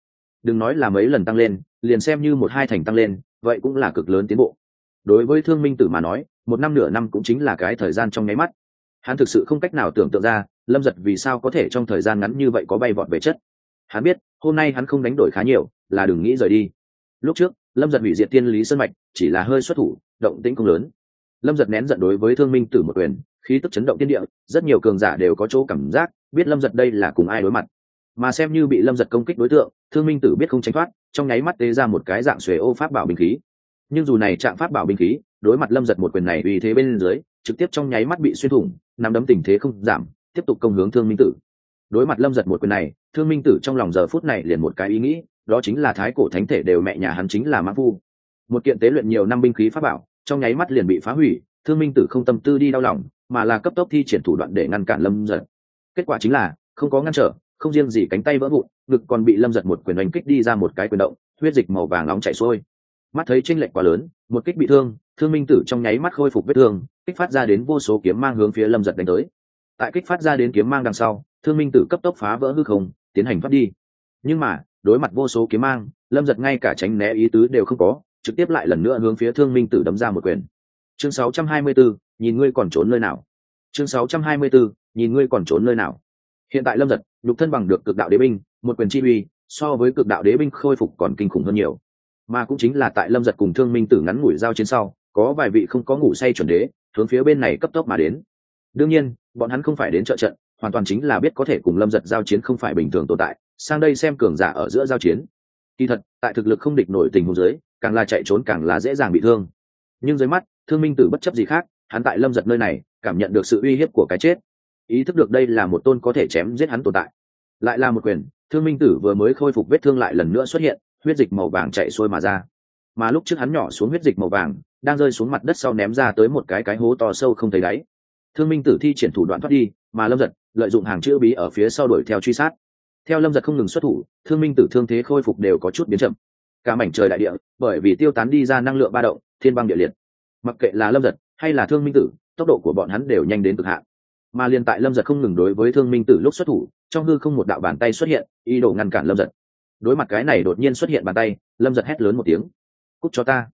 Đừng nói là mấy lần tăng lên, liền xem như một hai thành tăng lên, vậy cũng là cực lớn tiến bộ. Đối với thương minh tử mà nói, một năm nửa năm cũng chính là cái thời gian trong nháy mắt. Hắn thực sự không cách nào tưởng tượng ra, lâm giật vì sao có thể trong thời gian ngắn như vậy có bay vọt về chất. Hắn biết, hôm nay hắn không đánh đổi khá nhiều, là đừng nghĩ rời đi. Lúc trước, lâm giật hủy diệt tiên lý sân mạch, chỉ là hơi xuất thủ, động tĩnh không lớn. Lâm giật nén giận đối với thương minh tử một quyền, khí tức chấn động tiên địa, rất nhiều cường giả đều có chỗ cảm giác, biết lâm giật đây là cùng ai đối mặt mà xem như bị lâm giật công kích đối tượng, thương minh tử biết không tránh thoát, trong nháy mắt tế ra một cái dạng xuề ô pháp bảo binh khí. Nhưng dù này chạm pháp bảo binh khí, đối mặt lâm giật một quyền này vì thế bên dưới, trực tiếp trong nháy mắt bị xuyên thủng, nắm đấm tình thế không giảm, tiếp tục công hướng thương minh tử. Đối mặt lâm giật một quyền này, thương minh tử trong lòng giờ phút này liền một cái ý nghĩ, đó chính là thái cổ thánh thể đều mẹ nhà hắn chính là mã phu. Một kiện tế luyện nhiều năm binh khí pháp bảo, trong nháy mắt liền bị phá hủy, thương minh tử không tâm tư đi đau lòng, mà là cấp tốc thi triển thủ đoạn để ngăn cản lâm giật. Kết quả chính là, không có ngăn trở không riêng gì cánh tay vỡ vụn ngực còn bị lâm giật một quyền đánh kích đi ra một cái quyền động huyết dịch màu vàng nóng chảy xuôi. Mắt thấy tranh lệch quá lớn một kích bị thương thương minh tử trong nháy mắt khôi phục vết thương kích phát ra đến vô số kiếm mang hướng phía lâm giật đánh tới. Tại kích phát ra đến kiếm mang đằng sau thương minh tử cấp tốc phá vỡ hư không tiến hành thoát đi. Nhưng mà đối mặt vô số kiếm mang lâm giật ngay cả tránh né ý tứ đều không có trực tiếp lại lần nữa hướng phía thương minh tử đấm ra một quyền. Chương 624, nhìn ngươi còn trốn nơi nào. Chương 624, nhìn ngươi còn trốn nơi nào. Hiện tại lâm giật nhục thân bằng được cực đạo đế binh một quyền chi uy so với cực đạo đế binh khôi phục còn kinh khủng hơn nhiều. Mà cũng chính là tại lâm giật cùng thương minh tử ngắn ngủi giao chiến sau có vài vị không có ngủ say chuẩn đế hướng phía bên này cấp tốc mà đến. Đương nhiên bọn hắn không phải đến trợ trận hoàn toàn chính là biết có thể cùng lâm giật giao chiến không phải bình thường tồn tại sang đây xem cường giả ở giữa giao chiến. Kỳ thật tại thực lực không địch nổi tình huống giới, càng là chạy trốn càng là dễ dàng bị thương. Nhưng dưới mắt thương minh tử bất chấp gì khác hắn tại lâm giật nơi này cảm nhận được sự uy hiếp của cái chết ý thức được đây là một tôn có thể chém giết hắn tồn tại. Lại là một quyền, thương minh tử vừa mới khôi phục vết thương lại lần nữa xuất hiện, huyết dịch màu vàng chạy xuôi mà ra. Mà lúc trước hắn nhỏ xuống huyết dịch màu vàng, đang rơi xuống mặt đất sau ném ra tới một cái cái hố to sâu không thấy đáy. Thương minh tử thi triển thủ đoạn thoát đi, mà lâm giật lợi dụng hàng chữ bí ở phía sau đuổi theo truy sát. Theo lâm giật không ngừng xuất thủ, thương minh tử thương thế khôi phục đều có chút biến chậm. Cả mảnh trời đại địa, bởi vì tiêu tán đi ra năng lượng ba động, thiên băng địa liệt. Mặc kệ là lâm giật hay là thương minh tử, tốc độ của bọn hắn đều nhanh đến cực hạn mà liền tại lâm giật không ngừng đối với thương minh tử lúc xuất thủ, trong hư không một đạo bàn tay xuất hiện, ý đồ ngăn cản lâm giật. Đối mặt cái này đột nhiên xuất hiện bàn tay, lâm giật hét lớn một tiếng. Cúc cho ta!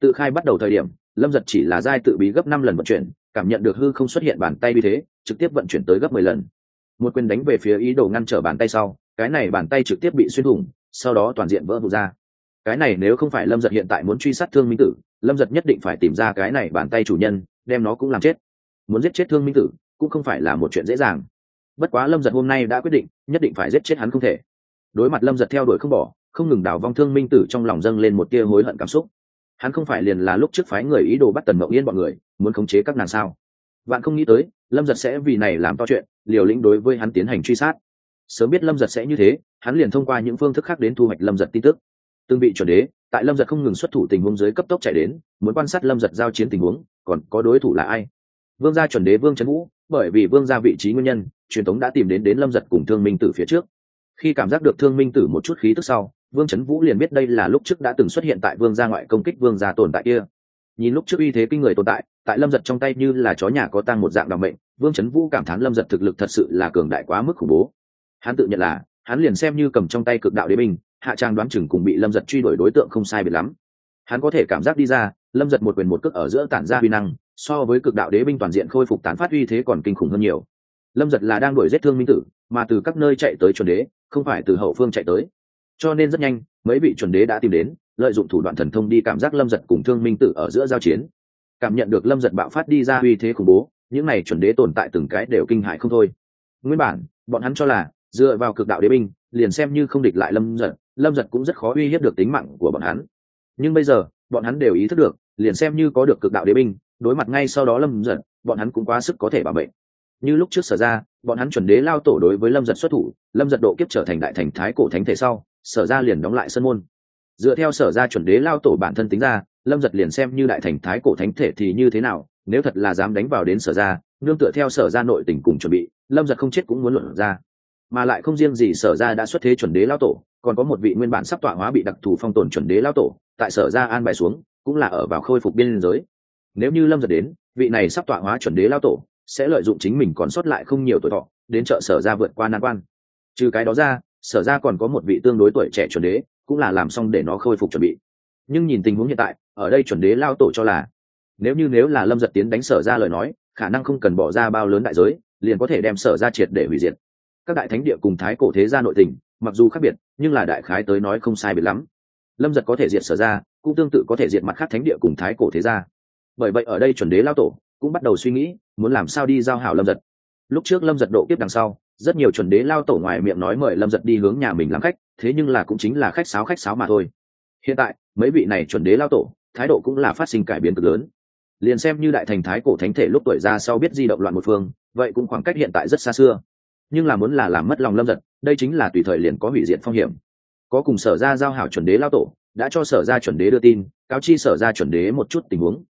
Tự khai bắt đầu thời điểm, lâm giật chỉ là giai tự bí gấp năm lần vận chuyển, cảm nhận được hư không xuất hiện bàn tay như thế, trực tiếp vận chuyển tới gấp mười lần. Một quyền đánh về phía ý đồ ngăn trở bàn tay sau, cái này bàn tay trực tiếp bị xuyên thủng, sau đó toàn diện vỡ vụt ra. Cái này nếu không phải lâm giật hiện tại muốn truy sát thương minh tử, lâm giật nhất định phải tìm ra cái này bàn tay chủ nhân, đem nó cũng làm chết. Muốn giết chết thương minh tử cũng không phải là một chuyện dễ dàng. Bất quá lâm giật hôm nay đã quyết định, nhất định phải giết chết hắn không thể. Đối mặt lâm giật theo đuổi không bỏ, không ngừng đào vong thương minh tử trong lòng dâng lên một tia hối hận cảm xúc. Hắn không phải liền là lúc trước phái người ý đồ bắt tần mộng yên bọn người, muốn khống chế các nàng sao? Bạn không nghĩ tới, lâm giật sẽ vì này làm to chuyện, liều lĩnh đối với hắn tiến hành truy sát. Sớm biết lâm giật sẽ như thế, hắn liền thông qua những phương thức khác đến thu hoạch lâm giật tin tức. Tương vị chuẩn đế, tại lâm giật không ngừng xuất thủ tình huống dưới cấp tốc chạy đến, muốn quan sát lâm giật giao chiến tình huống, còn có đối thủ là ai? Vương gia chuẩn đế vương trấn vũ bởi vì vương gia vị trí nguyên nhân, truyền thống đã tìm đến đến lâm giật cùng thương minh tử phía trước. Khi cảm giác được thương minh tử một chút khí tức sau, vương trấn vũ liền biết đây là lúc trước đã từng xuất hiện tại vương gia ngoại công kích vương gia tồn tại kia. Nhìn lúc trước uy thế kinh người tồn tại tại lâm giật trong tay như là chó nhà có tăng một dạng đ mệnh, vương trấn vũ cảm thán lâm giật thực lực thật sự là cường đại quá mức khủng bố. Hắn tự nhận là, hắn liền xem như cầm trong tay cực đạo đế binh, hạ trang đoán chừng cùng bị lâm giật truy đuổi đối tượng không sai biệt lắm. Hắn có thể cảm giác đi ra lâm giật một quyền một cước ở giữa tản ra uy năng, so với cực đạo đế binh toàn diện khôi phục tán phát uy thế còn kinh khủng hơn nhiều. Lâm giật là đang đuổi giết thương minh tử, mà từ các nơi chạy tới chuẩn đế, không phải từ hậu phương chạy tới. Cho nên rất nhanh, mấy vị chuẩn đế đã tìm đến, lợi dụng thủ đoạn thần thông đi cảm giác lâm giật cùng thương minh tử ở giữa giao chiến. Cảm nhận được lâm giật bạo phát đi ra uy thế khủng bố, những n à y chuẩn đế tồn tại từng cái đều kinh hại không thôi. Nguyên bản, bọn hắn cho là, dựa vào cực đạo đế binh, liền xem như không địch lại lâm giật lâm giật cũng rất khó uy hiếp được tính mạng của bọn hắn. Nhưng bây giờ, bọn hắn đều ý thức được liền xem như có được cực đạo đế binh, đối mặt ngay sau đó lâm giật, bọn hắn cũng quá sức có thể bảo vệ như lúc trước sở ra, bọn hắn chuẩn đế lao tổ đối với lâm giật xuất thủ, lâm giật độ kiếp trở thành đại thành thái cổ thánh thể sau, sở ra liền đóng lại sân môn. Dựa theo sở ra chuẩn đế lao tổ bản thân tính ra, lâm giật liền xem như đại thành thái cổ thánh thể thì như thế nào, nếu thật là dám đánh vào đến sở ra, nương tựa theo sở ra nội tình cùng chuẩn bị, lâm giật không chết cũng muốn luận ra. Mà lại không riêng gì sở ra đã xuất thế chuẩn đế lao tổ, còn có một vị nguyên bản sắp tọa hóa bị đặc thù phong tồn chuẩn đế lao tổ, tại sở ra an bài xuống cũng là ở vào khôi phục biên giới. Nếu như lâm giật đến, vị này sắp tọa hóa chuẩn đế lao tổ sẽ lợi dụng chính mình còn sót lại không nhiều tuổi thọ đến chợ sở ra vượt qua nan quan. Trừ cái đó ra, sở ra còn có một vị tương đối tuổi trẻ chuẩn đế cũng là làm xong để nó khôi phục chuẩn bị. Nhưng nhìn tình huống hiện tại, ở đây chuẩn đế lao tổ cho là nếu như nếu là lâm giật tiến đánh sở ra lời nói, khả năng không cần bỏ ra bao lớn đại giới, liền có thể đem sở ra triệt để hủy diệt. Các đại thánh địa cùng thái cổ thế gia nội tình, mặc dù khác biệt, nhưng là đại khái tới nói không sai biệt lắm lâm giật có thể diệt sở ra, cũng tương tự có thể diệt mặt khác thánh địa cùng thái cổ thế gia. Bởi vậy ở đây chuẩn đế lao tổ cũng bắt đầu suy nghĩ, muốn làm sao đi giao hảo lâm giật. Lúc trước lâm giật độ kiếp đằng sau, rất nhiều chuẩn đế lao tổ ngoài miệng nói mời lâm giật đi hướng nhà mình làm khách, thế nhưng là cũng chính là khách sáo khách sáo mà thôi. Hiện tại, mấy vị này chuẩn đế lao tổ, thái độ cũng là phát sinh cải biến cực lớn. Liền xem như đại thành thái cổ thánh thể lúc tuổi ra sau biết di động loạn một phương, vậy cũng khoảng cách hiện tại rất xa xưa. Nhưng là muốn là làm mất lòng lâm giật, đây chính là tùy thời liền có hủy diệt phong hiểm có cùng sở ra giao hảo chuẩn đế lao tổ, đã cho sở ra chuẩn đế đưa tin, cáo chi sở ra chuẩn đế một chút tình huống.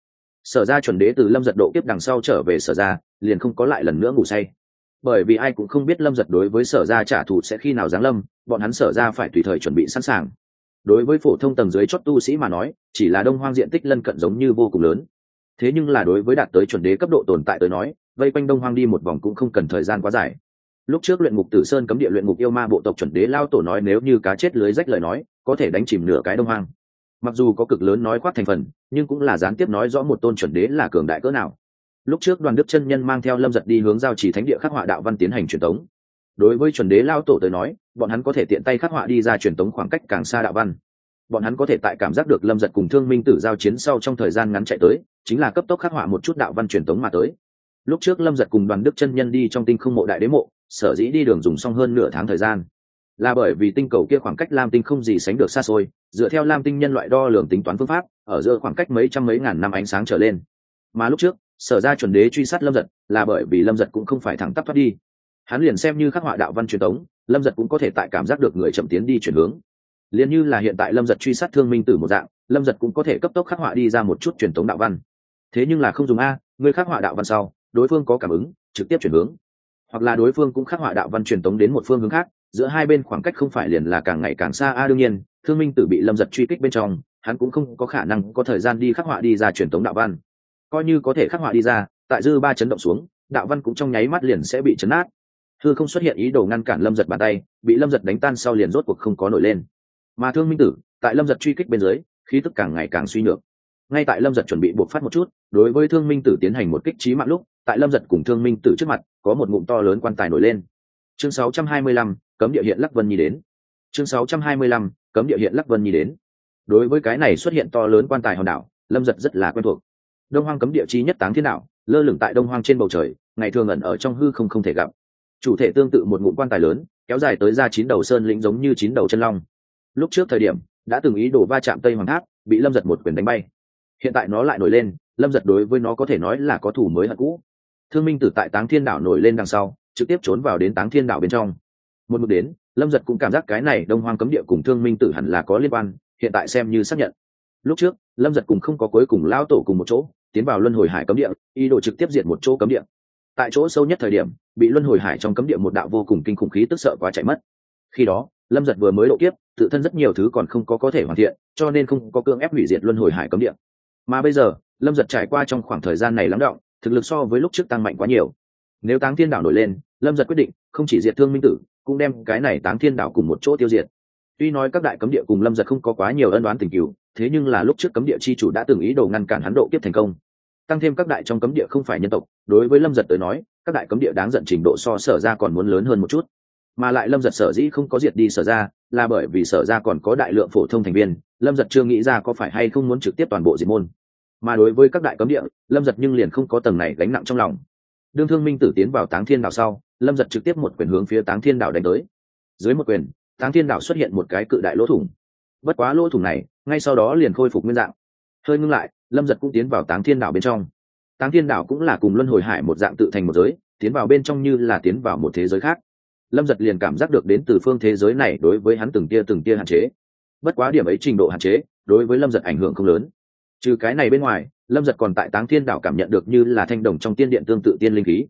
Sở ra chuẩn đế từ lâm giật độ kiếp đằng sau trở về sở ra, liền không có lại lần nữa ngủ say. Bởi vì ai cũng không biết lâm giật đối với sở ra trả thù sẽ khi nào giáng lâm, bọn hắn sở ra phải tùy thời chuẩn bị sẵn sàng. Đối với phổ thông tầng dưới chót tu sĩ mà nói, chỉ là đông hoang diện tích lân cận giống như vô cùng lớn. Thế nhưng là đối với đạt tới chuẩn đế cấp độ tồn tại tới nói, vây quanh đông hoang đi một vòng cũng không cần thời gian quá dài lúc trước luyện ngục tử sơn cấm địa luyện ngục yêu ma bộ tộc chuẩn đế lao tổ nói nếu như cá chết lưới rách lời nói, có thể đánh chìm nửa cái đông hoang. Mặc dù có cực lớn nói khoác thành phần, nhưng cũng là gián tiếp nói rõ một tôn chuẩn đế là cường đại cỡ nào. Lúc trước đoàn đức chân nhân mang theo lâm giật đi hướng giao chỉ thánh địa khắc họa đạo văn tiến hành truyền tống. Đối với chuẩn đế lao tổ tới nói, bọn hắn có thể tiện tay khắc họa đi ra truyền tống khoảng cách càng xa đạo văn. Bọn hắn có thể tại cảm giác được lâm giật cùng thương minh tử giao chiến sau trong thời gian ngắn chạy tới, chính là cấp tốc khắc họa một chút đạo văn truyền tống mà tới. Lúc trước lâm giật cùng đoàn đức chân nhân đi trong tinh không mộ đại đế mộ sở dĩ đi đường dùng xong hơn nửa tháng thời gian. Là bởi vì tinh cầu kia khoảng cách lam tinh không gì sánh được xa xôi, dựa theo lam tinh nhân loại đo lường tính toán phương pháp, ở giữa khoảng cách mấy trăm mấy ngàn năm ánh sáng trở lên. Mà lúc trước, sở ra chuẩn đế truy sát lâm giật, là bởi vì lâm giật cũng không phải thẳng tắp thoát đi. Hắn liền xem như khắc họa đạo văn truyền thống, lâm giật cũng có thể tại cảm giác được người chậm tiến đi chuyển hướng. Liền như là hiện tại lâm giật truy sát thương minh tử một dạng, lâm giật cũng có thể cấp tốc khắc họa đi ra một chút truyền thống đạo văn. Thế nhưng là không dùng a người khắc họa đạo văn sau, đối phương có cảm ứng, trực tiếp chuyển hướng hoặc là đối phương cũng khắc họa đạo văn truyền tống đến một phương hướng khác, giữa hai bên khoảng cách không phải liền là càng ngày càng xa. A đương nhiên, thương minh tử bị lâm giật truy kích bên trong, hắn cũng không có khả năng có thời gian đi khắc họa đi ra truyền tống đạo văn. Coi như có thể khắc họa đi ra, tại dư ba chấn động xuống, đạo văn cũng trong nháy mắt liền sẽ bị chấn át thư không xuất hiện ý đồ ngăn cản lâm giật bàn tay, bị lâm giật đánh tan sau liền rốt cuộc không có nổi lên. Mà thương minh tử, tại lâm giật truy kích bên dưới, khí tức càng ngày càng suy nhược. Ngay tại lâm giật chuẩn bị buộc phát một chút, đối với thương minh tử tiến hành một kích trí mạng lúc tại lâm giật cùng thương minh tử trước mặt có một ngụm to lớn quan tài nổi lên. Chương 625, cấm địa hiện lắc vân nhi đến. Chương 625, cấm địa hiện lắc vân nhi đến. Đối với cái này xuất hiện to lớn quan tài hòn đảo lâm giật rất là quen thuộc. Đông hoang cấm địa chi nhất táng thiên đạo lơ lửng tại đông hoang trên bầu trời ngày thường ẩn ở trong hư không không thể gặp. Chủ thể tương tự một ngụm quan tài lớn kéo dài tới ra chín đầu sơn lĩnh giống như chín đầu chân long. Lúc trước thời điểm đã từng ý đổ va chạm tây hoàng tháp bị lâm giật một quyền đánh bay. Hiện tại nó lại nổi lên lâm giật đối với nó có thể nói là có thủ mới hận cũ thương minh tử tại táng thiên đảo nổi lên đằng sau, trực tiếp trốn vào đến táng thiên đảo bên trong. Một mực đến, lâm giật cũng cảm giác cái này đông hoang cấm địa cùng thương minh tử hẳn là có liên quan, hiện tại xem như xác nhận. Lúc trước, lâm giật cùng không có cuối cùng lao tổ cùng một chỗ, tiến vào luân hồi hải cấm địa, ý đồ trực tiếp diệt một chỗ cấm địa. Tại chỗ sâu nhất thời điểm, bị luân hồi hải trong cấm địa một đạo vô cùng kinh khủng khí tức sợ quá chạy mất. Khi đó, lâm giật vừa mới độ kiếp, tự thân rất nhiều thứ còn không có có thể hoàn thiện, cho nên không có cương ép hủy diệt luân hồi hải cấm địa. Mà bây giờ, lâm giật trải qua trong khoảng thời gian này lắng động thực lực so với lúc trước tăng mạnh quá nhiều. Nếu táng thiên đảo nổi lên, lâm giật quyết định, không chỉ diệt thương minh tử, cũng đem cái này táng thiên đảo cùng một chỗ tiêu diệt. Tuy nói các đại cấm địa cùng lâm giật không có quá nhiều ân đoán tình cựu thế nhưng là lúc trước cấm địa chi chủ đã từng ý đồ ngăn cản hắn độ kiếp thành công. Tăng thêm các đại trong cấm địa không phải nhân tộc, đối với lâm giật tới nói, các đại cấm địa đáng giận trình độ so sở ra còn muốn lớn hơn một chút. Mà lại lâm giật sở dĩ không có diệt đi sở ra, là bởi vì sở ra còn có đại lượng phổ thông thành viên, lâm giật chưa nghĩ ra có phải hay không muốn trực tiếp toàn bộ diệt môn mà đối với các đại cấm địa, lâm giật nhưng liền không có tầng này gánh nặng trong lòng. Đương thương minh tử tiến vào táng thiên đảo sau, lâm giật trực tiếp một quyền hướng phía táng thiên đảo đánh tới. Dưới một quyền, táng thiên đảo xuất hiện một cái cự đại lỗ thủng. Bất quá lỗ thủng này, ngay sau đó liền khôi phục nguyên dạng. Hơi ngưng lại, lâm giật cũng tiến vào táng thiên đảo bên trong. Táng thiên đảo cũng là cùng luân hồi hải một dạng tự thành một giới, tiến vào bên trong như là tiến vào một thế giới khác. Lâm giật liền cảm giác được đến từ phương thế giới này đối với hắn từng tia từng tia hạn chế. Bất quá điểm ấy trình độ hạn chế, đối với lâm giật ảnh hưởng không lớn trừ cái này bên ngoài, lâm giật còn tại táng thiên đảo cảm nhận được như là thanh đồng trong tiên điện tương tự tiên linh khí.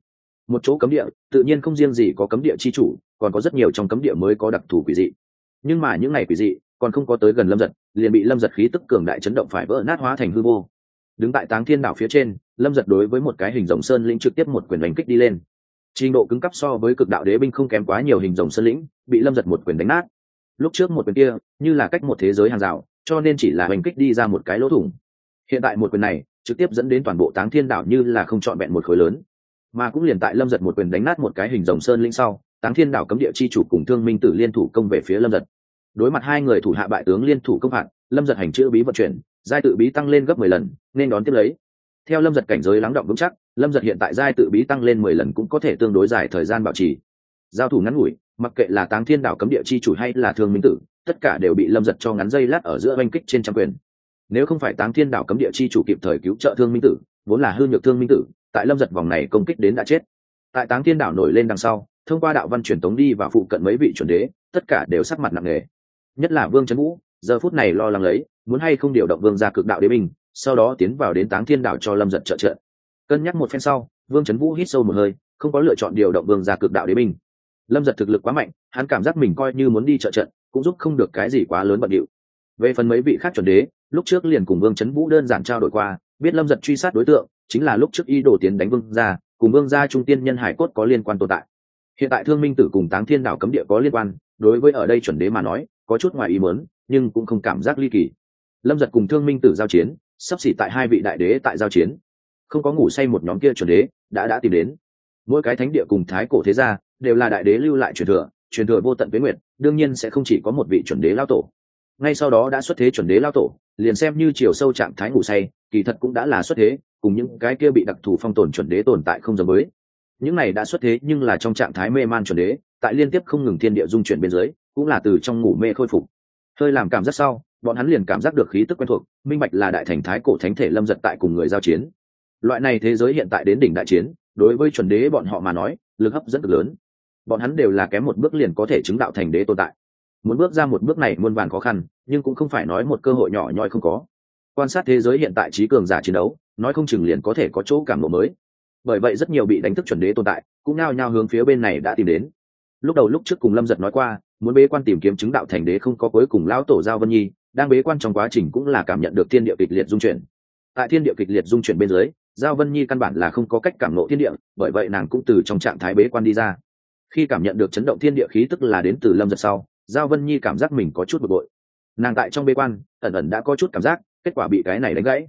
Một chỗ cấm địa, tự nhiên không riêng gì có cấm địa chi chủ, còn có rất nhiều trong cấm địa mới có đặc thù quỷ dị. Nhưng mà những ngày quỷ dị, còn không có tới gần lâm giật, liền bị lâm giật khí tức cường đại chấn động phải vỡ nát hóa thành hư vô. Đứng tại táng thiên đảo phía trên, lâm giật đối với một cái hình rồng sơn lĩnh trực tiếp một quyền đánh kích đi lên. Trình độ cứng cắp so với cực đạo đế binh không kém quá nhiều hình rồng sơn lĩnh, bị lâm giật một quyền đánh nát. Lúc trước một quyền kia, như là cách một thế giới hàng rào, cho nên chỉ là hành kích đi ra một cái lỗ thủng hiện tại một quyền này trực tiếp dẫn đến toàn bộ táng thiên đảo như là không trọn vẹn một khối lớn. Mà cũng liền tại lâm giật một quyền đánh nát một cái hình rồng sơn linh sau, táng thiên đảo cấm địa chi chủ cùng thương minh tử liên thủ công về phía lâm giật. Đối mặt hai người thủ hạ bại tướng liên thủ công phạt, lâm giật hành chữ bí vận chuyển, giai tự bí tăng lên gấp mười lần, nên đón tiếp lấy. Theo lâm giật cảnh giới lắng động vững chắc, lâm giật hiện tại giai tự bí tăng lên mười lần cũng có thể tương đối dài thời gian bảo trì. Giao thủ ngắn ngủi, mặc kệ là táng thiên đảo cấm địa chi chủ hay là thương minh tử, tất cả đều bị lâm giật cho ngắn dây lát ở giữa oanh kích trên trăm quyền nếu không phải táng thiên đảo cấm địa chi chủ kịp thời cứu trợ thương minh tử, vốn là hư nhược thương minh tử, tại lâm giật vòng này công kích đến đã chết. Tại táng thiên đảo nổi lên đằng sau, thông qua đạo văn truyền tống đi và phụ cận mấy vị chuẩn đế, tất cả đều sắc mặt nặng nề. Nhất là vương trấn vũ, giờ phút này lo lắng lấy, muốn hay không điều động vương ra cực đạo đế binh, sau đó tiến vào đến táng thiên đảo cho lâm giật trợ trợ. Cân nhắc một phen sau, vương trấn vũ hít sâu một hơi, không có lựa chọn điều động vương ra cực đạo đế binh. Lâm giật thực lực quá mạnh, hắn cảm giác mình coi như muốn đi trợ trận, cũng giúp không được cái gì quá lớn bận điệu. Về phần mấy vị khác chuẩn đế lúc trước liền cùng vương trấn vũ đơn giản trao đổi qua, biết lâm giật truy sát đối tượng, chính là lúc trước y đổ tiến đánh vương gia, cùng vương gia trung tiên nhân hải cốt có liên quan tồn tại. Hiện tại thương minh tử cùng táng thiên đảo cấm địa có liên quan, đối với ở đây chuẩn đế mà nói, có chút ngoài ý mớn nhưng cũng không cảm giác ly kỳ. Lâm giật cùng thương minh tử giao chiến, sắp xỉ tại hai vị đại đế tại giao chiến. Không có ngủ say một nhóm kia chuẩn đế, đã đã tìm đến. Mỗi cái thánh địa cùng thái cổ thế gia, đều là đại đế lưu lại truyền thừa truyền thừa vô tận với nguyệt, đương nhiên sẽ không chỉ có một vị chuẩn đế lao tổ ngay sau đó đã xuất thế chuẩn đế lao tổ, liền xem như chiều sâu trạng thái ngủ say, kỳ thật cũng đã là xuất thế, cùng những cái kia bị đặc thù phong tồn chuẩn đế tồn tại không giống mới. những này đã xuất thế nhưng là trong trạng thái mê man chuẩn đế, tại liên tiếp không ngừng thiên địa dung chuyển bên dưới, cũng là từ trong ngủ mê khôi phục. Hơi làm cảm giác sau, bọn hắn liền cảm giác được khí tức quen thuộc, minh bạch là đại thành thái cổ thánh thể lâm giật tại cùng người giao chiến. Loại này thế giới hiện tại đến đỉnh đại chiến, đối với chuẩn đế bọn họ mà nói, lực hấp rất lớn. Bọn hắn đều là kém một bước liền có thể chứng đạo thành đế tồn tại muốn bước ra một bước này muôn vàn khó khăn, nhưng cũng không phải nói một cơ hội nhỏ nhoi không có. Quan sát thế giới hiện tại trí cường giả chiến đấu, nói không chừng liền có thể có chỗ cảm lộ mới. Bởi vậy rất nhiều bị đánh thức chuẩn đế tồn tại, cũng nao nhao hướng phía bên này đã tìm đến. Lúc đầu lúc trước cùng lâm giật nói qua, muốn bế quan tìm kiếm chứng đạo thành đế không có cuối cùng lão tổ giao vân nhi, đang bế quan trong quá trình cũng là cảm nhận được thiên địa kịch liệt dung chuyển. Tại thiên địa kịch liệt dung chuyển bên dưới, giao vân nhi căn bản là không có cách cảm nộ thiên địa, bởi vậy nàng cũng từ trong trạng thái bế quan đi ra. Khi cảm nhận được chấn động thiên địa khí tức là đến từ lâm giật sau giao vân nhi cảm giác mình có chút bực bội. Nàng tại trong bế quan, ẩn ẩn đã có chút cảm giác, kết quả bị cái này đánh gãy.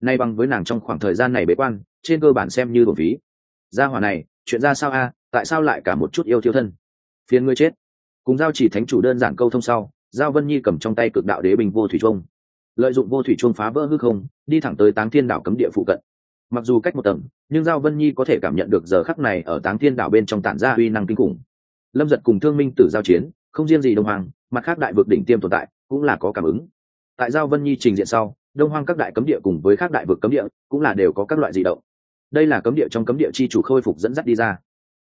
Nay bằng với nàng trong khoảng thời gian này bế quan, trên cơ bản xem như bổ phí. Gia hỏa này, chuyện ra sao a? Tại sao lại cả một chút yêu thiếu thân? Phiền ngươi chết. Cùng giao chỉ thánh chủ đơn giản câu thông sau, giao vân nhi cầm trong tay cực đạo đế bình vô thủy trung lợi dụng vô thủy trung phá vỡ hư không, đi thẳng tới táng thiên đảo cấm địa phụ cận. Mặc dù cách một tầng, nhưng giao vân nhi có thể cảm nhận được giờ khắc này ở táng thiên đảo bên trong tản ra uy năng kinh khủng. Lâm giật cùng thương minh tử giao chiến không riêng gì đông hoàng mặt khác đại vực đỉnh tiêm tồn tại cũng là có cảm ứng. Tại giao vân nhi trình diện sau, đông hoang các đại cấm địa cùng với các đại vực cấm địa cũng là đều có các loại di động. Đây là cấm địa trong cấm địa chi chủ khôi phục dẫn dắt đi ra.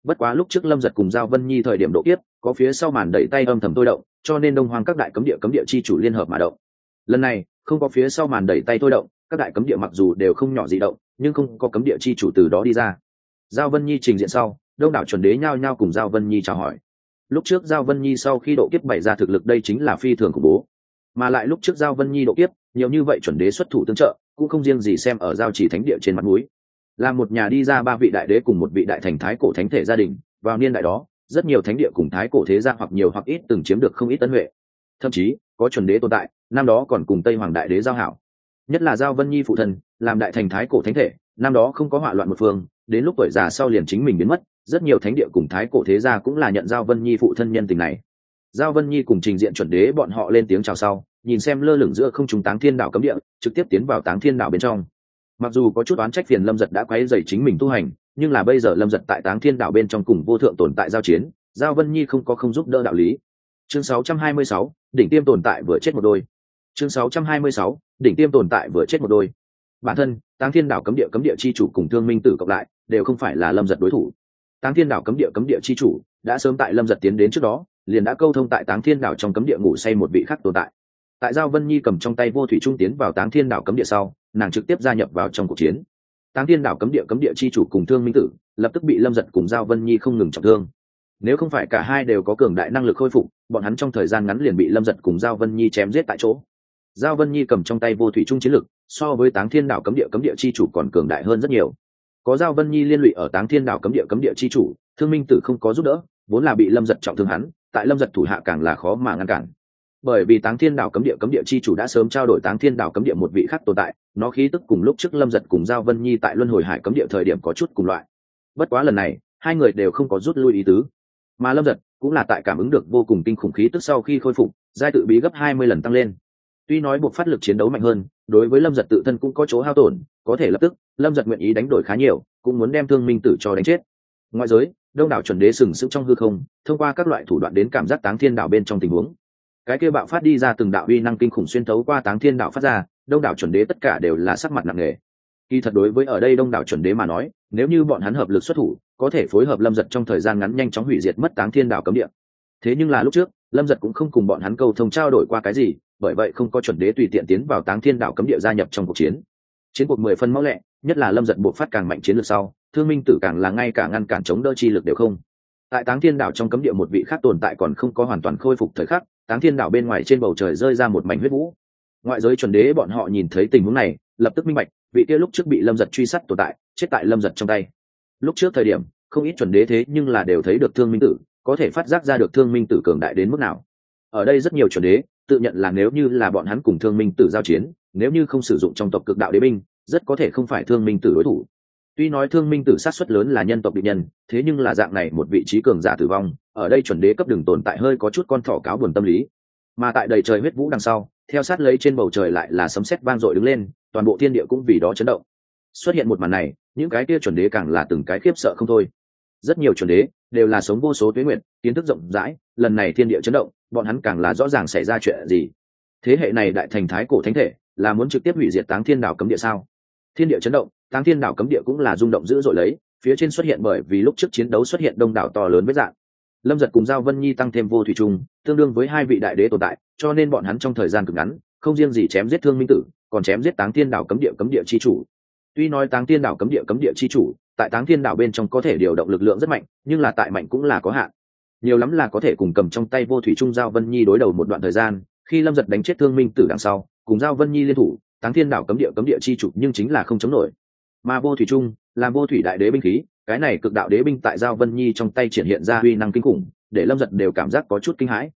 Bất quá lúc trước lâm giật cùng giao vân nhi thời điểm độ kiếp, có phía sau màn đẩy tay âm thầm tôi động, cho nên đông hoang các đại cấm địa cấm địa chi chủ liên hợp mà động. Lần này, không có phía sau màn đẩy tay tôi động, các đại cấm địa mặc dù đều không nhỏ di động, nhưng không có cấm địa chi chủ từ đó đi ra. Giao vân nhi trình diện sau, đông đảo chuẩn đế nhao nhao cùng giao vân nhi chào hỏi lúc trước giao vân nhi sau khi độ kiếp bày ra thực lực đây chính là phi thường khủng bố. Mà lại lúc trước giao vân nhi độ kiếp, nhiều như vậy chuẩn đế xuất thủ tương trợ, cũng không riêng gì xem ở giao chỉ thánh địa trên mặt núi là một nhà đi ra ba vị đại đế cùng một vị đại thành thái cổ thánh thể gia đình, vào niên đại đó, rất nhiều thánh địa cùng thái cổ thế gia hoặc nhiều hoặc ít từng chiếm được không ít tân huệ. Thậm chí, có chuẩn đế tồn tại, năm đó còn cùng tây hoàng đại đế giao hảo. Nhất là giao vân nhi phụ thân, làm đại thành thái cổ thánh thể, năm đó không có hỏa loạn một phương, đến lúc tuổi già sau liền chính mình biến mất rất nhiều thánh địa cùng thái cổ thế gia cũng là nhận giao vân nhi phụ thân nhân tình này. Giao vân nhi cùng trình diện chuẩn đế bọn họ lên tiếng chào sau nhìn xem lơ lửng giữa không trùng táng thiên đạo cấm địa trực tiếp tiến vào táng thiên đạo bên trong. Mặc dù có chút oán trách phiền lâm giật đã quấy dày chính mình tu hành nhưng là bây giờ lâm giật tại táng thiên đạo bên trong cùng vô thượng tồn tại giao chiến giao vân nhi không có không giúp đỡ đạo lý. Chương 626, đỉnh tiêm tồn tại vừa chết một đôi. Chương 626, đỉnh tiêm tồn tại vừa chết một đôi. Bản thân táng thiên đạo cấm địa cấm địa chi chủ cùng thương minh tử cộng lại đều không phải là lâm giật đối thủ táng thiên đảo cấm địa cấm địa chi chủ, đã sớm tại lâm giật tiến đến trước đó, liền đã câu thông tại táng thiên đảo trong cấm địa ngủ say một vị khác tồn tại. Tại giao vân nhi cầm trong tay vô thủy trung tiến vào táng thiên đảo cấm địa sau, nàng trực tiếp gia nhập vào trong cuộc chiến. Táng thiên đảo cấm địa cấm địa chi chủ cùng thương minh tử, lập tức bị lâm giật cùng giao vân nhi không ngừng trọng thương. Nếu không phải cả hai đều có cường đại năng lực khôi phục, bọn hắn trong thời gian ngắn liền bị lâm giật cùng giao vân nhi chém giết tại chỗ. Giao vân nhi cầm trong tay vô thủy trung chiến lực, so với táng thiên đảo cấm địa cấm địa chi chủ còn cường đại hơn rất nhiều có giao vân nhi liên lụy ở táng thiên đảo cấm địa cấm địa chi chủ, thương minh tử không có giúp đỡ, vốn là bị lâm giật trọng thương hắn, tại lâm giật thủ hạ càng là khó mà ngăn cản. Bởi vì táng thiên đảo cấm địa cấm địa chi chủ đã sớm trao đổi táng thiên đảo cấm địa một vị khác tồn tại, nó khí tức cùng lúc trước lâm giật cùng giao vân nhi tại luân hồi hải cấm địa thời điểm có chút cùng loại. Bất quá lần này, hai người đều không có rút lui ý tứ. Mà lâm giật cũng là tại cảm ứng được vô cùng kinh khủng khí tức sau khi khôi phục, giai tự bí gấp hai mươi lần tăng lên. Tuy nói buộc phát lực chiến đấu mạnh hơn, đối với lâm giật tự thân cũng có chỗ hao tổn có thể lập tức, lâm giật nguyện ý đánh đổi khá nhiều, cũng muốn đem thương minh tử cho đánh chết. Ngoại giới, đông đảo chuẩn đế sừng sững trong hư không, thông qua các loại thủ đoạn đến cảm giác táng thiên đảo bên trong tình huống. Cái kia bạo phát đi ra từng đạo uy năng kinh khủng xuyên thấu qua táng thiên đạo phát ra, đông đảo chuẩn đế tất cả đều là sắc mặt nặng nề. Kỳ thật đối với ở đây đông đảo chuẩn đế mà nói, nếu như bọn hắn hợp lực xuất thủ, có thể phối hợp lâm giật trong thời gian ngắn nhanh chóng hủy diệt mất táng thiên đạo cấm địa. Thế nhưng là lúc trước, lâm giật cũng không cùng bọn hắn câu thông trao đổi qua cái gì, bởi vậy không có chuẩn đế tùy tiện tiến vào táng thiên đạo cấm địa gia nhập trong cuộc chiến chiến cuộc mười phân máu lẹ, nhất là lâm giật buộc phát càng mạnh chiến lược sau, thương minh tử càng là ngay cả ngăn cản chống đỡ chi lực đều không. Tại táng thiên đảo trong cấm địa một vị khác tồn tại còn không có hoàn toàn khôi phục thời khắc, táng thiên đảo bên ngoài trên bầu trời rơi ra một mảnh huyết vũ. Ngoại giới chuẩn đế bọn họ nhìn thấy tình huống này, lập tức minh bạch, vị kia lúc trước bị lâm giật truy sát tồn tại, chết tại lâm giật trong tay. Lúc trước thời điểm, không ít chuẩn đế thế nhưng là đều thấy được thương minh tử, có thể phát giác ra được thương minh tử cường đại đến mức nào. Ở đây rất nhiều chuẩn đế tự nhận là nếu như là bọn hắn cùng thương minh tử giao chiến, nếu như không sử dụng trong tộc cực đạo đế binh, rất có thể không phải thương minh tử đối thủ. Tuy nói thương minh tử sát xuất lớn là nhân tộc định nhân, thế nhưng là dạng này một vị trí cường giả tử vong, ở đây chuẩn đế cấp đường tồn tại hơi có chút con thỏ cáo buồn tâm lý. Mà tại đầy trời huyết vũ đằng sau, theo sát lấy trên bầu trời lại là sấm sét vang dội đứng lên, toàn bộ thiên địa cũng vì đó chấn động. Xuất hiện một màn này, những cái kia chuẩn đế càng là từng cái khiếp sợ không thôi. Rất nhiều chuẩn đế đều là sống vô số tuyến nguyện kiến thức rộng rãi, lần này thiên địa chấn động bọn hắn càng là rõ ràng xảy ra chuyện gì. Thế hệ này đại thành thái cổ thánh thể, là muốn trực tiếp hủy diệt táng thiên đảo cấm địa sao? Thiên địa chấn động, táng thiên đảo cấm địa cũng là rung động dữ dội lấy, phía trên xuất hiện bởi vì lúc trước chiến đấu xuất hiện đông đảo to lớn với dạng. Lâm giật cùng giao vân nhi tăng thêm vô thủy trung tương đương với hai vị đại đế tồn tại, cho nên bọn hắn trong thời gian cực ngắn, không riêng gì chém giết thương minh tử, còn chém giết táng thiên đảo cấm địa cấm địa chi chủ. Tuy nói táng thiên đảo cấm địa cấm địa chi chủ, tại táng thiên đảo bên trong có thể điều động lực lượng rất mạnh, nhưng là tại mạnh cũng là có hạn nhiều lắm là có thể cùng cầm trong tay vô thủy trung giao vân nhi đối đầu một đoạn thời gian, khi lâm giật đánh chết thương minh tử đằng sau, cùng giao vân nhi liên thủ, táng thiên đảo cấm địa cấm địa chi trục nhưng chính là không chống nổi. Mà vô thủy trung làm vô thủy đại đế binh khí, cái này cực đạo đế binh tại giao vân nhi trong tay triển hiện ra uy năng kinh khủng, để lâm giật đều cảm giác có chút kinh hãi.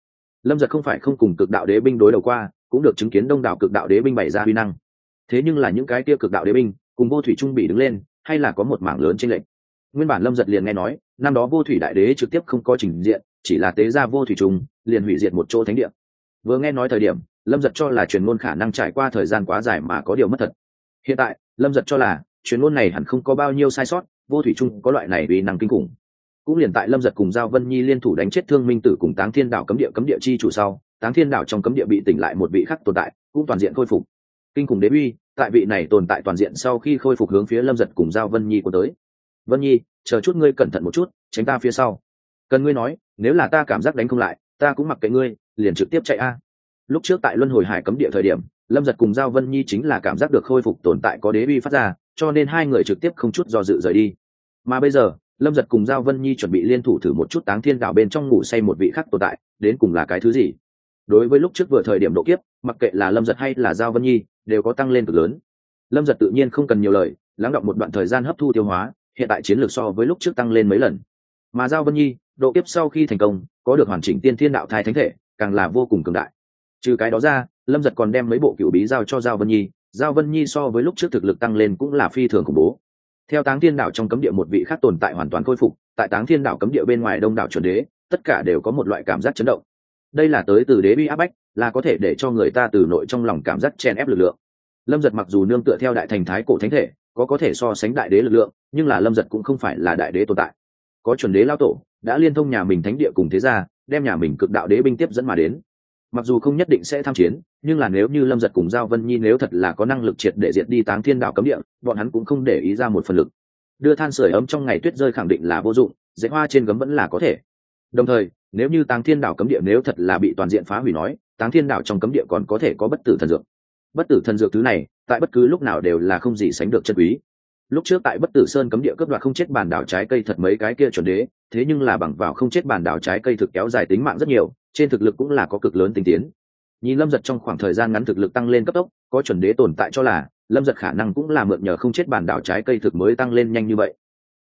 Lâm giật không phải không cùng cực đạo đế binh đối đầu qua, cũng được chứng kiến đông đảo cực đạo đế binh bày ra uy năng. Thế nhưng là những cái kia cực đạo đế binh, cùng vô thủy trung bị đứng lên, hay là có một mảng lớn trên lệnh nguyên bản lâm giật liền nghe nói năm đó vô thủy đại đế trực tiếp không có trình diện, chỉ là tế ra vô thủy trung liền hủy diệt một chỗ thánh địa. Vừa nghe nói thời điểm, lâm giật cho là truyền ngôn khả năng trải qua thời gian quá dài mà có điều mất thật. Hiện tại, lâm giật cho là truyền ngôn này hẳn không có bao nhiêu sai sót, vô thủy trung có loại này vì năng kinh khủng. Cũng liền tại lâm giật cùng giao vân nhi liên thủ đánh chết thương minh tử cùng táng thiên đảo cấm địa cấm địa chi chủ sau, táng thiên đảo trong cấm địa bị tỉnh lại một vị khắc tồn tại, cũng toàn diện khôi phục. Kinh khủng đế uy, tại vị này tồn tại toàn diện sau khi khôi phục hướng phía lâm giật cùng giao vân nhi của tới vân nhi, chờ chút ngươi cẩn thận một chút, tránh ta phía sau. Cần ngươi nói, nếu là ta cảm giác đánh không lại, ta cũng mặc kệ ngươi, liền trực tiếp chạy a. Lúc trước tại luân hồi hải cấm địa thời điểm, lâm giật cùng giao vân nhi chính là cảm giác được khôi phục tồn tại có đế bi phát ra, cho nên hai người trực tiếp không chút do dự rời đi. Mà bây giờ, lâm giật cùng giao vân nhi chuẩn bị liên thủ thử một chút táng thiên đảo bên trong ngủ say một vị khác tồn tại, đến cùng là cái thứ gì? Đối với lúc trước vừa thời điểm độ kiếp, mặc kệ là lâm giật hay là giao vân nhi, đều có tăng lên cực lớn. Lâm giật tự nhiên không cần nhiều lời, lắng động một đoạn thời gian hấp thu tiêu hóa hiện tại chiến lược so với lúc trước tăng lên mấy lần. Mà giao vân nhi, độ kiếp sau khi thành công, có được hoàn chỉnh tiên thiên đạo thai thánh thể, càng là vô cùng cường đại. Trừ cái đó ra, lâm giật còn đem mấy bộ cựu bí giao cho giao vân nhi, giao vân nhi so với lúc trước thực lực tăng lên cũng là phi thường khủng bố. Theo táng thiên đạo trong cấm địa một vị khác tồn tại hoàn toàn khôi phục, tại táng thiên đạo cấm địa bên ngoài đông đảo chuẩn đế, tất cả đều có một loại cảm giác chấn động. Đây là tới từ đế bi áp bách, là có thể để cho người ta từ nội trong lòng cảm giác chèn ép lực lượng. Lâm giật mặc dù nương tựa theo đại thành thái cổ thánh thể có có thể so sánh đại đế lực lượng, nhưng là lâm giật cũng không phải là đại đế tồn tại. Có chuẩn đế lao tổ, đã liên thông nhà mình thánh địa cùng thế gia, đem nhà mình cực đạo đế binh tiếp dẫn mà đến. Mặc dù không nhất định sẽ tham chiến, nhưng là nếu như lâm giật cùng giao vân nhi nếu thật là có năng lực triệt để diệt đi táng thiên đạo cấm địa, bọn hắn cũng không để ý ra một phần lực. Đưa than sửa ấm trong ngày tuyết rơi khẳng định là vô dụng, dễ hoa trên gấm vẫn là có thể. Đồng thời, nếu như táng thiên đạo cấm địa nếu thật là bị toàn diện phá hủy nói, táng thiên đạo trong cấm địa còn có thể có bất tử thần dược. Bất tử thần dược thứ này tại bất cứ lúc nào đều là không gì sánh được chân quý. Lúc trước tại bất tử sơn cấm địa cướp đoạt không chết bản đảo trái cây thật mấy cái kia chuẩn đế, thế nhưng là bằng vào không chết bản đảo trái cây thực kéo dài tính mạng rất nhiều, trên thực lực cũng là có cực lớn tinh tiến. Nhìn lâm giật trong khoảng thời gian ngắn thực lực tăng lên cấp tốc, có chuẩn đế tồn tại cho là lâm giật khả năng cũng là mượn nhờ không chết bản đảo trái cây thực mới tăng lên nhanh như vậy.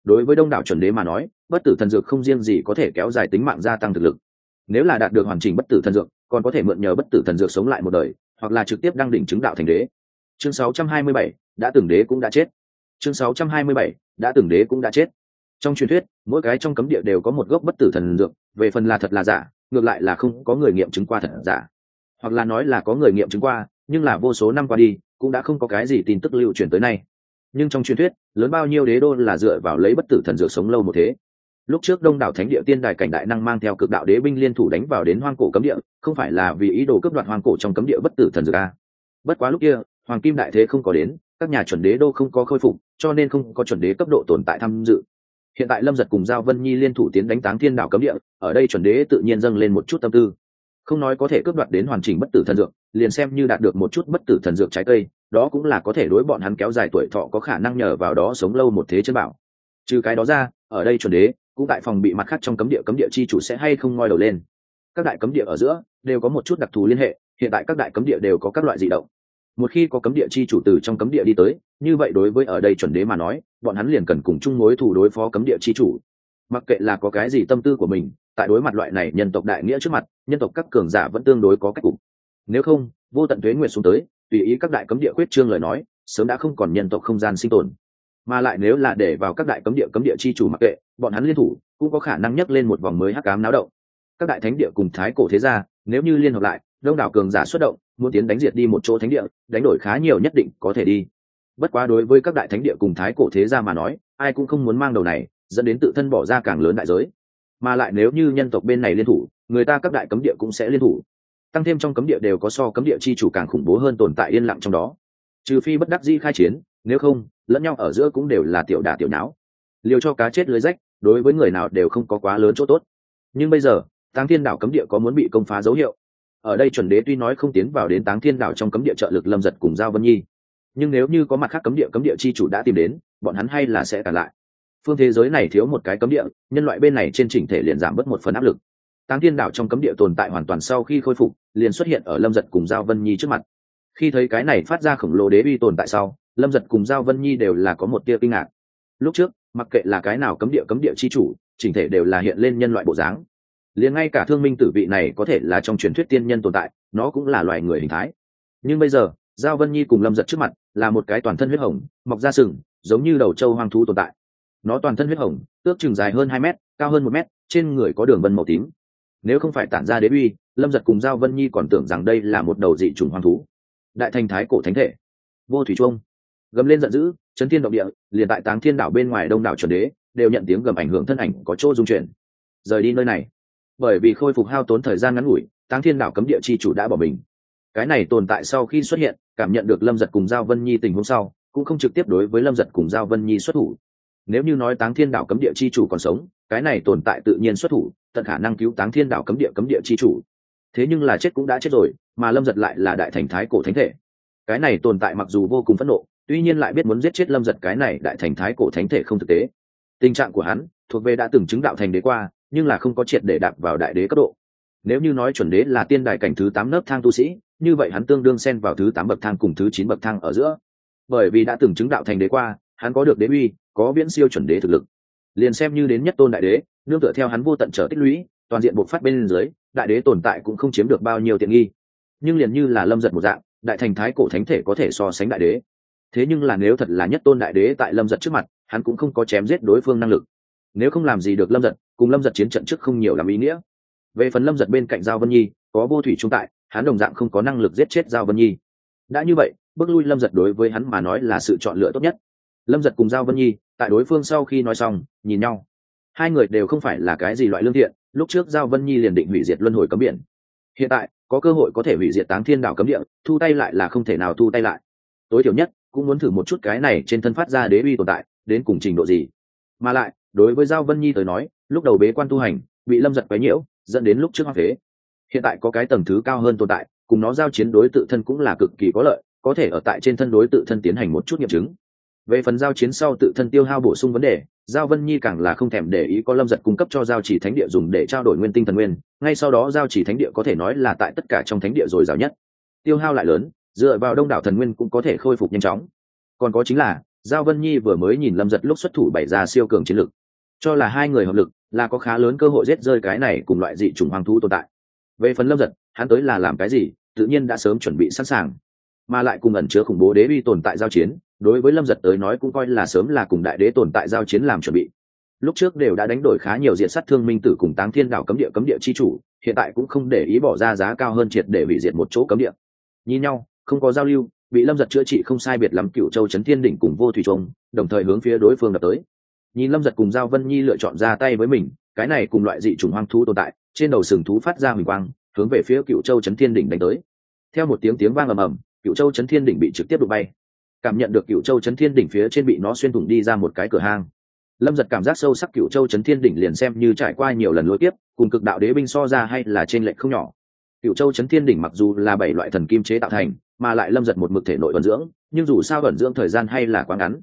Đối với đông đảo chuẩn đế mà nói, bất tử thần dược không riêng gì có thể kéo dài tính mạng gia tăng thực lực. Nếu là đạt được hoàn chỉnh bất tử thần dược, còn có thể mượn nhờ bất tử thần dược sống lại một đời, hoặc là trực tiếp đăng đỉnh chứng đạo thành đế chương 627, đã từng đế cũng đã chết. Chương 627, đã từng đế cũng đã chết. Trong truyền thuyết mỗi cái trong cấm địa đều có một gốc bất tử thần dược về phần là thật là giả ngược lại là không có người nghiệm chứng qua thật giả. Hoặc là nói là có người nghiệm chứng qua nhưng là vô số năm qua đi cũng đã không có cái gì tin tức lưu truyền tới nay. Nhưng trong truyền thuyết lớn bao nhiêu đế đô là dựa vào lấy bất tử thần dược sống lâu một thế. Lúc trước đông đảo thánh địa tiên đài cảnh đại năng mang theo cực đạo đế binh liên thủ đánh vào đến hoang cổ cấm địa không phải là vì ý đồ cướp đoạt hoang cổ trong cấm địa bất tử thần dược a. Bất quá lúc kia hoàng kim đại thế không có đến, các nhà chuẩn đế đô không có khôi phục, cho nên không có chuẩn đế cấp độ tồn tại tham dự. Hiện tại lâm giật cùng giao vân nhi liên thủ tiến đánh táng thiên đảo cấm địa, ở đây chuẩn đế tự nhiên dâng lên một chút tâm tư. Không nói có thể cướp đoạt đến hoàn chỉnh bất tử thần dược, liền xem như đạt được một chút bất tử thần dược trái cây, đó cũng là có thể đối bọn hắn kéo dài tuổi thọ có khả năng nhờ vào đó sống lâu một thế chân bảo. Trừ cái đó ra, ở đây chuẩn đế, cũng tại phòng bị mặt khác trong cấm địa cấm địa chi chủ sẽ hay không ngoi đầu lên. Các đại cấm địa ở giữa, đều có một chút đặc thù liên hệ, hiện tại các đại cấm địa đều có các loại dị động một khi có cấm địa chi chủ từ trong cấm địa đi tới, như vậy đối với ở đây chuẩn đế mà nói, bọn hắn liền cần cùng chung mối thủ đối phó cấm địa chi chủ. Mặc kệ là có cái gì tâm tư của mình, tại đối mặt loại này nhân tộc đại nghĩa trước mặt, nhân tộc các cường giả vẫn tương đối có cách cục. Nếu không, vô tận thuế nguyện xuống tới, tùy ý các đại cấm địa quyết trương lời nói, sớm đã không còn nhân tộc không gian sinh tồn. Mà lại nếu là để vào các đại cấm địa cấm địa chi chủ mặc kệ, bọn hắn liên thủ cũng có khả năng nhấc lên một vòng mới hắc cám náo động. Các đại thánh địa cùng thái cổ thế gia, nếu như liên hợp lại, đông đảo cường giả xuất động muốn tiến đánh diệt đi một chỗ thánh địa đánh đổi khá nhiều nhất định có thể đi. Bất quá đối với các đại thánh địa cùng thái cổ thế gia mà nói ai cũng không muốn mang đầu này dẫn đến tự thân bỏ ra càng lớn đại giới. Mà lại nếu như nhân tộc bên này liên thủ người ta các đại cấm địa cũng sẽ liên thủ. Tăng thêm trong cấm địa đều có so cấm địa chi chủ càng khủng bố hơn tồn tại yên lặng trong đó. Trừ phi bất đắc di khai chiến nếu không lẫn nhau ở giữa cũng đều là tiểu đà tiểu não, liều cho cá chết lưới rách đối với người nào đều không có quá lớn chỗ tốt. Nhưng bây giờ tăng thiên đảo cấm địa có muốn bị công phá dấu hiệu ở đây chuẩn đế tuy nói không tiến vào đến táng thiên đảo trong cấm địa trợ lực lâm giật cùng giao vân nhi, nhưng nếu như có mặt khác cấm địa cấm địa chi chủ đã tìm đến, bọn hắn hay là sẽ cản lại. Phương thế giới này thiếu một cái cấm địa, nhân loại bên này trên chỉnh thể liền giảm bớt một phần áp lực. Táng thiên đảo trong cấm địa tồn tại hoàn toàn sau khi khôi phục, liền xuất hiện ở lâm giật cùng giao vân nhi trước mặt. Khi thấy cái này phát ra khổng lồ đế uy tồn tại sau, lâm giật cùng giao vân nhi đều là có một tia kinh ngạc. Lúc trước, mặc kệ là cái nào cấm địa cấm địa chi chủ, chỉnh thể đều là hiện lên nhân loại bộ dáng liền ngay cả thương minh tử vị này có thể là trong truyền thuyết tiên nhân tồn tại, nó cũng là loài người hình thái. Nhưng bây giờ, giao vân nhi cùng lâm giật trước mặt là một cái toàn thân huyết hồng, mọc ra sừng, giống như đầu trâu hoang thú tồn tại. Nó toàn thân huyết hồng, ước chừng dài hơn hai mét, cao hơn một mét, trên người có đường vân màu tím. Nếu không phải tản ra đế uy, lâm giật cùng giao vân nhi còn tưởng rằng đây là một đầu dị trùng hoang thú. Đại thành thái cổ thánh thể. Vô thủy trung gầm lên giận dữ, chấn thiên động địa, liền tại táng thiên đảo bên ngoài đông đảo chuẩn đế, đều nhận tiếng gầm ảnh hưởng thân ảnh có chỗ dung chuyển. Rời đi nơi này bởi vì khôi phục hao tốn thời gian ngắn ngủi, táng thiên đảo cấm địa chi chủ đã bỏ mình. Cái này tồn tại sau khi xuất hiện, cảm nhận được lâm giật cùng giao vân nhi tình huống sau, cũng không trực tiếp đối với lâm giật cùng giao vân nhi xuất thủ. Nếu như nói táng thiên đảo cấm địa chi chủ còn sống, cái này tồn tại tự nhiên xuất thủ, tận khả năng cứu táng thiên đảo cấm địa cấm địa chi chủ. Thế nhưng là chết cũng đã chết rồi, mà lâm giật lại là đại thành thái cổ thánh thể. Cái này tồn tại mặc dù vô cùng phẫn nộ, tuy nhiên lại biết muốn giết chết lâm giật cái này đại thành thái cổ thánh thể không thực tế. Tình trạng của hắn thuộc về đã từng chứng đạo thành đế qua nhưng là không có triệt để đạp vào đại đế cấp độ. Nếu như nói chuẩn đế là tiên đại cảnh thứ tám nấc thang tu sĩ, như vậy hắn tương đương xen vào thứ tám bậc thang cùng thứ chín bậc thang ở giữa. Bởi vì đã từng chứng đạo thành đế qua, hắn có được đế uy, có viễn siêu chuẩn đế thực lực. Liền xem như đến nhất tôn đại đế, nương tựa theo hắn vô tận trở tích lũy, toàn diện buộc phát bên dưới, đại đế tồn tại cũng không chiếm được bao nhiêu tiện nghi. Nhưng liền như là lâm giật một dạng, đại thành thái cổ thánh thể có thể so sánh đại đế. Thế nhưng là nếu thật là nhất tôn đại đế tại lâm giật trước mặt, hắn cũng không có chém giết đối phương năng lực nếu không làm gì được lâm giật, cùng lâm giật chiến trận trước không nhiều làm ý nghĩa. Về phần lâm giật bên cạnh giao vân nhi, có vô thủy trung tại, hắn đồng dạng không có năng lực giết chết giao vân nhi. Đã như vậy, bước lui lâm giật đối với hắn mà nói là sự chọn lựa tốt nhất. Lâm giật cùng giao vân nhi, tại đối phương sau khi nói xong, nhìn nhau. Hai người đều không phải là cái gì loại lương thiện, lúc trước giao vân nhi liền định hủy diệt luân hồi cấm biển. Hiện tại, có cơ hội có thể hủy diệt táng thiên đảo cấm địa, thu tay lại là không thể nào thu tay lại. Tối thiểu nhất, cũng muốn thử một chút cái này trên thân phát ra đế uy tồn tại, đến cùng trình độ gì. Mà lại đối với giao vân nhi tới nói, lúc đầu bế quan tu hành, bị lâm giật quấy nhiễu, dẫn đến lúc trước hoa phế. Hiện tại có cái tầng thứ cao hơn tồn tại, cùng nó giao chiến đối tự thân cũng là cực kỳ có lợi, có thể ở tại trên thân đối tự thân tiến hành một chút nghiệm chứng. Về phần giao chiến sau tự thân tiêu hao bổ sung vấn đề, giao vân nhi càng là không thèm để ý có lâm giật cung cấp cho giao chỉ thánh địa dùng để trao đổi nguyên tinh thần nguyên, ngay sau đó giao chỉ thánh địa có thể nói là tại tất cả trong thánh địa dồi dào nhất. Tiêu hao lại lớn, dựa vào đông đảo thần nguyên cũng có thể khôi phục nhanh chóng. Còn có chính là, giao vân nhi vừa mới nhìn lâm giật lúc xuất thủ bày ra siêu cường chiến lực cho là hai người hợp lực, là có khá lớn cơ hội giết rơi cái này cùng loại dị chủng hoàng thú tồn tại. Về phần lâm giật hắn tới là làm cái gì, tự nhiên đã sớm chuẩn bị sẵn sàng. Mà lại cùng ẩn chứa khủng bố đế uy tồn tại giao chiến, đối với lâm giật tới nói cũng coi là sớm là cùng đại đế tồn tại giao chiến làm chuẩn bị. Lúc trước đều đã đánh đổi khá nhiều diện sát thương minh tử cùng táng thiên đảo cấm địa cấm địa chi chủ, hiện tại cũng không để ý bỏ ra giá cao hơn triệt để hủy diệt một chỗ cấm địa. Nhìn nhau, không có giao lưu, bị lâm giật chữa trị không sai biệt lắm cựu châu trấn thiên đỉnh cùng vô thủy trông đồng thời hướng phía đối phương đập tới nhìn lâm giật cùng giao vân nhi lựa chọn ra tay với mình, cái này cùng loại dị chủng hoang thú tồn tại, trên đầu sừng thú phát ra huỳnh quang, hướng về phía cựu châu trấn thiên đỉnh đánh tới. Theo một tiếng tiếng vang ầm ầm, cựu châu trấn thiên đỉnh bị trực tiếp đụng bay. Cảm nhận được cựu châu trấn thiên đỉnh phía trên bị nó xuyên thủng đi ra một cái cửa hang. Lâm giật cảm giác sâu sắc cựu châu trấn thiên đỉnh liền xem như trải qua nhiều lần lối tiếp cùng cực đạo đế binh so ra hay là trên lệnh không nhỏ. Cựu châu trấn thiên đỉnh mặc dù là bảy loại thần kim chế tạo thành, mà lại lâm giật một mực thể nội vận dưỡng, nhưng dù sao vận dưỡng thời gian hay là quá ngắn.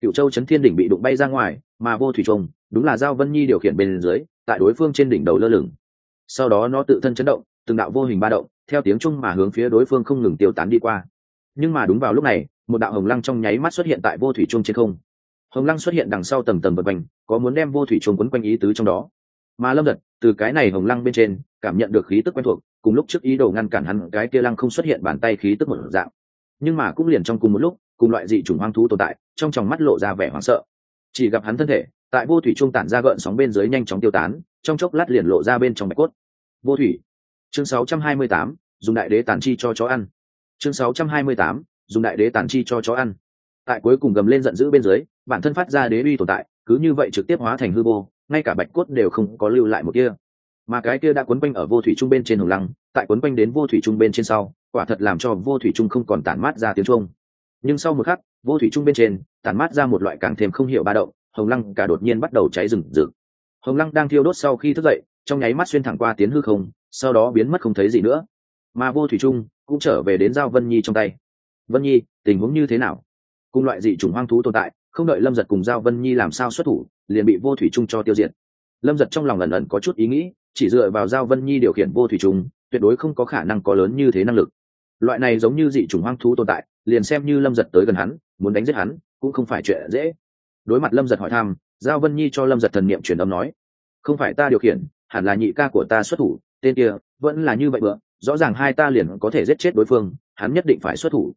Cựu châu trấn thiên đỉnh bị đụng bay ra ngoài mà vô thủy trùng đúng là giao vân nhi điều khiển bên dưới, tại đối phương trên đỉnh đầu lơ lửng. Sau đó nó tự thân chấn động, từng đạo vô hình ba động, theo tiếng chung mà hướng phía đối phương không ngừng tiêu tán đi qua. Nhưng mà đúng vào lúc này, một đạo hồng lăng trong nháy mắt xuất hiện tại vô thủy trung trên không. Hồng lăng xuất hiện đằng sau tầng tầng vật quanh có muốn đem vô thủy trung quấn quanh ý tứ trong đó. Mà lâm giật, từ cái này hồng lăng bên trên, cảm nhận được khí tức quen thuộc, cùng lúc trước ý đồ ngăn cản hắn, cái kia lăng không xuất hiện bàn tay khí tức một dạng. Nhưng mà cũng liền trong cùng một lúc, cùng loại dị chủng hoang thú tồn tại, trong tròng mắt lộ ra vẻ hoảng sợ chỉ gặp hắn thân thể tại vô thủy trung tản ra gợn sóng bên dưới nhanh chóng tiêu tán trong chốc lát liền lộ ra bên trong bạch cốt. Vô thủy. Chương 628, dùng đại đế tàn chi cho chó ăn. Chương 628, dùng đại đế tàn chi cho chó ăn. Tại cuối cùng gầm lên giận dữ bên dưới bản thân phát ra đế uy tồn tại cứ như vậy trực tiếp hóa thành hư vô ngay cả bạch cốt đều không có lưu lại một kia mà cái kia đã quấn quanh ở vô thủy trung bên trên hồng lăng tại quấn quanh đến vô thủy trung bên trên sau quả thật làm cho vô thủy trung không còn tản mát ra tiếng trung nhưng sau một khắc, vô thủy trung bên trên, tản mát ra một loại càng thêm không hiểu ba động, hồng lăng cả đột nhiên bắt đầu cháy rừng rực. Hồng lăng đang thiêu đốt sau khi thức dậy, trong nháy mắt xuyên thẳng qua tiến hư không, sau đó biến mất không thấy gì nữa. Mà vô thủy trung cũng trở về đến giao vân nhi trong tay. Vân nhi, tình huống như thế nào? Cùng loại dị chủng hoang thú tồn tại, không đợi lâm giật cùng giao vân nhi làm sao xuất thủ, liền bị vô thủy trung cho tiêu diệt. Lâm giật trong lòng ẩn ẩn có chút ý nghĩ, chỉ dựa vào giao vân nhi điều khiển vô thủy trung tuyệt đối không có khả năng có lớn như thế năng lực. Loại này giống như dị chủng hoang thú tồn tại liền xem như lâm giật tới gần hắn, muốn đánh giết hắn, cũng không phải chuyện dễ. Đối mặt lâm giật hỏi thăm, giao vân nhi cho lâm giật thần n i ệ m truyền âm nói, không phải ta điều khiển, hẳn là nhị ca của ta xuất thủ, tên kia vẫn là như vậy bữa, rõ ràng hai ta liền có thể giết chết đối phương, hắn nhất định phải xuất thủ.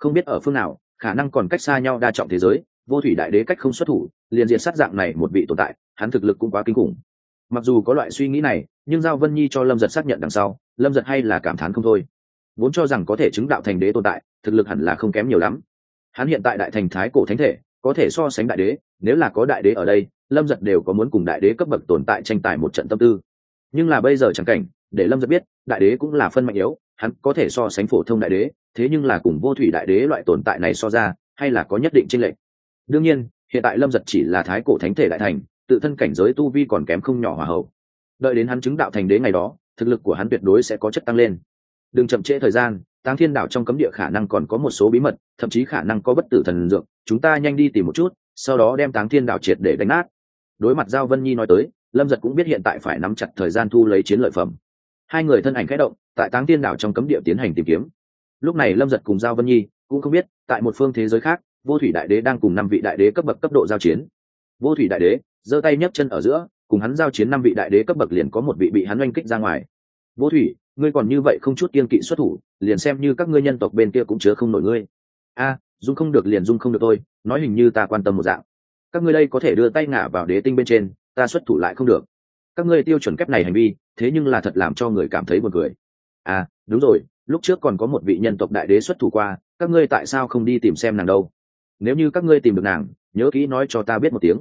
Không biết ở phương nào, khả năng còn cách xa nhau đa trọng thế giới, vô thủy đại đế cách không xuất thủ, liền diện sát dạng này một vị tồn tại, hắn thực lực cũng quá kinh khủng. Mặc dù có loại suy nghĩ này, nhưng giao vân nhi cho lâm giật xác nhận đằng sau, lâm giật hay là cảm thán không thôi. Vốn cho rằng có thể chứng đạo thành đế tồn tại thực lực hẳn là không kém nhiều lắm. Hắn hiện tại đại thành thái cổ thánh thể, có thể so sánh đại đế, nếu là có đại đế ở đây, lâm giật đều có muốn cùng đại đế cấp bậc tồn tại tranh tài một trận tâm tư. Nhưng là bây giờ chẳng cảnh, để lâm giật biết, đại đế cũng là phân mạnh yếu, hắn có thể so sánh phổ thông đại đế, thế nhưng là cùng vô thủy đại đế loại tồn tại này so ra, hay là có nhất định tranh lệch. Đương nhiên, hiện tại lâm giật chỉ là thái cổ thánh thể đại thành, tự thân cảnh giới tu vi còn kém không nhỏ hòa hậu. Đợi đến hắn chứng đạo thành đế ngày đó, thực lực của hắn tuyệt đối sẽ có chất tăng lên. Đừng chậm trễ thời gian táng thiên đảo trong cấm địa khả năng còn có một số bí mật, thậm chí khả năng có bất tử thần dược, chúng ta nhanh đi tìm một chút, sau đó đem táng thiên đảo triệt để đánh nát. Đối mặt giao vân nhi nói tới, lâm giật cũng biết hiện tại phải nắm chặt thời gian thu lấy chiến lợi phẩm. Hai người thân ảnh khẽ động, tại táng Thiên đảo trong cấm địa tiến hành tìm kiếm. Lúc này lâm giật cùng giao vân nhi cũng không biết, tại một phương thế giới khác, vô thủy đại đế đang cùng năm vị đại đế cấp bậc cấp độ giao chiến. Vô thủy đại đế giơ tay nhấc chân ở giữa, cùng hắn giao chiến năm vị đại đế cấp bậc liền có một vị bị hắn oanh kích ra ngoài. Vô thủy ngươi còn như vậy không chút kiên kỵ xuất thủ, liền xem như các ngươi nhân tộc bên kia cũng chứa không nổi ngươi. A, dung không được liền dung không được tôi nói hình như ta quan tâm một dạng. Các ngươi đây có thể đưa tay ngả vào đế tinh bên trên, ta xuất thủ lại không được. Các ngươi tiêu chuẩn kép này hành vi, thế nhưng là thật làm cho người cảm thấy buồn cười. À đúng rồi, lúc trước còn có một vị nhân tộc đại đế xuất thủ qua, các ngươi tại sao không đi tìm xem nàng đâu? Nếu như các ngươi tìm được nàng, nhớ kỹ nói cho ta biết một tiếng.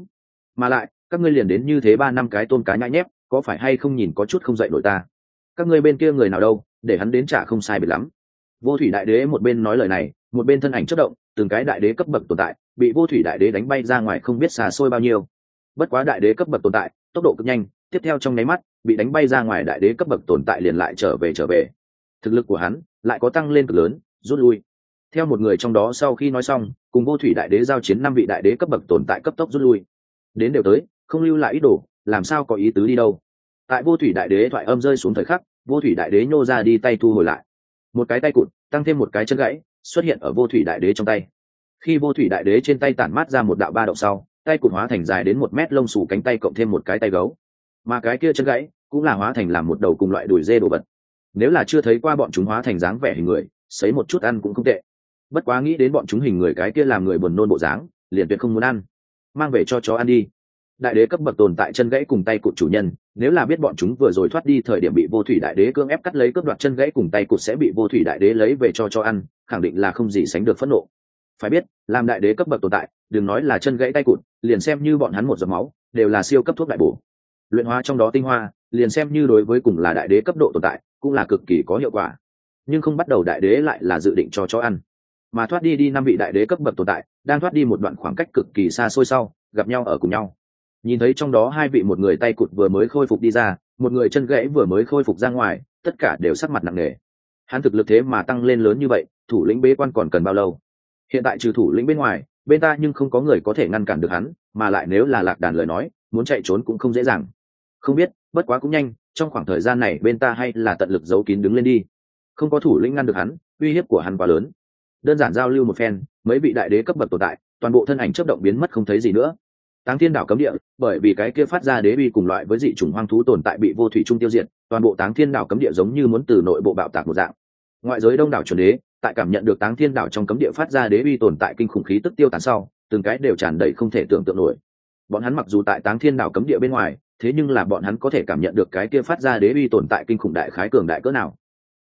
Mà lại, các ngươi liền đến như thế ba năm cái tôn cá nhãi nhép, có phải hay không nhìn có chút không dạy nổi ta? Các ngươi bên kia người nào đâu, để hắn đến trả không sai biệt lắm. Vô thủy đại đế một bên nói lời này, một bên thân ảnh chất động, từng cái đại đế cấp bậc tồn tại, bị vô thủy đại đế đánh bay ra ngoài không biết xà xôi bao nhiêu. Bất quá đại đế cấp bậc tồn tại, tốc độ cực nhanh, tiếp theo trong nháy mắt, bị đánh bay ra ngoài đại đế cấp bậc tồn tại liền lại trở về trở về. Thực lực của hắn lại có tăng lên cực lớn, rút lui. Theo một người trong đó sau khi nói xong, cùng vô thủy đại đế giao chiến năm vị đại đế cấp bậc tồn tại cấp tốc rút lui. Đến đều tới, không lưu lại ý đồ, làm sao có ý tứ đi đâu? Tại vô thủy đại đế thoại âm rơi xuống thời khắc, vô thủy đại đế nhô ra đi tay thu hồi lại. Một cái tay cụt, tăng thêm một cái chân gãy, xuất hiện ở vô thủy đại đế trong tay. Khi vô thủy đại đế trên tay tản mát ra một đạo ba động sau, tay cụt hóa thành dài đến một mét lông xù cánh tay cộng thêm một cái tay gấu. Mà cái kia chân gãy cũng là hóa thành làm một đầu cùng loại đùi dê đồ vật. Nếu là chưa thấy qua bọn chúng hóa thành dáng vẻ hình người xấy một chút ăn cũng không tệ. Bất quá nghĩ đến bọn chúng hình người cái kia làm người buồn nôn bộ dáng, liền tuyệt không muốn ăn. Mang về cho chó ăn đi đại đế cấp bậc tồn tại chân gãy cùng tay cụt chủ nhân, nếu là biết bọn chúng vừa rồi thoát đi thời điểm bị vô thủy đại đế cưỡng ép cắt lấy cướp đoạt chân gãy cùng tay cụt sẽ bị vô thủy đại đế lấy về cho cho ăn, khẳng định là không gì sánh được phẫn nộ. Phải biết, làm đại đế cấp bậc tồn tại, đừng nói là chân gãy tay cụt, liền xem như bọn hắn một giọt máu, đều là siêu cấp thuốc đại bổ. Luyện hóa trong đó tinh hoa, liền xem như đối với cùng là đại đế cấp độ tồn tại, cũng là cực kỳ có hiệu quả. Nhưng không bắt đầu đại đế lại là dự định cho cho ăn. Mà thoát đi đi năm vị đại đế cấp bậc tồn tại, đang thoát đi một đoạn khoảng cách cực kỳ xa xôi sau, gặp nhau ở cùng nhau nhìn thấy trong đó hai vị một người tay cụt vừa mới khôi phục đi ra, một người chân gãy vừa mới khôi phục ra ngoài, tất cả đều sắc mặt nặng nề. Hắn thực lực thế mà tăng lên lớn như vậy, thủ lĩnh bế quan còn cần bao lâu? Hiện tại trừ thủ lĩnh bên ngoài, bên ta nhưng không có người có thể ngăn cản được hắn, mà lại nếu là lạc đàn lời nói, muốn chạy trốn cũng không dễ dàng. Không biết, bất quá cũng nhanh, trong khoảng thời gian này bên ta hay là tận lực giấu kín đứng lên đi. Không có thủ lĩnh ngăn được hắn, uy hiếp của hắn quá lớn. Đơn giản giao lưu một phen, mấy vị đại đế cấp bậc tồn tại, toàn bộ thân ảnh chấp động biến mất không thấy gì nữa táng thiên đảo cấm địa, bởi vì cái kia phát ra đế uy cùng loại với dị chủng hoang thú tồn tại bị vô thủy trung tiêu diệt, toàn bộ táng thiên đảo cấm địa giống như muốn từ nội bộ bạo tạc một dạng. Ngoại giới đông đảo chuẩn đế, tại cảm nhận được táng thiên đảo trong cấm địa phát ra đế uy tồn tại kinh khủng khí tức tiêu tán sau, từng cái đều tràn đầy không thể tưởng tượng nổi. Bọn hắn mặc dù tại táng thiên đảo cấm địa bên ngoài, thế nhưng là bọn hắn có thể cảm nhận được cái kia phát ra đế uy tồn tại kinh khủng đại khái cường đại cỡ nào.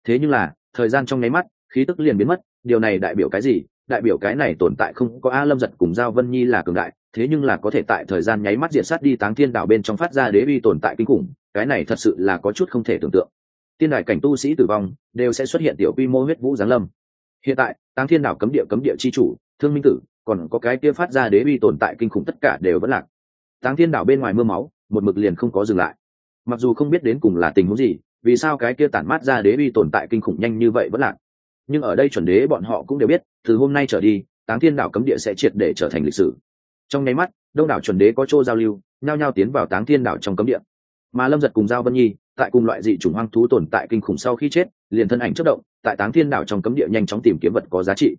Thế nhưng là, thời gian trong nháy mắt, khí tức liền biến mất, điều này đại biểu cái gì? Đại biểu cái này tồn tại không có a lâm giật cùng giao vân nhi là cường đại, thế nhưng là có thể tại thời gian nháy mắt diện sát đi táng thiên đảo bên trong phát ra đế uy tồn tại kinh khủng, cái này thật sự là có chút không thể tưởng tượng. Tiên đại cảnh tu sĩ tử vong, đều sẽ xuất hiện tiểu quy mô huyết vũ giáng lâm. Hiện tại, táng thiên đảo cấm địa cấm địa chi chủ, thương minh tử, còn có cái kia phát ra đế uy tồn tại kinh khủng tất cả đều vẫn lạc. Táng thiên đảo bên ngoài mưa máu, một mực liền không có dừng lại. Mặc dù không biết đến cùng là tình huống gì, vì sao cái kia tản mát ra đế uy tồn tại kinh khủng nhanh như vậy vẫn lạc? Nhưng ở đây chuẩn đế bọn họ cũng đều biết, từ hôm nay trở đi, táng thiên đảo cấm địa sẽ triệt để trở thành lịch sử. Trong nháy mắt, đông đảo chuẩn đế có chỗ giao lưu, nhao nhao tiến vào táng thiên đảo trong cấm địa. Mà lâm giật cùng giao vân nhi, tại cùng loại dị chủng hoang thú tồn tại kinh khủng sau khi chết, liền thân ảnh chất động, tại táng thiên đảo trong cấm địa nhanh chóng tìm kiếm vật có giá trị.